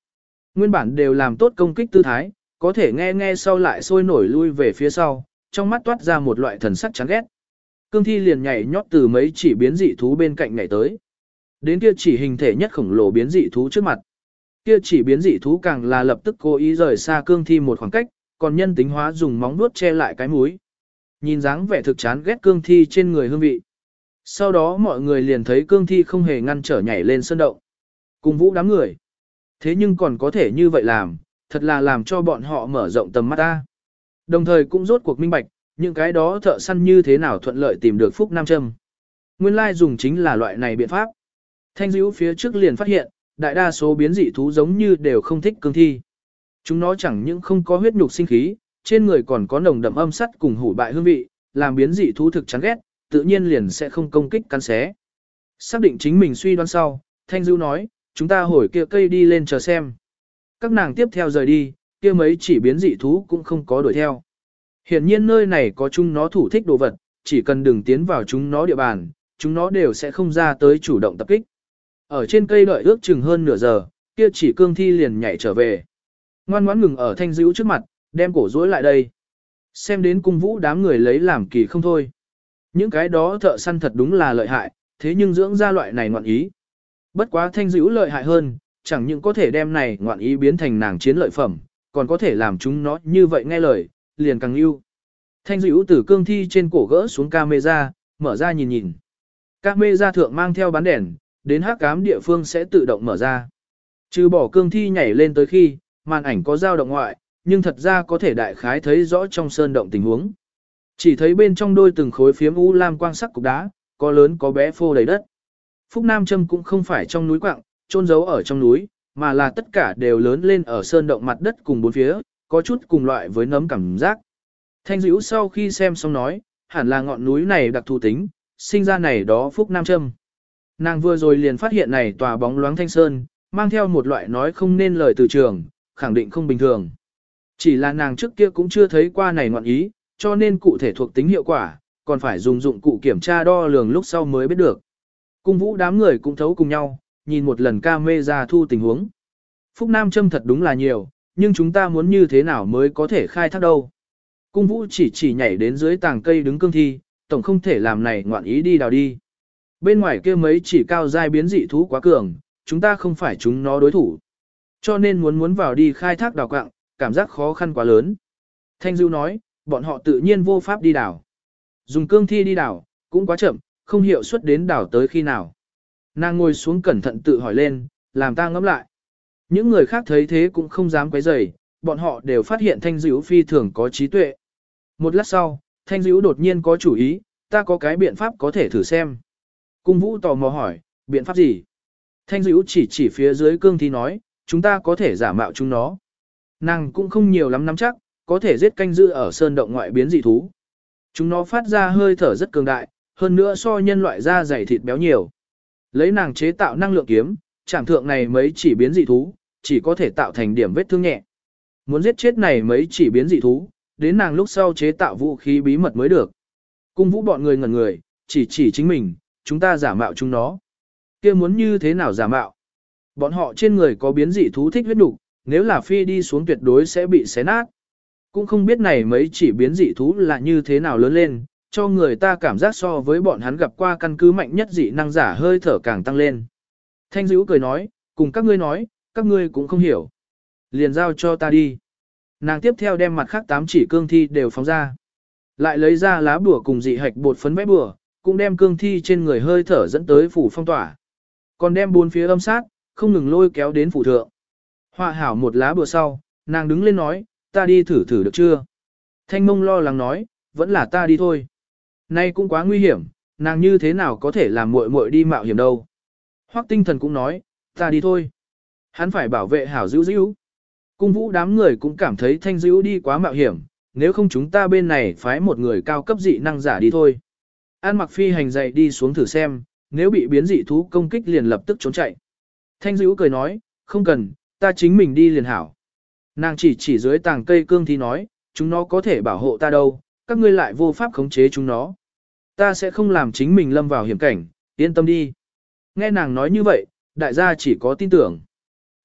Nguyên bản đều làm tốt công kích tư thái, có thể nghe nghe sau lại sôi nổi lui về phía sau, trong mắt toát ra một loại thần sắc chán ghét. Cương thi liền nhảy nhót từ mấy chỉ biến dị thú bên cạnh nhảy tới. Đến kia chỉ hình thể nhất khổng lồ biến dị thú trước mặt. Kia chỉ biến dị thú càng là lập tức cố ý rời xa cương thi một khoảng cách, còn nhân tính hóa dùng móng vuốt che lại cái mũi. Nhìn dáng vẻ thực chán ghét cương thi trên người hương vị. Sau đó mọi người liền thấy cương thi không hề ngăn trở nhảy lên sân động. Cùng vũ đám người. Thế nhưng còn có thể như vậy làm, thật là làm cho bọn họ mở rộng tầm mắt ta. Đồng thời cũng rốt cuộc minh bạch, những cái đó thợ săn như thế nào thuận lợi tìm được Phúc Nam Trâm. Nguyên lai dùng chính là loại này biện pháp. Thanh dữ phía trước liền phát hiện, đại đa số biến dị thú giống như đều không thích cương thi. Chúng nó chẳng những không có huyết nhục sinh khí, trên người còn có nồng đậm âm sắt cùng hủ bại hương vị, làm biến dị thú thực chán ghét, tự nhiên liền sẽ không công kích cắn xé. Xác định chính mình suy đoán sau, Thanh Dữ nói, chúng ta hồi kia cây đi lên chờ xem. Các nàng tiếp theo rời đi, kia mấy chỉ biến dị thú cũng không có đuổi theo. Hiển nhiên nơi này có chúng nó thủ thích đồ vật, chỉ cần đừng tiến vào chúng nó địa bàn, chúng nó đều sẽ không ra tới chủ động tập kích. Ở trên cây đợi ước chừng hơn nửa giờ, kia chỉ cương thi liền nhảy trở về. Ngoan ngoãn ngừng ở thanh dữ trước mặt, đem cổ rối lại đây. Xem đến cung vũ đám người lấy làm kỳ không thôi. Những cái đó thợ săn thật đúng là lợi hại, thế nhưng dưỡng ra loại này ngoạn ý. Bất quá thanh dữ lợi hại hơn, chẳng những có thể đem này ngoạn ý biến thành nàng chiến lợi phẩm, còn có thể làm chúng nó như vậy nghe lời, liền càng yêu. Thanh dữ từ cương thi trên cổ gỡ xuống camera, mở ra nhìn nhìn. Camera thượng mang theo bán đèn, đến hắc cám địa phương sẽ tự động mở ra. Trừ bỏ cương thi nhảy lên tới khi, màn ảnh có dao động ngoại, nhưng thật ra có thể đại khái thấy rõ trong sơn động tình huống. Chỉ thấy bên trong đôi từng khối phiếm u lam quang sắc cục đá, có lớn có bé phô đầy đất. Phúc Nam Trâm cũng không phải trong núi quặng, trôn giấu ở trong núi, mà là tất cả đều lớn lên ở sơn động mặt đất cùng bốn phía, có chút cùng loại với nấm cảm giác. Thanh dữ sau khi xem xong nói, hẳn là ngọn núi này đặc thù tính, sinh ra này đó Phúc Nam Trâm. Nàng vừa rồi liền phát hiện này tòa bóng loáng thanh sơn, mang theo một loại nói không nên lời từ trường, khẳng định không bình thường. Chỉ là nàng trước kia cũng chưa thấy qua này ngọn ý, cho nên cụ thể thuộc tính hiệu quả, còn phải dùng dụng cụ kiểm tra đo lường lúc sau mới biết được. Cung vũ đám người cũng thấu cùng nhau, nhìn một lần ca mê ra thu tình huống. Phúc Nam châm thật đúng là nhiều, nhưng chúng ta muốn như thế nào mới có thể khai thác đâu. Cung vũ chỉ chỉ nhảy đến dưới tàng cây đứng cương thi, tổng không thể làm này ngoạn ý đi đào đi. Bên ngoài kia mấy chỉ cao dai biến dị thú quá cường, chúng ta không phải chúng nó đối thủ. Cho nên muốn muốn vào đi khai thác đào quạng, cảm giác khó khăn quá lớn. Thanh Dưu nói, bọn họ tự nhiên vô pháp đi đảo. Dùng cương thi đi đảo, cũng quá chậm, không hiệu suất đến đảo tới khi nào. Nàng ngồi xuống cẩn thận tự hỏi lên, làm ta ngẫm lại. Những người khác thấy thế cũng không dám quấy rầy, bọn họ đều phát hiện Thanh dữ phi thường có trí tuệ. Một lát sau, Thanh dữ đột nhiên có chủ ý, ta có cái biện pháp có thể thử xem. Cung Vũ tò mò hỏi, biện pháp gì? Thanh dữ chỉ chỉ phía dưới cương thi nói, chúng ta có thể giả mạo chúng nó. Nàng cũng không nhiều lắm nắm chắc, có thể giết canh giữ ở sơn động ngoại biến dị thú. Chúng nó phát ra hơi thở rất cường đại, hơn nữa so nhân loại da dày thịt béo nhiều. Lấy nàng chế tạo năng lượng kiếm, trảm thượng này mấy chỉ biến dị thú, chỉ có thể tạo thành điểm vết thương nhẹ. Muốn giết chết này mấy chỉ biến dị thú, đến nàng lúc sau chế tạo vũ khí bí mật mới được. Cung vũ bọn người ngẩn người, chỉ chỉ chính mình, chúng ta giả mạo chúng nó. kia muốn như thế nào giả mạo? Bọn họ trên người có biến dị thú thích huyết đủ, nếu là phi đi xuống tuyệt đối sẽ bị xé nát. Cũng không biết này mấy chỉ biến dị thú là như thế nào lớn lên, cho người ta cảm giác so với bọn hắn gặp qua căn cứ mạnh nhất dị năng giả hơi thở càng tăng lên. Thanh dữ cười nói, cùng các ngươi nói, các ngươi cũng không hiểu. Liền giao cho ta đi. Nàng tiếp theo đem mặt khác tám chỉ cương thi đều phóng ra. Lại lấy ra lá bùa cùng dị hạch bột phấn vẽ bùa, cũng đem cương thi trên người hơi thở dẫn tới phủ phong tỏa. Còn đem bốn phía âm sát, không ngừng lôi kéo đến phủ thượng. Họa hảo một lá bùa sau, nàng đứng lên nói, ta đi thử thử được chưa? Thanh mông lo lắng nói, vẫn là ta đi thôi. Nay cũng quá nguy hiểm, nàng như thế nào có thể làm muội muội đi mạo hiểm đâu. Hoắc tinh thần cũng nói, ta đi thôi. Hắn phải bảo vệ hảo dữ dữ. Cung vũ đám người cũng cảm thấy thanh dữ đi quá mạo hiểm, nếu không chúng ta bên này phái một người cao cấp dị năng giả đi thôi. An mặc phi hành dậy đi xuống thử xem, nếu bị biến dị thú công kích liền lập tức trốn chạy. Thanh dữ cười nói, không cần, ta chính mình đi liền hảo. Nàng chỉ chỉ dưới tàng cây cương thi nói, chúng nó có thể bảo hộ ta đâu, các ngươi lại vô pháp khống chế chúng nó. Ta sẽ không làm chính mình lâm vào hiểm cảnh, yên tâm đi. Nghe nàng nói như vậy, đại gia chỉ có tin tưởng.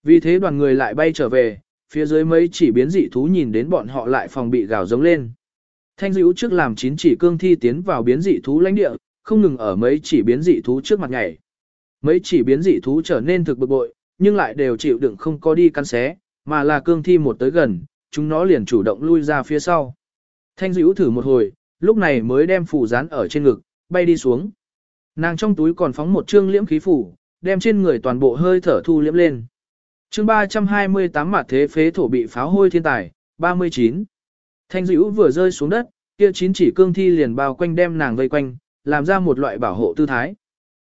Vì thế đoàn người lại bay trở về, phía dưới mấy chỉ biến dị thú nhìn đến bọn họ lại phòng bị gào giống lên. Thanh dữ trước làm chín chỉ cương thi tiến vào biến dị thú lãnh địa, không ngừng ở mấy chỉ biến dị thú trước mặt nhảy. Mấy chỉ biến dị thú trở nên thực bực bội, nhưng lại đều chịu đựng không có đi cắn xé, mà là cương thi một tới gần, chúng nó liền chủ động lui ra phía sau. Thanh dữ thử một hồi, lúc này mới đem phủ dán ở trên ngực, bay đi xuống. Nàng trong túi còn phóng một trương liễm khí phủ, đem trên người toàn bộ hơi thở thu liễm lên. chương 328 mặt thế phế thổ bị pháo hôi thiên tài, 39. Thanh dữ vừa rơi xuống đất, kia chín chỉ cương thi liền bao quanh đem nàng vây quanh, làm ra một loại bảo hộ tư thái.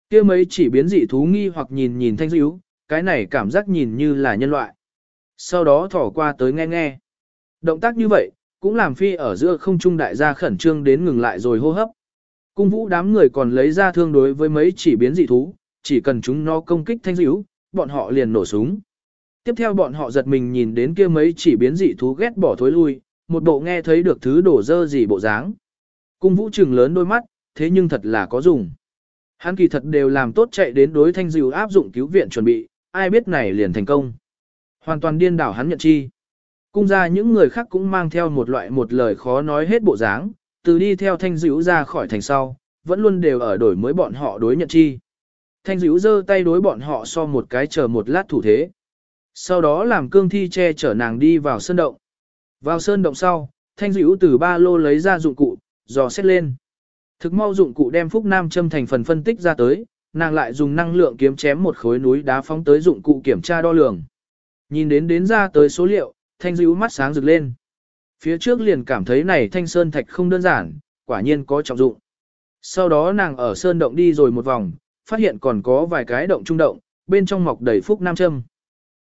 Kia mấy chỉ biến dị thú nghi hoặc nhìn nhìn thanh dữ, cái này cảm giác nhìn như là nhân loại. Sau đó thỏ qua tới nghe nghe. Động tác như vậy, cũng làm phi ở giữa không trung đại gia khẩn trương đến ngừng lại rồi hô hấp. Cung vũ đám người còn lấy ra thương đối với mấy chỉ biến dị thú, chỉ cần chúng nó công kích thanh dữ, bọn họ liền nổ súng. Tiếp theo bọn họ giật mình nhìn đến kia mấy chỉ biến dị thú ghét bỏ thối lui, một bộ nghe thấy được thứ đổ dơ gì bộ dáng. Cung vũ trừng lớn đôi mắt, thế nhưng thật là có dùng. Hắn kỳ thật đều làm tốt chạy đến đối thanh dữ áp dụng cứu viện chuẩn bị, ai biết này liền thành công. Hoàn toàn điên đảo hắn nhận chi. Cung ra những người khác cũng mang theo một loại một lời khó nói hết bộ dáng, từ đi theo thanh dữ ra khỏi thành sau, vẫn luôn đều ở đổi mới bọn họ đối nhận chi. Thanh dữ giơ tay đối bọn họ so một cái chờ một lát thủ thế. Sau đó làm cương thi che chở nàng đi vào sơn động. Vào sơn động sau, thanh dữ từ ba lô lấy ra dụng cụ, dò xét lên. Thực mau dụng cụ đem Phúc Nam châm thành phần phân tích ra tới, nàng lại dùng năng lượng kiếm chém một khối núi đá phóng tới dụng cụ kiểm tra đo lường. Nhìn đến đến ra tới số liệu, thanh dữ mắt sáng rực lên. Phía trước liền cảm thấy này thanh sơn thạch không đơn giản, quả nhiên có trọng dụng. Sau đó nàng ở sơn động đi rồi một vòng, phát hiện còn có vài cái động trung động, bên trong mọc đầy phúc nam châm.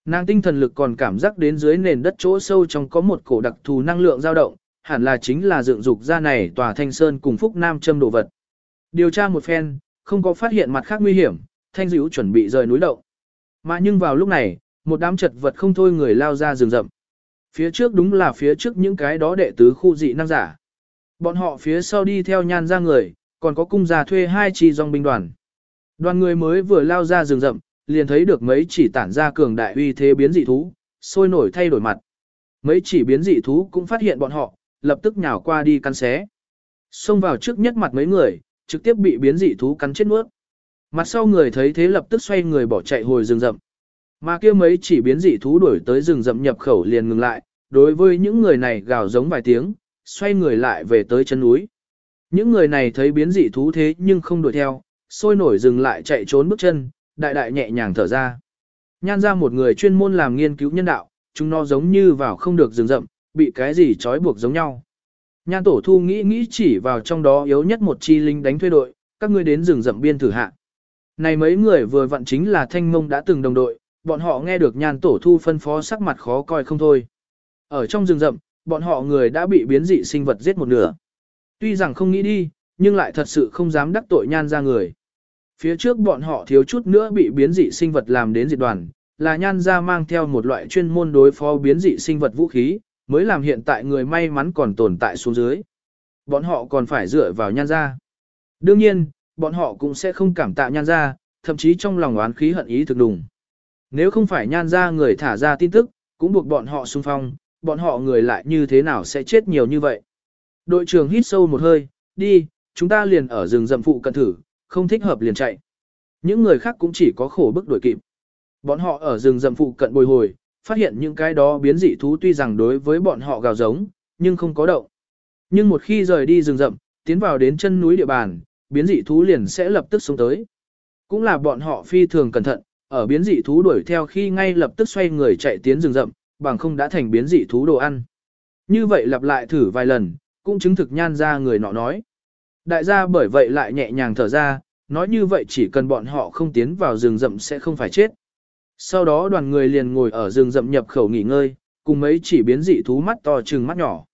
Nàng tinh thần lực còn cảm giác đến dưới nền đất chỗ sâu trong có một cổ đặc thù năng lượng dao động, hẳn là chính là dựng dục ra này tòa thanh sơn cùng phúc nam châm đồ vật. Điều tra một phen, không có phát hiện mặt khác nguy hiểm, thanh dữ chuẩn bị rời núi động. Mà nhưng vào lúc này, một đám chật vật không thôi người lao ra rừng rậm. Phía trước đúng là phía trước những cái đó đệ tứ khu dị năng giả. Bọn họ phía sau đi theo nhan ra người, còn có cung gia thuê hai chi dòng binh đoàn. Đoàn người mới vừa lao ra rừng rậm, liền thấy được mấy chỉ tản ra cường đại uy thế biến dị thú, sôi nổi thay đổi mặt. Mấy chỉ biến dị thú cũng phát hiện bọn họ, lập tức nhào qua đi cắn xé. Xông vào trước nhất mặt mấy người, trực tiếp bị biến dị thú cắn chết nuốt. Mặt sau người thấy thế lập tức xoay người bỏ chạy hồi rừng rậm. Mà kia mấy chỉ biến dị thú đuổi tới rừng rậm nhập khẩu liền ngừng lại, đối với những người này gào giống vài tiếng, xoay người lại về tới chân núi. Những người này thấy biến dị thú thế nhưng không đuổi theo, sôi nổi dừng lại chạy trốn bước chân, đại đại nhẹ nhàng thở ra. Nhan ra một người chuyên môn làm nghiên cứu nhân đạo, chúng nó giống như vào không được rừng rậm, bị cái gì trói buộc giống nhau. Nhan tổ thu nghĩ nghĩ chỉ vào trong đó yếu nhất một chi linh đánh thuê đội, các ngươi đến rừng rậm biên thử hạ. Này mấy người vừa vặn chính là thanh mông đã từng đồng đội, bọn họ nghe được nhan tổ thu phân phó sắc mặt khó coi không thôi. Ở trong rừng rậm, bọn họ người đã bị biến dị sinh vật giết một nửa. Tuy rằng không nghĩ đi, nhưng lại thật sự không dám đắc tội nhan ra người. Phía trước bọn họ thiếu chút nữa bị biến dị sinh vật làm đến diệt đoàn, là nhan ra mang theo một loại chuyên môn đối phó biến dị sinh vật vũ khí, mới làm hiện tại người may mắn còn tồn tại xuống dưới. Bọn họ còn phải dựa vào nhan ra. Đương nhiên, bọn họ cũng sẽ không cảm tạ nhan ra, thậm chí trong lòng oán khí hận ý thực đùng. Nếu không phải nhan ra người thả ra tin tức, cũng buộc bọn họ xung phong, bọn họ người lại như thế nào sẽ chết nhiều như vậy. Đội trưởng hít sâu một hơi, đi, chúng ta liền ở rừng rậm phụ cận thử, không thích hợp liền chạy. Những người khác cũng chỉ có khổ bức đuổi kịp. Bọn họ ở rừng rậm phụ cận bồi hồi, phát hiện những cái đó biến dị thú tuy rằng đối với bọn họ gào giống, nhưng không có động. Nhưng một khi rời đi rừng rậm, tiến vào đến chân núi địa bàn, biến dị thú liền sẽ lập tức xuống tới. Cũng là bọn họ phi thường cẩn thận, ở biến dị thú đuổi theo khi ngay lập tức xoay người chạy tiến rừng rậm, bằng không đã thành biến dị thú đồ ăn. Như vậy lặp lại thử vài lần, cũng chứng thực nhan ra người nọ nói. Đại gia bởi vậy lại nhẹ nhàng thở ra, nói như vậy chỉ cần bọn họ không tiến vào rừng rậm sẽ không phải chết. Sau đó đoàn người liền ngồi ở rừng rậm nhập khẩu nghỉ ngơi, cùng mấy chỉ biến dị thú mắt to trừng mắt nhỏ.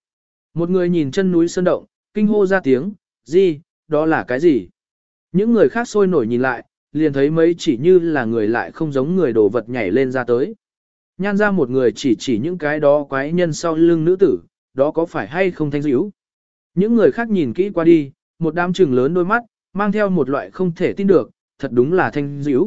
Một người nhìn chân núi sơn động, kinh hô ra tiếng, gì, đó là cái gì? Những người khác sôi nổi nhìn lại, liền thấy mấy chỉ như là người lại không giống người đồ vật nhảy lên ra tới. Nhan ra một người chỉ chỉ những cái đó quái nhân sau lưng nữ tử, đó có phải hay không thanh dữ? Những người khác nhìn kỹ qua đi, một đám trừng lớn đôi mắt, mang theo một loại không thể tin được, thật đúng là thanh dữ.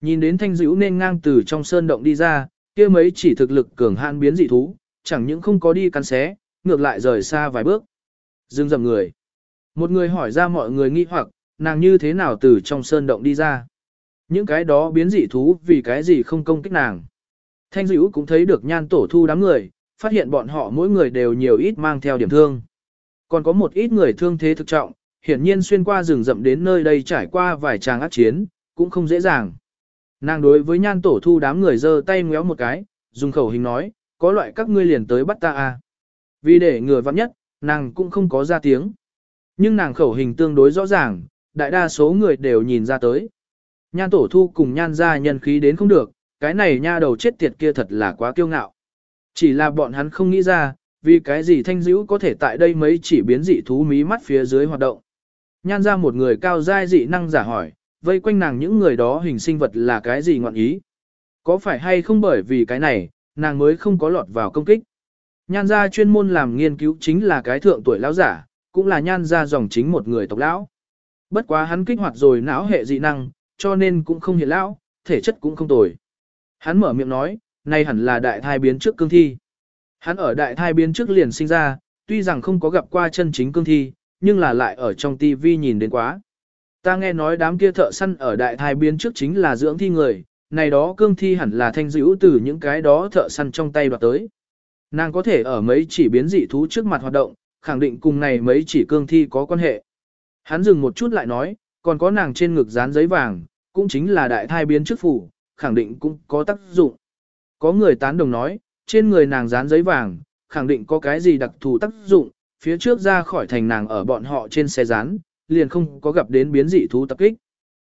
Nhìn đến thanh dữ nên ngang từ trong sơn động đi ra, kia mấy chỉ thực lực cường hạn biến dị thú, chẳng những không có đi cắn xé, ngược lại rời xa vài bước. Dương dầm người. Một người hỏi ra mọi người nghi hoặc, nàng như thế nào từ trong sơn động đi ra. Những cái đó biến dị thú vì cái gì không công kích nàng. Thanh dữ cũng thấy được nhan tổ thu đám người, phát hiện bọn họ mỗi người đều nhiều ít mang theo điểm thương. Còn có một ít người thương thế thực trọng, hiển nhiên xuyên qua rừng rậm đến nơi đây trải qua vài tràng ác chiến, cũng không dễ dàng. Nàng đối với nhan tổ thu đám người giơ tay ngéo một cái, dùng khẩu hình nói, có loại các ngươi liền tới bắt ta à. Vì để người vắng nhất, nàng cũng không có ra tiếng. Nhưng nàng khẩu hình tương đối rõ ràng, đại đa số người đều nhìn ra tới. Nhan tổ thu cùng nhan ra nhân khí đến không được, cái này nha đầu chết tiệt kia thật là quá kiêu ngạo. Chỉ là bọn hắn không nghĩ ra, vì cái gì thanh dữ có thể tại đây mấy chỉ biến dị thú mí mắt phía dưới hoạt động. Nhan ra một người cao giai dị năng giả hỏi, vây quanh nàng những người đó hình sinh vật là cái gì ngọn ý. Có phải hay không bởi vì cái này, nàng mới không có lọt vào công kích. Nhan gia chuyên môn làm nghiên cứu chính là cái thượng tuổi lão giả, cũng là nhan gia dòng chính một người tộc lão. Bất quá hắn kích hoạt rồi não hệ dị năng, cho nên cũng không hiện lão, thể chất cũng không tồi. Hắn mở miệng nói, nay hẳn là đại thai biến trước cương thi. Hắn ở đại thai biến trước liền sinh ra, tuy rằng không có gặp qua chân chính cương thi, nhưng là lại ở trong tivi nhìn đến quá. Ta nghe nói đám kia thợ săn ở đại thai biến trước chính là dưỡng thi người, này đó cương thi hẳn là thanh dữ từ những cái đó thợ săn trong tay đoạt tới. Nàng có thể ở mấy chỉ biến dị thú trước mặt hoạt động, khẳng định cùng này mấy chỉ cương thi có quan hệ. Hắn dừng một chút lại nói, còn có nàng trên ngực dán giấy vàng, cũng chính là đại thai biến trước phủ, khẳng định cũng có tác dụng. Có người tán đồng nói, trên người nàng dán giấy vàng, khẳng định có cái gì đặc thù tác dụng, phía trước ra khỏi thành nàng ở bọn họ trên xe dán, liền không có gặp đến biến dị thú tập kích.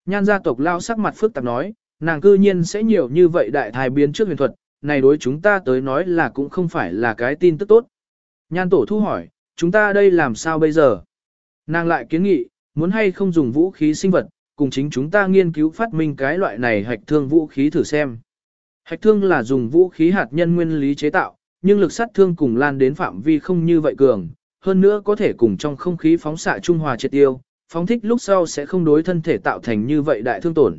Nhan gia tộc lao sắc mặt phức tạp nói, nàng cư nhiên sẽ nhiều như vậy đại thai biến trước huyền thuật, này đối chúng ta tới nói là cũng không phải là cái tin tức tốt. Nhan tổ thu hỏi, chúng ta đây làm sao bây giờ? Nàng lại kiến nghị, muốn hay không dùng vũ khí sinh vật, cùng chính chúng ta nghiên cứu phát minh cái loại này hạch thương vũ khí thử xem. Hạch thương là dùng vũ khí hạt nhân nguyên lý chế tạo, nhưng lực sát thương cùng lan đến phạm vi không như vậy cường, hơn nữa có thể cùng trong không khí phóng xạ trung hòa triệt tiêu, phóng thích lúc sau sẽ không đối thân thể tạo thành như vậy đại thương tổn.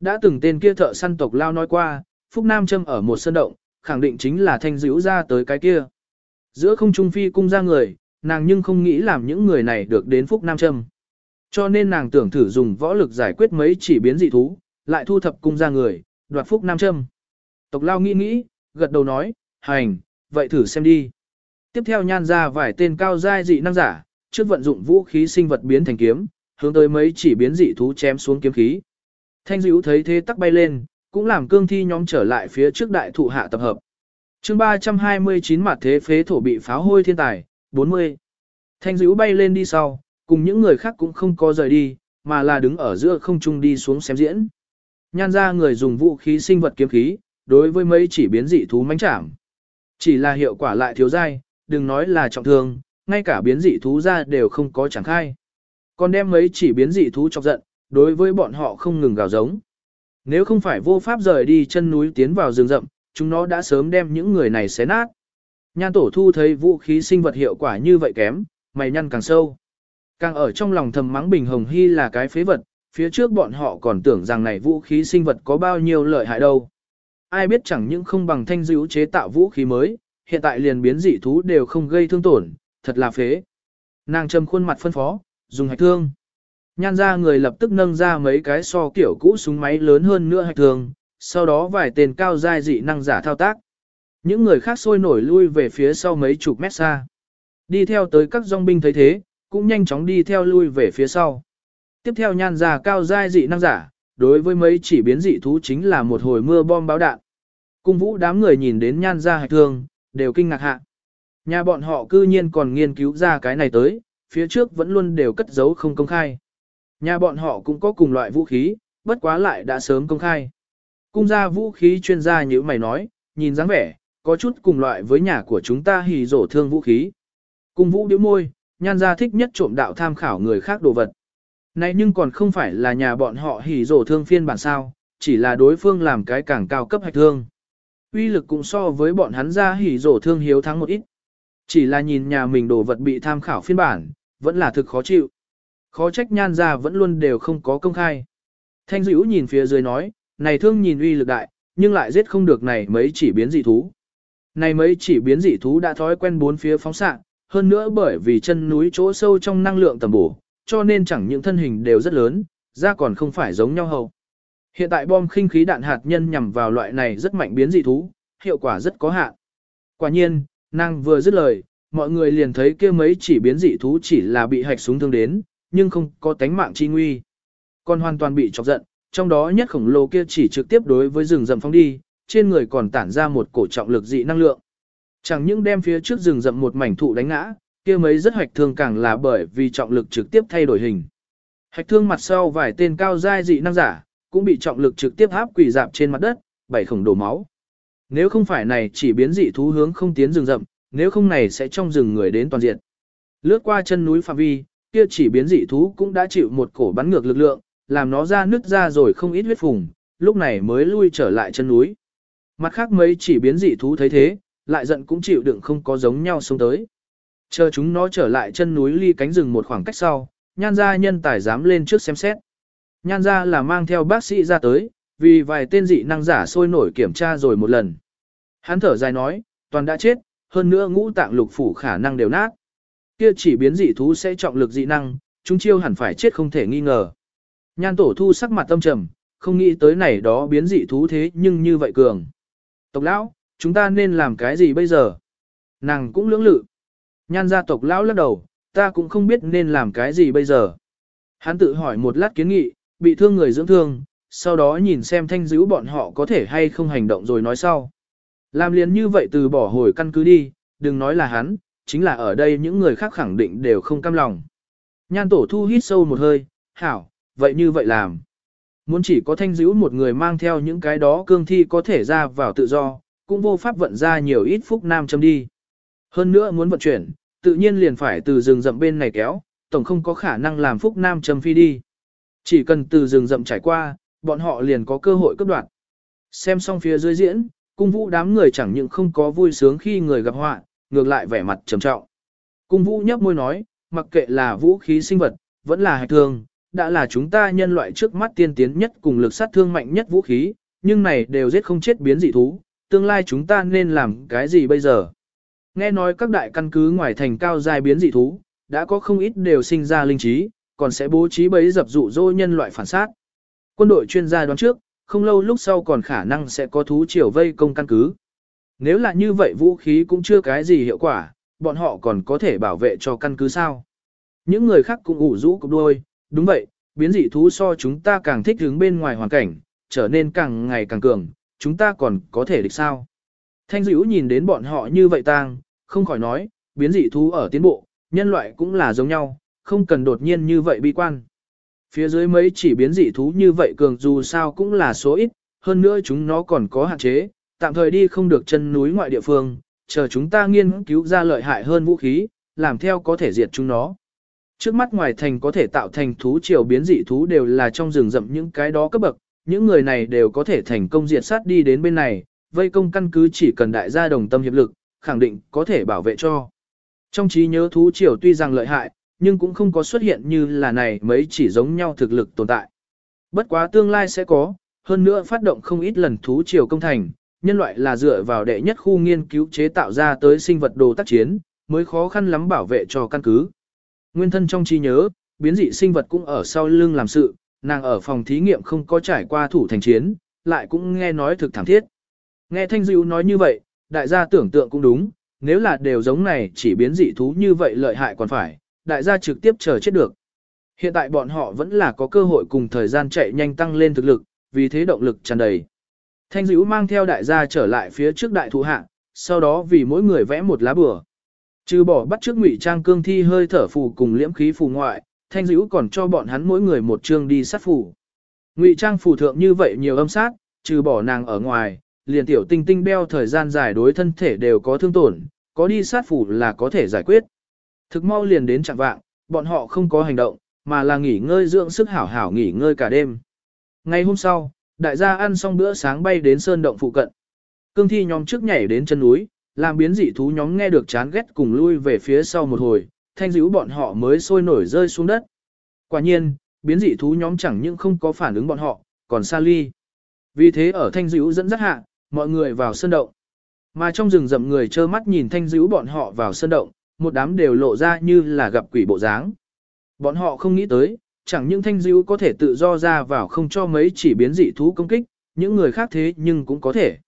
Đã từng tên kia thợ săn tộc lao nói qua, Phúc Nam châm ở một sân động, khẳng định chính là thanh dữ ra tới cái kia. Giữa không trung phi cung ra người, nàng nhưng không nghĩ làm những người này được đến Phúc Nam châm. Cho nên nàng tưởng thử dùng võ lực giải quyết mấy chỉ biến dị thú, lại thu thập cung ra người, đoạt Phúc Nam châm. Tộc lao nghĩ nghĩ, gật đầu nói, hành, vậy thử xem đi. Tiếp theo nhan ra vài tên cao giai dị năng giả, trước vận dụng vũ khí sinh vật biến thành kiếm, hướng tới mấy chỉ biến dị thú chém xuống kiếm khí. Thanh dữ thấy thế tắc bay lên, cũng làm cương thi nhóm trở lại phía trước đại thụ hạ tập hợp. chương 329 mặt thế phế thổ bị pháo hôi thiên tài, 40. Thanh dữ bay lên đi sau, cùng những người khác cũng không có rời đi, mà là đứng ở giữa không trung đi xuống xem diễn. Nhan ra người dùng vũ khí sinh vật kiếm khí, đối với mấy chỉ biến dị thú mánh chạm. Chỉ là hiệu quả lại thiếu dai, đừng nói là trọng thương, ngay cả biến dị thú ra đều không có chẳng khai. Còn đem mấy chỉ biến dị thú chọc giận, đối với bọn họ không ngừng gào giống. Nếu không phải vô pháp rời đi chân núi tiến vào rừng rậm, chúng nó đã sớm đem những người này xé nát. Nhan tổ thu thấy vũ khí sinh vật hiệu quả như vậy kém, mày nhăn càng sâu. Càng ở trong lòng thầm mắng Bình Hồng Hy là cái phế vật, phía trước bọn họ còn tưởng rằng này vũ khí sinh vật có bao nhiêu lợi hại đâu. Ai biết chẳng những không bằng thanh dữ chế tạo vũ khí mới, hiện tại liền biến dị thú đều không gây thương tổn, thật là phế. Nàng trầm khuôn mặt phân phó, dùng hạch thương. Nhan ra người lập tức nâng ra mấy cái so kiểu cũ súng máy lớn hơn nữa hạch thương, sau đó vài tên cao giai dị năng giả thao tác. Những người khác sôi nổi lui về phía sau mấy chục mét xa. Đi theo tới các dòng binh thấy thế, cũng nhanh chóng đi theo lui về phía sau. Tiếp theo nhan giả cao giai dị năng giả, đối với mấy chỉ biến dị thú chính là một hồi mưa bom báo đạn. Cung vũ đám người nhìn đến nhan ra hạch thương, đều kinh ngạc hạ. Nhà bọn họ cư nhiên còn nghiên cứu ra cái này tới, phía trước vẫn luôn đều cất giấu không công khai. Nhà bọn họ cũng có cùng loại vũ khí, bất quá lại đã sớm công khai. Cung gia vũ khí chuyên gia như mày nói, nhìn dáng vẻ, có chút cùng loại với nhà của chúng ta hỉ rổ thương vũ khí. cùng vũ điếu môi, nhan gia thích nhất trộm đạo tham khảo người khác đồ vật. Này nhưng còn không phải là nhà bọn họ hỉ rổ thương phiên bản sao, chỉ là đối phương làm cái càng cao cấp hạch thương. Uy lực cũng so với bọn hắn ra hỉ rổ thương hiếu thắng một ít. Chỉ là nhìn nhà mình đồ vật bị tham khảo phiên bản, vẫn là thực khó chịu. Khó trách nhan gia vẫn luôn đều không có công khai. Thanh dữ nhìn phía dưới nói, này thương nhìn uy lực đại, nhưng lại giết không được này mấy chỉ biến dị thú. Này mấy chỉ biến dị thú đã thói quen bốn phía phóng xạ, hơn nữa bởi vì chân núi chỗ sâu trong năng lượng tầm bổ, cho nên chẳng những thân hình đều rất lớn, da còn không phải giống nhau hầu. Hiện tại bom khinh khí đạn hạt nhân nhằm vào loại này rất mạnh biến dị thú, hiệu quả rất có hạn. Quả nhiên, nàng vừa dứt lời, mọi người liền thấy kia mấy chỉ biến dị thú chỉ là bị hạch súng thương đến, nhưng không có tánh mạng chi nguy. Còn hoàn toàn bị chọc giận, trong đó nhất khổng lồ kia chỉ trực tiếp đối với rừng rậm phóng đi, trên người còn tản ra một cổ trọng lực dị năng lượng. Chẳng những đem phía trước rừng rậm một mảnh thụ đánh ngã, kia mấy rất hạch thương càng là bởi vì trọng lực trực tiếp thay đổi hình. Hạch thương mặt sau vài tên cao giai dị năng giả, cũng bị trọng lực trực tiếp áp quỷ dạp trên mặt đất, bảy khổng đổ máu. Nếu không phải này chỉ biến dị thú hướng không tiến rừng rậm, nếu không này sẽ trong rừng người đến toàn diện. Lướt qua chân núi phạm vi, kia chỉ biến dị thú cũng đã chịu một cổ bắn ngược lực lượng, làm nó ra nứt ra rồi không ít huyết phùng, lúc này mới lui trở lại chân núi. Mặt khác mấy chỉ biến dị thú thấy thế, lại giận cũng chịu đựng không có giống nhau xuống tới. Chờ chúng nó trở lại chân núi ly cánh rừng một khoảng cách sau, nhan gia nhân tài dám lên trước xem xét. Nhan gia là mang theo bác sĩ ra tới, vì vài tên dị năng giả sôi nổi kiểm tra rồi một lần. Hắn thở dài nói, toàn đã chết, hơn nữa ngũ tạng lục phủ khả năng đều nát. Kia chỉ biến dị thú sẽ trọng lực dị năng, chúng chiêu hẳn phải chết không thể nghi ngờ. Nhan tổ thu sắc mặt tâm trầm, không nghĩ tới này đó biến dị thú thế nhưng như vậy cường. Tộc lão, chúng ta nên làm cái gì bây giờ? Nàng cũng lưỡng lự. Nhan gia tộc lão lắc đầu, ta cũng không biết nên làm cái gì bây giờ. Hắn tự hỏi một lát kiến nghị, bị thương người dưỡng thương, sau đó nhìn xem thanh dữ bọn họ có thể hay không hành động rồi nói sau. Làm liền như vậy từ bỏ hồi căn cứ đi, đừng nói là hắn, chính là ở đây những người khác khẳng định đều không cam lòng. Nhan tổ thu hít sâu một hơi, hảo, vậy như vậy làm. Muốn chỉ có thanh dữ một người mang theo những cái đó cương thi có thể ra vào tự do, cũng vô pháp vận ra nhiều ít phúc nam châm đi. Hơn nữa muốn vận chuyển, tự nhiên liền phải từ rừng rậm bên này kéo, tổng không có khả năng làm phúc nam châm phi đi. Chỉ cần từ rừng rậm trải qua, bọn họ liền có cơ hội cấp đoạt Xem xong phía dưới diễn, cung vũ đám người chẳng những không có vui sướng khi người gặp họa, ngược lại vẻ mặt trầm trọng. Cung vũ nhấp môi nói, mặc kệ là vũ khí sinh vật, vẫn là hạch thương, đã là chúng ta nhân loại trước mắt tiên tiến nhất cùng lực sát thương mạnh nhất vũ khí, nhưng này đều giết không chết biến dị thú, tương lai chúng ta nên làm cái gì bây giờ? Nghe nói các đại căn cứ ngoài thành cao dài biến dị thú, đã có không ít đều sinh ra linh trí, còn sẽ bố trí bấy dập dụ dỗ nhân loại phản sát. Quân đội chuyên gia đoán trước, không lâu lúc sau còn khả năng sẽ có thú triều vây công căn cứ. Nếu là như vậy vũ khí cũng chưa cái gì hiệu quả, bọn họ còn có thể bảo vệ cho căn cứ sao. Những người khác cũng ủ rũ cục đôi, đúng vậy, biến dị thú so chúng ta càng thích hướng bên ngoài hoàn cảnh, trở nên càng ngày càng cường, chúng ta còn có thể địch sao. Thanh dữ nhìn đến bọn họ như vậy tang, không khỏi nói, biến dị thú ở tiến bộ, nhân loại cũng là giống nhau, không cần đột nhiên như vậy bi quan. Phía dưới mấy chỉ biến dị thú như vậy cường dù sao cũng là số ít, hơn nữa chúng nó còn có hạn chế, tạm thời đi không được chân núi ngoại địa phương, chờ chúng ta nghiên cứu ra lợi hại hơn vũ khí, làm theo có thể diệt chúng nó. Trước mắt ngoài thành có thể tạo thành thú triều biến dị thú đều là trong rừng rậm những cái đó cấp bậc, những người này đều có thể thành công diệt sát đi đến bên này, vây công căn cứ chỉ cần đại gia đồng tâm hiệp lực, khẳng định có thể bảo vệ cho. Trong trí nhớ thú triều tuy rằng lợi hại, nhưng cũng không có xuất hiện như là này mấy chỉ giống nhau thực lực tồn tại. Bất quá tương lai sẽ có, hơn nữa phát động không ít lần thú triều công thành, nhân loại là dựa vào đệ nhất khu nghiên cứu chế tạo ra tới sinh vật đồ tác chiến, mới khó khăn lắm bảo vệ cho căn cứ. Nguyên thân trong trí nhớ, biến dị sinh vật cũng ở sau lưng làm sự, nàng ở phòng thí nghiệm không có trải qua thủ thành chiến, lại cũng nghe nói thực thảm thiết. Nghe Thanh diệu nói như vậy, đại gia tưởng tượng cũng đúng, nếu là đều giống này chỉ biến dị thú như vậy lợi hại còn phải, đại gia trực tiếp chờ chết được. Hiện tại bọn họ vẫn là có cơ hội cùng thời gian chạy nhanh tăng lên thực lực, vì thế động lực tràn đầy. Thanh dữ mang theo đại gia trở lại phía trước đại thủ hạ, sau đó vì mỗi người vẽ một lá bừa. Trừ bỏ bắt trước ngụy trang cương thi hơi thở phù cùng liễm khí phù ngoại, thanh dữ còn cho bọn hắn mỗi người một chương đi sát phù. Ngụy trang phù thượng như vậy nhiều âm sát, trừ bỏ nàng ở ngoài, liền tiểu tinh tinh beo thời gian dài đối thân thể đều có thương tổn, có đi sát phù là có thể giải quyết. Thực mau liền đến trạng vạng, bọn họ không có hành động, mà là nghỉ ngơi dưỡng sức hảo hảo nghỉ ngơi cả đêm. Ngày hôm sau, đại gia ăn xong bữa sáng bay đến sơn động phụ cận. Cương thi nhóm trước nhảy đến chân núi, làm biến dị thú nhóm nghe được chán ghét cùng lui về phía sau một hồi, thanh dữ bọn họ mới sôi nổi rơi xuống đất. Quả nhiên, biến dị thú nhóm chẳng những không có phản ứng bọn họ, còn xa ly. Vì thế ở thanh dữ dẫn dắt hạ, mọi người vào sân động. Mà trong rừng rậm người trơ mắt nhìn thanh dữ bọn họ vào sân động, một đám đều lộ ra như là gặp quỷ bộ dáng. Bọn họ không nghĩ tới, chẳng những thanh dữ có thể tự do ra vào không cho mấy chỉ biến dị thú công kích, những người khác thế nhưng cũng có thể.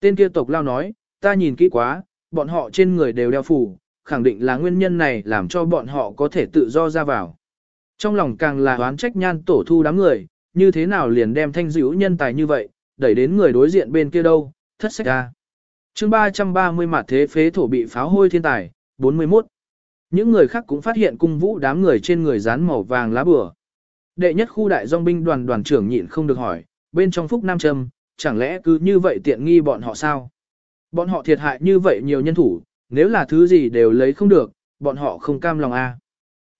Tên kia tộc lao nói, ta nhìn kỹ quá, bọn họ trên người đều đeo phủ, khẳng định là nguyên nhân này làm cho bọn họ có thể tự do ra vào. Trong lòng càng là oán trách nhan tổ thu đám người, như thế nào liền đem thanh dữ nhân tài như vậy, đẩy đến người đối diện bên kia đâu, thất sách ra. chương 330 mặt thế phế thổ bị pháo hôi thiên tài, 41. Những người khác cũng phát hiện cung vũ đám người trên người dán màu vàng lá bừa. Đệ nhất khu đại dòng binh đoàn đoàn trưởng nhịn không được hỏi, bên trong phúc nam châm, chẳng lẽ cứ như vậy tiện nghi bọn họ sao? Bọn họ thiệt hại như vậy nhiều nhân thủ, nếu là thứ gì đều lấy không được, bọn họ không cam lòng a. À.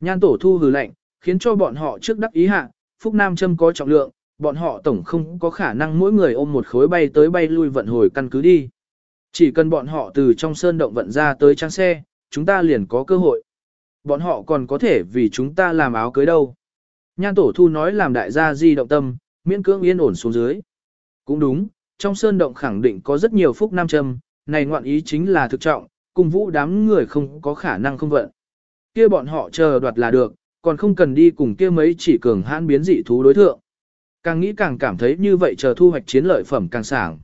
Nhan tổ thu hừ lạnh, khiến cho bọn họ trước đắc ý hạ, phúc nam châm có trọng lượng, bọn họ tổng không có khả năng mỗi người ôm một khối bay tới bay lui vận hồi căn cứ đi. Chỉ cần bọn họ từ trong sơn động vận ra tới trang xe, chúng ta liền có cơ hội. Bọn họ còn có thể vì chúng ta làm áo cưới đâu. Nhan tổ thu nói làm đại gia di động tâm, miễn cưỡng yên ổn xuống dưới. Cũng đúng, trong sơn động khẳng định có rất nhiều phúc nam châm, này ngoạn ý chính là thực trọng, cùng vũ đám người không có khả năng không vận. Kia bọn họ chờ đoạt là được, còn không cần đi cùng kia mấy chỉ cường hãn biến dị thú đối thượng. Càng nghĩ càng cảm thấy như vậy chờ thu hoạch chiến lợi phẩm càng sảng.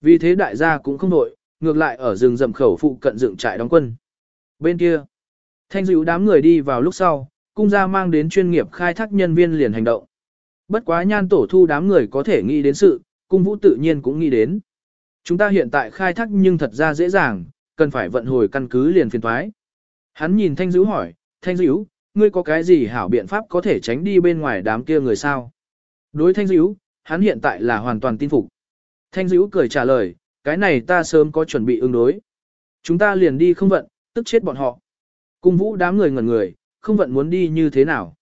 Vì thế đại gia cũng không nội, ngược lại ở rừng rậm khẩu phụ cận dựng trại đóng quân. Bên kia, thanh dữ đám người đi vào lúc sau, cung gia mang đến chuyên nghiệp khai thác nhân viên liền hành động. Bất quá nhan tổ thu đám người có thể nghĩ đến sự, cung vũ tự nhiên cũng nghĩ đến. Chúng ta hiện tại khai thác nhưng thật ra dễ dàng, cần phải vận hồi căn cứ liền phiền thoái. Hắn nhìn thanh dữ hỏi, thanh dữ, ngươi có cái gì hảo biện pháp có thể tránh đi bên ngoài đám kia người sao? Đối thanh dữ, hắn hiện tại là hoàn toàn tin phục. Thanh dữ cười trả lời, cái này ta sớm có chuẩn bị ứng đối. Chúng ta liền đi không vận, tức chết bọn họ. Cung vũ đám người ngẩn người, không vận muốn đi như thế nào.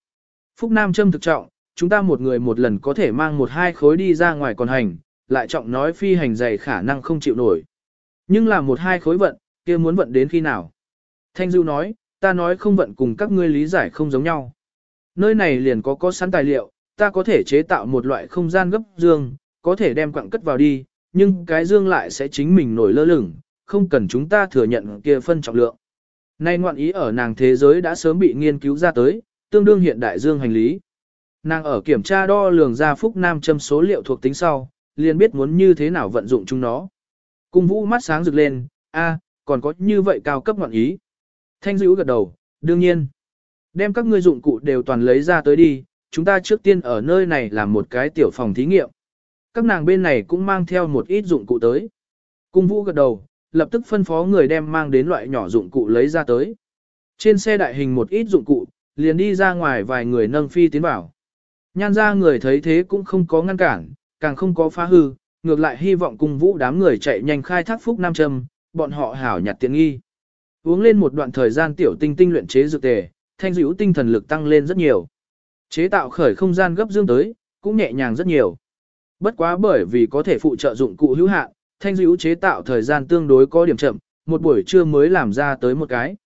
Phúc Nam Trâm thực trọng, chúng ta một người một lần có thể mang một hai khối đi ra ngoài còn hành, lại trọng nói phi hành dày khả năng không chịu nổi. Nhưng là một hai khối vận, kia muốn vận đến khi nào? Thanh Du nói, ta nói không vận cùng các ngươi lý giải không giống nhau. Nơi này liền có có sẵn tài liệu, ta có thể chế tạo một loại không gian gấp dương, có thể đem quặng cất vào đi, nhưng cái dương lại sẽ chính mình nổi lơ lửng, không cần chúng ta thừa nhận kia phân trọng lượng. Nay ngoạn ý ở nàng thế giới đã sớm bị nghiên cứu ra tới, tương đương hiện đại dương hành lý. Nàng ở kiểm tra đo lường ra phúc nam châm số liệu thuộc tính sau, liền biết muốn như thế nào vận dụng chúng nó. Cung vũ mắt sáng rực lên, a, còn có như vậy cao cấp ngọn ý. Thanh dữ gật đầu, đương nhiên. Đem các ngươi dụng cụ đều toàn lấy ra tới đi, chúng ta trước tiên ở nơi này làm một cái tiểu phòng thí nghiệm. Các nàng bên này cũng mang theo một ít dụng cụ tới. Cung vũ gật đầu, lập tức phân phó người đem mang đến loại nhỏ dụng cụ lấy ra tới. Trên xe đại hình một ít dụng cụ, liền đi ra ngoài vài người nâng phi tiến vào. Nhan ra người thấy thế cũng không có ngăn cản, càng không có phá hư, ngược lại hy vọng cùng vũ đám người chạy nhanh khai thác phúc nam châm, bọn họ hảo nhặt tiện nghi. Uống lên một đoạn thời gian tiểu tinh tinh luyện chế dược tề, thanh dữ tinh thần lực tăng lên rất nhiều. Chế tạo khởi không gian gấp dương tới, cũng nhẹ nhàng rất nhiều. Bất quá bởi vì có thể phụ trợ dụng cụ hữu hạn, thanh dữ chế tạo thời gian tương đối có điểm chậm, một buổi trưa mới làm ra tới một cái.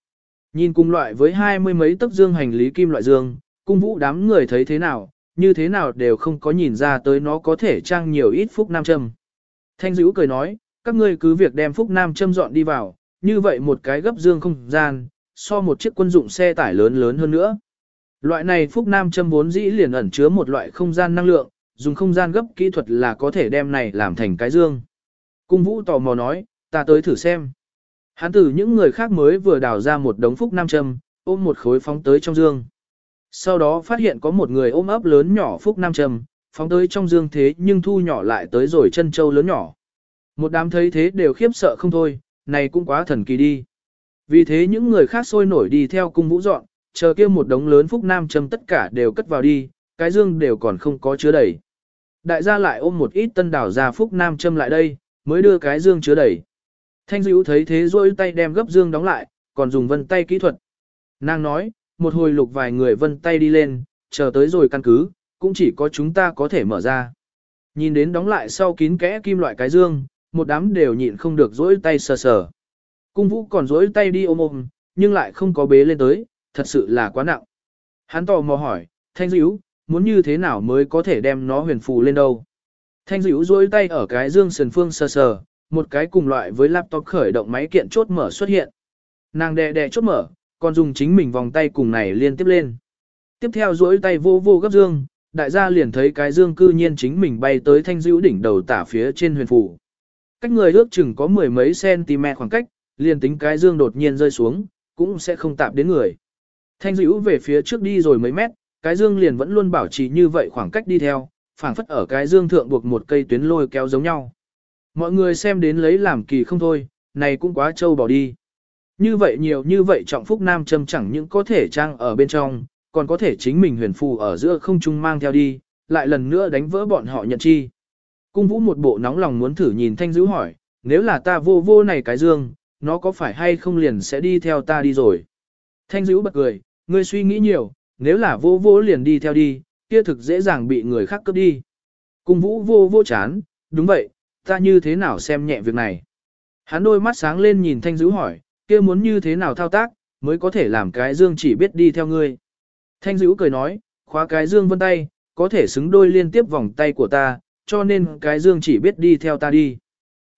Nhìn cùng loại với hai mươi mấy tấc dương hành lý kim loại dương, cung vũ đám người thấy thế nào, như thế nào đều không có nhìn ra tới nó có thể trang nhiều ít phúc nam châm. Thanh dữ cười nói, các ngươi cứ việc đem phúc nam châm dọn đi vào, như vậy một cái gấp dương không gian, so một chiếc quân dụng xe tải lớn lớn hơn nữa. Loại này phúc nam châm vốn dĩ liền ẩn chứa một loại không gian năng lượng, dùng không gian gấp kỹ thuật là có thể đem này làm thành cái dương. Cung vũ tò mò nói, ta tới thử xem. Hắn từ những người khác mới vừa đào ra một đống phúc nam châm, ôm một khối phóng tới trong dương. Sau đó phát hiện có một người ôm ấp lớn nhỏ phúc nam trầm phóng tới trong dương thế nhưng thu nhỏ lại tới rồi chân châu lớn nhỏ. Một đám thấy thế đều khiếp sợ không thôi, này cũng quá thần kỳ đi. Vì thế những người khác sôi nổi đi theo cung vũ dọn, chờ kia một đống lớn phúc nam trầm tất cả đều cất vào đi, cái dương đều còn không có chứa đầy. Đại gia lại ôm một ít tân đảo ra phúc nam Trâm lại đây, mới đưa cái dương chứa đầy. Thanh dữ thấy thế rôi tay đem gấp dương đóng lại, còn dùng vân tay kỹ thuật. Nàng nói, một hồi lục vài người vân tay đi lên, chờ tới rồi căn cứ, cũng chỉ có chúng ta có thể mở ra. Nhìn đến đóng lại sau kín kẽ kim loại cái dương, một đám đều nhịn không được rỗi tay sờ sờ. Cung vũ còn rỗi tay đi ôm ôm, nhưng lại không có bế lên tới, thật sự là quá nặng. Hắn tò mò hỏi, thanh dữ, muốn như thế nào mới có thể đem nó huyền phù lên đâu? Thanh dữ rỗi tay ở cái dương sườn phương sờ sờ, một cái cùng loại với laptop khởi động máy kiện chốt mở xuất hiện. Nàng đè đè chốt mở, còn dùng chính mình vòng tay cùng này liên tiếp lên. Tiếp theo duỗi tay vô vô gấp dương, đại gia liền thấy cái dương cư nhiên chính mình bay tới thanh dữ đỉnh đầu tả phía trên huyền phủ. Cách người ước chừng có mười mấy cm khoảng cách, liền tính cái dương đột nhiên rơi xuống, cũng sẽ không tạp đến người. Thanh dữ về phía trước đi rồi mấy mét, cái dương liền vẫn luôn bảo trì như vậy khoảng cách đi theo, phảng phất ở cái dương thượng buộc một cây tuyến lôi kéo giống nhau. Mọi người xem đến lấy làm kỳ không thôi, này cũng quá trâu bỏ đi. Như vậy nhiều như vậy trọng phúc nam châm chẳng những có thể trang ở bên trong, còn có thể chính mình huyền phù ở giữa không trung mang theo đi, lại lần nữa đánh vỡ bọn họ nhận chi. Cung vũ một bộ nóng lòng muốn thử nhìn thanh dữ hỏi, nếu là ta vô vô này cái dương, nó có phải hay không liền sẽ đi theo ta đi rồi. Thanh dữ bật cười, ngươi suy nghĩ nhiều, nếu là vô vô liền đi theo đi, kia thực dễ dàng bị người khác cướp đi. Cung vũ vô vô chán, đúng vậy, ta như thế nào xem nhẹ việc này. Hắn đôi mắt sáng lên nhìn thanh dữ hỏi, kia muốn như thế nào thao tác, mới có thể làm cái dương chỉ biết đi theo ngươi. Thanh dữ cười nói, khóa cái dương vân tay, có thể xứng đôi liên tiếp vòng tay của ta, cho nên cái dương chỉ biết đi theo ta đi.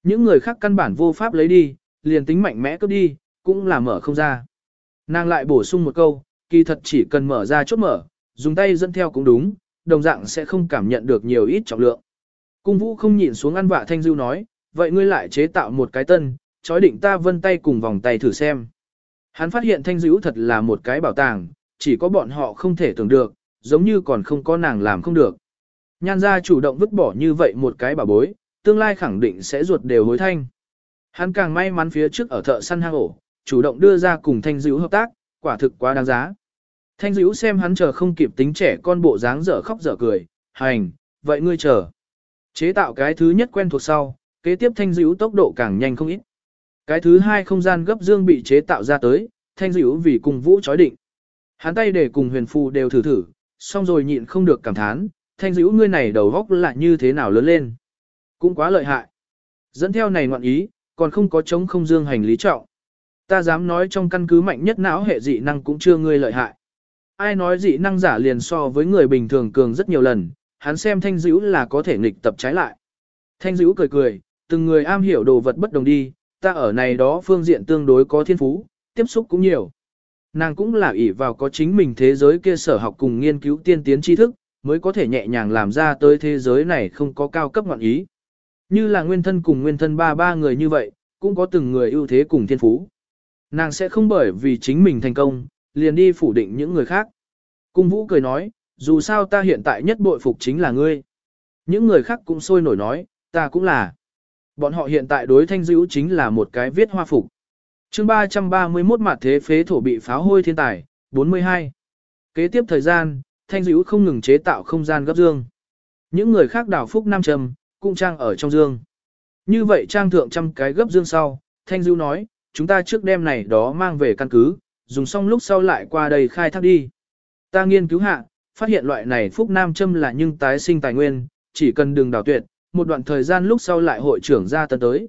Những người khác căn bản vô pháp lấy đi, liền tính mạnh mẽ cướp đi, cũng là mở không ra. Nàng lại bổ sung một câu, kỳ thật chỉ cần mở ra chốt mở, dùng tay dẫn theo cũng đúng, đồng dạng sẽ không cảm nhận được nhiều ít trọng lượng. Cung vũ không nhịn xuống ăn vạ thanh Dữ nói, vậy ngươi lại chế tạo một cái tân, chói định ta vân tay cùng vòng tay thử xem. Hắn phát hiện thanh dữ thật là một cái bảo tàng, chỉ có bọn họ không thể tưởng được, giống như còn không có nàng làm không được. Nhan ra chủ động vứt bỏ như vậy một cái bảo bối, tương lai khẳng định sẽ ruột đều hối thanh. Hắn càng may mắn phía trước ở thợ săn hang ổ, chủ động đưa ra cùng thanh dữ hợp tác, quả thực quá đáng giá. Thanh dữ xem hắn chờ không kịp tính trẻ con bộ dáng dở khóc dở cười, hành, vậy ngươi chờ. Chế tạo cái thứ nhất quen thuộc sau, kế tiếp thanh dữ tốc độ càng nhanh không ít. Cái thứ hai không gian gấp dương bị chế tạo ra tới, thanh dữ vì cùng vũ chói định. Hắn tay để cùng huyền phù đều thử thử, xong rồi nhịn không được cảm thán, thanh dữ ngươi này đầu góc lại như thế nào lớn lên. Cũng quá lợi hại. Dẫn theo này ngoạn ý, còn không có chống không dương hành lý trọng. Ta dám nói trong căn cứ mạnh nhất não hệ dị năng cũng chưa ngươi lợi hại. Ai nói dị năng giả liền so với người bình thường cường rất nhiều lần, hắn xem thanh dữ là có thể nghịch tập trái lại. Thanh dữ cười cười, từng người am hiểu đồ vật bất đồng đi, ta ở này đó phương diện tương đối có thiên phú, tiếp xúc cũng nhiều. Nàng cũng là ỷ vào có chính mình thế giới kia sở học cùng nghiên cứu tiên tiến tri thức, mới có thể nhẹ nhàng làm ra tới thế giới này không có cao cấp ngọn ý. Như là nguyên thân cùng nguyên thân ba ba người như vậy, cũng có từng người ưu thế cùng thiên phú. Nàng sẽ không bởi vì chính mình thành công, liền đi phủ định những người khác. Cung vũ cười nói, dù sao ta hiện tại nhất bội phục chính là ngươi. Những người khác cũng sôi nổi nói, ta cũng là. Bọn họ hiện tại đối thanh dữ chính là một cái viết hoa phục. chương 331 mặt thế phế thổ bị pháo hôi thiên tài, 42. Kế tiếp thời gian, thanh dữ không ngừng chế tạo không gian gấp dương. Những người khác đảo phúc nam trầm, cũng trang ở trong dương. Như vậy trang thượng trăm cái gấp dương sau, thanh dữ nói, chúng ta trước đêm này đó mang về căn cứ, dùng xong lúc sau lại qua đây khai thác đi. Ta nghiên cứu hạ, phát hiện loại này phúc nam châm là nhưng tái sinh tài nguyên, chỉ cần đừng đào tuyệt, một đoạn thời gian lúc sau lại hội trưởng ra tân tới.